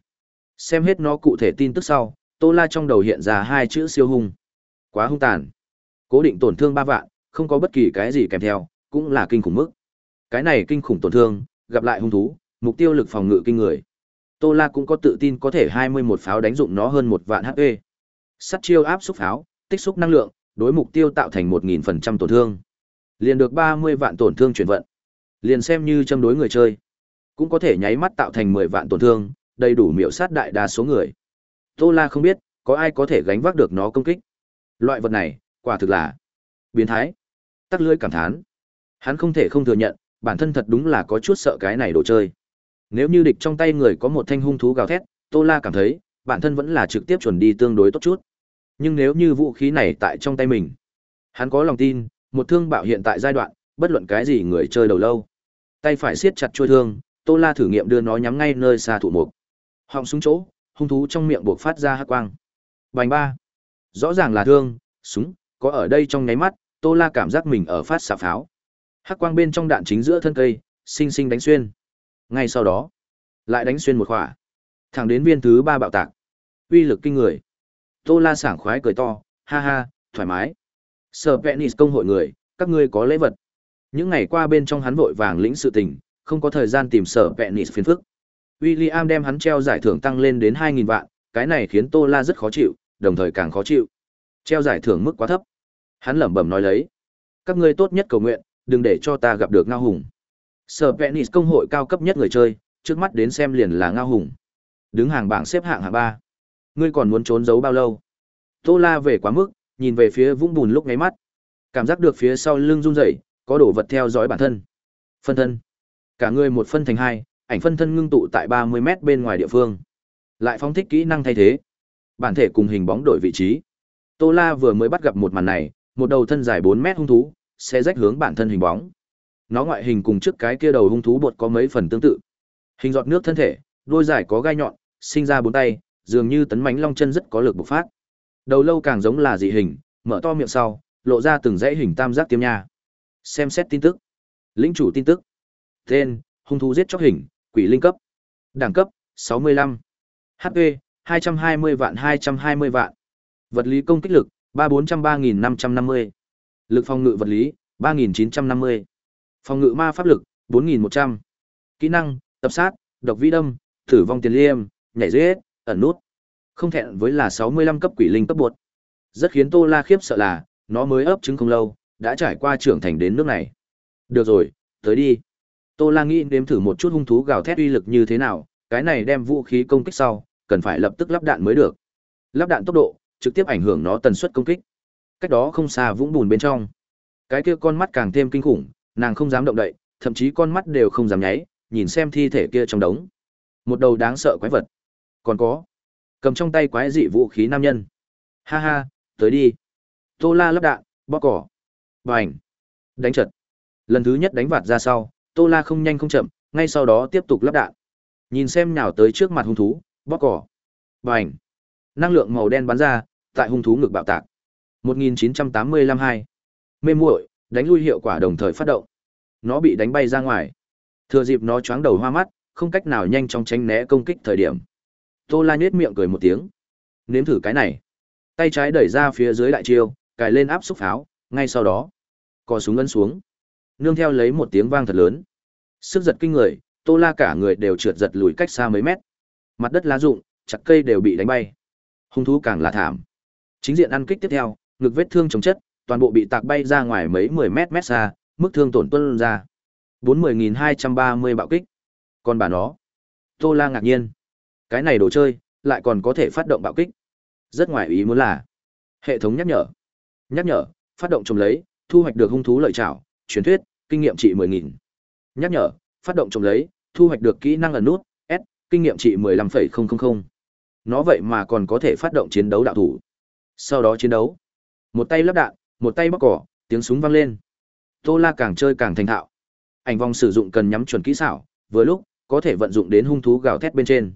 Xem hết nó cụ thể tin tức sau, Tô La trong đầu hiện ra hai chữ siêu hung. Quá hung tàn. Cố định tổn thương ba vạn, không có bất kỳ cái gì kèm theo, cũng là kinh khủng mức. Cái này kinh khủng tổn thương, gặp lại hung thú, mục tiêu lực phòng ngự kinh người. Tô La cũng có tự tin có thể 21 pháo đánh dụng nó hơn một vạn HP. Sắt chiêu áp xúc pháo, tích xúc năng lượng, đối mục tiêu tạo thành 1000% tổn thương. Liền được 30 vạn tổn thương chuyển vận. Liền xem như châm đối người chơi, cũng có thể nháy mắt tạo thành 10 vạn tổn thương, đầy đủ miểu sát đại đa số người. Tô La không biết, có ai có thể gánh vác được nó công kích. Loại vật này, quả thực là biến thái. Tắc lưỡi cảm thán. Hắn không thể không thừa nhận, bản thân thật đúng là có chút sợ cái này đồ chơi. Nếu như địch trong tay người có một thanh hung thú gào thét, Tô La cảm thấy, bản thân vẫn là trực tiếp chuẩn đi tương đối tốt chút. Nhưng nếu như vũ khí này tại trong tay mình, hắn có lòng tin, một thương bạo hiện tại giai đoạn, bất luận cái gì người chơi đầu lâu. Tay phải siết chặt chuôi thương, Tô La thử nghiệm đưa nó nhắm ngay nơi xa thủ mục. Họng súng chỗ, hung thú trong miệng buộc phát ra hắc quang. Bành ba. Rõ ràng là thương, súng, có ở đây trong nháy mắt, Tô La cảm giác mình ở phát xạ pháo. Hắc quang bên trong đạn chính giữa thân cây, sinh sinh đánh xuyên. Ngay sau đó, lại đánh xuyên một khỏa. Thẳng đến viên thứ ba bạo tạc. Uy lực kinh người. Tô La sảng khoái cười to, ha ha, thoải mái. Sở Penis công hội người, các ngươi có lễ vật. Những ngày qua bên trong hắn vội vàng lĩnh sự tình, không có thời gian tìm sở Penis phiền phức. William đem hắn treo giải thưởng tăng lên đến 2.000 vạn, cái này khiến Tô La rất khó chịu, đồng thời càng khó chịu. Treo giải thưởng mức quá thấp. Hắn lẩm bẩm nói lấy. Các ngươi tốt nhất cầu nguyện, đừng để cho ta gặp được Ngao Hùng. Sở Penis công hội cao cấp nhất người chơi, trước mắt đến xem liền là Ngao Hùng. Đứng hàng bảng xếp hạng hạng ba. Ngươi còn muốn trốn giấu bao lâu? Tô La về quá mức, nhìn về phía vũng bùn lúc ngáy mắt. Cảm giác được phía sau lưng run rẩy, có đồ vật theo dõi bản thân. Phân thân. Cả người một phân thành hai, ảnh phân thân ngưng tụ tại 30 mét bên ngoài địa phương. Lại phóng thích kỹ năng thay thế. Bản thể cùng hình bóng đổi vị trí. Tô La vừa mới bắt gặp một màn này, một đầu thân dài 4 mét hung thú, sẽ rách hướng bản thân hình bóng. Nó ngoại hình cùng trước cái kia đầu hung thú bột có mấy phần tương tự. Hình giọt nước thân thể, đôi dài có gai nhọn, sinh ra bốn tay, dường như tấn mãnh long chân rất có lực bộc phát. Đầu lâu càng giống là dị hình, mở to miệng sau, lộ ra từng dãy hình tam giác tiêm nha. Xem xét tin tức. Lĩnh chủ tin tức. Tên: Hung thú giết chóc hình, quỷ linh cấp. Đẳng cấp: 65. HP: 220 vạn 220 vạn. Vật lý công kích lực: 343.550, Lực phòng ngự vật lý: 3950. Phòng ngự ma pháp lực: 4100. Kỹ năng: Tập sát, độc vĩ đâm, thử vong tiền liêm, nhảy giết, ẩn nút. Không thẹn với là 65 cấp quỷ linh cấp bột. Rất khiến Tô La khiếp sợ là, nó mới ấp trứng không lâu, đã trải qua trưởng thành đến nước này. Được rồi, tới đi. Tô La nghĩ nếm thử một chút hung thú gào thét uy lực như thế nào, cái này đem vũ khí công kích sau, cần phải lập tức lắp đạn mới được. Lắp đạn tốc độ, trực tiếp ảnh hưởng nó tần suất công kích. Cách đó không xa vũng bùn bên trong. Cái kia con mắt càng thêm kinh khủng, nàng không dám động đậy, thậm chí con mắt đều không dám nháy, nhìn xem thi thể kia trong đống. Một đầu đáng sợ quái vật. Còn có, cầm trong tay quái dị vũ khí nam nhân. Ha ha, tới đi. Tô La lắp đạn, bóp cỏ. Bành. Đánh trật. Lần thứ nhất đánh vạt ra sau, Tô La không nhanh không chậm, ngay sau đó tiếp tục lắp đạn. Nhìn xem nhào tới trước mặt hung thú, bóp cỏ. Bành. Năng lượng màu đen bắn ra, tại hung thú ngực bạo tạc. 1985 2. Mê muội, đánh lui hiệu quả đồng thời phát động. Nó bị đánh bay ra ngoài. Thừa dịp nó choáng đầu hoa mắt, không cách nào nhanh chóng tránh né công kích thời điểm. Tô La nhếch miệng cười một tiếng. Nếm thử cái này. Tay trái đẩy ra phía dưới đại chiêu, cài lên áp xúc pháo, ngay sau đó, cò súng ấn xuống. Nương theo lấy một tiếng vang thật lớn. Sức giật kinh người, Tô La cả người đều trượt giật lùi cách xa mấy mét. Mặt đất lá rụng, chặt cây đều bị đánh bay. Hung thú càng là thảm. Chính diện ăn kích tiếp theo, ngực vết thương chống chất, toàn bộ bị tạc bay ra ngoài mấy mười mét mét xa, mức thương tổn tuân ra. Bốn mười nghìn hai trăm ba mươi bạo kích. Còn bà nó. Tô La ngạc nhiên. Cái này đồ chơi, lại còn có thể phát động bạo kích. Rất ngoài ý muốn là. Hệ thống nhắc nhở. Nhắc nhở, phát động trồng lấy, thu hoạch được hung thú lợi trảo, truyền thuyết, kinh nghiệm trị 10000. Nhắc nhở, phát động trồng lấy, thu hoạch được kỹ năng ẩn nút, S, kinh nghiệm trị 15,000. Nó vậy mà còn có thể phát động chiến đấu đạo thủ. Sau đó chiến đấu. Một tay lắp đạn, một tay bóc cỏ, tiếng súng vang lên. Tô La càng chơi càng thành thạo. Ảnh vòng sử dụng cần nhắm chuẩn kỹ xảo, vừa lúc có thể vận dụng đến hung thú gào thét bên trên.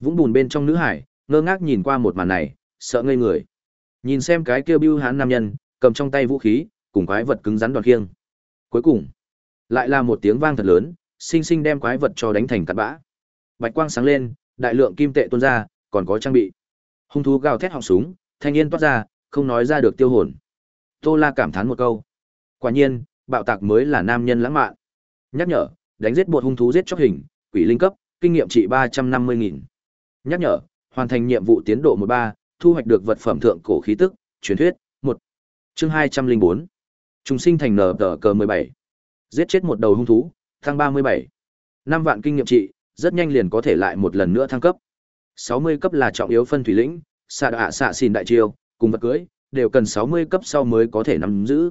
Vũng bùn bên trong nữ hải, ngơ ngác nhìn qua một màn này, sợ ngây người. Nhìn xem cái kia bưu hán nam nhân, cầm trong tay vũ khí, cùng quái vật cứng rắn đoạt khiêng. Cuối cùng, lại là một tiếng vang thật lớn, sinh sinh đem quái vật cho đánh thành cát bã. Bạch quang sáng lên, đại lượng kim tệ tuôn ra, còn có trang bị. Hung thú gào thét họng súng, thanh yên toát ra, không nói ra được tiêu hồn. Tô La cảm thán một câu. Quả nhiên, bạo tạc mới là nam nhân lãng mạn. Nhắc nhở, đánh giết bột hung thú giết chóc hình, quỷ linh cấp, kinh nghiệm trị 350.000. Nhắc nhở, hoàn thành nhiệm vụ tiến độ 13, thu hoạch được vật phẩm thượng cổ khí tức, truyền thuyết, 1. Chương 204. Trùng sinh thành nở tờ cờ 17. Giết chết một đầu hung thú, thăng 37. 5 vạn kinh nghiệm trị, rất nhanh liền có thể lại một lần nữa thăng cấp. 60 cấp là trọng yếu phân thủy lĩnh, xạ đạ xạ xìn đại chiêu, cùng vật cưới, đều cần 60 cấp sau mới có thể nắm giữ.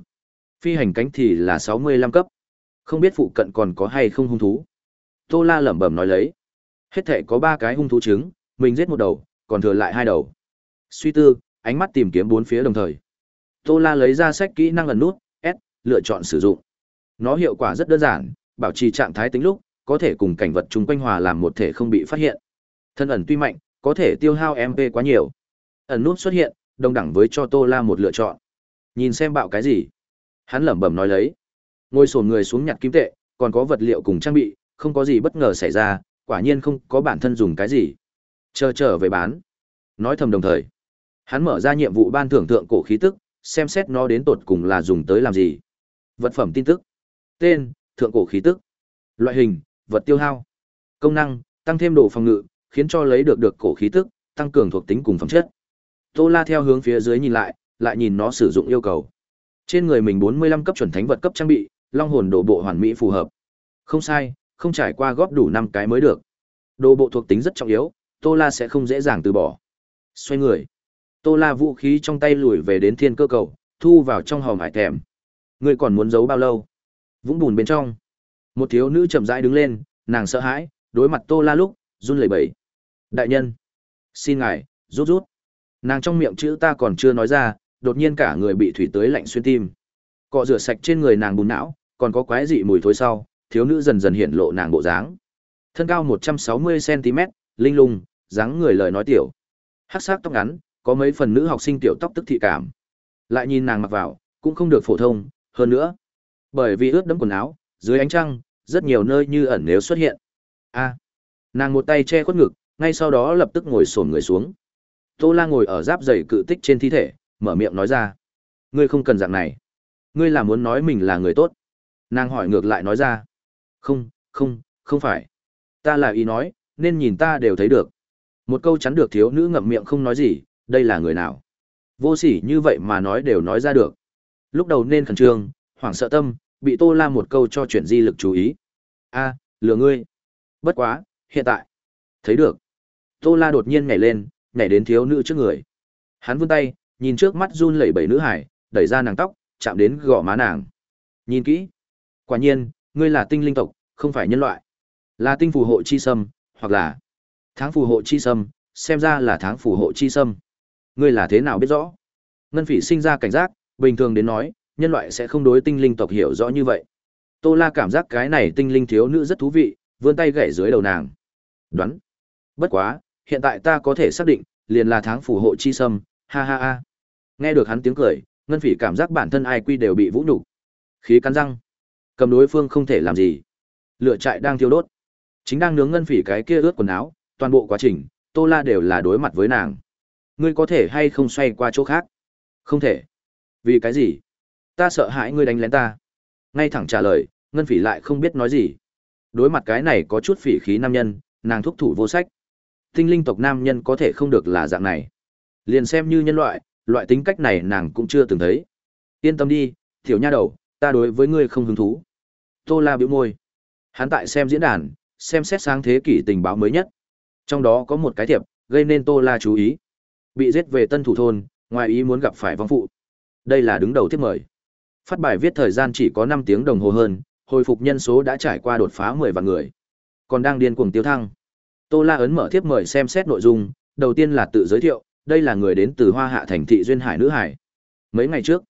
Phi hành cánh thì là 65 cấp. Không biết phụ cận còn có hay không hung thú. Tô La lẩm bẩm nói lấy. Hết thể có 3 cái hung thú trứng, mình giết một đầu, còn thừa lại hai đầu. Suy tư, ánh mắt tìm kiếm bốn phía đồng thời. Tô La lấy ra sách kỹ năng lần nút, lựa chọn sử dụng. Nó hiệu quả rất đơn giản, bảo trì trạng thái tính lúc, có thể cùng cảnh vật chung quanh hòa làm một thể không bị phát hiện. Thân ẩn tuy mạnh, có thể tiêu hao MP quá nhiều. Ẩn nút xuất hiện, đồng đẳng với cho Tô La một lựa chọn. Nhìn xem bạo cái gì? Hắn lẩm bẩm nói lấy. Ngồi xổm người xuống nhặt kim tệ, còn có vật liệu cùng trang bị, không có gì bất ngờ xảy ra, quả nhiên không có bản thân dùng cái gì. Chờ trở về bán. Nói thầm đồng thời. Hắn mở ra nhiệm vụ ban thưởng thượng cổ khí tức, xem xét nó đến tột cùng là dùng tới làm gì. Vật phẩm tin tức. Tên, thượng cổ khí tức. Loại hình, vật tiêu hao. Công năng, tăng thêm độ phòng ngự, khiến cho lấy được được cổ khí tức, tăng cường thuộc tính cùng phẩm chất. Tô La theo hướng phía dưới nhìn lại, lại nhìn nó sử dụng yêu cầu. Trên người mình 45 cấp chuẩn thánh vật cấp trang bị, long hồn đồ bộ hoàn mỹ phù hợp. Không sai, không trải qua góp đủ 5 cái mới được. Đồ bộ thuộc tính rất trọng yếu, Tô La sẽ không dễ dàng từ bỏ. Xoay người. Tô La vũ khí trong tay lùi về đến thiên cơ cầu, thu vào trong hòm hải thèm. Ngươi còn muốn giấu bao lâu? Vũng bùn bên trong. Một thiếu nữ chậm rãi đứng lên, nàng sợ hãi, đối mặt Tô La lúc, run lẩy bẩy. Đại nhân, xin ngài, rút rút. Nàng trong miệng chữ ta còn chưa nói ra, đột nhiên cả người bị thủy tới lạnh xuyên tim. Cọ rửa sạch trên người nàng bùn não, còn có quái dị mùi thối sau, thiếu nữ dần dần hiện lộ nàng bộ dáng. Thân cao 160 cm, linh lung, dáng người lời nói tiểu. Hắc sắc tóc ngắn, có mấy phần nữ học sinh tiểu tóc tức thị cảm. Lại nhìn nàng mặc vào, cũng không được phổ thông, hơn nữa, bởi vì ướt đẫm quần áo, dưới ánh trăng, rất nhiều nơi như ẩn nếu xuất hiện. A. nàng một tay che khuất ngực, ngay sau đó lập tức ngồi xổm người xuống. Tô La ngồi ở giáp giày cự tích trên thi thể, mở miệng nói ra: "Ngươi không cần dạng này. Ngươi là muốn nói mình là người tốt?" Nàng hỏi ngược lại nói ra: "Không, không, không phải. Ta là ý nói, nên nhìn ta đều thấy được." Một câu chắn được thiếu nữ ngậm miệng không nói gì, đây là người nào? Vô sỉ như vậy mà nói đều nói ra được. Lúc đầu nên khẩn trương, hoảng sợ tâm, bị Tô La một câu cho chuyển di lực chú ý. A, lừa ngươi. Bất quá, hiện tại. Thấy được. Tô La đột nhiên nhảy lên, nhảy đến thiếu nữ trước người. Hắn vươn tay, nhìn trước mắt run lẩy bẩy nữ hải, đẩy ra nàng tóc, chạm đến gò má nàng. Nhìn kỹ. Quả nhiên, ngươi là tinh linh tộc, không phải nhân loại. Là tinh phù hộ chi sâm, hoặc là tháng phù hộ chi sâm, xem ra là tháng phù hộ chi sâm. Ngươi là thế nào biết rõ? Ngân Phỉ sinh ra cảnh giác, bình thường đến nói, nhân loại sẽ không đối tinh linh tộc hiểu rõ như vậy. Tô La cảm giác cái này tinh linh thiếu nữ rất thú vị, vươn tay gảy dưới đầu nàng. Đoán. Bất quá, hiện tại ta có thể xác định, liền là tháng phù hộ chi sâm, ha ha ha. Nghe được hắn tiếng cười, Ngân Phỉ cảm giác bản thân ai quy đều bị vũ nhục. Khí cắn răng, cầm đối phương không thể làm gì. Lửa trại đang thiêu đốt, chính đang nướng Ngân Phỉ cái kia ướt quần áo, toàn bộ quá trình, Tô La đều là đối mặt với nàng. Ngươi có thể hay không xoay qua chỗ khác? Không thể. Vì cái gì? Ta sợ hãi ngươi đánh lén ta. Ngay thẳng trả lời, Ngân Phỉ lại không biết nói gì. Đối mặt cái này có chút phỉ khí nam nhân, nàng thúc thủ vô sách. Tinh linh tộc nam nhân có thể không được là dạng này. Liền xem như nhân loại, loại tính cách này nàng cũng chưa từng thấy. Yên tâm đi, tiểu nha đầu, ta đối với ngươi không hứng thú. Tô La bĩu môi. Hắn tại xem diễn đàn, xem xét sáng thế kỷ tình báo mới nhất. Trong đó có một cái thiệp, gây nên Tô La chú ý. Bị giết về Tân Thủ thôn, ngoài ý muốn gặp phải vong phụ. Đây là đứng đầu tiếp mời. Phát bài viết thời gian chỉ có 5 tiếng đồng hồ hơn, hồi phục nhân số đã trải qua đột phá 10 vạn người. Còn đang điên cuồng tiêu thăng. Tô La ấn mở tiếp mời xem xét nội dung, đầu tiên là tự giới thiệu, đây là người đến từ Hoa Hạ thành thị duyên hải nữ hải. Mấy ngày trước,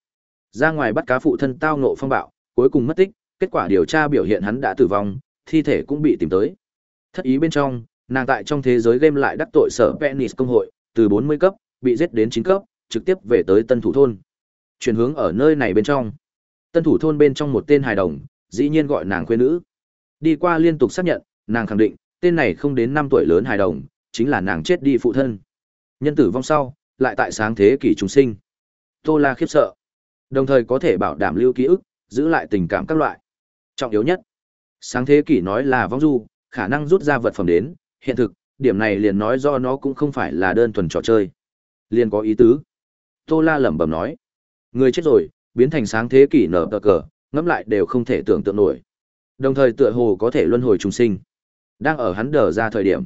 ra ngoài bắt cá phụ thân tao ngộ phong bạo, cuối cùng mất tích, kết quả điều tra biểu hiện hắn đã tử vong, thi thể cũng bị tìm tới. Thất ý bên trong, nàng tại trong thế giới game lại đắc tội sở Venice công hội, từ 40 cấp, bị giết đến 9 cấp, trực tiếp về tới Tân Thủ thôn. Chuyển hướng ở nơi này bên trong. Tân Thủ thôn bên trong một tên hài đồng, dĩ nhiên gọi nàng khuê nữ. Đi qua liên tục xác nhận, nàng khẳng định, tên này không đến 5 tuổi lớn hài đồng, chính là nàng chết đi phụ thân. Nhân tử vong sau, lại tại sáng thế kỷ chúng sinh. Tô La khiếp sợ. Đồng thời có thể bảo đảm lưu ký ức, giữ lại tình cảm các loại. Trọng yếu nhất, sáng thế kỷ nói là vong du, khả năng rút ra vật phẩm đến, hiện thực, điểm này liền nói do nó cũng không phải là đơn thuần trò chơi. Liền có ý tứ. Tô La lẩm bẩm nói, người chết rồi, biến thành sáng thế kỷ nở tờ cờ, ngẫm lại đều không thể tưởng tượng nổi. Đồng thời tựa hồ có thể luân hồi trùng sinh. Đang ở hắn đờ ra thời điểm.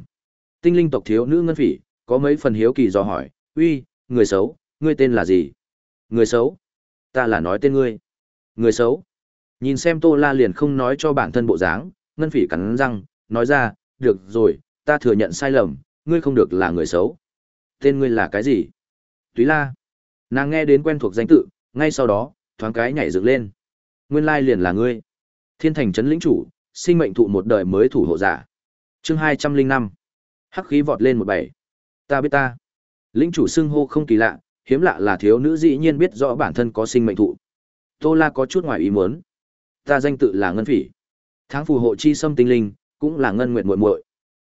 Tinh linh tộc thiếu nữ ngân phỉ, có mấy phần hiếu kỳ dò hỏi, uy, người xấu, ngươi tên là gì? Người xấu? Ta là nói tên ngươi. Người xấu? Nhìn xem Tô La liền không nói cho bản thân bộ dáng, ngân phỉ cắn răng, nói ra, được rồi, ta thừa nhận sai lầm, ngươi không được là người xấu. Tên ngươi là cái gì? Túy La. Nàng nghe đến quen thuộc danh tự, ngay sau đó, thoáng cái nhảy dựng lên. Nguyên lai liền là ngươi. Thiên thành trấn lĩnh chủ, sinh mệnh thụ một đời mới thủ hộ giả. Chương hai trăm linh năm Hắc khí vọt lên một bảy. Ta biết ta. Lĩnh chủ xưng hô không kỳ lạ, hiếm lạ là thiếu nữ dĩ nhiên biết rõ bản thân có sinh mệnh thụ. Tô La có chút ngoài ý muốn. Ta danh tự là Ngân Phỉ. Tháng phù hộ chi xâm tinh linh, cũng là Ngân Nguyệt muội muội.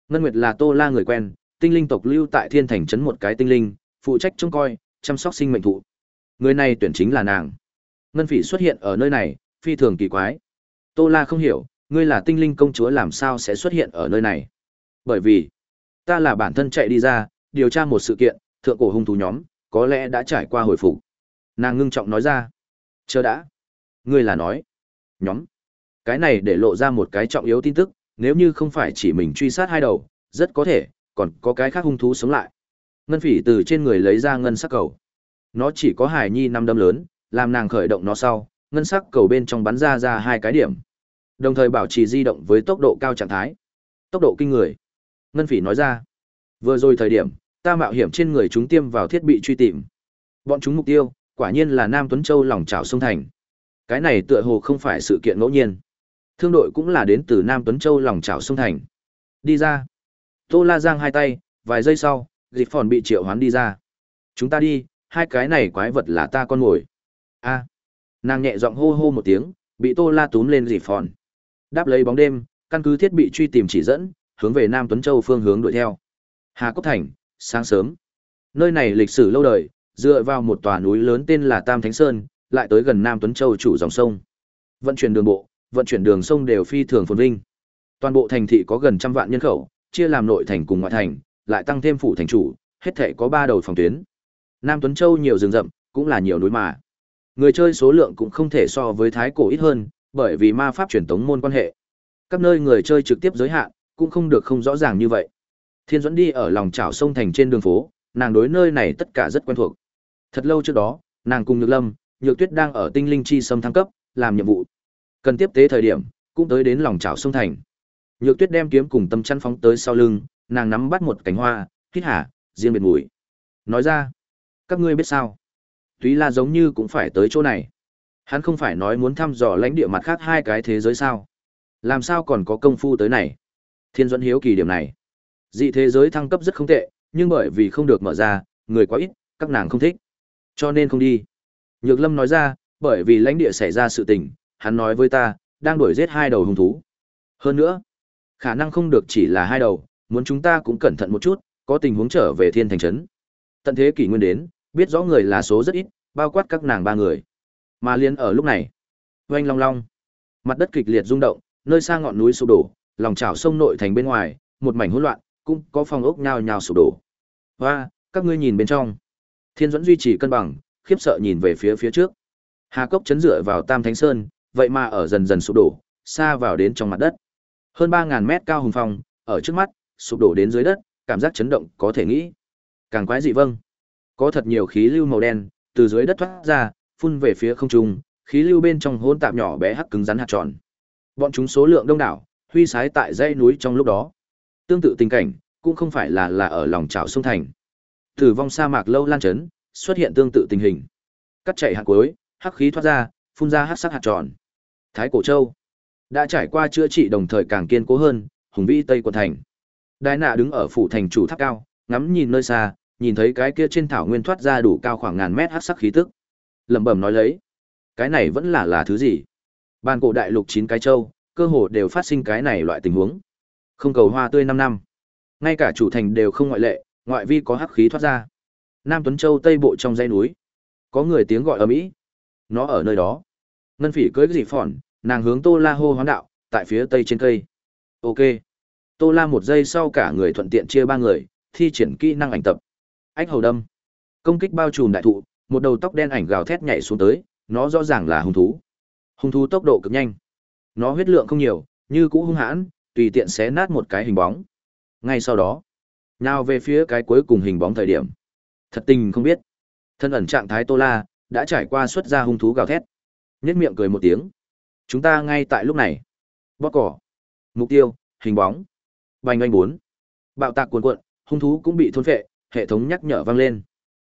Ngân Nguyệt là Tô La người quen, tinh linh tộc lưu tại Thiên Thành trấn một cái tinh linh, phụ trách trông coi, chăm sóc sinh mệnh thụ. Người này tuyển chính là nàng. Ngân Phỉ xuất hiện ở nơi này, phi thường kỳ quái. Tô La không hiểu, ngươi là tinh linh công chúa làm sao sẽ xuất hiện ở nơi này? Bởi vì, ta là bản thân chạy đi ra, điều tra một sự kiện, thượng cổ hung thú nhóm, có lẽ đã trải qua hồi phục. Nàng ngưng trọng nói ra. Chờ đã. Ngươi là nói. Nhóm. Cái này để lộ ra một cái trọng yếu tin tức, nếu như không phải chỉ mình truy sát hai đầu, rất có thể, còn có cái khác hung thú sống lại. Ngân phỉ từ trên người lấy ra ngân sắc cầu. Nó chỉ có hài nhi năm đâm lớn, làm nàng khởi động nó sau, ngân sắc cầu bên trong bắn ra ra hai cái điểm. Đồng thời bảo trì di động với tốc độ cao trạng thái. Tốc độ kinh người. Ngân phỉ nói ra. Vừa rồi thời điểm, ta mạo hiểm trên người chúng tiêm vào thiết bị truy tìm. Bọn chúng mục tiêu, quả nhiên là Nam Tuấn Châu lòng trào sông thành. Cái này tựa hồ không phải sự kiện ngẫu nhiên. Thương đội cũng là đến từ Nam Tuấn Châu lòng trào sông thành. Đi ra. Tô La giang hai tay, vài giây sau, Dịch phòn bị triệu hoán đi ra. Chúng ta đi, hai cái này quái vật là ta con ngồi. A. Nàng nhẹ giọng hô hô một tiếng, bị Tô La túm lên dịp phòn. Đáp lấy bóng đêm, căn cứ thiết bị truy tìm chỉ dẫn, hướng về Nam Tuấn Châu phương hướng đuổi theo. Hà Cốc Thành, sáng sớm. Nơi này lịch sử lâu đời, dựa vào một tòa núi lớn tên là Tam Thánh Sơn, lại tới gần Nam Tuấn Châu chủ dòng sông. Vận chuyển đường bộ, vận chuyển đường sông đều phi thường phồn vinh. Toàn bộ thành thị có gần trăm vạn nhân khẩu, chia làm nội thành cùng ngoại thành, lại tăng thêm phủ thành chủ, hết thể có ba đầu phòng tuyến. Nam Tuấn Châu nhiều rừng rậm, cũng là nhiều núi mà. Người chơi số lượng cũng không thể so với thái cổ ít hơn, bởi vì ma pháp truyền tống môn quan hệ. Các nơi người chơi trực tiếp giới hạn, cũng không được không rõ ràng như vậy. Thiên Duẫn đi ở lòng chảo sông thành trên đường phố, nàng đối nơi này tất cả rất quen thuộc. Thật lâu trước đó, nàng cùng Nhược Lâm, Nhược Tuyết đang ở Tinh Linh Chi Sâm thăng cấp, làm nhiệm vụ. Cần tiếp tế thời điểm, cũng tới đến lòng chảo sông thành. Nhược Tuyết đem kiếm cùng tâm chăn phóng tới sau lưng, nàng nắm bắt một cánh hoa, hít hả, riêng biệt mùi. Nói ra, các ngươi biết sao? Túy La giống như cũng phải tới chỗ này. Hắn không phải nói muốn thăm dò lãnh địa mặt khác hai cái thế giới sao? Làm sao còn có công phu tới này? Thiên Duẫn hiếu kỳ điểm này. Dị thế giới thăng cấp rất không tệ, nhưng bởi vì không được mở ra, người quá ít, các nàng không thích. Cho nên không đi. Nhược Lâm nói ra, bởi vì lãnh địa xảy ra sự tình, hắn nói với ta, đang đuổi giết hai đầu hung thú. Hơn nữa, khả năng không được chỉ là hai đầu, muốn chúng ta cũng cẩn thận một chút, có tình huống trở về thiên thành trấn. Tận thế kỷ nguyên đến, biết rõ người là số rất ít, bao quát các nàng ba người. Mà liên ở lúc này, oanh long long, mặt đất kịch liệt rung động, nơi xa ngọn núi sụp đổ, lòng chảo sông nội thành bên ngoài, một mảnh hỗn loạn, cũng có phòng ốc nhào nhào sụp đổ. và các ngươi nhìn bên trong. Thiên Duẫn duy trì cân bằng, khiếp sợ nhìn về phía phía trước. Hà cốc chấn dựa vào Tam Thánh Sơn, vậy mà ở dần dần sụp đổ, xa vào đến trong mặt đất. Hơn ba ngàn mét cao hùng phong, ở trước mắt, sụp đổ đến dưới đất, cảm giác chấn động có thể nghĩ. Càng quái dị vâng. Có thật nhiều khí lưu màu đen từ dưới đất thoát ra, phun về phía không trung, khí lưu bên trong hỗn tạp nhỏ bé hắc cứng rắn hạt tròn. Bọn chúng số lượng đông đảo, huy sái tại dãy núi trong lúc đó. Tương tự tình cảnh, cũng không phải là là ở lòng trào sông thành. Tử vong sa mạc lâu lan chấn, xuất hiện tương tự tình hình. Cắt chạy hạt cuối, hắc khí thoát ra, phun ra hắc sắc hạt tròn. Thái Cổ Châu đã trải qua chữa trị đồng thời càng kiên cố hơn, hùng vĩ Tây quận thành. Đại nạ đứng ở phủ thành chủ tháp cao, ngắm nhìn nơi xa, nhìn thấy cái kia trên thảo nguyên thoát ra đủ cao khoảng ngàn mét hắc sắc khí tức. Lẩm bẩm nói lấy, cái này vẫn là là thứ gì? Ban cổ đại lục chín cái châu, cơ hồ đều phát sinh cái này loại tình huống. Không cầu hoa tươi năm năm, ngay cả chủ thành đều không ngoại lệ, ngoại vi có hắc khí thoát ra. Nam Tuấn Châu Tây bộ trong dãy núi, có người tiếng gọi ở mỹ. Nó ở nơi đó. Ngân Phỉ cưỡi dị phòn, nàng hướng Tô La hô hoán đạo, tại phía tây trên cây. Ok. Tô La một giây sau cả người thuận tiện chia ba người, thi triển kỹ năng ảnh tập. Ách hầu đâm. Công kích bao trùm đại thụ, một đầu tóc đen ảnh gào thét nhảy xuống tới, nó rõ ràng là hung thú. Hung thú tốc độ cực nhanh. Nó huyết lượng không nhiều, như cũ hung hãn, tùy tiện xé nát một cái hình bóng. Ngay sau đó, nào về phía cái cuối cùng hình bóng thời điểm. Thật tình không biết. Thân ẩn trạng thái Tô La, đã trải qua xuất ra hung thú gào thét. Nhất miệng cười một tiếng. Chúng ta ngay tại lúc này. Bóp cỏ. Mục tiêu, hình bóng. Bành anh bốn. Bạo tạc cuồn cuộn, hung thú cũng bị thôn phệ, hệ thống nhắc nhở vang lên.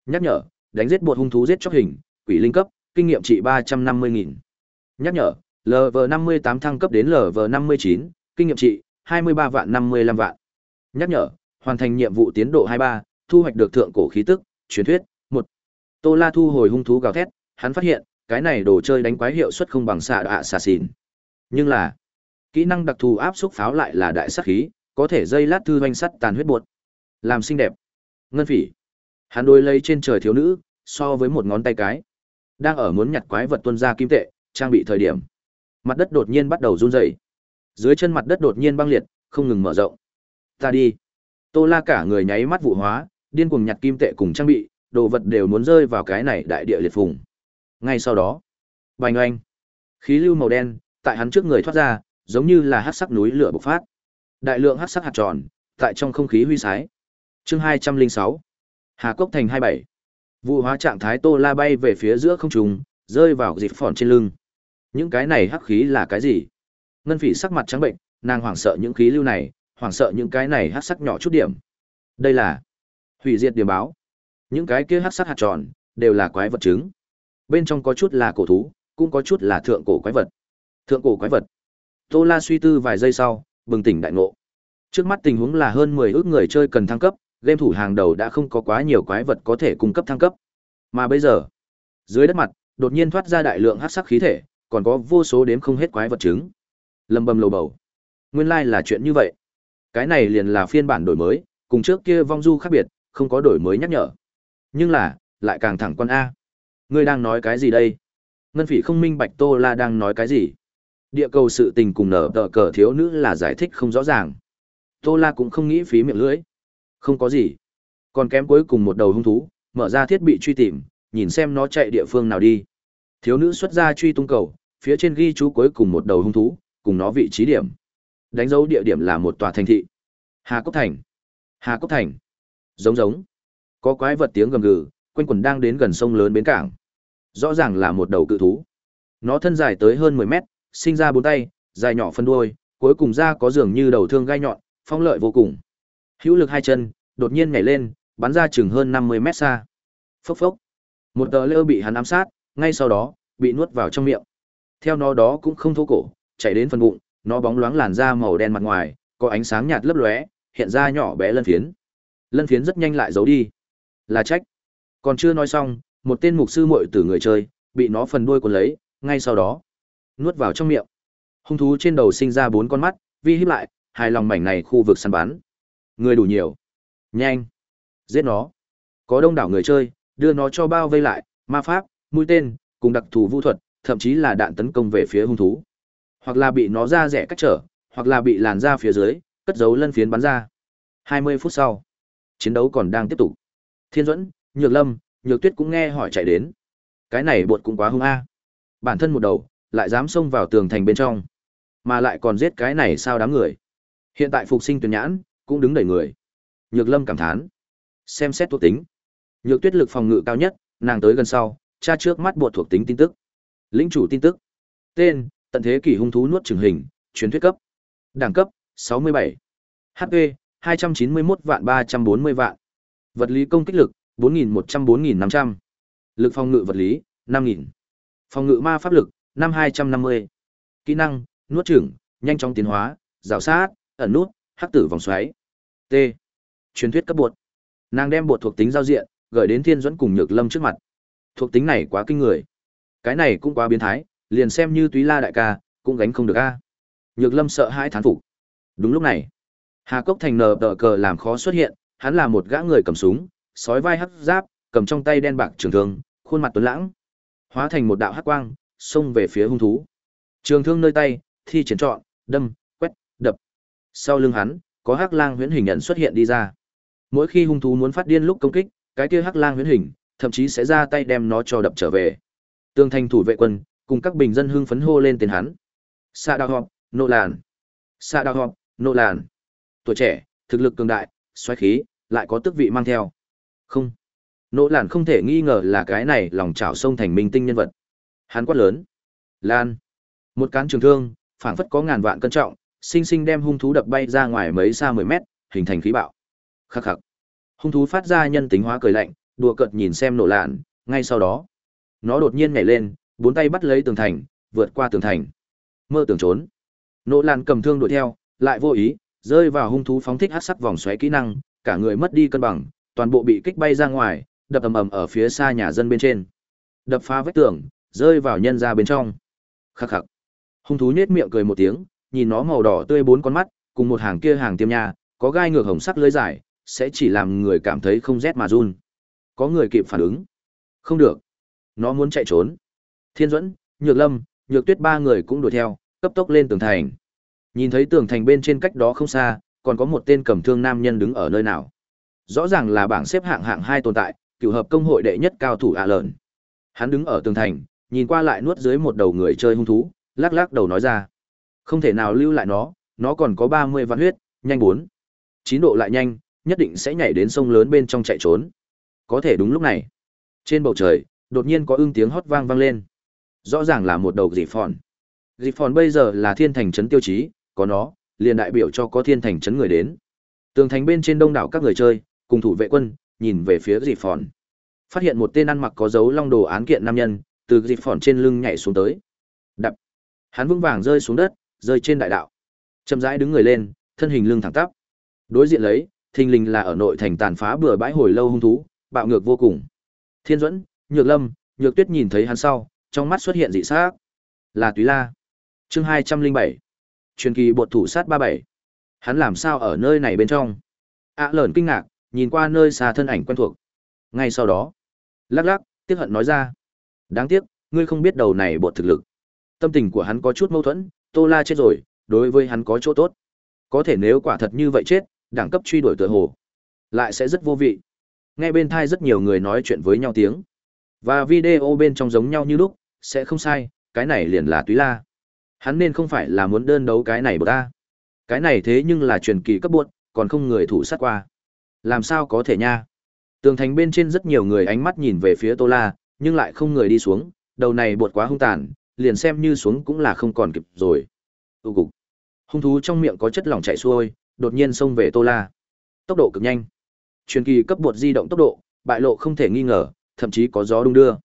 Nhắc nhở, đánh giết bột hung thú giết chóc hình, quỷ linh cấp, kinh nghiệm trị ba trăm năm mươi nghìn Nhắc nhở, lv tám thăng cấp đến lv chín kinh nghiệm trị hai mươi ba vạn năm mươi lăm vạn. Nhắc nhở, hoàn thành nhiệm vụ tiến độ hai ba thu hoạch được thượng cổ khí tức, truyền thuyết, một Tô La thu hồi hung thú gào thét, hắn phát hiện, cái này đồ chơi đánh quái hiệu suất không bằng xạ đạ xà xỉn. Nhưng là, kỹ năng đặc thù áp xúc pháo lại là đại sát khí, có thể dây lát thư doanh sắt tàn huyết buột. Làm xinh đẹp. Ngân phỉ. Hắn đôi lấy trên trời thiếu nữ, so với một ngón tay cái. Đang ở muốn nhặt quái vật tuân ra kim tệ, trang bị thời điểm. Mặt đất đột nhiên bắt đầu run rẩy. Dưới chân mặt đất đột nhiên băng liệt, không ngừng mở rộng. Ta đi. Tô La cả người nháy mắt vụ hóa, điên cuồng nhặt kim tệ cùng trang bị, đồ vật đều muốn rơi vào cái này đại địa liệt phùng. Ngay sau đó, bành oanh, khí lưu màu đen tại hắn trước người thoát ra, giống như là hắc sắc núi lửa bộc phát. Đại lượng hắc sắc hạt tròn tại trong không khí huy sái. Chương hai trăm linh sáu Hà Cốc thành hai bảy Vụ hóa trạng thái Tô La bay về phía giữa không trung, rơi vào dịp phòn trên lưng. Những cái này hắc khí là cái gì? Ngân Phỉ sắc mặt trắng bệnh, nàng hoảng sợ những khí lưu này, hoảng sợ những cái này hắc sắc nhỏ chút điểm. Đây là hủy diệt điểm báo. Những cái kia hắc sắc hạt tròn đều là quái vật trứng. Bên trong có chút là cổ thú, cũng có chút là thượng cổ quái vật. Thượng cổ quái vật. Tô La suy tư vài giây sau, bừng tỉnh đại ngộ. Trước mắt tình huống là hơn 10 ước người chơi cần thăng cấp, game thủ hàng đầu đã không có quá nhiều quái vật có thể cung cấp thăng cấp. Mà bây giờ, dưới đất mặt, đột nhiên thoát ra đại lượng hắc sắc khí thể, còn có vô số đếm không hết quái vật trứng. Lâm bầm lầu bầu. Nguyên lai like là chuyện như vậy. Cái này liền là phiên bản đổi mới, cùng trước kia vong du khác biệt, không có đổi mới nhắc nhở. Nhưng là, lại càng thẳng quan A. Ngươi đang nói cái gì đây? Ngân phỉ không minh bạch Tô La đang nói cái gì. Địa cầu sự tình cùng nở tờ cờ thiếu nữ là giải thích không rõ ràng. Tô La cũng không nghĩ phí miệng lưỡi. Không có gì. Còn kém cuối cùng một đầu hung thú, mở ra thiết bị truy tìm, nhìn xem nó chạy địa phương nào đi. Thiếu nữ xuất ra truy tung cầu, phía trên ghi chú cuối cùng một đầu hung thú, cùng nó vị trí điểm. Đánh dấu địa điểm là một tòa thành thị. Hà Cốc Thành. Hà Cốc Thành. Giống giống. Có quái vật tiếng gầm gừ, quanh quần đang đến gần sông lớn bến cảng. Rõ ràng là một đầu cự thú. Nó thân dài tới hơn 10 mét, sinh ra bốn tay, dài nhỏ phân đuôi, cuối cùng ra có dường như đầu thương gai nhọn, phong lợi vô cùng. Hữu lực hai chân, đột nhiên nhảy lên, bắn ra chừng hơn 50 mét xa. Phốc phốc. Một tờ lơ bị hắn ám sát, ngay sau đó, bị nuốt vào trong miệng. Theo nó đó cũng không thô cổ, chạy đến phần bụng, nó bóng loáng làn da màu đen mặt ngoài, có ánh sáng nhạt lấp lóe, hiện ra nhỏ bé lân phiến. Lân phiến rất nhanh lại giấu đi. Là trách. Còn chưa nói xong, một tên mục sư muội tử người chơi, bị nó phần đuôi cuốn lấy, ngay sau đó, nuốt vào trong miệng. Hung thú trên đầu sinh ra bốn con mắt, vi hiếp lại, hài lòng mảnh này khu vực săn bắn. Người đủ nhiều. Nhanh. Giết nó. Có đông đảo người chơi, đưa nó cho bao vây lại, ma pháp, mũi tên, cùng đặc thù vũ thuật, thậm chí là đạn tấn công về phía hung thú. Hoặc là bị nó ra rẻ cách trở, hoặc là bị làn ra phía dưới, cất giấu lân phiến bắn ra. 20 phút sau, chiến đấu còn đang tiếp tục. Thiên Duẫn, Nhược Lâm, Nhược Tuyết cũng nghe hỏi chạy đến. Cái này bột cũng quá hung a. Bản thân một đầu, lại dám xông vào tường thành bên trong, mà lại còn giết cái này sao đám người. Hiện tại phục sinh tuyển nhãn, cũng đứng đầy người. Nhược Lâm cảm thán. Xem xét thuộc tính. Nhược Tuyết lực phòng ngự cao nhất, nàng tới gần sau, tra trước mắt bộ thuộc tính tin tức. Lĩnh chủ tin tức. Tên: Tận thế kỷ hung thú nuốt chửng hình, truyền thuyết cấp. Đẳng cấp: 67. HP: 291 vạn 340 vạn. Vật lý công kích lực: 4100-4500. Lực phòng ngự vật lý: 5000. Phòng ngự ma pháp lực: 5250. Kỹ năng: Nuốt chửng, nhanh chóng tiến hóa, rào sát, ẩn nút, hắc tử vòng xoáy. T. Truyền thuyết cấp bột. Nàng đem bột thuộc tính giao diện, gửi đến Thiên Duẫn cùng Nhược Lâm trước mặt. Thuộc tính này quá kinh người. Cái này cũng quá biến thái, liền xem như Túy La đại ca, cũng gánh không được a. Nhược Lâm sợ hãi thán phục. Đúng lúc này, Hà Cốc Thành nờ tờ cờ làm khó xuất hiện, hắn là một gã người cầm súng, sói vai hắc giáp, cầm trong tay đen bạc trường thương, khuôn mặt tuấn lãng, hóa thành một đạo hắc quang, xông về phía hung thú. Trường thương nơi tay, thi triển trọn, đâm. Sau lưng hắn, có hắc lang huyễn hình nhận xuất hiện đi ra. Mỗi khi hung thú muốn phát điên lúc công kích, cái kia hắc lang huyễn hình, thậm chí sẽ ra tay đem nó cho đập trở về. Tương thành thủ vệ quân, cùng các bình dân hưng phấn hô lên tên hắn. Sa Đào Họp, Nô Làn. Sa Đào Họp, Nô Làn. Tuổi trẻ, thực lực cường đại, xoáy khí, lại có tước vị mang theo. Không. Nô Làn không thể nghi ngờ là cái này lòng chảo sông thành minh tinh nhân vật. Hắn quát lớn. Lan. Một cán trường thương, phảng phất có ngàn vạn cân trọng, sinh sinh đem hung thú đập bay ra ngoài mấy xa 10 mét, hình thành khí bạo. Khắc khắc. Hung thú phát ra nhân tính hóa cười lạnh, đùa cợt nhìn xem nổ lạn, ngay sau đó, nó đột nhiên nhảy lên, bốn tay bắt lấy tường thành, vượt qua tường thành. Mơ tưởng trốn. Nổ lạn cầm thương đuổi theo, lại vô ý, rơi vào hung thú phóng thích hắc sắc vòng xoáy kỹ năng, cả người mất đi cân bằng, toàn bộ bị kích bay ra ngoài, đập ầm ầm ở phía xa nhà dân bên trên. Đập phá vách tường, rơi vào nhân ra bên trong. Khắc khắc. Hung thú nhếch miệng cười một tiếng, nhìn nó màu đỏ tươi bốn con mắt, cùng một hàng kia hàng tiêm nha, có gai ngược hồng sắc lưỡi dài, sẽ chỉ làm người cảm thấy không rét mà run. Có người kịp phản ứng. Không được. Nó muốn chạy trốn. Thiên Duẫn, Nhược Lâm, Nhược Tuyết ba người cũng đuổi theo, cấp tốc lên tường thành. Nhìn thấy tường thành bên trên cách đó không xa, còn có một tên cầm thương nam nhân đứng ở nơi nào. Rõ ràng là bảng xếp hạng hạng hai tồn tại, cựu hợp công hội đệ nhất cao thủ ạ lợn. Hắn đứng ở tường thành, nhìn qua lại nuốt dưới một đầu người chơi hung thú, lắc lắc đầu nói ra. Không thể nào lưu lại nó, nó còn có 30 vạn huyết, nhanh bốn. Chín độ lại nhanh, nhất định sẽ nhảy đến sông lớn bên trong chạy trốn. Có thể đúng lúc này, trên bầu trời, đột nhiên có ưng tiếng hót vang vang lên. Rõ ràng là một đầu dị phòn. Dị phòn bây giờ là thiên thành trấn tiêu chí, có nó, liền đại biểu cho có thiên thành trấn người đến. Tường thành bên trên đông đảo các người chơi, cùng thủ vệ quân, nhìn về phía dị phòn. Phát hiện một tên ăn mặc có dấu long đồ án kiện nam nhân, từ dị phòn trên lưng nhảy xuống tới. Đập. Hắn vững vàng rơi xuống đất, rơi trên đại đạo. Chậm rãi đứng người lên, thân hình lưng thẳng tắp. Đối diện lấy, thình lình là ở nội thành tàn phá bừa bãi hồi lâu hung thú, bạo ngược vô cùng. Thiên Duẫn, Nhược Lâm, Nhược Tuyết nhìn thấy hắn sau, trong mắt xuất hiện dị sắc. Là Túy La. Chương hai trăm linh bảy Truyền kỳ bột thủ sát ba bảy Hắn làm sao ở nơi này bên trong? ạ à, kinh ngạc, nhìn qua nơi xa thân ảnh quen thuộc. Ngay sau đó, lắc lắc, tiếc hận nói ra. Đáng tiếc, ngươi không biết đầu này bột thực lực. Tâm tình của hắn có chút mâu thuẫn, Tô La chết rồi, đối với hắn có chỗ tốt. Có thể nếu quả thật như vậy chết, đẳng cấp truy đuổi tựa hồ, lại sẽ rất vô vị. Nghe bên thai rất nhiều người nói chuyện với nhau tiếng. Và video bên trong giống nhau như lúc, sẽ không sai, cái này liền là Túy La. Hắn nên không phải là muốn đơn đấu cái này bột ta. Cái này thế nhưng là truyền kỳ cấp buộc, còn không người thủ sát qua. Làm sao có thể nha? Tường thành bên trên rất nhiều người ánh mắt nhìn về phía Tô La, nhưng lại không người đi xuống, đầu này bột quá hung tàn, liền xem như xuống cũng là không còn kịp rồi. Tu cục. Hung thú trong miệng có chất lỏng chảy xuôi, đột nhiên xông về Tô La. Tốc độ cực nhanh. Truyền kỳ cấp bột di động tốc độ, bại lộ không thể nghi ngờ, thậm chí có gió đung đưa.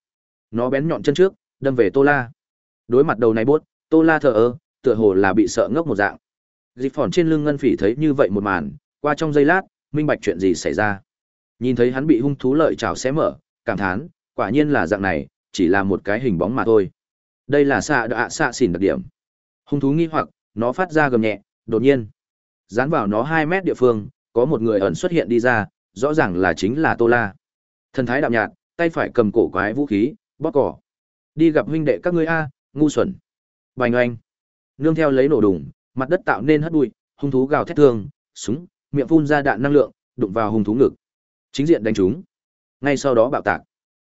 Nó bén nhọn chân trước, đâm về Tô La. Đối mặt đầu này buốt, Tô La thở ơ, tựa hồ là bị sợ ngốc một dạng. Dịch phỏn trên lưng ngân phỉ thấy như vậy một màn, qua trong giây lát, minh bạch chuyện gì xảy ra. Nhìn thấy hắn bị hung thú lợi chảo xé mở, cảm thán, quả nhiên là dạng này, chỉ là một cái hình bóng mà thôi. Đây là xạ đạ xạ xỉn đặc điểm. Hung thú nghi hoặc, nó phát ra gầm nhẹ, đột nhiên. Dán vào nó hai mét địa phương, có một người ẩn xuất hiện đi ra, rõ ràng là chính là Tô La. Thần thái đạm nhạt, tay phải cầm cổ quái vũ khí, bóp cỏ. Đi gặp huynh đệ các ngươi a, ngu xuẩn. Bành oanh. Nương theo lấy nổ đùng, mặt đất tạo nên hất bụi, hung thú gào thét thương, súng, miệng phun ra đạn năng lượng, đụng vào hung thú ngực. Chính diện đánh chúng. Ngay sau đó bạo tạc,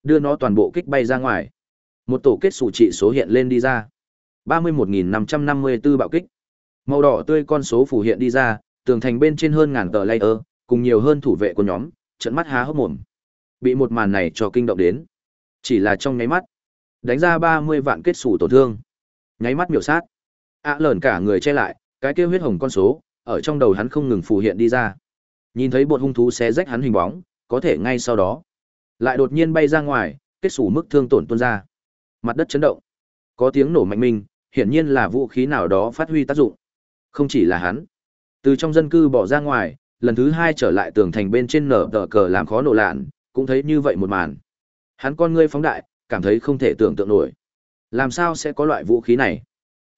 đưa nó toàn bộ kích bay ra ngoài. Một tổ kết xù trị số hiện lên đi ra. 31.554 bạo kích. Màu đỏ tươi con số phủ hiện đi ra, tường thành bên trên hơn ngàn tờ layer, cùng nhiều hơn thủ vệ của nhóm, trận mắt há hốc mồm. Bị một màn này cho kinh động đến. Chỉ là trong nháy mắt, đánh ra 30 vạn kết xù tổn thương. Nháy mắt miểu sát. ạ lởn cả người che lại, cái kia huyết hồng con số, ở trong đầu hắn không ngừng phù hiện đi ra. Nhìn thấy bột hung thú xé rách hắn hình bóng, có thể ngay sau đó, lại đột nhiên bay ra ngoài, kết xù mức thương tổn tuôn ra. Mặt đất chấn động. Có tiếng nổ mạnh minh, hiển nhiên là vũ khí nào đó phát huy tác dụng. Không chỉ là hắn. Từ trong dân cư bỏ ra ngoài, lần thứ hai trở lại tường thành bên trên nở tờ cờ làm khó nổ lạn, cũng thấy như vậy một màn. Hắn con ngươi phóng đại, cảm thấy không thể tưởng tượng nổi. Làm sao sẽ có loại vũ khí này?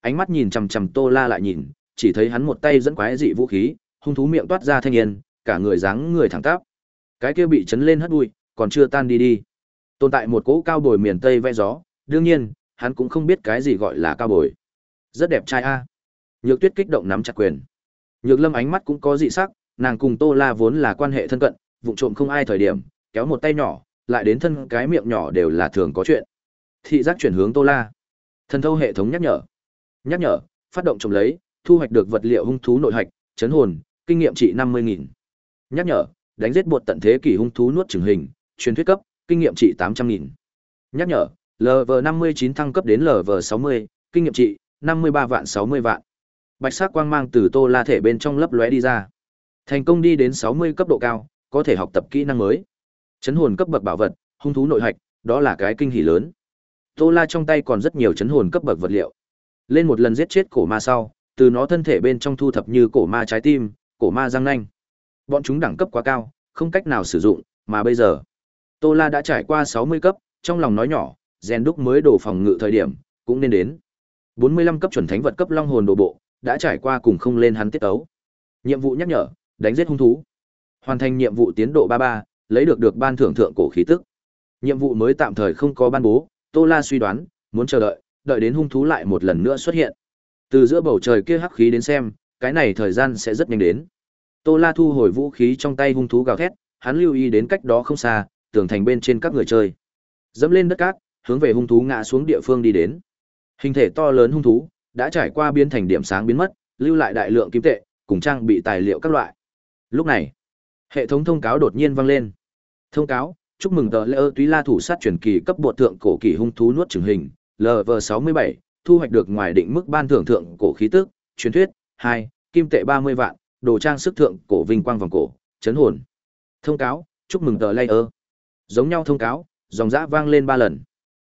Ánh mắt nhìn chằm chằm Tô La lại nhìn, chỉ thấy hắn một tay dẫn quái dị vũ khí, hung thú miệng toát ra thanh niên, cả người dáng người thẳng tắp. Cái kia bị chấn lên hất bụi, còn chưa tan đi đi. Tồn tại một cỗ cao bồi miền Tây vẽ gió, đương nhiên, hắn cũng không biết cái gì gọi là cao bồi. Rất đẹp trai a. Nhược Tuyết kích động nắm chặt quyền. Nhược Lâm ánh mắt cũng có dị sắc, nàng cùng Tô La vốn là quan hệ thân cận, vụng trộm không ai thời điểm, kéo một tay nhỏ, lại đến thân cái miệng nhỏ đều là thường có chuyện. Thị giác chuyển hướng Tô La. Thần thâu hệ thống nhắc nhở. Nhắc nhở, phát động trồng lấy, thu hoạch được vật liệu hung thú nội hạch, chấn hồn, kinh nghiệm trị 50.000. Nhắc nhở, đánh giết bột tận thế kỷ hung thú nuốt chửng hình, truyền thuyết cấp, kinh nghiệm trị 800.000. Nhắc nhở, LV59 thăng cấp đến LV60, kinh nghiệm trị 53 vạn 60 vạn. Bạch sắc quang mang từ Tô La thể bên trong lấp lóe đi ra. Thành công đi đến 60 cấp độ cao, có thể học tập kỹ năng mới. Chấn hồn cấp bậc bảo vật, hung thú nội hạch, đó là cái kinh hỉ lớn. Tô La trong tay còn rất nhiều chấn hồn cấp bậc vật liệu. Lên một lần giết chết cổ ma sau, từ nó thân thể bên trong thu thập như cổ ma trái tim, cổ ma răng nanh. Bọn chúng đẳng cấp quá cao, không cách nào sử dụng, mà bây giờ, Tô La đã trải qua 60 cấp, trong lòng nói nhỏ, rèn đúc mới đồ phòng ngự thời điểm, cũng nên đến. 45 cấp chuẩn thánh vật cấp long hồn đồ bộ, đã trải qua cùng không lên hắn tiết tấu. Nhiệm vụ nhắc nhở, đánh giết hung thú. Hoàn thành nhiệm vụ tiến độ 33, lấy được được ban thưởng thượng cổ khí tức. Nhiệm vụ mới tạm thời không có ban bố, Tô La suy đoán, muốn chờ đợi, đợi đến hung thú lại một lần nữa xuất hiện. Từ giữa bầu trời kia hắc khí đến xem, cái này thời gian sẽ rất nhanh đến. Tô La thu hồi vũ khí trong tay hung thú gào thét, hắn lưu ý đến cách đó không xa, tường thành bên trên các người chơi. Dẫm lên đất cát, hướng về hung thú ngã xuống địa phương đi đến. Hình thể to lớn hung thú đã trải qua biến thành điểm sáng biến mất, lưu lại đại lượng kim tệ, cùng trang bị tài liệu các loại. Lúc này, hệ thống thông cáo đột nhiên vang lên. Thông cáo, chúc mừng tờ lễ túy la thủ sát truyền kỳ cấp bộ thượng cổ kỳ hung thú nuốt chửng hình, LV67, thu hoạch được ngoài định mức ban thưởng thượng cổ khí tức, truyền thuyết, 2, kim tệ 30 vạn, đồ trang sức thượng cổ vinh quang vòng cổ, chấn hồn. Thông cáo, chúc mừng tờ layer. Giống nhau thông cáo, dòng dã vang lên 3 lần.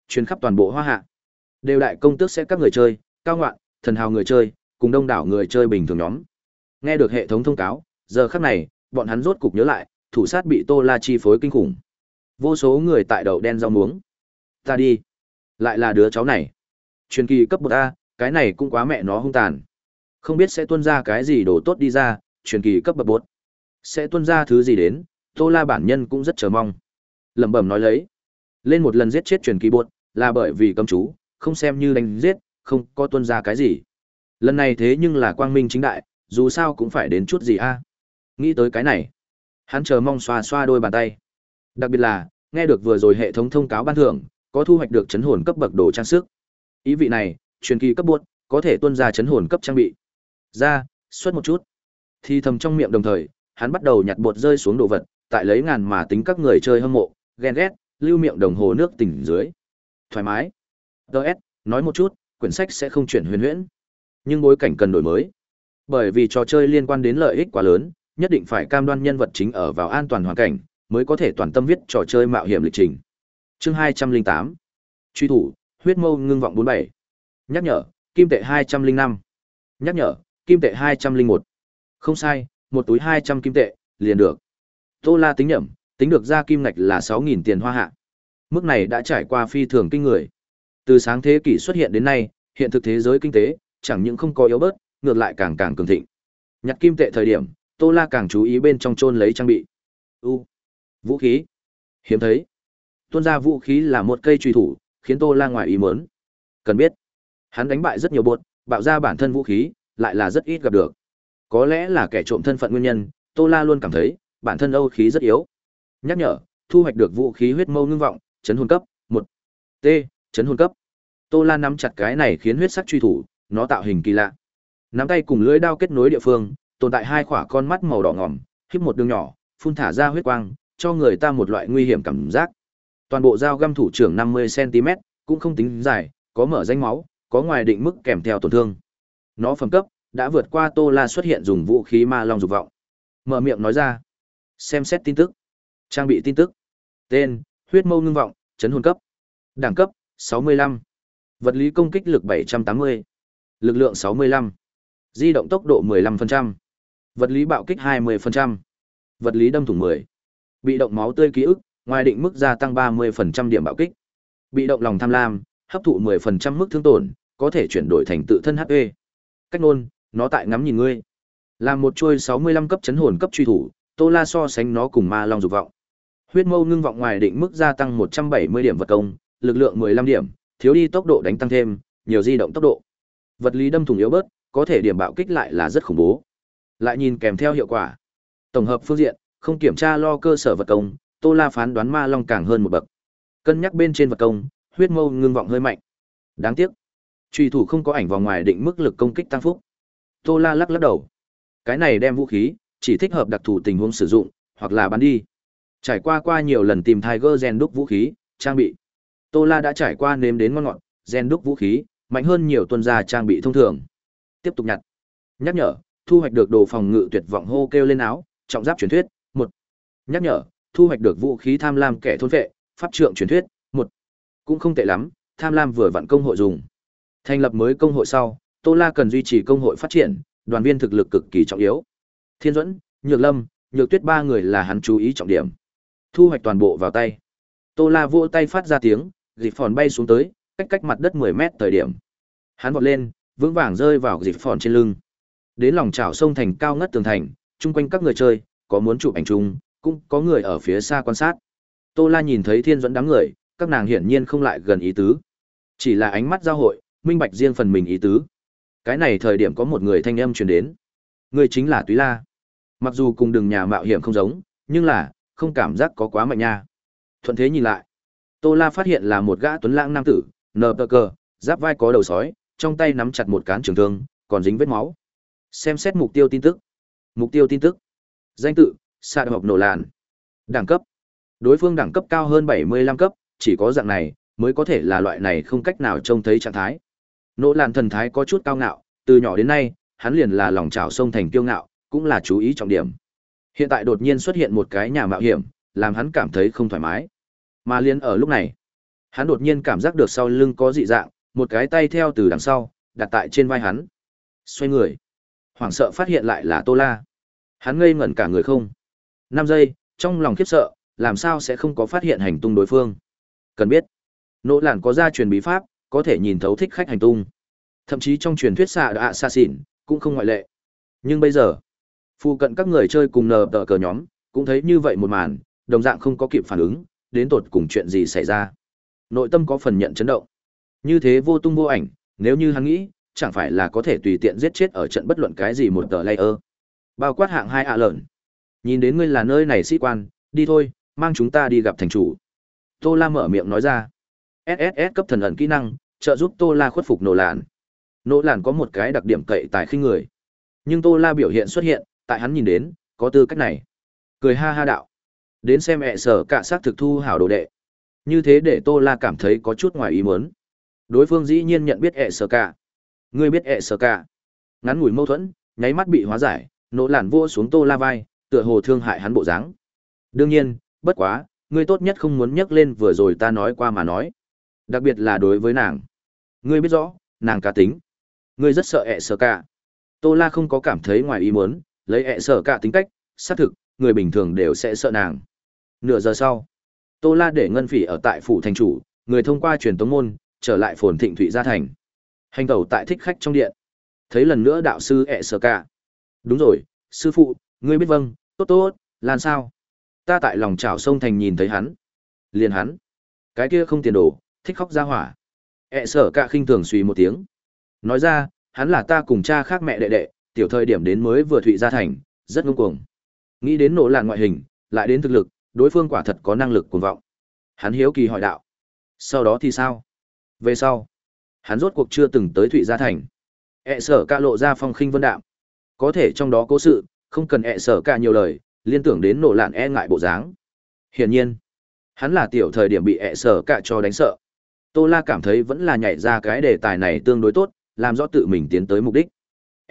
Truyền khắp toàn bộ hoa hạ. Đều đại công tước sẽ các người chơi, cao ngoạn, thần hào người chơi, cùng đông đảo người chơi bình thường nhóm. Nghe được hệ thống thông cáo, giờ khắc này, bọn hắn rốt cục nhớ lại, thủ sát bị Tô La chi phối kinh khủng. Vô số người tại đầu đen rau muống. Ta đi. Lại là đứa cháu này. Truyền kỳ cấp bậc A, cái này cũng quá mẹ nó hung tàn. Không biết sẽ tuân ra cái gì đồ tốt đi ra, truyền kỳ cấp bậc bốt Sẽ tuân ra thứ gì đến, Tô La bản nhân cũng rất chờ mong. Lẩm bẩm nói lấy. Lên một lần giết chết truyền kỳ bột, là bởi vì cấm chú, không xem như đánh giết, không có tuân ra cái gì. Lần này thế nhưng là quang minh chính đại, dù sao cũng phải đến chút gì a. Nghĩ tới cái này, hắn chờ mong xoa xoa đôi bàn tay. Đặc biệt là, nghe được vừa rồi hệ thống thông cáo ban thưởng, có thu hoạch được chấn hồn cấp bậc đồ trang sức. Ý vị này, truyền kỳ cấp buốt, có thể tuân ra chấn hồn cấp trang bị. Ra, xuất một chút. Thì thầm trong miệng đồng thời, hắn bắt đầu nhặt bột rơi xuống đồ vật, tại lấy ngàn mà tính các người chơi hâm mộ, ghen ghét, lưu miệng đồng hồ nước tỉnh dưới. Thoải mái. Đợt, nói một chút, quyển sách sẽ không chuyển huyền huyễn. Nhưng bối cảnh cần đổi mới. Bởi vì trò chơi liên quan đến lợi ích quá lớn, nhất định phải cam đoan nhân vật chính ở vào an toàn hoàn cảnh, mới có thể toàn tâm viết trò chơi mạo hiểm lịch trình. Chương 208. Truy thủ, huyết mâu ngưng vọng 47. Nhắc nhở, kim tệ 205. Nhắc nhở, kim tệ 201. Không sai, một túi 200 kim tệ, liền được. Tô La tính nhẩm, tính được ra kim ngạch là 6.000 tiền hoa hạ. Mức này đã trải qua phi thường kinh người. Từ sáng thế kỷ xuất hiện đến nay, hiện thực thế giới kinh tế, chẳng những không có yếu bớt, ngược lại càng càng cường thịnh. Nhặt kim tệ thời điểm, Tô La càng chú ý bên trong chôn lấy trang bị. U, vũ khí. Hiếm thấy. Tuôn ra vũ khí là một cây truy thủ, khiến Tô La ngoài ý muốn. Cần biết, hắn đánh bại rất nhiều bột, bạo ra bản thân vũ khí, lại là rất ít gặp được. Có lẽ là kẻ trộm thân phận nguyên nhân, Tô La luôn cảm thấy bản thân Âu khí rất yếu. Nhắc nhở, thu hoạch được vũ khí huyết mâu ngưng vọng, chấn hồn cấp, một T, chấn hồn cấp. Tô La nắm chặt cái này khiến huyết sắc truy thủ, nó tạo hình kỳ lạ. Nắm tay cùng lưỡi đao kết nối địa phương, tồn tại hai khỏa con mắt màu đỏ ngòm, híp một đường nhỏ, phun thả ra huyết quang, cho người ta một loại nguy hiểm cảm giác. Toàn bộ dao găm thủ trưởng 50cm, cũng không tính dài, có mở danh máu, có ngoài định mức kèm theo tổn thương. Nó phẩm cấp, đã vượt qua Tô La xuất hiện dùng vũ khí ma long dục vọng. Mở miệng nói ra. Xem xét tin tức. Trang bị tin tức. Tên, huyết mâu ngưng vọng, chấn hồn cấp. Đẳng cấp, 65. Vật lý công kích lực 780. Lực lượng 65. Di động tốc độ 15%. Vật lý bạo kích 20%. Vật lý đâm thủng 10. Bị động máu tươi ký ức, ngoài định mức gia tăng 30% điểm bạo kích. Bị động lòng tham lam, hấp thụ 10% mức thương tổn, có thể chuyển đổi thành tự thân HP. Cách nôn, nó tại ngắm nhìn ngươi. Làm một chuôi 65 cấp chấn hồn cấp truy thủ, Tô La so sánh nó cùng ma long dục vọng. Huyết mâu ngưng vọng ngoài định mức gia tăng 170 điểm vật công, lực lượng 15 điểm, thiếu đi tốc độ đánh tăng thêm, nhiều di động tốc độ. Vật lý đâm thủng yếu bớt, có thể điểm bạo kích lại là rất khủng bố. Lại nhìn kèm theo hiệu quả. Tổng hợp phương diện, không kiểm tra lo cơ sở vật công, Tô La phán đoán ma long càng hơn một bậc. Cân nhắc bên trên vật công, huyết mâu ngưng vọng hơi mạnh. Đáng tiếc, truy thủ không có ảnh vào ngoài định mức lực công kích tăng phúc. Tô La lắc lắc đầu. Cái này đem vũ khí, chỉ thích hợp đặc thù tình huống sử dụng, hoặc là bán đi. Trải qua qua nhiều lần tìm Tiger gen đúc vũ khí, trang bị. Tô La đã trải qua nếm đến ngon ngọt, gen đúc vũ khí, mạnh hơn nhiều tuân gia trang bị thông thường. Tiếp tục nhặt. Nhắc nhở, thu hoạch được đồ phòng ngự tuyệt vọng hô kêu lên áo, trọng giáp truyền thuyết, một Nhắc nhở, thu hoạch được vũ khí tham lam kẻ thôn vệ, pháp trượng truyền thuyết, một Cũng không tệ lắm, tham lam vừa vặn công hội dùng. Thành lập mới công hội sau, Tô La cần duy trì công hội phát triển, đoàn viên thực lực cực kỳ trọng yếu. Thiên Duẫn, Nhược Lâm, Nhược Tuyết ba người là hắn chú ý trọng điểm. Thu hoạch toàn bộ vào tay. Tô La vỗ tay phát ra tiếng, dịp phòn bay xuống tới, cách cách mặt đất 10 mét thời điểm. Hắn vọt lên, vững vàng rơi vào dịp phòn trên lưng. Đến lòng chảo sông thành cao ngất tường thành, chung quanh các người chơi, có muốn chụp ảnh chung, cũng có người ở phía xa quan sát. Tô La nhìn thấy Thiên Duẫn đám người, các nàng hiển nhiên không lại gần ý tứ. Chỉ là ánh mắt giao hội, minh bạch riêng phần mình ý tứ. Cái này thời điểm có một người thanh âm truyền đến. Người chính là Túy La. Mặc dù cùng đường nhà mạo hiểm không giống, nhưng là, không cảm giác có quá mạnh nha. Thuận thế nhìn lại. Tô La phát hiện là một gã tuấn lãng nam tử, nờ tờ cờ, giáp vai có đầu sói, trong tay nắm chặt một cán trường thương, còn dính vết máu. Xem xét mục tiêu tin tức. Mục tiêu tin tức. Danh tự, Sa học nổ làn. Đẳng cấp. Đối phương đẳng cấp cao hơn 75 cấp, chỉ có dạng này mới có thể là loại này không cách nào trông thấy trạng thái. Nỗ làn thần thái có chút cao ngạo, từ nhỏ đến nay, hắn liền là lòng trào sông thành kiêu ngạo, cũng là chú ý trọng điểm. Hiện tại đột nhiên xuất hiện một cái nhà mạo hiểm, làm hắn cảm thấy không thoải mái. Mà liền ở lúc này, hắn đột nhiên cảm giác được sau lưng có dị dạng, một cái tay theo từ đằng sau, đặt tại trên vai hắn. Xoay người, hoảng sợ phát hiện lại là Tô La. Hắn ngây ngẩn cả người không. 5 giây, trong lòng khiếp sợ, làm sao sẽ không có phát hiện hành tung đối phương. Cần biết, nỗ làn có gia truyền bí pháp, có thể nhìn thấu thích khách hành tung. Thậm chí trong truyền thuyết xạ đã xa xỉn, cũng không ngoại lệ. Nhưng bây giờ, phụ cận các người chơi cùng nờ tờ cờ nhóm, cũng thấy như vậy một màn, đồng dạng không có kịp phản ứng, đến tột cùng chuyện gì xảy ra. Nội tâm có phần nhận chấn động. Như thế vô tung vô ảnh, nếu như hắn nghĩ, chẳng phải là có thể tùy tiện giết chết ở trận bất luận cái gì một tờ layer. Bao quát hạng hai ạ lợn. Nhìn đến ngươi là nơi này sĩ quan, đi thôi, mang chúng ta đi gặp thành chủ. Tô La mở miệng nói ra. SSS cấp thần ẩn kỹ năng, trợ giúp Tô La khuất phục nổ làn Nỗ làn có một cái đặc điểm cậy tài khinh người. Nhưng Tô La biểu hiện xuất hiện, tại hắn nhìn đến, có tư cách này. Cười ha ha đạo. Đến xem ẹ sở cả sát thực thu hảo đồ đệ. Như thế để Tô La cảm thấy có chút ngoài ý muốn. Đối phương dĩ nhiên nhận biết ẹ sở cả. Ngươi biết ẹ sở cả. Ngắn ngủi mâu thuẫn, nháy mắt bị hóa giải, nỗ lạn vua xuống Tô La vai, tựa hồ thương hại hắn bộ dáng. Đương nhiên, bất quá, ngươi tốt nhất không muốn nhắc lên vừa rồi ta nói qua mà nói. Đặc biệt là đối với nàng. Ngươi biết rõ, nàng cá tính. Ngươi rất sợ ẹ sở cả. Tô La không có cảm thấy ngoài ý muốn, lấy ẹ sở cả tính cách, xác thực, người bình thường đều sẽ sợ nàng. Nửa giờ sau, Tô La để Ngân Phỉ ở tại phủ thành chủ, người thông qua truyền tống môn, trở lại phồn thịnh thụy gia thành. Hành tẩu tại thích khách trong điện. Thấy lần nữa đạo sư ẹ sở cả. Đúng rồi, sư phụ, ngươi biết vâng, tốt tốt, lan sao? Ta tại lòng chảo sông thành nhìn thấy hắn. Liền hắn. Cái kia không tiền đồ, thích khóc ra hỏa. ẹ sở cả khinh thường suy một tiếng. Nói ra, hắn là ta cùng cha khác mẹ đệ đệ, tiểu thời điểm đến mới vừa thụy gia thành, rất ngông cuồng. Nghĩ đến nổ lạn ngoại hình, lại đến thực lực, đối phương quả thật có năng lực cuồng vọng. Hắn hiếu kỳ hỏi đạo. Sau đó thì sao? Về sau, hắn rốt cuộc chưa từng tới Thụy Gia Thành. ẹ sở ca lộ ra phong khinh vân đạm. Có thể trong đó cố sự, không cần ẹ sở ca nhiều lời, liên tưởng đến nổ lạn e ngại bộ dáng. Hiển nhiên, Hắn là tiểu thời điểm bị ẹ sở cả cho đánh sợ. Tô La cảm thấy vẫn là nhảy ra cái đề tài này tương đối tốt, làm rõ tự mình tiến tới mục đích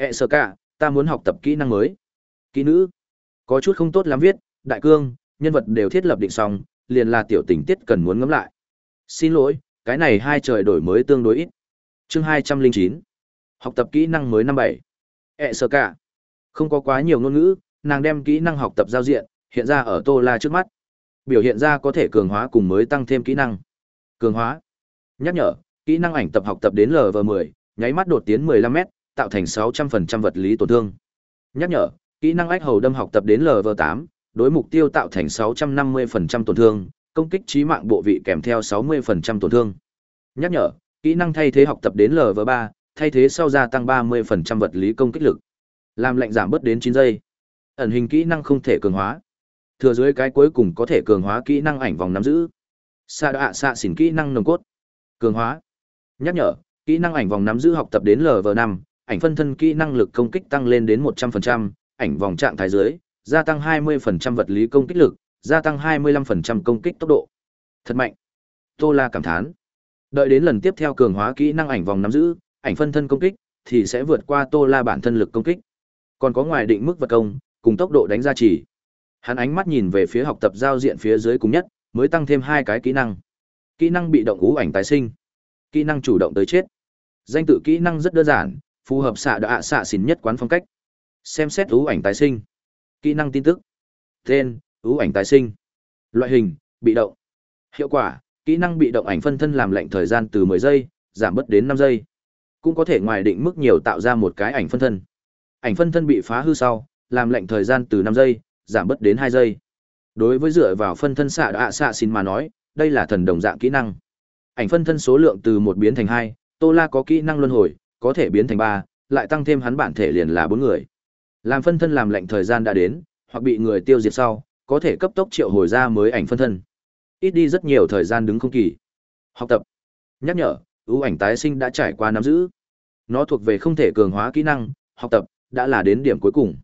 e sơ cả, ta muốn học tập kỹ năng mới. Kỹ nữ. Có chút không tốt lắm viết, đại cương, nhân vật đều thiết lập định xong, liền là tiểu tình tiết cần muốn ngẫm lại. Xin lỗi, cái này hai trời đổi mới tương đối ít. Chương hai trăm linh chín Học tập kỹ năng mới năm bảy e sơ cả. Không có quá nhiều ngôn ngữ, nàng đem kỹ năng học tập giao diện, hiện ra ở Tô La trước mắt. Biểu hiện ra có thể cường hóa cùng mới tăng thêm kỹ năng. Cường hóa. Nhắc nhở, kỹ năng ảnh tập học tập đến LV10, nháy mắt đột tiến 15m, tạo thành 600% vật lý tổn thương. Nhắc nhở, kỹ năng ách hầu đâm học tập đến LV8, đối mục tiêu tạo thành 650% tổn thương, công kích trí mạng bộ vị kèm theo 60% tổn thương. Nhắc nhở, kỹ năng thay thế học tập đến LV3, thay thế sau gia tăng 30% vật lý công kích lực. Làm lệnh giảm bớt đến 9 giây. Ẩn hình kỹ năng không thể cường hóa. Thừa dưới cái cuối cùng có thể cường hóa kỹ năng ảnh vòng nắm giữ. Sa đạ xạ xỉn kỹ năng nồng cốt. Cường hóa. Nhắc nhở, kỹ năng ảnh vòng nắm giữ học tập đến LV5, ảnh phân thân kỹ năng lực công kích tăng lên đến 100%, ảnh vòng trạng thái dưới, gia tăng 20% vật lý công kích lực, gia tăng 25% công kích tốc độ. Thật mạnh. Tô La cảm thán. Đợi đến lần tiếp theo cường hóa kỹ năng ảnh vòng nắm giữ, ảnh phân thân công kích thì sẽ vượt qua Tô La bản thân lực công kích. Còn có ngoài định mức vật công, cùng tốc độ đánh ra chỉ. Hắn ánh mắt nhìn về phía học tập giao diện phía dưới cùng nhất, mới tăng thêm hai cái kỹ năng. Kỹ năng bị động ú ảnh tái sinh, kỹ năng chủ động tới chết. Danh tự kỹ năng rất đơn giản, phù hợp xạ đạ xạ xỉn nhất quán phong cách. Xem xét ưu ảnh tái sinh. Kỹ năng tin tức. Tên, ưu ảnh tái sinh. Loại hình, bị động. Hiệu quả, kỹ năng bị động ảnh phân thân làm lệnh thời gian từ 10 giây, giảm bớt đến 5 giây. Cũng có thể ngoài định mức nhiều tạo ra một cái ảnh phân thân. Ảnh phân thân bị phá hư sau, làm lệnh thời gian từ 5 giây, giảm bớt đến 2 giây. Đối với dựa vào phân thân xạ đạ xạ xin mà nói, đây là thần đồng dạng kỹ năng. Ảnh phân thân số lượng từ một biến thành hai Tô La có kỹ năng luân hồi, có thể biến thành ba, lại tăng thêm hắn bản thể liền là bốn người. Làm phân thân làm lệnh thời gian đã đến, hoặc bị người tiêu diệt sau, có thể cấp tốc triệu hồi ra mới ảnh phân thân. Ít đi rất nhiều thời gian đứng không kỳ. Học tập. Nhắc nhở, ưu ảnh tái sinh đã trải qua nắm giữ. Nó thuộc về không thể cường hóa kỹ năng, học tập đã là đến điểm cuối cùng.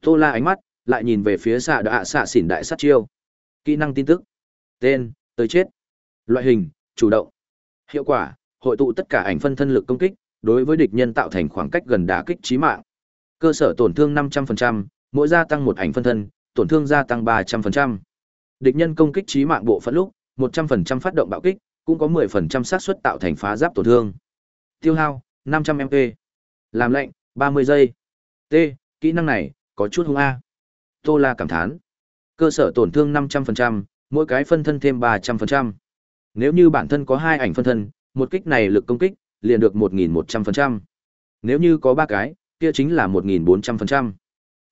Tô La ánh mắt lại nhìn về phía xạ đạ xạ xỉn đại sát chiêu. Kỹ năng tin tức. Tên, tới chết. Loại hình, chủ động. Hiệu quả, hội tụ tất cả ảnh phân thân lực công kích, đối với địch nhân tạo thành khoảng cách gần đá kích trí mạng. Cơ sở tổn thương 500%, mỗi gia tăng một ảnh phân thân, tổn thương gia tăng 300%. Địch nhân công kích trí mạng bộ phận lúc, 100% phát động bạo kích, cũng có 10% xác suất tạo thành phá giáp tổn thương. Tiêu hao, 500 MP. Làm lệnh, 30 giây. T, kỹ năng này, có chút hung A. Tô La cảm thán. Cơ sở tổn thương 500%, mỗi cái phân thân thêm 300%. Nếu như bản thân có hai ảnh phân thân, một kích này lực công kích, liền được 1.100%. Nếu như có ba cái, kia chính là 1.400%.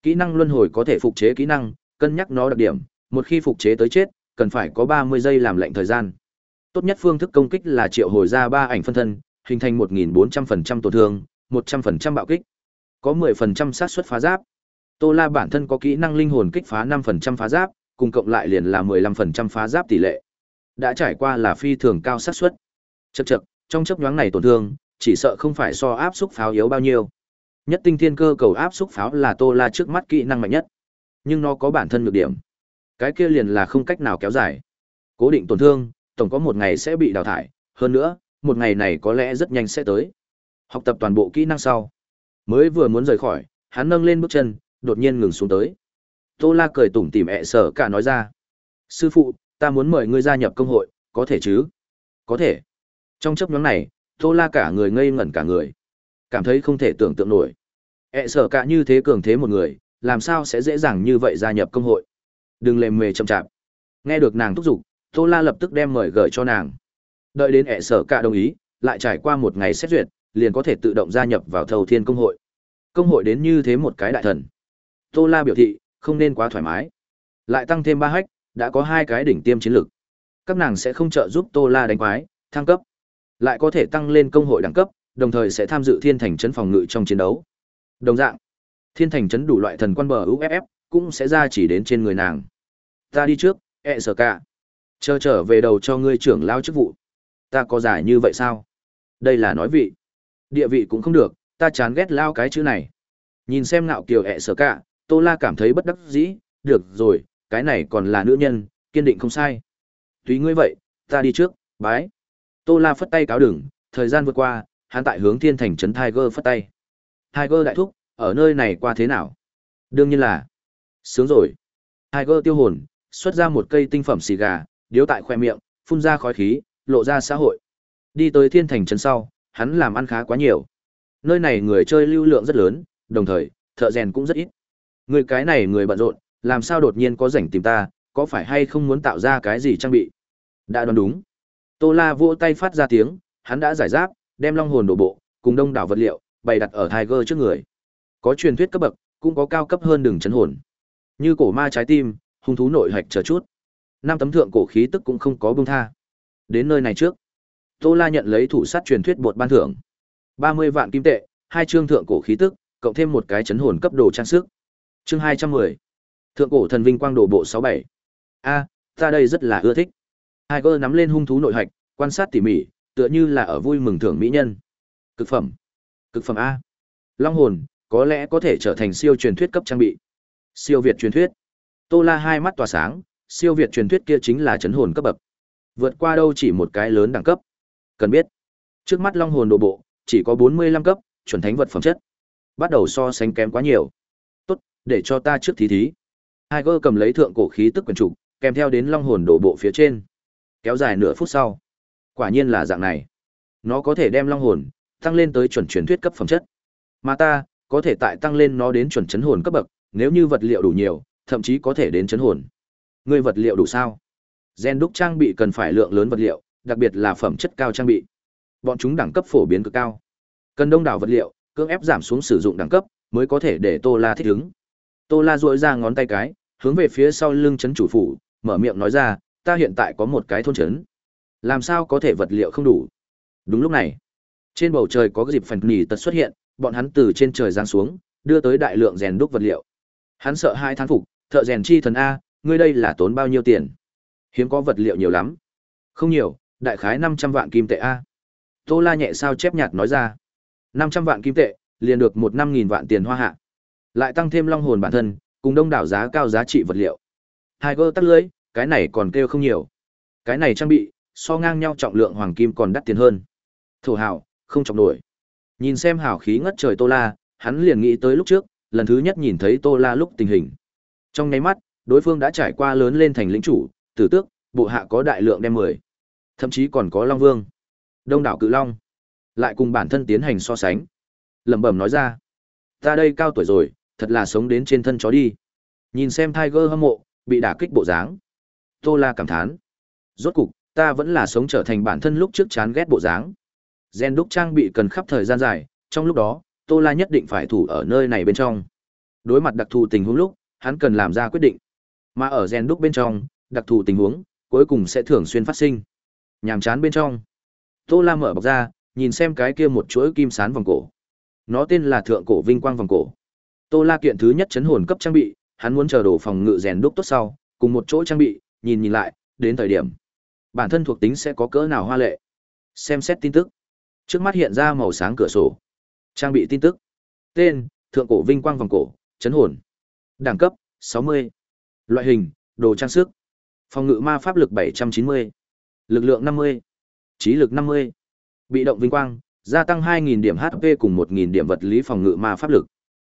Kỹ năng luân hồi có thể phục chế kỹ năng, cân nhắc nó đặc điểm, một khi phục chế tới chết, cần phải có 30 giây làm lệnh thời gian. Tốt nhất phương thức công kích là triệu hồi ra ba ảnh phân thân, hình thành 1.400% tổn thương, 100% bạo kích. Có 10% xác suất phá giáp. Tô La bản thân có kỹ năng linh hồn kích phá 5% phá giáp, cùng cộng lại liền là 15% phá giáp tỷ lệ. Đã trải qua là phi thường cao xác suất. Chậc chậc, trong chấp nhoáng này tổn thương, chỉ sợ không phải so áp xúc pháo yếu bao nhiêu. Nhất tinh thiên cơ cầu áp xúc pháo là Tô La trước mắt kỹ năng mạnh nhất, nhưng nó có bản thân nhược điểm. Cái kia liền là không cách nào kéo dài. Cố định tổn thương, tổng có một ngày sẽ bị đào thải, hơn nữa, một ngày này có lẽ rất nhanh sẽ tới. Học tập toàn bộ kỹ năng sau, mới vừa muốn rời khỏi, hắn nâng lên bước chân, đột nhiên ngừng xuống tới. Tô La cười tủm tỉm ẹ sở cả nói ra. Sư phụ, ta muốn mời ngươi gia nhập công hội, có thể chứ? Có thể. Trong chấp nhóm này, Tô La cả người ngây ngẩn cả người. Cảm thấy không thể tưởng tượng nổi. E ẹ sở cả như thế cường thế một người, làm sao sẽ dễ dàng như vậy gia nhập công hội? Đừng lề mề chậm chạp. Nghe được nàng thúc giục, Tô La lập tức đem mời gửi cho nàng. Đợi đến e ẹ sở cả đồng ý, lại trải qua một ngày xét duyệt, liền có thể tự động gia nhập vào thầu thiên công hội. Công hội đến như thế một cái đại thần. Tô La biểu thị, không nên quá thoải mái. Lại tăng thêm ba hách, đã có hai cái đỉnh tiêm chiến lược, Các nàng sẽ không trợ giúp Tô La đánh quái, thăng cấp. Lại có thể tăng lên công hội đẳng cấp, đồng thời sẽ tham dự thiên thành trấn phòng ngự trong chiến đấu. Đồng dạng, thiên thành trấn đủ loại thần quan bờ UFF cũng sẽ ra chỉ đến trên người nàng. Ta đi trước, ẹ e sở cả. Chờ trở về đầu cho ngươi trưởng lao chức vụ. Ta có giải như vậy sao? Đây là nói vị. Địa vị cũng không được, ta chán ghét lao cái chữ này. Nhìn xem ngạo kiều ẹ e sở cả, Tô La cảm thấy bất đắc dĩ, được rồi, cái này còn là nữ nhân, kiên định không sai. Tùy ngươi vậy, ta đi trước, bái. Tô La phất tay cáo đừng, thời gian vượt qua, hắn tại hướng thiên thành trấn Tiger phất tay. Tiger đại thúc, ở nơi này qua thế nào? Đương nhiên là sướng rồi. Tiger tiêu hồn, xuất ra một cây tinh phẩm xì gà, điếu tại khoe miệng, phun ra khói khí, lộ ra xã hội. Đi tới thiên thành trấn sau, hắn làm ăn khá quá nhiều. Nơi này người chơi lưu lượng rất lớn, đồng thời, thợ rèn cũng rất ít. Người cái này người bận rộn, làm sao đột nhiên có rảnh tìm ta, có phải hay không muốn tạo ra cái gì trang bị? Đã đoán đúng. Tô La vỗ tay phát ra tiếng, hắn đã giải giáp, đem long hồn đổ bộ, cùng đông đảo vật liệu, bày đặt ở Tiger trước người. Có truyền thuyết cấp bậc, cũng có cao cấp hơn đường chấn hồn. Như cổ ma trái tim, hung thú nội hạch chờ chút. Năm tấm thượng cổ khí tức cũng không có buông tha. Đến nơi này trước, Tô La nhận lấy thủ sát truyền thuyết bột ban thưởng. 30 vạn kim tệ, hai chương thượng cổ khí tức, cộng thêm một cái chấn hồn cấp đồ trang sức. Chương 210. Thượng cổ thần vinh quang đồ bộ 67. A, ta đây rất là ưa thích. Tiger nắm lên hung thú nội hạch, quan sát tỉ mỉ, tựa như là ở vui mừng thưởng mỹ nhân. Cực phẩm. Cực phẩm a. Long hồn, có lẽ có thể trở thành siêu truyền thuyết cấp trang bị. Siêu việt truyền thuyết. Tô La hai mắt tỏa sáng, siêu việt truyền thuyết kia chính là chấn hồn cấp bậc. Vượt qua đâu chỉ một cái lớn đẳng cấp. Cần biết, trước mắt long hồn đồ bộ chỉ có 45 cấp, chuẩn thánh vật phẩm chất. Bắt đầu so sánh kém quá nhiều. Tốt, để cho ta trước thí thí. Tiger cầm lấy thượng cổ khí tức quyền trụ, kèm theo đến long hồn đổ bộ phía trên. Kéo dài nửa phút sau. Quả nhiên là dạng này. Nó có thể đem long hồn tăng lên tới chuẩn truyền thuyết cấp phẩm chất. Mà ta có thể tại tăng lên nó đến chuẩn chấn hồn cấp bậc, nếu như vật liệu đủ nhiều, thậm chí có thể đến chấn hồn. Ngươi vật liệu đủ sao? Gen đúc trang bị cần phải lượng lớn vật liệu, đặc biệt là phẩm chất cao trang bị. Bọn chúng đẳng cấp phổ biến cực cao. Cần đông đảo vật liệu, cưỡng ép giảm xuống sử dụng đẳng cấp, mới có thể để Tô La thích ứng. Tô La duỗi ra ngón tay cái, hướng về phía sau lưng chấn chủ phủ, mở miệng nói ra, ta hiện tại có một cái thôn trấn. Làm sao có thể vật liệu không đủ? Đúng lúc này, trên bầu trời có cái dịp phần nỉ tật xuất hiện, bọn hắn từ trên trời giáng xuống, đưa tới đại lượng rèn đúc vật liệu. Hắn sợ hai thán phục, thợ rèn chi thần a, ngươi đây là tốn bao nhiêu tiền? Hiếm có vật liệu nhiều lắm. Không nhiều, đại khái 500 vạn kim tệ a. Tô La nhẹ sao chép nhạt nói ra. 500 vạn kim tệ, liền được một năm nghìn vạn tiền hoa hạ. Lại tăng thêm long hồn bản thân, cùng đông đảo giá cao giá trị vật liệu. Tiger tắt lưới, cái này còn kêu không nhiều. Cái này trang bị, so ngang nhau trọng lượng hoàng kim còn đắt tiền hơn. Thổ hào, không trọng nổi. Nhìn xem hào khí ngất trời Tô La, hắn liền nghĩ tới lúc trước, lần thứ nhất nhìn thấy Tô La lúc tình hình. Trong nháy mắt, đối phương đã trải qua lớn lên thành lĩnh chủ, tử tước, bộ hạ có đại lượng đem mười, thậm chí còn có Long Vương, Đông đảo Cự Long, lại cùng bản thân tiến hành so sánh. Lẩm bẩm nói ra, ta đây cao tuổi rồi, thật là sống đến trên thân chó đi. Nhìn xem Tiger hâm mộ, bị đả kích bộ dáng. Tô La cảm thán. Rốt cục, ta vẫn là sống trở thành bản thân lúc trước chán ghét bộ dáng. Gen đúc trang bị cần khắp thời gian dài, trong lúc đó, Tô La nhất định phải thủ ở nơi này bên trong. Đối mặt đặc thù tình huống lúc, hắn cần làm ra quyết định. Mà ở gen đúc bên trong, đặc thù tình huống, cuối cùng sẽ thường xuyên phát sinh. Nhàm chán bên trong. Tô La mở bọc ra, nhìn xem cái kia một chuỗi kim sán vòng cổ. Nó tên là Thượng cổ Vinh Quang vòng cổ. Tô La kiện thứ nhất chấn hồn cấp trang bị, hắn muốn chờ đồ phòng ngự rèn đúc tốt sau, cùng một chỗ trang bị, nhìn nhìn lại, đến thời điểm bản thân thuộc tính sẽ có cỡ nào hoa lệ. Xem xét tin tức. Trước mắt hiện ra màu sáng cửa sổ. Trang bị tin tức. Tên: Thượng cổ Vinh Quang vòng cổ, chấn hồn. Đẳng cấp: 60. Loại hình: Đồ trang sức. Phòng ngự ma pháp lực 790. Lực lượng 50. Trí lực 50. Bị động vinh quang, gia tăng 2000 điểm HP cùng 1000 điểm vật lý phòng ngự ma pháp lực.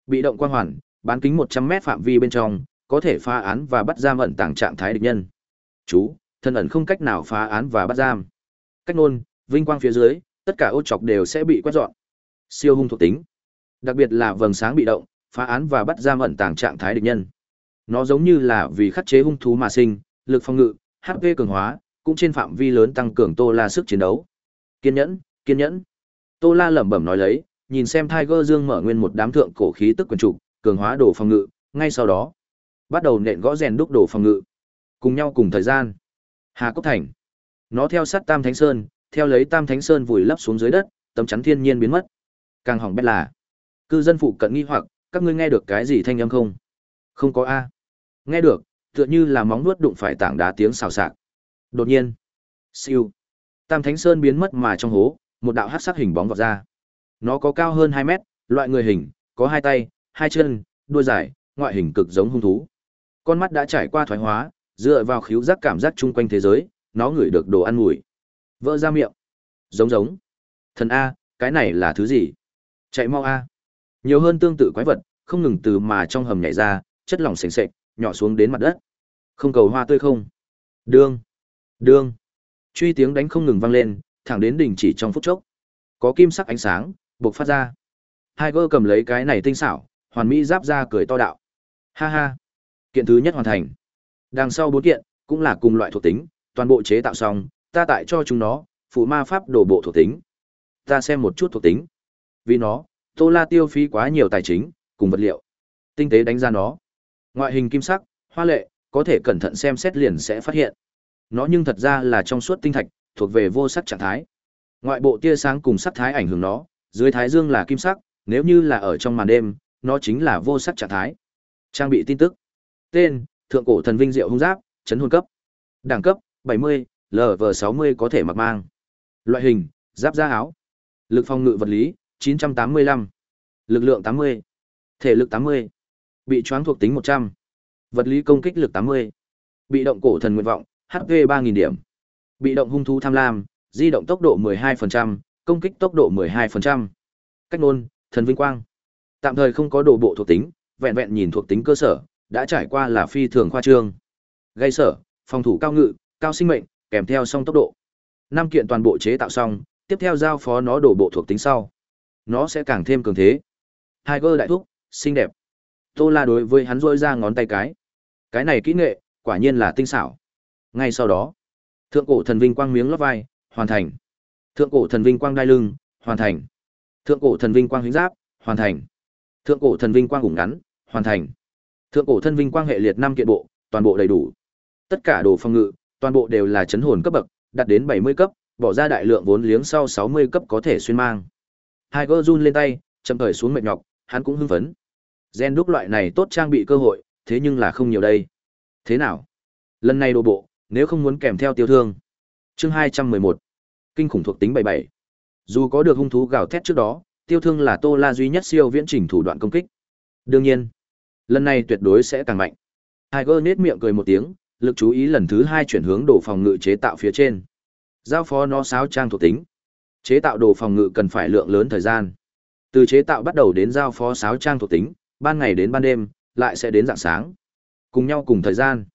Bị động quang hoàn, bán kính 100m phạm vi bên trong, có thể phá án và bắt giam ẩn tàng trạng thái địch nhân. Chú, thân ẩn không cách nào phá án và bắt giam. Cách nôn, vinh quang phía dưới, tất cả ô chọc đều sẽ bị quét dọn. Siêu hung thuộc tính. Đặc biệt là vầng sáng bị động, phá án và bắt giam ẩn tàng trạng thái địch nhân. Nó giống như là vì khắc chế hung thú mà sinh, lực phòng ngự, HP cường hóa, cũng trên phạm vi lớn tăng cường Tô La sức chiến đấu. Kiên nhẫn, kiên nhẫn. Tô La lẩm bẩm nói lấy, nhìn xem Tiger Dương mở nguyên một đám thượng cổ khí tức quyền trụ, cường hóa đồ phòng ngự, ngay sau đó, bắt đầu nện gõ rèn đúc đồ phòng ngự. Cùng nhau cùng thời gian. Hà Cốc Thành. Nó theo sát Tam Thánh Sơn, theo lấy Tam Thánh Sơn vùi lấp xuống dưới đất, tấm chắn thiên nhiên biến mất. Càng hỏng bét là, cư dân phụ cận nghi hoặc, các ngươi nghe được cái gì thanh âm không? Không có a. Nghe được, tựa như là móng nuốt đụng phải tảng đá tiếng xào xạc. Đột nhiên, siêu, Tam Thánh Sơn biến mất mà trong hố, một đạo hắc sắc hình bóng vọt ra. Nó có cao hơn 2 mét, loại người hình, có hai tay, hai chân, đuôi dài, ngoại hình cực giống hung thú. Con mắt đã trải qua thoái hóa, dựa vào khíu giác cảm giác chung quanh thế giới, nó ngửi được đồ ăn mùi. Vỡ ra miệng. Giống giống. Thần A, cái này là thứ gì? Chạy mau A. Nhiều hơn tương tự quái vật, không ngừng từ mà trong hầm nhảy ra, chất lỏng sền sệt, nhỏ xuống đến mặt đất. Không cầu hoa tươi không. Đương. Đương. Truy tiếng đánh không ngừng vang lên, thẳng đến đỉnh chỉ trong phút chốc. Có kim sắc ánh sáng, bộc phát ra. Tiger cầm lấy cái này tinh xảo, hoàn mỹ giáp ra cười to đạo. Ha ha. Kiện thứ nhất hoàn thành. Đằng sau bốn kiện, cũng là cùng loại thuộc tính, toàn bộ chế tạo xong, ta tại cho chúng nó, phụ ma pháp đổ bộ thuộc tính. Ta xem một chút thuộc tính. Vì nó, Tô La tiêu phí quá nhiều tài chính, cùng vật liệu. Tinh tế đánh ra nó. Ngoại hình kim sắc, hoa lệ, có thể cẩn thận xem xét liền sẽ phát hiện. Nó nhưng thật ra là trong suốt tinh thạch, thuộc về vô sắc trạng thái. Ngoại bộ tia sáng cùng sắc thái ảnh hưởng nó, dưới thái dương là kim sắc, nếu như là ở trong màn đêm, nó chính là vô sắc trạng thái. Trang bị tin tức. Tên: Thượng cổ thần vinh diệu hung giáp, chấn hồn cấp. Đẳng cấp: 70, LV60 có thể mặc mang. Loại hình: Giáp da áo. Lực phòng ngự vật lý: 985. Lực lượng 80. Thể lực 80. Bị choáng thuộc tính 100. Vật lý công kích lực 80. Bị động cổ thần nguyện vọng, HP 3000 điểm. Bị động hung thú tham lam, di động tốc độ 12%, công kích tốc độ 12%. Cách nôn, thần vinh quang. Tạm thời không có đồ bộ thuộc tính, vẹn vẹn nhìn thuộc tính cơ sở, đã trải qua là phi thường khoa trương. Gây sở, phòng thủ cao ngự, cao sinh mệnh, kèm theo song tốc độ. Năm kiện toàn bộ chế tạo xong, tiếp theo giao phó nó đổ bộ thuộc tính sau. Nó sẽ càng thêm cường thế. Tiger đại thúc, xinh đẹp. Tô La đối với hắn rôi ra ngón tay cái. Cái này kỹ nghệ, quả nhiên là tinh xảo. Ngay sau đó, thượng cổ thần vinh quang miếng lót vai, hoàn thành. Thượng cổ thần vinh quang đai lưng, hoàn thành. Thượng cổ thần vinh quang huyết giáp, hoàn thành. Thượng cổ thần vinh quang ủng ngắn, hoàn thành. Thượng cổ thân vinh quang hệ liệt năm kiện bộ, toàn bộ đầy đủ. Tất cả đồ phòng ngự, toàn bộ đều là chấn hồn cấp bậc, đạt đến 70 cấp, bỏ ra đại lượng vốn liếng sau 60 cấp có thể xuyên mang. Tiger run lên tay, chậm thời xuống mệt nhọc, hắn cũng hưng phấn. Gen đúc loại này tốt trang bị cơ hội, thế nhưng là không nhiều đây. Thế nào? Lần này đồ bộ, nếu không muốn kèm theo tiêu thương. Chương 211. Kinh khủng thuộc tính 77. Dù có được hung thú gào thét trước đó, tiêu thương là Tô La duy nhất siêu viễn chỉnh thủ đoạn công kích. Đương nhiên, lần này tuyệt đối sẽ càng mạnh. Tiger nết miệng cười một tiếng, lực chú ý lần thứ hai chuyển hướng đồ phòng ngự chế tạo phía trên. Giao phó nó sáo trang thuộc tính. Chế tạo đồ phòng ngự cần phải lượng lớn thời gian. Từ chế tạo bắt đầu đến giao phó sáo trang thuộc tính, ban ngày đến ban đêm, lại sẽ đến dạng sáng. Cùng nhau cùng thời gian.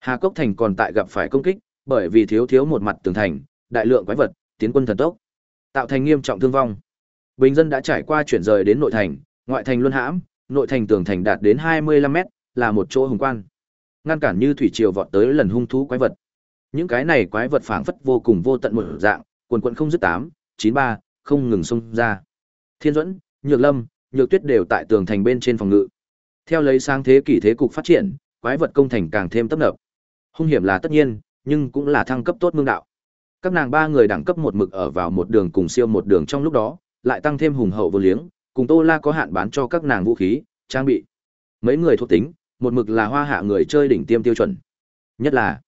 Hà Cốc Thành còn tại gặp phải công kích, bởi vì thiếu thiếu một mặt tường thành, đại lượng quái vật, tiến quân thần tốc, tạo thành nghiêm trọng thương vong. Bình dân đã trải qua chuyển rời đến nội thành, ngoại thành luân hãm, nội thành tường thành đạt đến 25 mét, là một chỗ hùng quan. Ngăn cản như thủy triều vọt tới lần hung thú quái vật. Những cái này quái vật phảng phất vô cùng vô tận một dạng, quần quần không dứt tám, chín ba, không ngừng xông ra. Thiên Duẫn, Nhược Lâm, Nhược Tuyết đều tại tường thành bên trên phòng ngự. Theo lấy sang thế kỷ thế cục phát triển, quái vật công thành càng thêm tấp nập. Hung hiểm là tất nhiên, nhưng cũng là thăng cấp tốt mương đạo. Các nàng ba người đẳng cấp một mực ở vào một đường cùng siêu một đường trong lúc đó, lại tăng thêm hùng hậu vô liếng, cùng Tô La có hạn bán cho các nàng vũ khí, trang bị. Mấy người thuộc tính, một mực là hoa hạ người chơi đỉnh tiêm tiêu chuẩn. Nhất là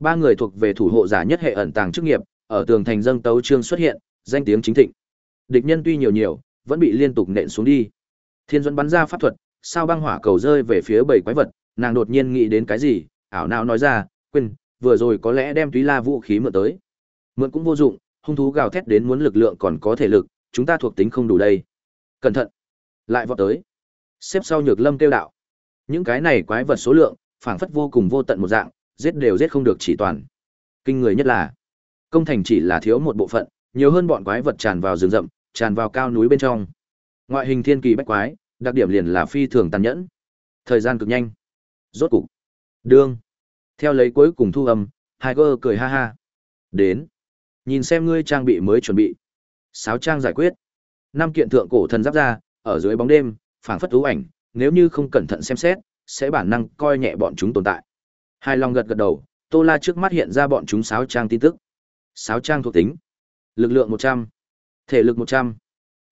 ba người thuộc về thủ hộ giả nhất hệ ẩn tàng chức nghiệp, ở tường thành dâng tấu trương xuất hiện, danh tiếng chính thịnh. Địch nhân tuy nhiều nhiều, vẫn bị liên tục nện xuống đi. Thiên Duẫn bắn ra pháp thuật, sao băng hỏa cầu rơi về phía bảy quái vật, nàng đột nhiên nghĩ đến cái gì, ảo não nói ra, quên, vừa rồi có lẽ đem túy la vũ khí mượn tới. Mượn cũng vô dụng, hung thú gào thét đến muốn lực lượng còn có thể lực, chúng ta thuộc tính không đủ đây. Cẩn thận. Lại vọt tới. Xếp sau Nhược Lâm kêu đạo. Những cái này quái vật số lượng, phảng phất vô cùng vô tận một dạng, giết đều giết không được chỉ toàn. Kinh người nhất là, công thành chỉ là thiếu một bộ phận, nhiều hơn bọn quái vật tràn vào rừng rậm, tràn vào cao núi bên trong. Ngoại hình thiên kỳ bách quái, đặc điểm liền là phi thường tàn nhẫn. Thời gian cực nhanh. Rốt cục. Đương. Theo lấy cuối cùng thu âm, Tiger cười ha ha. Đến. Nhìn xem ngươi trang bị mới chuẩn bị. Sáo trang giải quyết. Năm kiện thượng cổ thần giáp ra, ở dưới bóng đêm, phảng phất thú ảnh, nếu như không cẩn thận xem xét, sẽ bản năng coi nhẹ bọn chúng tồn tại. Hai lòng gật gật đầu, Tô La trước mắt hiện ra bọn chúng sáo trang tin tức. Sáo trang thuộc tính. Lực lượng 100, thể lực 100,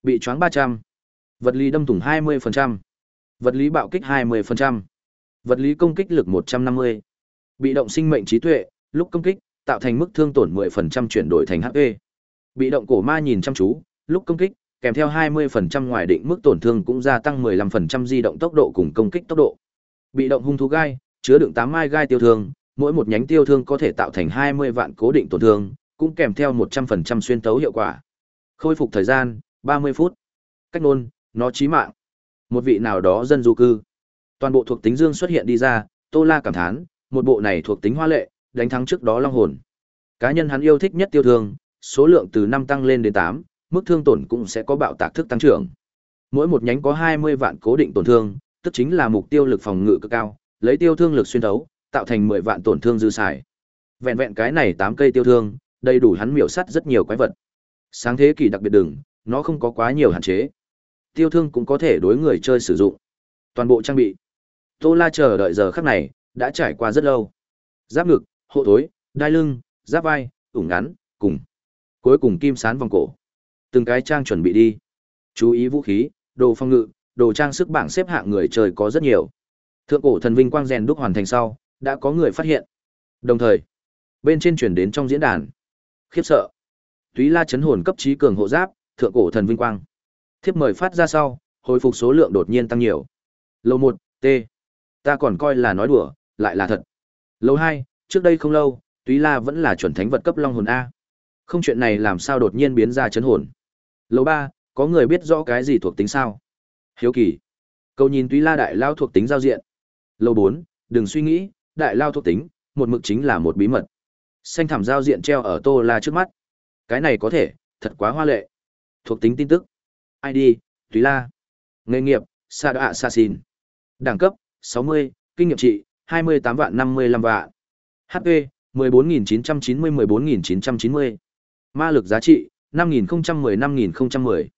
bị choáng 300, vật lý đâm thủng 20%, vật lý bạo kích 20%, vật lý công kích lực 150, bị động sinh mệnh trí tuệ, lúc công kích, tạo thành mức thương tổn 10% chuyển đổi thành HP. Bị động cổ ma nhìn chăm chú, lúc công kích, kèm theo 20% ngoài định mức tổn thương cũng gia tăng 15% di động tốc độ cùng công kích tốc độ. Bị động hung thú gai, chứa đựng 8 mai gai tiêu thương, mỗi một nhánh tiêu thương có thể tạo thành 20 vạn cố định tổn thương, cũng kèm theo 100% xuyên tấu hiệu quả. Khôi phục thời gian, 30 phút. Cách nôn, nó chí mạng. Một vị nào đó dân du cư. Toàn bộ thuộc tính dương xuất hiện đi ra, Tô La cảm thán, một bộ này thuộc tính hoa lệ, đánh thắng trước đó long hồn. Cá nhân hắn yêu thích nhất tiêu thương, số lượng từ 5 tăng lên đến 8, mức thương tổn cũng sẽ có bạo tạc thức tăng trưởng. Mỗi một nhánh có 20 vạn cố định tổn thương, tức chính là mục tiêu lực phòng ngự cực cao, lấy tiêu thương lực xuyên thấu, tạo thành 10 vạn tổn thương dư xài. Vẹn vẹn cái này 8 cây tiêu thương, đầy đủ hắn miểu sát rất nhiều quái vật. Sáng thế kỷ đặc biệt đừng, nó không có quá nhiều hạn chế. Tiêu thương cũng có thể đối người chơi sử dụng. Toàn bộ trang bị. Tô La chờ đợi giờ khắc này, đã trải qua rất lâu. Giáp ngực, hộ thối, đai lưng, giáp vai, ủng ngắn, cùng. Cuối cùng kim sán vòng cổ. Từng cái trang chuẩn bị đi. Chú ý vũ khí, đồ phong ngự, đồ trang sức bảng xếp hạng người chơi có rất nhiều. Thượng cổ thần vinh quang rèn đúc hoàn thành sau, đã có người phát hiện. Đồng thời, bên trên chuyển đến trong diễn đàn. Khiếp sợ. Túy La chấn hồn cấp trí cường hộ giáp, thượng cổ thần vinh quang. Thiếp mời phát ra sau, hồi phục số lượng đột nhiên tăng nhiều. Lầu một T. Ta còn coi là nói đùa, lại là thật. Lầu hai trước đây không lâu, Túy La vẫn là chuẩn thánh vật cấp long hồn A. Không chuyện này làm sao đột nhiên biến ra chấn hồn. Lầu ba có người biết rõ cái gì thuộc tính sao? Hiếu kỳ. Câu nhìn Tuy La đại lao thuộc tính giao diện. Lầu bốn đừng suy nghĩ, đại lao thuộc tính, một mực chính là một bí mật. Xanh thảm giao diện treo ở Tô La trước mắt. Cái này có thể, thật quá hoa lệ. Thuộc tính tin tức. ID, Tuy La. Nghề nghiệp, Sa Đạ Assassin. Đẳng cấp, 60, kinh nghiệm trị, 28 vạn 55 vạn. HP, 14.990-14.990. Ma lực giá trị, 5010-5010.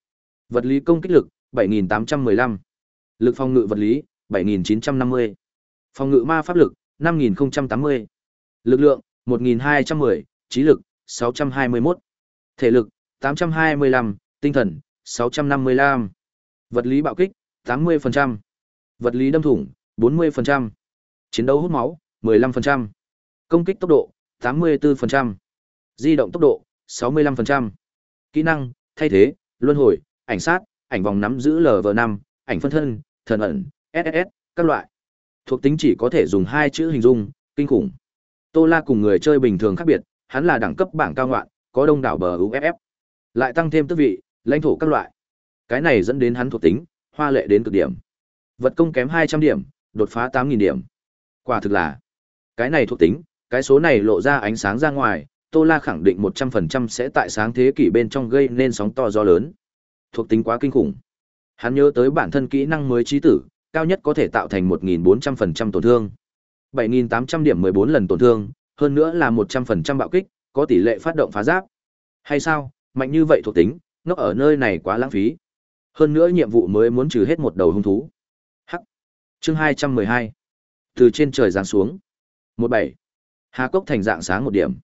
Vật lý công kích lực, 7815 Lực phòng ngự vật lý, 7950. Phòng ngự ma pháp lực, 5080 Lực lượng, 1210 Trí lực, 621. Thể lực, 825. Tinh thần, 655. Vật lý bạo kích, 80%. Vật lý đâm thủng, 40%. Chiến đấu hút máu, 15%. Công kích tốc độ, 84%. Di động tốc độ, 65%. Kỹ năng, thay thế, luân hồi, ảnh sát, ảnh vòng nắm giữ lv năm ảnh phân thân, thần ẩn, ss các loại. Thuộc tính chỉ có thể dùng hai chữ hình dung, kinh khủng. Tô La cùng người chơi bình thường khác biệt, hắn là đẳng cấp bảng cao ngoạn, có đông đảo bờ UFF. Lại tăng thêm tước vị, lãnh thổ các loại. Cái này dẫn đến hắn thuộc tính, hoa lệ đến cực điểm. Vật công kém 200 điểm, đột phá 8000 điểm. Quả thực là, cái này thuộc tính, cái số này lộ ra ánh sáng ra ngoài, Tô La khẳng định 100% sẽ tại sáng thế kỷ bên trong gây nên sóng to gió lớn. Thuộc tính quá kinh khủng. Hắn nhớ tới bản thân kỹ năng mới trí tử, cao nhất có thể tạo thành 1400% tổn thương. 7800 điểm 14 lần tổn thương, hơn nữa là 100% bạo kích, có tỷ lệ phát động phá giáp. Hay sao, mạnh như vậy thuộc tính, nó ở nơi này quá lãng phí. Hơn nữa nhiệm vụ mới muốn trừ hết một đầu hung thú. Hắc. Chương 212. Từ trên trời giáng xuống. 17. Hà Cốc thành dạng sáng một điểm.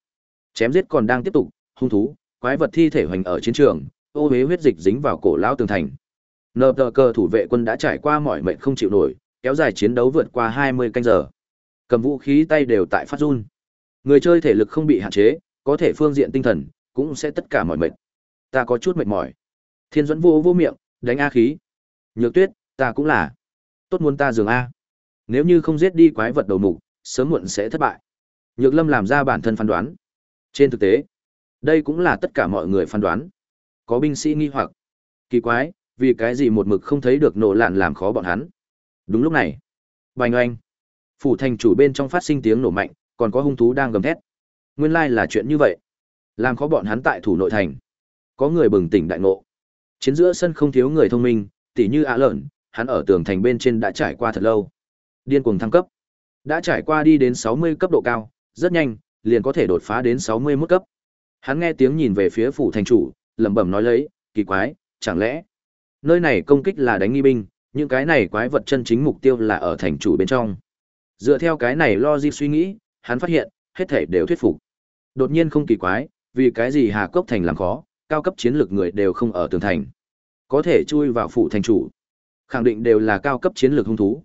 Chém giết còn đang tiếp tục, hung thú, quái vật thi thể hoành ở chiến trường, ô huế huyết dịch dính vào cổ lão tường thành. Nợ tờ cờ thủ vệ quân đã trải qua mọi mệnh không chịu nổi, kéo dài chiến đấu vượt qua 20 canh giờ. Cầm vũ khí tay đều tại phát run. Người chơi thể lực không bị hạn chế, có thể phương diện tinh thần, cũng sẽ tất cả mọi mệnh. Ta có chút mệt mỏi. Thiên dẫn vô vô miệng, đánh A khí. Nhược tuyết, ta cũng là. Tốt muốn ta dường A. Nếu như không giết đi quái vật đầu mục, sớm muộn sẽ thất bại. Nhược lâm làm ra bản thân phán đoán. Trên thực tế, đây cũng là tất cả mọi người phán đoán. Có binh sĩ nghi hoặc. Kỳ quái, vì cái gì một mực không thấy được nổ lạn làm khó bọn hắn. Đúng lúc này. Bành oanh. Phủ thành chủ bên trong phát sinh tiếng nổ mạnh, còn có hung thú đang gầm thét. Nguyên lai là chuyện như vậy. Làm khó bọn hắn tại thủ nội thành. Có người bừng tỉnh đại ngộ. Chiến giữa sân không thiếu người thông minh, tỉ như ạ lợn, hắn ở tường thành bên trên đã trải qua thật lâu. Điên cuồng thăng cấp. Đã trải qua đi đến 60 cấp độ cao, rất nhanh, liền có thể đột phá đến 61 cấp. Hắn nghe tiếng nhìn về phía phủ thành chủ, lẩm bẩm nói lấy, kỳ quái, chẳng lẽ nơi này công kích là đánh nghi binh, những cái này quái vật chân chính mục tiêu là ở thành chủ bên trong. Dựa theo cái này logic suy nghĩ, hắn phát hiện, hết thể đều thuyết phục. Đột nhiên không kỳ quái, vì cái gì Hà Cốc thành làm khó, cao cấp chiến lược người đều không ở tường thành. Có thể chui vào phủ thành chủ. Khẳng định đều là cao cấp chiến lược hung thú.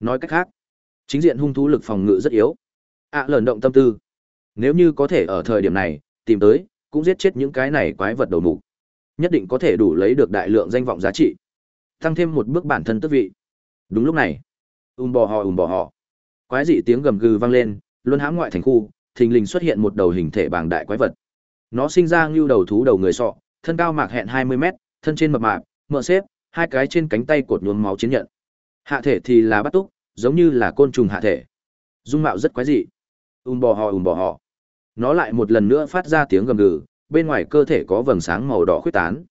Nói cách khác, chính diện hung thú lực phòng ngự rất yếu. ạ à, động tâm tư. Nếu như có thể ở thời điểm này, tìm tới, cũng giết chết những cái này quái vật đầu mục. Nhất định có thể đủ lấy được đại lượng danh vọng giá trị. Tăng thêm một bước bản thân tước vị. Đúng lúc này, ùm bò hò ùm bò hò. Quái dị tiếng gầm gừ vang lên, luôn hãm ngoại thành khu, thình lình xuất hiện một đầu hình thể bảng đại quái vật. Nó sinh ra ngưu đầu thú đầu người sọ, thân cao mạc hẹn 20 mét, thân trên mập mạp, mợ xếp, hai cái trên cánh tay cột nhuốm máu chiến nhận. Hạ thể thì là bắt túc, giống như là côn trùng hạ thể. Dung mạo rất quái dị. Ùm bò hò ùm bò hò. Nó lại một lần nữa phát ra tiếng gầm gừ, bên ngoài cơ thể có vầng sáng màu đỏ khuyết tán.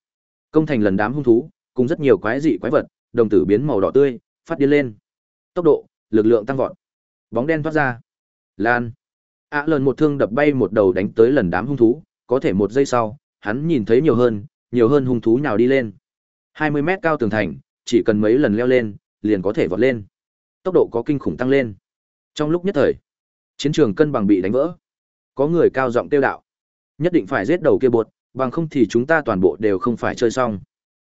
Công thành lần đám hung thú, cùng rất nhiều quái dị quái vật, đồng tử biến màu đỏ tươi, phát điên lên. Tốc độ, lực lượng tăng vọt. Bóng đen thoát ra. Lan. ạ à lần một thương đập bay một đầu đánh tới lần đám hung thú, có thể một giây sau, hắn nhìn thấy nhiều hơn, nhiều hơn hung thú nào đi lên. 20 mét cao tường thành, chỉ cần mấy lần leo lên, liền có thể vọt lên. Tốc độ có kinh khủng tăng lên. Trong lúc nhất thời, chiến trường cân bằng bị đánh vỡ. Có người cao giọng tiêu đạo. Nhất định phải giết đầu kia bột, bằng không thì chúng ta toàn bộ đều không phải chơi xong.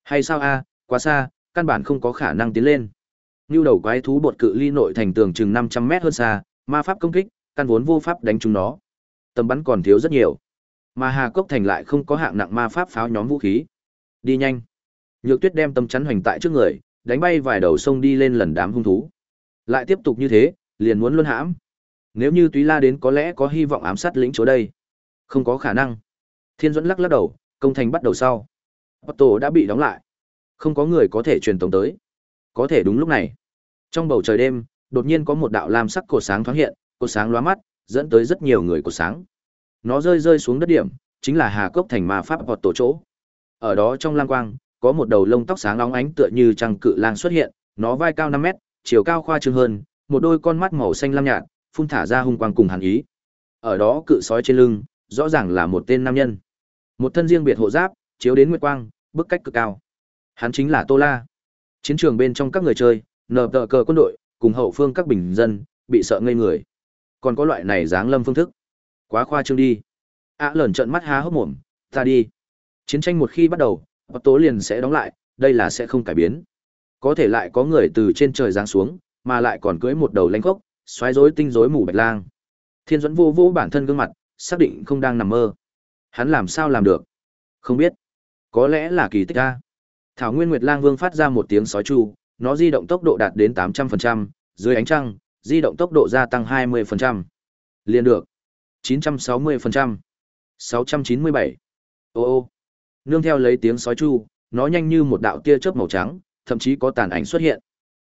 Hay sao a, quá xa, căn bản không có khả năng tiến lên. như đầu quái thú bột cự ly nội thành tường chừng 500 mét hơn xa, ma pháp công kích, căn vốn vô pháp đánh chúng nó. Tầm bắn còn thiếu rất nhiều. Mà Hà Cốc thành lại không có hạng nặng ma pháp pháo nhóm vũ khí. Đi nhanh. Nhược Tuyết đem tâm chắn hoành tại trước người, đánh bay vài đầu sông đi lên lần đám hung thú. Lại tiếp tục như thế, liền muốn luân hãm. Nếu như Túy La đến có lẽ có hy vọng ám sát lĩnh chỗ đây. Không có khả năng. Thiên Duẫn lắc lắc đầu, công thành bắt đầu sau. Otto đã bị đóng lại. Không có người có thể truyền tống tới. Có thể đúng lúc này. Trong bầu trời đêm, đột nhiên có một đạo lam sắc cột sáng thoáng hiện, cột sáng lóa mắt, dẫn tới rất nhiều người cột sáng. Nó rơi rơi xuống đất điểm, chính là Hà Cốc thành ma pháp Otto chỗ. Ở đó trong lang quang, có một đầu lông tóc sáng óng ánh tựa như trăng cự lang xuất hiện, nó vai cao năm mét, chiều cao khoa trương hơn, một đôi con mắt màu xanh lam nhạt, phun thả ra hung quang cùng hàn ý. Ở đó cự sói trên lưng, rõ ràng là một tên nam nhân. Một thân riêng biệt hộ giáp, chiếu đến nguyệt quang, bức cách cực cao. Hắn chính là Tô La. Chiến trường bên trong các người chơi, nở tờ cờ quân đội, cùng hậu phương các bình dân, bị sợ ngây người. Còn có loại này dáng lâm phương thức. Quá khoa trương đi. Á à, lởn trợn mắt há hốc mồm, ta đi. Chiến tranh một khi bắt đầu, tố liền sẽ đóng lại, đây là sẽ không cải biến. Có thể lại có người từ trên trời giáng xuống, mà lại còn cưỡi một đầu lanh khốc, xoáy rối tinh rối mù bạch lang. Thiên dẫn vô vô bản thân gương mặt, xác định không đang nằm mơ. Hắn làm sao làm được? Không biết. Có lẽ là kỳ tích a. Thảo Nguyên Nguyệt Lang Vương phát ra một tiếng sói chu, nó di động tốc độ đạt đến 800%, dưới ánh trăng, di động tốc độ gia tăng 20%. Liên được. 960%. 697. Ô ô. Nương theo lấy tiếng sói chu, nó nhanh như một đạo tia chớp màu trắng, thậm chí có tàn ảnh xuất hiện.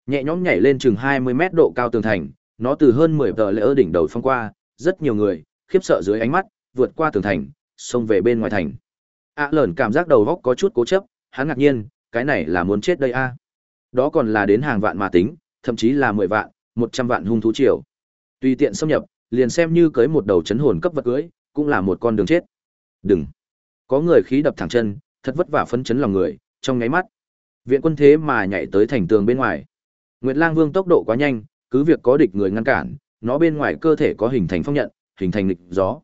Nhẹ nhõm nhảy lên chừng 20 mét độ cao tường thành, nó từ hơn 10 tờ ở đỉnh đầu phong qua, rất nhiều người, khiếp sợ dưới ánh mắt, vượt qua tường thành, xông về bên ngoài thành. a à, lởn cảm giác đầu góc có chút cố chấp, hắn ngạc nhiên, cái này là muốn chết đây a Đó còn là đến hàng vạn mà tính, thậm chí là 10 vạn, 100 vạn hung thú triều. Tùy tiện xâm nhập, liền xem như cưới một đầu chấn hồn cấp vật cưới, cũng là một con đường chết. Đừng. Có người khí đập thẳng chân, thật vất vả phấn chấn lòng người, trong ngáy mắt. Viện quân thế mà nhảy tới thành tường bên ngoài. Nguyệt Lang Vương tốc độ quá nhanh, cứ việc có địch người ngăn cản, nó bên ngoài cơ thể có hình thành phong nhận, hình thành nghịch gió.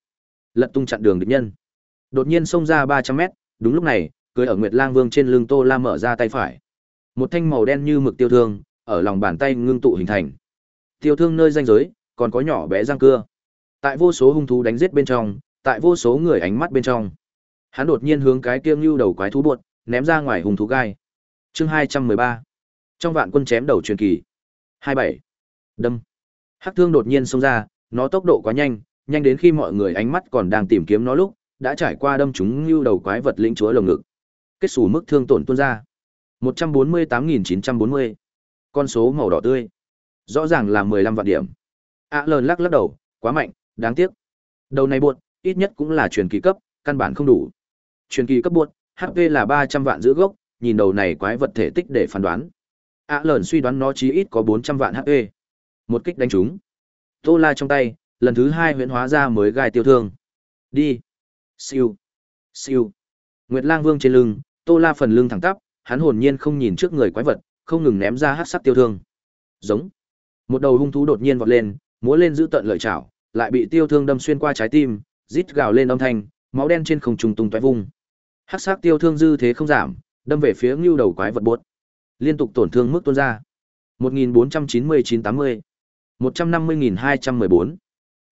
Lật tung chặn đường địch nhân. Đột nhiên xông ra 300 mét, đúng lúc này, cười ở Nguyệt Lang Vương trên lưng Tô La mở ra tay phải. Một thanh màu đen như mực tiêu thương, ở lòng bàn tay ngưng tụ hình thành. Tiêu thương nơi danh giới, còn có nhỏ bé răng cưa. Tại vô số hung thú đánh giết bên trong, tại vô số người ánh mắt bên trong. Hắn đột nhiên hướng cái kiêng lưu đầu quái thú buột, ném ra ngoài hung thú gai. Chương 213. Trong vạn quân chém đầu truyền kỳ. 27. Đâm. Hắc thương đột nhiên xông ra, nó tốc độ quá nhanh, nhanh đến khi mọi người ánh mắt còn đang tìm kiếm nó lúc, đã trải qua đâm chúng lưu đầu quái vật lĩnh chúa lồng ngực. Kết xù mức thương tổn tuôn ra. 148.940. Con số màu đỏ tươi. Rõ ràng là 15 vạn điểm. ạ à lờn lắc lắc đầu, quá mạnh, đáng tiếc. Đầu này buột, ít nhất cũng là truyền kỳ cấp, căn bản không đủ. Truyền kỳ cấp buột, HP là 300 vạn giữ gốc, nhìn đầu này quái vật thể tích để phán đoán. ạ à lờn suy đoán nó chí ít có 400 vạn HP. Một kích đánh trúng. Tô La trong tay, lần thứ hai huyễn hóa ra mới gai tiêu thương. Đi. Siêu. Siêu. Nguyệt Lang Vương trên lưng, Tô La phần lưng thẳng tắp, hắn hồn nhiên không nhìn trước người quái vật, không ngừng ném ra hắc sắc tiêu thương. Giống. Một đầu hung thú đột nhiên vọt lên, múa lên giữ tận lợi chảo, lại bị tiêu thương đâm xuyên qua trái tim, rít gào lên âm thanh, máu đen trên không trung tung tóe vung. Hắc sắc tiêu thương dư thế không giảm, đâm về phía ngưu đầu quái vật buốt. Liên tục tổn thương mức tuôn ra. 1499-80, 150.214,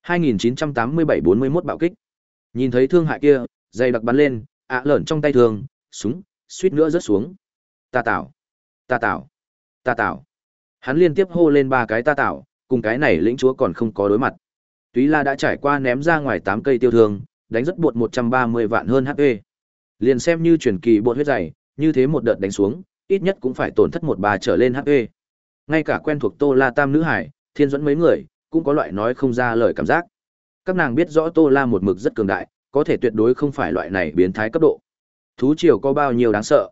2987-41 bạo kích. Nhìn thấy thương hại kia, dây đặc bắn lên, ạ lởn trong tay thương, súng, suýt nữa rớt xuống. Ta tảo, ta tảo, ta tảo. Hắn liên tiếp hô lên ba cái ta tảo, cùng cái này lĩnh chúa còn không có đối mặt. Túy La đã trải qua ném ra ngoài tám cây tiêu thương, đánh rất bột 130 vạn hơn HP. Liền xem như truyền kỳ bột huyết dày, như thế một đợt đánh xuống, ít nhất cũng phải tổn thất một bà trở lên HP. Ngay cả quen thuộc Tô La Tam nữ hải, Thiên dẫn mấy người, cũng có loại nói không ra lời cảm giác. Các nàng biết rõ Tô La một mực rất cường đại, có thể tuyệt đối không phải loại này biến thái cấp độ. Thú triều có bao nhiêu đáng sợ?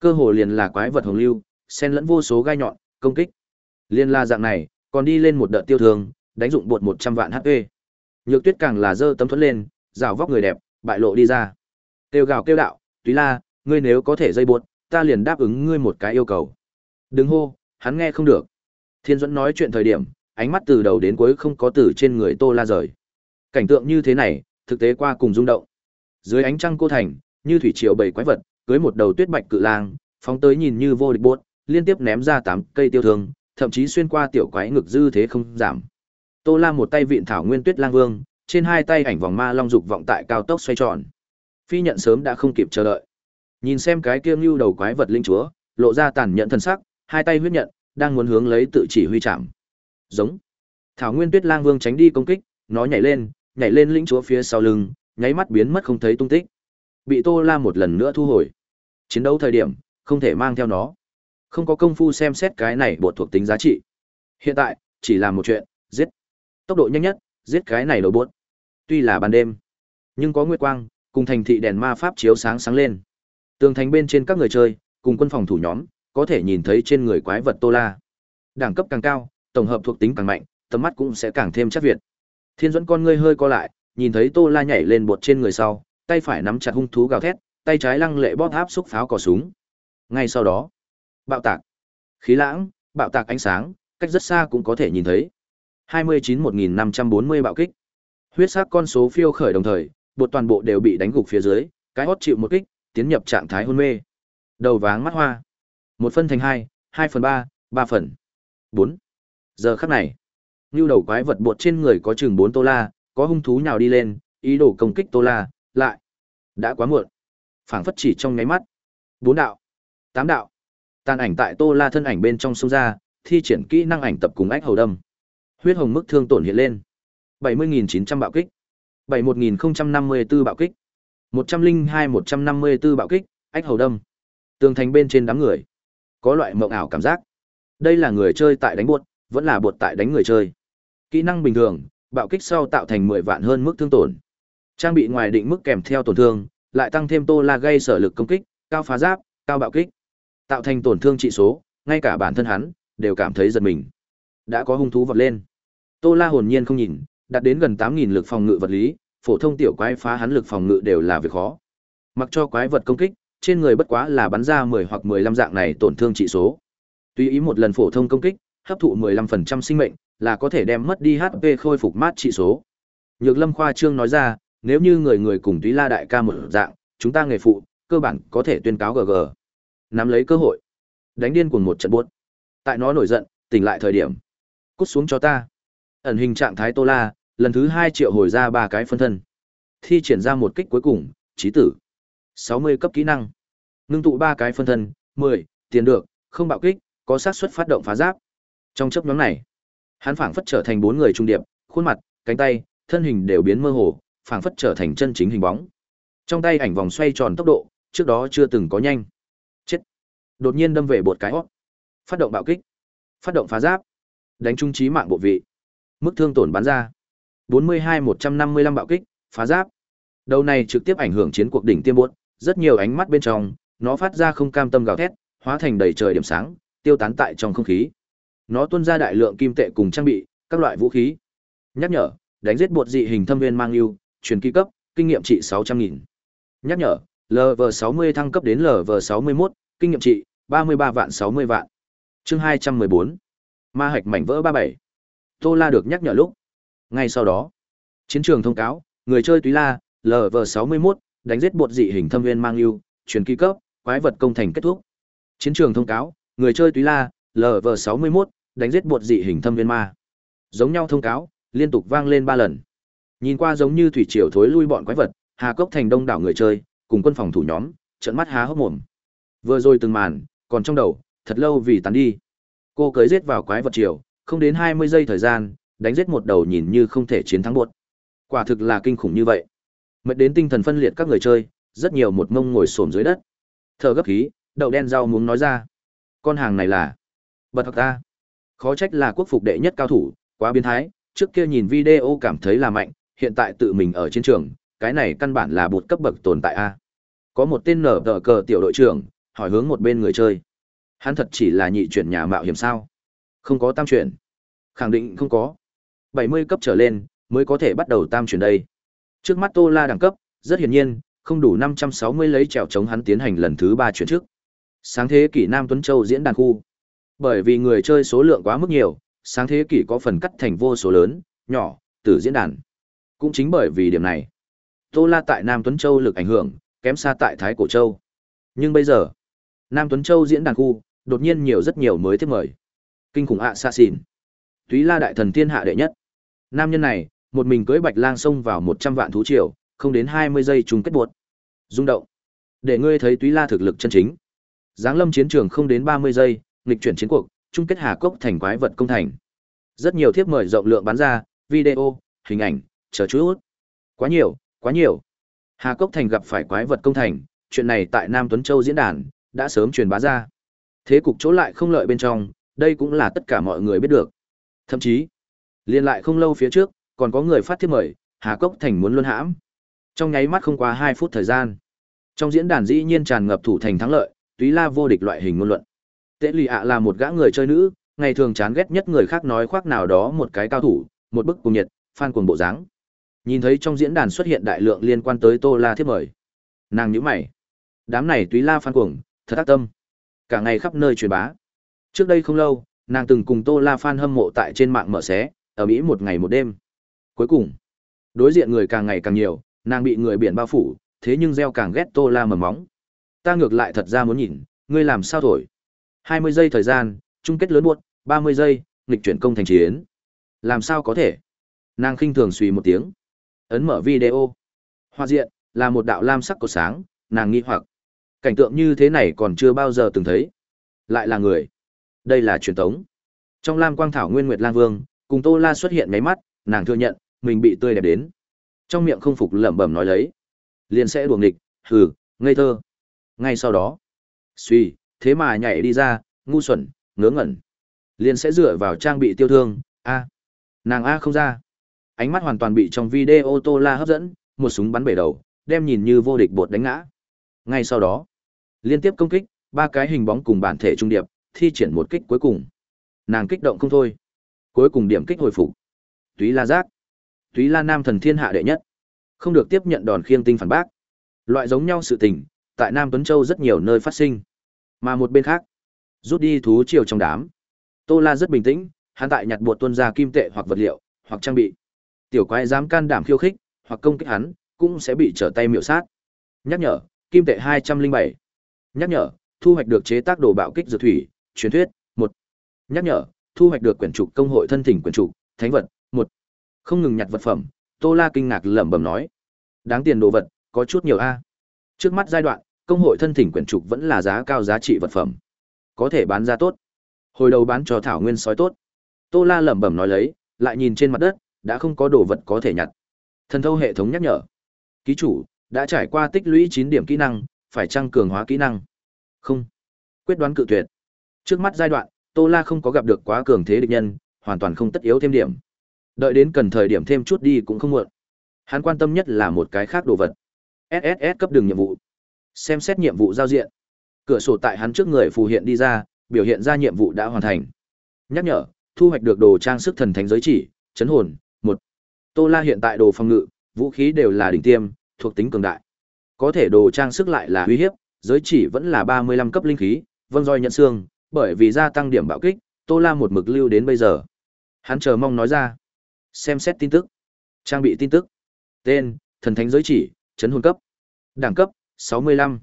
Cơ hồ liền là quái vật hồng lưu, xen lẫn vô số gai nhọn, công kích. Liên la dạng này, còn đi lên một đợt tiêu thương, đánh dụng bột 100 vạn HP. Nhược Tuyết càng là dơ tấm thuẫn lên, rào vóc người đẹp, bại lộ đi ra. Tiêu gào kêu đạo, "Túy La, ngươi nếu có thể dây buộc, ta liền đáp ứng ngươi một cái yêu cầu." Đừng hô, hắn nghe không được. Thiên Duẫn nói chuyện thời điểm, ánh mắt từ đầu đến cuối không có từ trên người Tô La rời. Cảnh tượng như thế này, thực tế qua cùng rung động. Dưới ánh trăng cô thành, như thủy triều bảy quái vật, cưới một đầu tuyết bạch cự lang, phóng tới nhìn như vô địch bốt, liên tiếp ném ra tám cây tiêu thương, thậm chí xuyên qua tiểu quái ngực dư thế không giảm. Tô La một tay vịn thảo nguyên tuyết lang vương, trên hai tay ảnh vòng ma long dục vọng tại cao tốc xoay tròn. Phi nhận sớm đã không kịp chờ đợi. Nhìn xem cái kia lưu đầu quái vật linh chúa, lộ ra tàn nhẫn thần sắc, hai tay huyết nhận, đang muốn hướng lấy tự chỉ huy chạm. Giống. Thảo Nguyên Tuyết Lang Vương tránh đi công kích, nó nhảy lên, nhảy lên lĩnh chúa phía sau lưng, nháy mắt biến mất không thấy tung tích. Bị Tô La một lần nữa thu hồi. Chiến đấu thời điểm, không thể mang theo nó. Không có công phu xem xét cái này bột thuộc tính giá trị. Hiện tại, chỉ làm một chuyện, giết. Tốc độ nhanh nhất, giết cái này đầu bốt. Tuy là ban đêm, nhưng có nguyệt quang, cùng thành thị đèn ma pháp chiếu sáng sáng lên. Tường thành bên trên các người chơi, cùng quân phòng thủ nhóm, có thể nhìn thấy trên người quái vật Tô La. Đẳng cấp càng cao, tổng hợp thuộc tính càng mạnh, tầm mắt cũng sẽ càng thêm chắc việt. Thiên Duẫn con ngươi hơi co lại, nhìn thấy Tô La nhảy lên bột trên người sau, tay phải nắm chặt hung thú gào thét, tay trái lăng lệ bóp áp xúc pháo cò súng. Ngay sau đó, bạo tạc, khí lãng, bạo tạc ánh sáng, cách rất xa cũng có thể nhìn thấy. 29-1540 bạo kích. Huyết sắc con số phiêu khởi đồng thời, bột toàn bộ đều bị đánh gục phía dưới, cái hót chịu một kích, tiến nhập trạng thái hôn mê. Đầu váng mắt hoa. Một phân thành hai, hai phần ba, ba phần. bốn. Giờ khắc này, như đầu quái vật bột trên người có chừng bốn tô la, có hung thú nhào đi lên, ý đồ công kích tô la, lại. Đã quá muộn. phảng phất chỉ trong nháy mắt. Bốn đạo. Tám đạo. Tàn ảnh tại tô la thân ảnh bên trong sông ra, thi triển kỹ năng ảnh tập cùng ách hầu đâm. Huyết hồng mức thương tổn hiện lên. 70.900 bạo kích. 71.054 bạo kích. 102-154 bạo kích, ách hầu đâm. Tường thành bên trên đám người. Có loại mộng ảo cảm giác. Đây là người chơi tại đánh buột, vẫn là buộc tại đánh người chơi. Kỹ năng bình thường, bạo kích sau tạo thành 10 vạn hơn mức thương tổn. Trang bị ngoài định mức kèm theo tổn thương, lại tăng thêm tô la gây sở lực công kích, cao phá giáp, cao bạo kích. Tạo thành tổn thương trị số, ngay cả bản thân hắn đều cảm thấy giật mình. Đã có hung thú vọt lên. Tô La hồn nhiên không nhìn, đạt đến gần 8000 lực phòng ngự vật lý, phổ thông tiểu quái phá hắn lực phòng ngự đều là việc khó. Mặc cho quái vật công kích, trên người bất quá là bắn ra 10 hoặc 15 dạng này tổn thương trị số. Tuy ý một lần phổ thông công kích, hấp thụ 15% sinh mệnh, là có thể đem mất đi HP khôi phục mát trị số. Nhược Lâm khoa trương nói ra, nếu như người người cùng Túy La đại ca một dạng, chúng ta nghề phụ, cơ bản có thể tuyên cáo GG. Nắm lấy cơ hội, đánh điên cuồng một trận buốt. Tại nó nổi giận, tỉnh lại thời điểm, cút xuống cho ta. Ẩn hình trạng thái Tô La, lần thứ hai triệu hồi ra ba cái phân thân. Thi triển ra một kích cuối cùng, trí tử. 60 cấp kỹ năng. Ngưng tụ ba cái phân thân, 10, tiền được, không bạo kích, có xác suất phát động phá giáp. Trong chấp nhóm này, hắn phảng phất trở thành bốn người trung điệp, khuôn mặt, cánh tay, thân hình đều biến mơ hồ, phảng phất trở thành chân chính hình bóng. Trong tay ảnh vòng xoay tròn tốc độ, trước đó chưa từng có nhanh. Chết. Đột nhiên đâm về bột cái hót. Phát động bạo kích. Phát động phá giáp. Đánh trung trí mạng bộ vị. Mức thương tổn bắn ra. 42-155 bạo kích, phá giáp. Đầu này trực tiếp ảnh hưởng chiến cuộc đỉnh tiêm buốt, rất nhiều ánh mắt bên trong, nó phát ra không cam tâm gào thét, hóa thành đầy trời điểm sáng, tiêu tán tại trong không khí. Nó tuôn ra đại lượng kim tệ cùng trang bị, các loại vũ khí. Nhắc nhở, đánh giết bột dị hình thâm viên mang lưu, truyền kỳ cấp, kinh nghiệm trị 600.000. Nhắc nhở, LV60 thăng cấp đến LV61, kinh nghiệm trị 33 vạn 60 vạn. Chương 214. Ma hạch mảnh vỡ 37. Tô La được nhắc nhở lúc. Ngay sau đó, chiến trường thông cáo, người chơi Túy La, LV61, đánh giết bột dị hình thâm viên mang lưu, truyền kỳ cấp, quái vật công thành kết thúc. Chiến trường thông cáo, người chơi Túy La, LV61, đánh giết bột dị hình thâm viên ma. Giống nhau thông cáo, liên tục vang lên ba lần. Nhìn qua giống như thủy triều thối lui bọn quái vật, Hà Cốc thành đông đảo người chơi, cùng quân phòng thủ nhóm, trợn mắt há hốc mồm. Vừa rồi từng màn, còn trong đầu, thật lâu vì tán đi. Cô cưới giết vào quái vật triều, không đến 20 giây thời gian, đánh giết một đầu nhìn như không thể chiến thắng buột. Quả thực là kinh khủng như vậy. Mệt đến tinh thần phân liệt các người chơi, rất nhiều một mông ngồi xổm dưới đất. Thở gấp khí, đậu đen rau muốn nói ra. Con hàng này là bật thật ta. Khó trách là quốc phục đệ nhất cao thủ, quá biến thái, trước kia nhìn video cảm thấy là mạnh, hiện tại tự mình ở chiến trường, cái này căn bản là bột cấp bậc tồn tại a. Có một tên nở tờ cờ tiểu đội trưởng, hỏi hướng một bên người chơi. Hắn thật chỉ là nhị chuyển nhà mạo hiểm sao? Không có tam chuyển. Khẳng định không có. 70 cấp trở lên mới có thể bắt đầu tam chuyển đây. Trước mắt Tô La đẳng cấp, rất hiển nhiên, không đủ 560 lấy trèo chống hắn tiến hành lần thứ ba chuyển trước. Sáng thế kỷ Nam Tuấn Châu diễn đàn khu. Bởi vì người chơi số lượng quá mức nhiều, sáng thế kỷ có phần cắt thành vô số lớn, nhỏ, từ diễn đàn. Cũng chính bởi vì điểm này, Tô La tại Nam Tuấn Châu lực ảnh hưởng, kém xa tại Thái Cổ Châu. Nhưng bây giờ, Nam Tuấn Châu diễn đàn khu, đột nhiên nhiều rất nhiều mới tiếp mời. Kinh khủng ạ xa xỉn. Túy La đại thần thiên hạ đệ nhất. Nam nhân này, một mình cưỡi bạch lang xông vào 100 vạn thú triều, không đến 20 giây trùng kết buộc. Rung động. Để ngươi thấy Túy La thực lực chân chính. Giáng lâm chiến trường không đến 30 giây, nghịch chuyển chiến cuộc, chung kết Hà Cốc thành quái vật công thành. Rất nhiều thiếp mời rộng lượng bán ra, video, hình ảnh, chờ chút. Quá nhiều, quá nhiều. Hà Cốc thành gặp phải quái vật công thành, chuyện này tại Nam Tuấn Châu diễn đàn đã sớm truyền bá ra. Thế cục chỗ lại không lợi bên trong, đây cũng là tất cả mọi người biết được. Thậm chí, liên lại không lâu phía trước, còn có người phát thiếp mời, Hà Cốc thành muốn luân hãm. Trong nháy mắt không quá 2 phút thời gian, trong diễn đàn dĩ nhiên tràn ngập thủ thành thắng lợi, túy la vô địch loại hình ngôn luận. Tệ lì ạ là một gã người chơi nữ, ngày thường chán ghét nhất người khác nói khoác nào đó một cái cao thủ, một bức cùng nhiệt, fan cuồng bộ dáng. Nhìn thấy trong diễn đàn xuất hiện đại lượng liên quan tới Tô La thiếp mời. Nàng nhíu mày. Đám này túy la fan cuồng, thật ác tâm. Cả ngày khắp nơi truyền bá. Trước đây không lâu, nàng từng cùng Tô La fan hâm mộ tại trên mạng mở xé, ở Mỹ một ngày một đêm. Cuối cùng, đối diện người càng ngày càng nhiều, nàng bị người biển bao phủ, thế nhưng gieo càng ghét Tô La mầm móng. Ta ngược lại thật ra muốn nhìn, ngươi làm sao thổi. 20 giây thời gian, chung kết lớn buốt, 30 giây, nghịch chuyển công thành chiến. Làm sao có thể? Nàng khinh thường suy một tiếng. Ấn mở video. Hoa diện, là một đạo lam sắc của sáng, nàng nghi hoặc. Cảnh tượng như thế này còn chưa bao giờ từng thấy. Lại là người. Đây là truyền tống. Trong lam quang thảo nguyên nguyệt lang vương, cùng Tô La xuất hiện máy mắt, nàng thừa nhận, mình bị tươi đẹp đến. Trong miệng không phục lẩm bẩm nói lấy. Liền sẽ đuồng địch, hừ, ngây thơ. Ngay sau đó, suy, thế mà nhảy đi ra, ngu xuẩn, ngớ ngẩn. Liền sẽ dựa vào trang bị tiêu thương, a. Nàng a không ra. Ánh mắt hoàn toàn bị trong video Tô La hấp dẫn, một súng bắn bể đầu, đem nhìn như vô địch bột đánh ngã. Ngay sau đó, liên tiếp công kích, ba cái hình bóng cùng bản thể trung điệp, thi triển một kích cuối cùng. Nàng kích động không thôi. Cuối cùng điểm kích hồi phục. Túy La Giác. Túy La Nam thần thiên hạ đệ nhất. Không được tiếp nhận đòn khiêng tinh phản bác. Loại giống nhau sự tình, tại Nam Tuấn Châu rất nhiều nơi phát sinh. Mà một bên khác, rút đi thú triều trong đám. Tô La rất bình tĩnh, hắn tại nhặt bột tuân ra kim tệ hoặc vật liệu, hoặc trang bị. Tiểu quái dám can đảm khiêu khích, hoặc công kích hắn, cũng sẽ bị trở tay miểu sát. Nhắc nhở, kim tệ 207. Nhắc nhở, thu hoạch được chế tác đồ bạo kích dược thủy, truyền thuyết, 1. Nhắc nhở, thu hoạch được quyển trục công hội thân thỉnh quyển trục, thánh vật, 1. Không ngừng nhặt vật phẩm, Tô La kinh ngạc lẩm bẩm nói. Đáng tiền đồ vật, có chút nhiều a. Trước mắt giai đoạn, công hội thân thỉnh quyển trục vẫn là giá cao giá trị vật phẩm. Có thể bán ra tốt. Hồi đầu bán cho thảo nguyên sói tốt. Tô La lẩm bẩm nói lấy, lại nhìn trên mặt đất, đã không có đồ vật có thể nhặt. Thần thâu hệ thống nhắc nhở. Ký chủ, đã trải qua tích lũy 9 điểm kỹ năng, phải tăng cường hóa kỹ năng. Không. Quyết đoán cự tuyệt. Trước mắt giai đoạn, Tô La không có gặp được quá cường thế địch nhân, hoàn toàn không tất yếu thêm điểm. Đợi đến cần thời điểm thêm chút đi cũng không muộn. Hắn quan tâm nhất là một cái khác đồ vật. SSS cấp đường nhiệm vụ. Xem xét nhiệm vụ giao diện. Cửa sổ tại hắn trước người phù hiện đi ra, biểu hiện ra nhiệm vụ đã hoàn thành. Nhắc nhở, thu hoạch được đồ trang sức thần thánh giới chỉ, chấn hồn, một Tô La hiện tại đồ phòng ngự, vũ khí đều là đỉnh tiêm, thuộc tính cường đại. Có thể đồ trang sức lại là uy hiếp, giới chỉ vẫn là 35 cấp linh khí, vâng roi nhận xương, bởi vì gia tăng điểm bạo kích, Tô La một mực lưu đến bây giờ. Hắn chờ mong nói ra. Xem xét tin tức. Trang bị tin tức. Tên, thần thánh giới chỉ, chấn hồn cấp. Đẳng cấp, 65.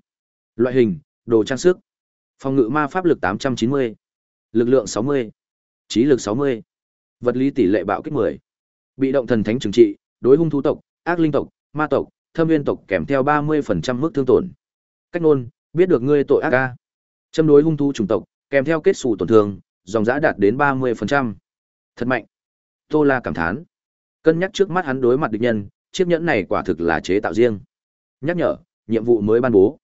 Loại hình, đồ trang sức. Phòng ngự ma pháp lực 890. Lực lượng 60. Trí lực 60. Vật lý tỷ lệ bạo kích 10. Bị động thần thánh trừng trị, đối hung thú tộc, ác linh tộc, ma tộc, thâm viên tộc kèm theo 30% mức thương tổn. Cách nôn, biết được ngươi tội ác ca. Châm đối hung thú chủng tộc, kèm theo kết xù tổn thương, dòng giã đạt đến 30%. Thật mạnh. Tô La cảm thán. Cân nhắc trước mắt hắn đối mặt địch nhân, chiếc nhẫn này quả thực là chế tạo riêng. Nhắc nhở, nhiệm vụ mới ban bố.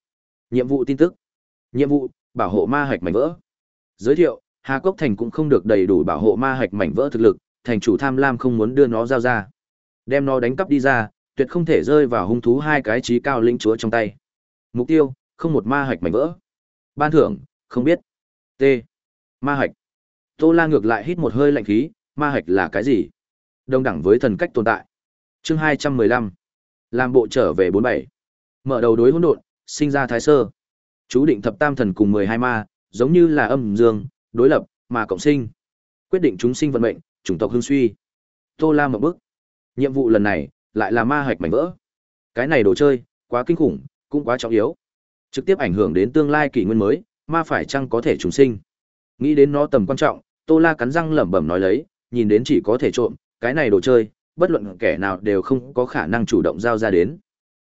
Nhiệm vụ tin tức. Nhiệm vụ, bảo hộ ma hạch mảnh vỡ. Giới thiệu, Hà Cốc Thành cũng không được đầy đủ bảo hộ ma hạch mảnh vỡ thực lực, thành chủ tham lam không muốn đưa nó giao ra. Đem nó đánh cắp đi ra, tuyệt không thể rơi vào hung thú hai cái trí cao lĩnh chúa trong tay. Mục tiêu, không một ma hạch mảnh vỡ. Ban thưởng, không biết. T. Ma hạch. Tô La ngược lại hít một hơi lạnh khí, ma hạch là cái gì? Đồng đẳng với thần cách tồn tại. Chương hai trăm mười lăm Làm bộ trở về bốn bảy Mở đầu đối hỗn độn, sinh ra thái sơ. Chú định thập tam thần cùng mười hai ma, giống như là âm dương, đối lập, mà cộng sinh. Quyết định chúng sinh vận mệnh, chủng tộc hưng suy. Tô La một bước. Nhiệm vụ lần này, lại là ma hạch mảnh vỡ. Cái này đồ chơi, quá kinh khủng, cũng quá trọng yếu. Trực tiếp ảnh hưởng đến tương lai kỷ nguyên mới, ma phải chăng có thể trùng sinh. Nghĩ đến nó tầm quan trọng, Tô La cắn răng lẩm bẩm nói lấy, nhìn đến chỉ có thể trộm, cái này đồ chơi, bất luận kẻ nào đều không có khả năng chủ động giao ra đến.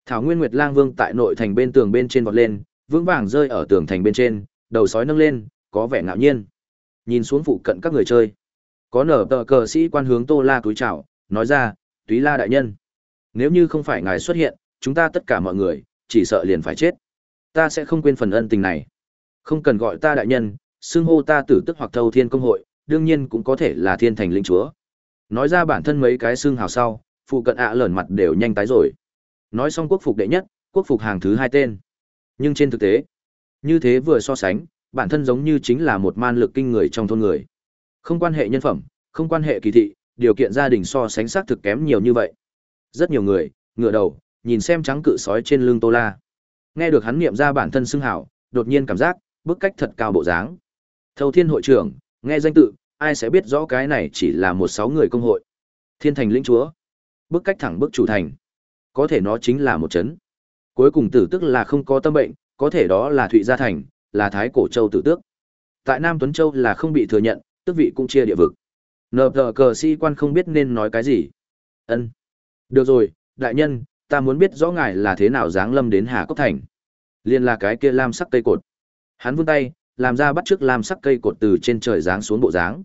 Thảo Nguyên Nguyệt Lang Vương tại nội thành bên tường bên trên vọt lên, vững vàng rơi ở tường thành bên trên, đầu sói nâng lên, có vẻ ngạo nhiên. Nhìn xuống phụ cận các người chơi, có nở tờ cờ sĩ quan hướng Tô La túi chào, nói ra, "Túy La đại nhân, nếu như không phải ngài xuất hiện, chúng ta tất cả mọi người chỉ sợ liền phải chết. Ta sẽ không quên phần ân tình này. Không cần gọi ta đại nhân, xưng hô ta tử tức hoặc thâu thiên công hội, đương nhiên cũng có thể là thiên thành linh chúa." Nói ra bản thân mấy cái xưng hào sau, phụ cận ạ à lởn mặt đều nhanh tái rồi. Nói xong quốc phục đệ nhất, quốc phục hàng thứ hai tên. Nhưng trên thực tế, như thế vừa so sánh, bản thân giống như chính là một man lực kinh người trong thôn người. Không quan hệ nhân phẩm, không quan hệ kỳ thị, điều kiện gia đình so sánh xác thực kém nhiều như vậy. Rất nhiều người, ngửa đầu, nhìn xem trắng cự sói trên lưng Tô La. Nghe được hắn niệm ra bản thân xưng hảo, đột nhiên cảm giác, bức cách thật cao bộ dáng. Thâu Thiên hội trưởng, nghe danh tự, ai sẽ biết rõ cái này chỉ là một sáu người công hội. Thiên thành lĩnh chúa. Bức cách thẳng bức chủ thành. Có thể nó chính là một chấn. Cuối cùng tử tức là không có tâm bệnh, có thể đó là Thụy Gia Thành, là Thái Cổ Châu tử tước. Tại Nam Tuấn Châu là không bị thừa nhận, tước vị cũng chia địa vực. Nờ tờ cờ si quan không biết nên nói cái gì. ân Được rồi, đại nhân, ta muốn biết rõ ngài là thế nào dáng lâm đến Hà Cốc Thành. Liên là cái kia lam sắc cây cột. Hắn vươn tay, làm ra bắt trước lam sắc cây cột từ trên trời giáng xuống bộ dáng.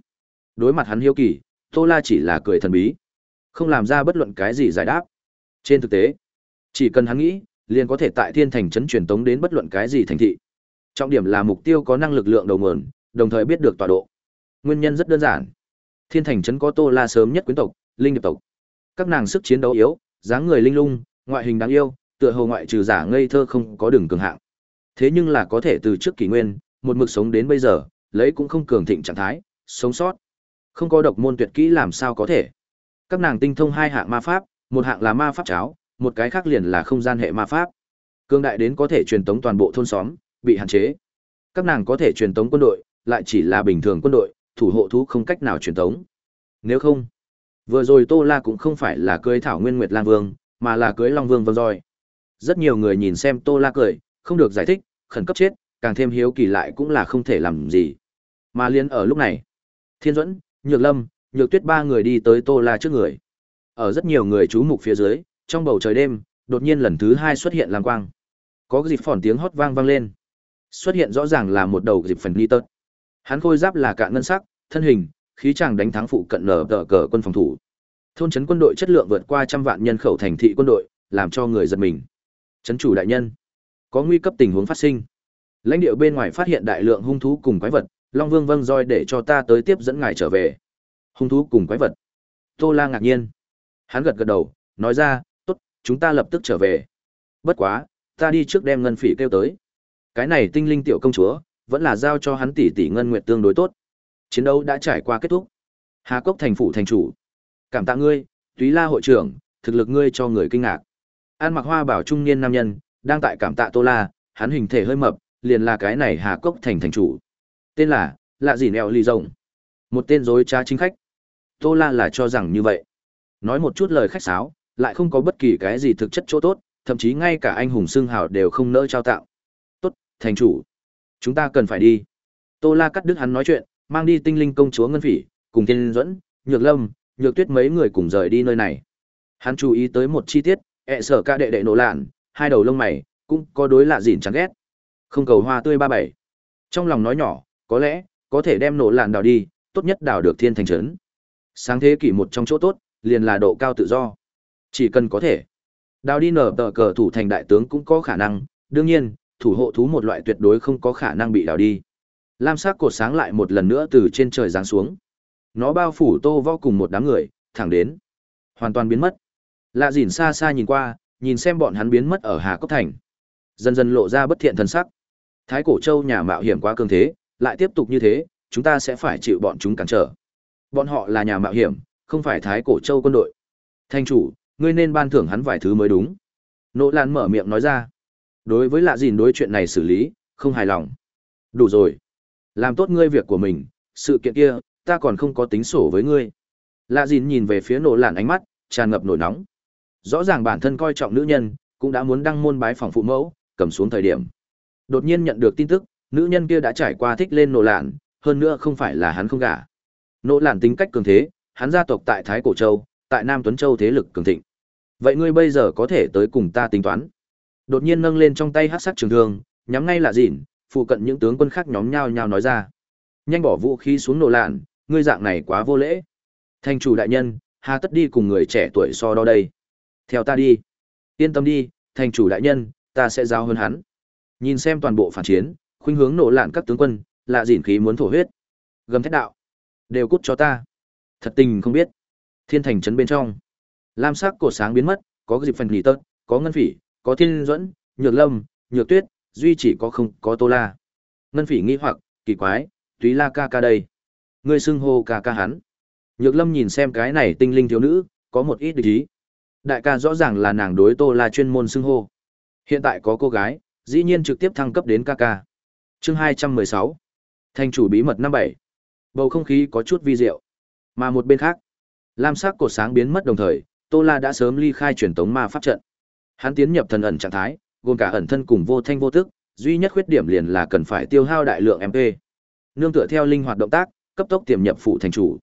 Đối mặt hắn hiếu kỳ, Tô La chỉ là cười thần bí, không làm ra bất luận cái gì giải đáp. Trên thực tế, chỉ cần hắn nghĩ, liền có thể tại thiên thành trấn truyền tống đến bất luận cái gì thành thị. Trọng điểm là mục tiêu có năng lực lượng đầu nguồn, đồng thời biết được tọa độ. Nguyên nhân rất đơn giản. Thiên thành trấn có Tô La sớm nhất quyến tộc, linh nghiệp tộc. Các nàng sức chiến đấu yếu, dáng người linh lung, ngoại hình đáng yêu, tựa hồ ngoại trừ giả ngây thơ không có đường cường hạng. Thế nhưng là có thể từ trước kỷ nguyên, một mực sống đến bây giờ, lấy cũng không cường thịnh trạng thái, sống sót. Không có độc môn tuyệt kỹ làm sao có thể. Các nàng tinh thông hai hạng ma pháp, một hạng là ma pháp cháo, một cái khác liền là không gian hệ ma pháp. Cương đại đến có thể truyền tống toàn bộ thôn xóm, bị hạn chế. Các nàng có thể truyền tống quân đội, lại chỉ là bình thường quân đội, thủ hộ thú không cách nào truyền tống. Nếu không, vừa rồi Tô La cũng không phải là cưới Thảo Nguyên Nguyệt Lang Vương, mà là cưới Long Vương Vân Roi. Rất nhiều người nhìn xem Tô La cười, không được giải thích, khẩn cấp chết, càng thêm hiếu kỳ lại cũng là không thể làm gì. Mà liên ở lúc này, Thiên Duẫn, Nhược Lâm, Nhược Tuyết ba người đi tới Tô La trước người. Ở rất nhiều người chú mục phía dưới, trong bầu trời đêm, đột nhiên lần thứ hai xuất hiện lam quang. Có dịp phỏn tiếng hót vang vang lên. Xuất hiện rõ ràng là một đầu dịp phần ni tớt. Hắn khôi giáp là cạn ngân sắc, thân hình, khí chàng đánh thắng phụ cận nở tờ cờ quân phòng thủ. Thôn trấn quân đội chất lượng vượt qua trăm vạn nhân khẩu thành thị quân đội, làm cho người giật mình. Trấn chủ đại nhân, có nguy cấp tình huống phát sinh. Lãnh địa bên ngoài phát hiện đại lượng hung thú cùng quái vật, Long Vương vâng roi để cho ta tới tiếp dẫn ngài trở về. Hung thú cùng quái vật. Tô La ngạc nhiên. Hắn gật gật đầu, nói ra, tốt, chúng ta lập tức trở về. Bất quá, ta đi trước đem ngân phỉ kêu tới. Cái này tinh linh tiểu công chúa, vẫn là giao cho hắn tỷ tỷ ngân nguyệt tương đối tốt. Chiến đấu đã trải qua kết thúc. Hà Cốc thành phủ thành chủ. Cảm tạ ngươi, Túy La hội trưởng, thực lực ngươi cho người kinh ngạc. An mặc hoa bảo trung niên nam nhân, đang tại cảm tạ Tô La, hắn hình thể hơi mập, liền là cái này Hà Cốc thành thành chủ. Tên là, lạ gì nèo ly rồng. Một tên dối trá chính khách. Tô La là cho rằng như vậy. Nói một chút lời khách sáo, lại không có bất kỳ cái gì thực chất chỗ tốt, thậm chí ngay cả anh hùng xương hào đều không nỡ trao tạo. Tốt, thành chủ. Chúng ta cần phải đi. Tô La cắt đứt hắn nói chuyện, mang đi tinh linh công chúa Ngân Phỉ, cùng Thiên Duẫn, Nhược Lâm, Nhược Tuyết mấy người cùng rời đi nơi này. Hắn chú ý tới một chi tiết, ẹ sở ca đệ đệ nổ lạn, hai đầu lông mày, cũng có đối lạ dịn chán ghét. Không cầu hoa tươi ba bảy. Trong lòng nói nhỏ, có lẽ, có thể đem nổ lạn đào đi, tốt nhất đào được thiên thành trấn. Sáng thế kỷ một trong chỗ tốt, liền là độ cao tự do. Chỉ cần có thể. Đào đi nở tờ cờ thủ thành đại tướng cũng có khả năng, đương nhiên, thủ hộ thú một loại tuyệt đối không có khả năng bị đào đi. Lam sắc cột sáng lại một lần nữa từ trên trời giáng xuống. Nó bao phủ tô võ cùng một đám người, thẳng đến. Hoàn toàn biến mất. Lạ dỉn xa xa nhìn qua, nhìn xem bọn hắn biến mất ở Hà Cốc Thành. Dần dần lộ ra bất thiện thần sắc. Thái cổ châu nhà mạo hiểm quá cường thế, lại tiếp tục như thế, chúng ta sẽ phải chịu bọn chúng cản trở. Bọn họ là nhà mạo hiểm, không phải Thái cổ châu quân đội. Thanh chủ, ngươi nên ban thưởng hắn vài thứ mới đúng. Nỗ Lan mở miệng nói ra. Đối với lạ dìn đối chuyện này xử lý, không hài lòng. Đủ rồi. Làm tốt ngươi việc của mình, sự kiện kia, ta còn không có tính sổ với ngươi. Lạ dìn nhìn về phía nỗ Lan ánh mắt, tràn ngập nổi nóng. Rõ ràng bản thân coi trọng nữ nhân, cũng đã muốn đăng môn bái phòng phụ mẫu, cầm xuống thời điểm. Đột nhiên nhận được tin tức, nữ nhân kia đã trải qua thích lên nỗ Lạn, hơn nữa không phải là hắn không gả. Nỗ Lạn tính cách cường thế, hắn gia tộc tại Thái Cổ Châu, tại Nam Tuấn Châu thế lực cường thịnh. Vậy ngươi bây giờ có thể tới cùng ta tính toán. Đột nhiên nâng lên trong tay hắc sắc trường thương, nhắm ngay là dịn, phụ cận những tướng quân khác nhóm nhau nhau nói ra. Nhanh bỏ vũ khí xuống nổ lạn, ngươi dạng này quá vô lễ. Thành chủ đại nhân, hà tất đi cùng người trẻ tuổi so đo đây. Theo ta đi. Yên tâm đi, thành chủ đại nhân, ta sẽ giao hơn hắn. Nhìn xem toàn bộ phản chiến, khuynh hướng nổ lạn các tướng quân, lạ dịn khí muốn thổ huyết. Gầm thét đạo. Đều cút cho ta. Thật tình không biết. Thiên thành trấn bên trong. Lam sắc cổ sáng biến mất, có dịp phần nghỉ tớt, có ngân phỉ, có thiên duẫn, nhược lâm, nhược tuyết, duy chỉ có không có tô la. Ngân phỉ nghi hoặc, kỳ quái, túy la ca ca đây. Người xưng hô ca ca hắn. Nhược lâm nhìn xem cái này tinh linh thiếu nữ, có một ít địch ý. Đại ca rõ ràng là nàng đối tô la chuyên môn xưng hô. Hiện tại có cô gái, dĩ nhiên trực tiếp thăng cấp đến ca ca. Chương hai trăm mười sáu Thành chủ bí mật năm bảy Bầu không khí có chút vi diệu. Mà một bên khác, lam sắc cột sáng biến mất đồng thời, Tô La đã sớm ly khai truyền tống ma pháp trận. Hắn tiến nhập thần ẩn trạng thái, gồm cả ẩn thân cùng vô thanh vô tức, duy nhất khuyết điểm liền là cần phải tiêu hao đại lượng MP. Nương tựa theo linh hoạt động tác, cấp tốc tiềm nhập phủ thành chủ.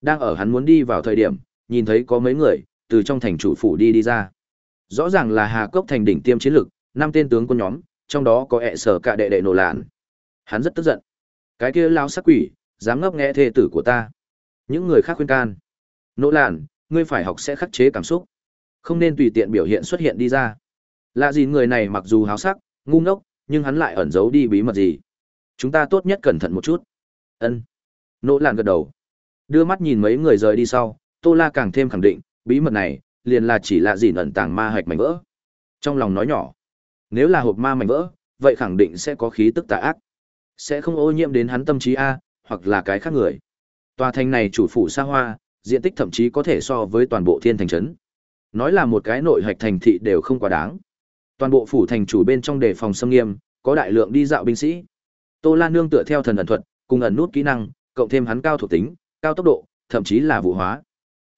Đang ở hắn muốn đi vào thời điểm, nhìn thấy có mấy người từ trong thành chủ phủ đi đi ra. Rõ ràng là Hà Cốc thành đỉnh tiêm chiến lực, năm tên tướng quân nhóm, trong đó có ệ sở cả đệ đệ nổ lạn. Hắn rất tức giận. Cái kia lao sắc quỷ, dám ngấp nghé thê tử của ta. Những người khác khuyên can. Nỗ lạn, ngươi phải học sẽ khắc chế cảm xúc. Không nên tùy tiện biểu hiện xuất hiện đi ra. Lạ gì người này mặc dù háo sắc ngu ngốc nhưng hắn lại ẩn giấu đi bí mật gì. Chúng ta tốt nhất cẩn thận một chút. Ân. Nỗ Lạn gật đầu. Đưa mắt nhìn mấy người rời đi sau tô la càng thêm khẳng định bí mật này liền là chỉ là gì ẩn tàng ma hạch mảnh vỡ. Trong lòng nói nhỏ nếu là hộp ma mảnh vỡ vậy khẳng định sẽ có khí tức tà ác. Sẽ không ô nhiễm đến hắn tâm trí a hoặc là cái khác người tòa thành này chủ phủ xa hoa diện tích thậm chí có thể so với toàn bộ thiên thành trấn. Nói là một cái nội hạch thành thị đều không quá đáng. Toàn bộ phủ thành chủ bên trong đề phòng xâm nghiêm, có đại lượng đi dạo binh sĩ. Tô Lan nương tựa theo thần ẩn thuật, cùng ẩn nút kỹ năng, cộng thêm hắn cao thuộc tính, cao tốc độ, thậm chí là vụ hóa.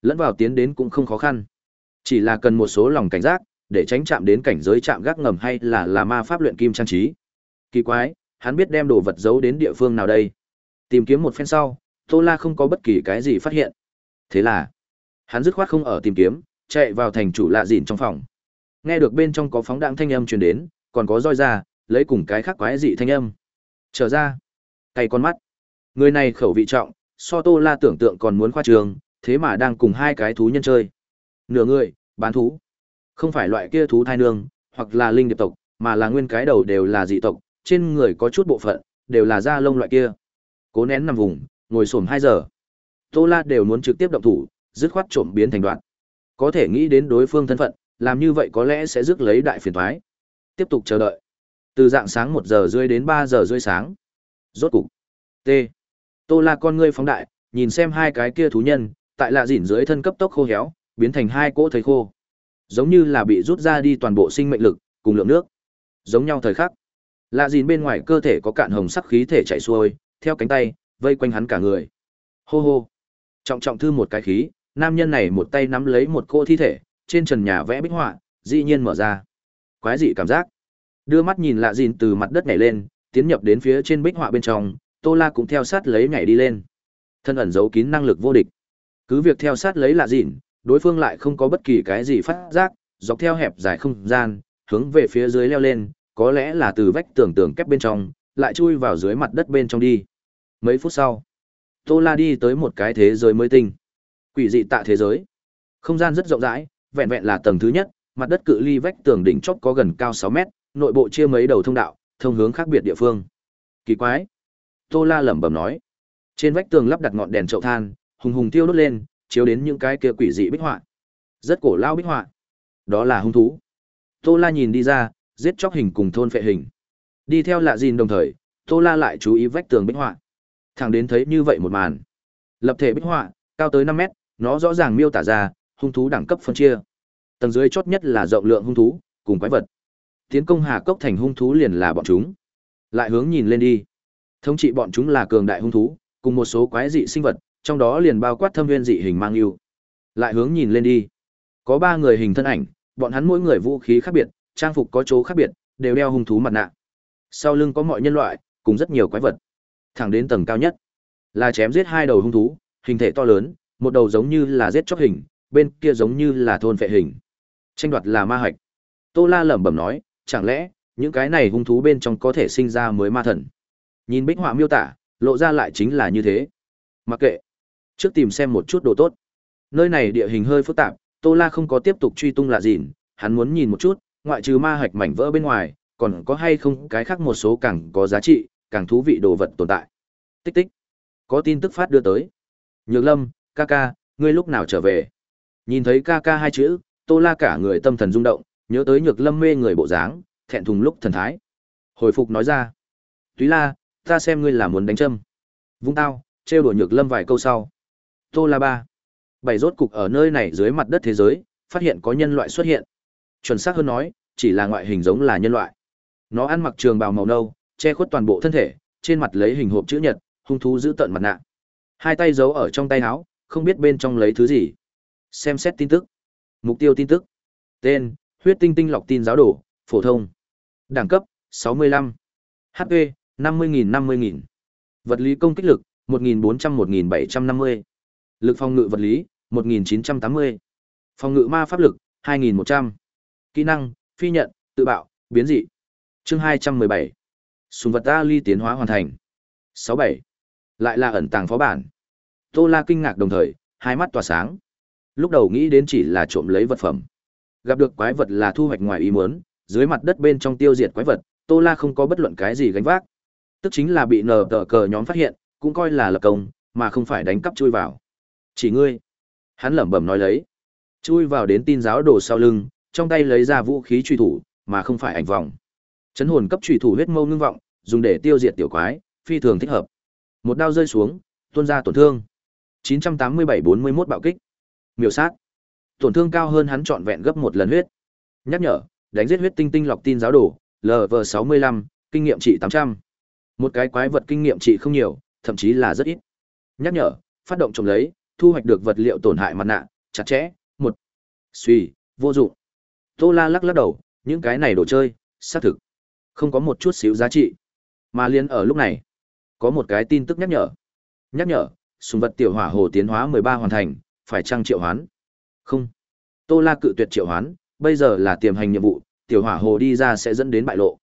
Lẫn vào tiến đến cũng không khó khăn. Chỉ là cần một số lòng cảnh giác, để tránh chạm đến cảnh giới chạm gác ngầm hay là là ma pháp luyện kim trang trí. Kỳ quái, hắn biết đem đồ vật giấu đến địa phương nào đây? Tìm kiếm một phen sau, Tô La không có bất kỳ cái gì phát hiện. Thế là, hắn dứt khoát không ở tìm kiếm, chạy vào thành chủ lạ dịn trong phòng. Nghe được bên trong có phóng đạn thanh âm truyền đến, còn có roi ra, lấy cùng cái khác quái dị thanh âm. Trở ra, cay con mắt. Người này khẩu vị trọng, so Tô La tưởng tượng còn muốn khoa trường, thế mà đang cùng hai cái thú nhân chơi. Nửa người, bán thú. Không phải loại kia thú thai nương, hoặc là linh điệp tộc, mà là nguyên cái đầu đều là dị tộc, trên người có chút bộ phận, đều là da lông loại kia. Cố nén nằm vùng, ngồi xổm hai giờ. Tô La đều muốn trực tiếp động thủ, dứt khoát trộm biến thành đoạn. Có thể nghĩ đến đối phương thân phận, làm như vậy có lẽ sẽ rước lấy đại phiền toái. Tiếp tục chờ đợi. Từ dạng sáng một giờ rưỡi đến ba giờ rưỡi sáng. Rốt cục. T. Tô La con ngươi phóng đại, nhìn xem hai cái kia thú nhân, tại lạ dỉn dưới thân cấp tốc khô héo, biến thành hai cỗ thời khô. Giống như là bị rút ra đi toàn bộ sinh mệnh lực, cùng lượng nước. Giống nhau thời khắc. Lạ dỉn bên ngoài cơ thể có cạn hồng sắc khí thể chảy xuôi, theo cánh tay, vây quanh hắn cả người. Hô hô. Trọng trọng thư một cái khí, nam nhân này một tay nắm lấy một cô thi thể, trên trần nhà vẽ bích họa, dĩ nhiên mở ra. Quái dị cảm giác. Đưa mắt nhìn lạ dìn từ mặt đất nhảy lên, tiến nhập đến phía trên bích họa bên trong, Tô La cũng theo sát lấy nhảy đi lên. Thân ẩn giấu kín năng lực vô địch. Cứ việc theo sát lấy lạ dìn, đối phương lại không có bất kỳ cái gì phát giác, dọc theo hẹp dài không gian, hướng về phía dưới leo lên, có lẽ là từ vách tường tường kép bên trong, lại chui vào dưới mặt đất bên trong đi. Mấy phút sau, Tô La đi tới một cái thế giới mới tinh. Quỷ dị tạ thế giới. Không gian rất rộng rãi, vẹn vẹn là tầng thứ nhất, mặt đất cự ly vách tường đỉnh chót có gần cao 6 mét, nội bộ chia mấy đầu thông đạo, thông hướng khác biệt địa phương. Kỳ quái. Tô La lẩm bẩm nói. Trên vách tường lắp đặt ngọn đèn chậu than, hùng hùng tiêu đốt lên, chiếu đến những cái kia quỷ dị bích họa. Rất cổ lao bích họa. Đó là hung thú. Tô La nhìn đi ra, giết chóc hình cùng thôn phệ hình. Đi theo lạ dìn đồng thời, Tô La lại chú ý vách tường bích họa. Thẳng đến thấy như vậy một màn. Lập thể bích họa, cao tới 5 mét, nó rõ ràng miêu tả ra hung thú đẳng cấp phân chia. Tầng dưới chót nhất là rộng lượng hung thú, cùng quái vật. Tiến công Hà Cốc thành hung thú liền là bọn chúng. Lại hướng nhìn lên đi. Thống trị bọn chúng là cường đại hung thú, cùng một số quái dị sinh vật, trong đó liền bao quát thâm viên dị hình mang yêu. Lại hướng nhìn lên đi. Có ba người hình thân ảnh, bọn hắn mỗi người vũ khí khác biệt, trang phục có chỗ khác biệt, đều đeo hung thú mặt nạ. Sau lưng có mọi nhân loại, cùng rất nhiều quái vật. Thẳng đến tầng cao nhất, là chém giết hai đầu hung thú, hình thể to lớn, một đầu giống như là giết chóc hình, bên kia giống như là thôn vệ hình. Tranh đoạt là ma hạch. Tô La lẩm bẩm nói, chẳng lẽ những cái này hung thú bên trong có thể sinh ra mới ma thần? Nhìn bích họa miêu tả, lộ ra lại chính là như thế. Mặc kệ, trước tìm xem một chút đồ tốt. Nơi này địa hình hơi phức tạp, Tô La không có tiếp tục truy tung lạ gìn, hắn muốn nhìn một chút, ngoại trừ ma hạch mảnh vỡ bên ngoài, còn có hay không cái khác một số cẳng có giá trị, càng thú vị đồ vật tồn tại. Tích tích. Có tin tức phát đưa tới. Nhược Lâm, ca ca, ngươi lúc nào trở về? Nhìn thấy ca ca hai chữ, Tô La cả người tâm thần rung động, nhớ tới Nhược Lâm mê người bộ dáng, thẹn thùng lúc thần thái. Hồi phục nói ra. Túy La, ta xem ngươi là muốn đánh châm. Vung tao, trêu đùa Nhược Lâm vài câu sau. Tô La ba. Bảy rốt cục ở nơi này dưới mặt đất thế giới, phát hiện có nhân loại xuất hiện. Chuẩn xác hơn nói, chỉ là ngoại hình giống là nhân loại. Nó ăn mặc trường bào màu nâu, che khuất toàn bộ thân thể, trên mặt lấy hình hộp chữ nhật, hung thú giữ tận mặt nạ. Hai tay giấu ở trong tay áo, không biết bên trong lấy thứ gì. Xem xét tin tức. Mục tiêu tin tức. Tên: Huyết Tinh Tinh lọc tin giáo đồ, phổ thông. Đẳng cấp: 65. HP: 50.000 50.000. Vật lý công kích lực: 1.400-1.750. Lực phòng ngự vật lý: 1.980. Phòng ngự ma pháp lực: 2.100. Kỹ năng: Phi nhận, tự bạo, biến dị. Chương 217. Sùng vật ta ly tiến hóa hoàn thành. 67. Lại là ẩn tàng phó bản. Tô La kinh ngạc đồng thời, hai mắt tỏa sáng. Lúc đầu nghĩ đến chỉ là trộm lấy vật phẩm. Gặp được quái vật là thu hoạch ngoài ý muốn, dưới mặt đất bên trong tiêu diệt quái vật, Tô La không có bất luận cái gì gánh vác. Tức chính là bị nờ tờ cờ nhóm phát hiện, cũng coi là lập công, mà không phải đánh cắp chui vào. Chỉ ngươi. Hắn lẩm bẩm nói lấy. Chui vào đến tin giáo đồ sau lưng, trong tay lấy ra vũ khí truy thủ, mà không phải ảnh vòng. Chấn hồn cấp chủy thủ huyết mâu ngưng vọng, dùng để tiêu diệt tiểu quái, phi thường thích hợp. Một đao rơi xuống, tuôn ra tổn thương. 987-41 bạo kích. Miểu sát. Tổn thương cao hơn hắn trọn vẹn gấp một lần huyết. Nhắc nhở, đánh giết huyết tinh tinh lọc tin giáo đồ, LV65, kinh nghiệm trị 800. Một cái quái vật kinh nghiệm trị không nhiều, thậm chí là rất ít. Nhắc nhở, phát động trồng lấy, thu hoạch được vật liệu tổn hại mặt nạ, chặt chẽ, một. Suy, vô dụng. Tô La lắc lắc đầu, những cái này đồ chơi, xác thực. Không có một chút xíu giá trị. Mà liên ở lúc này, có một cái tin tức nhắc nhở. Nhắc nhở, sùng vật tiểu hỏa hồ tiến hóa 13 hoàn thành, phải trang triệu hoán? Không. Tô La cự tuyệt triệu hoán, bây giờ là tiềm hành nhiệm vụ, tiểu hỏa hồ đi ra sẽ dẫn đến bại lộ.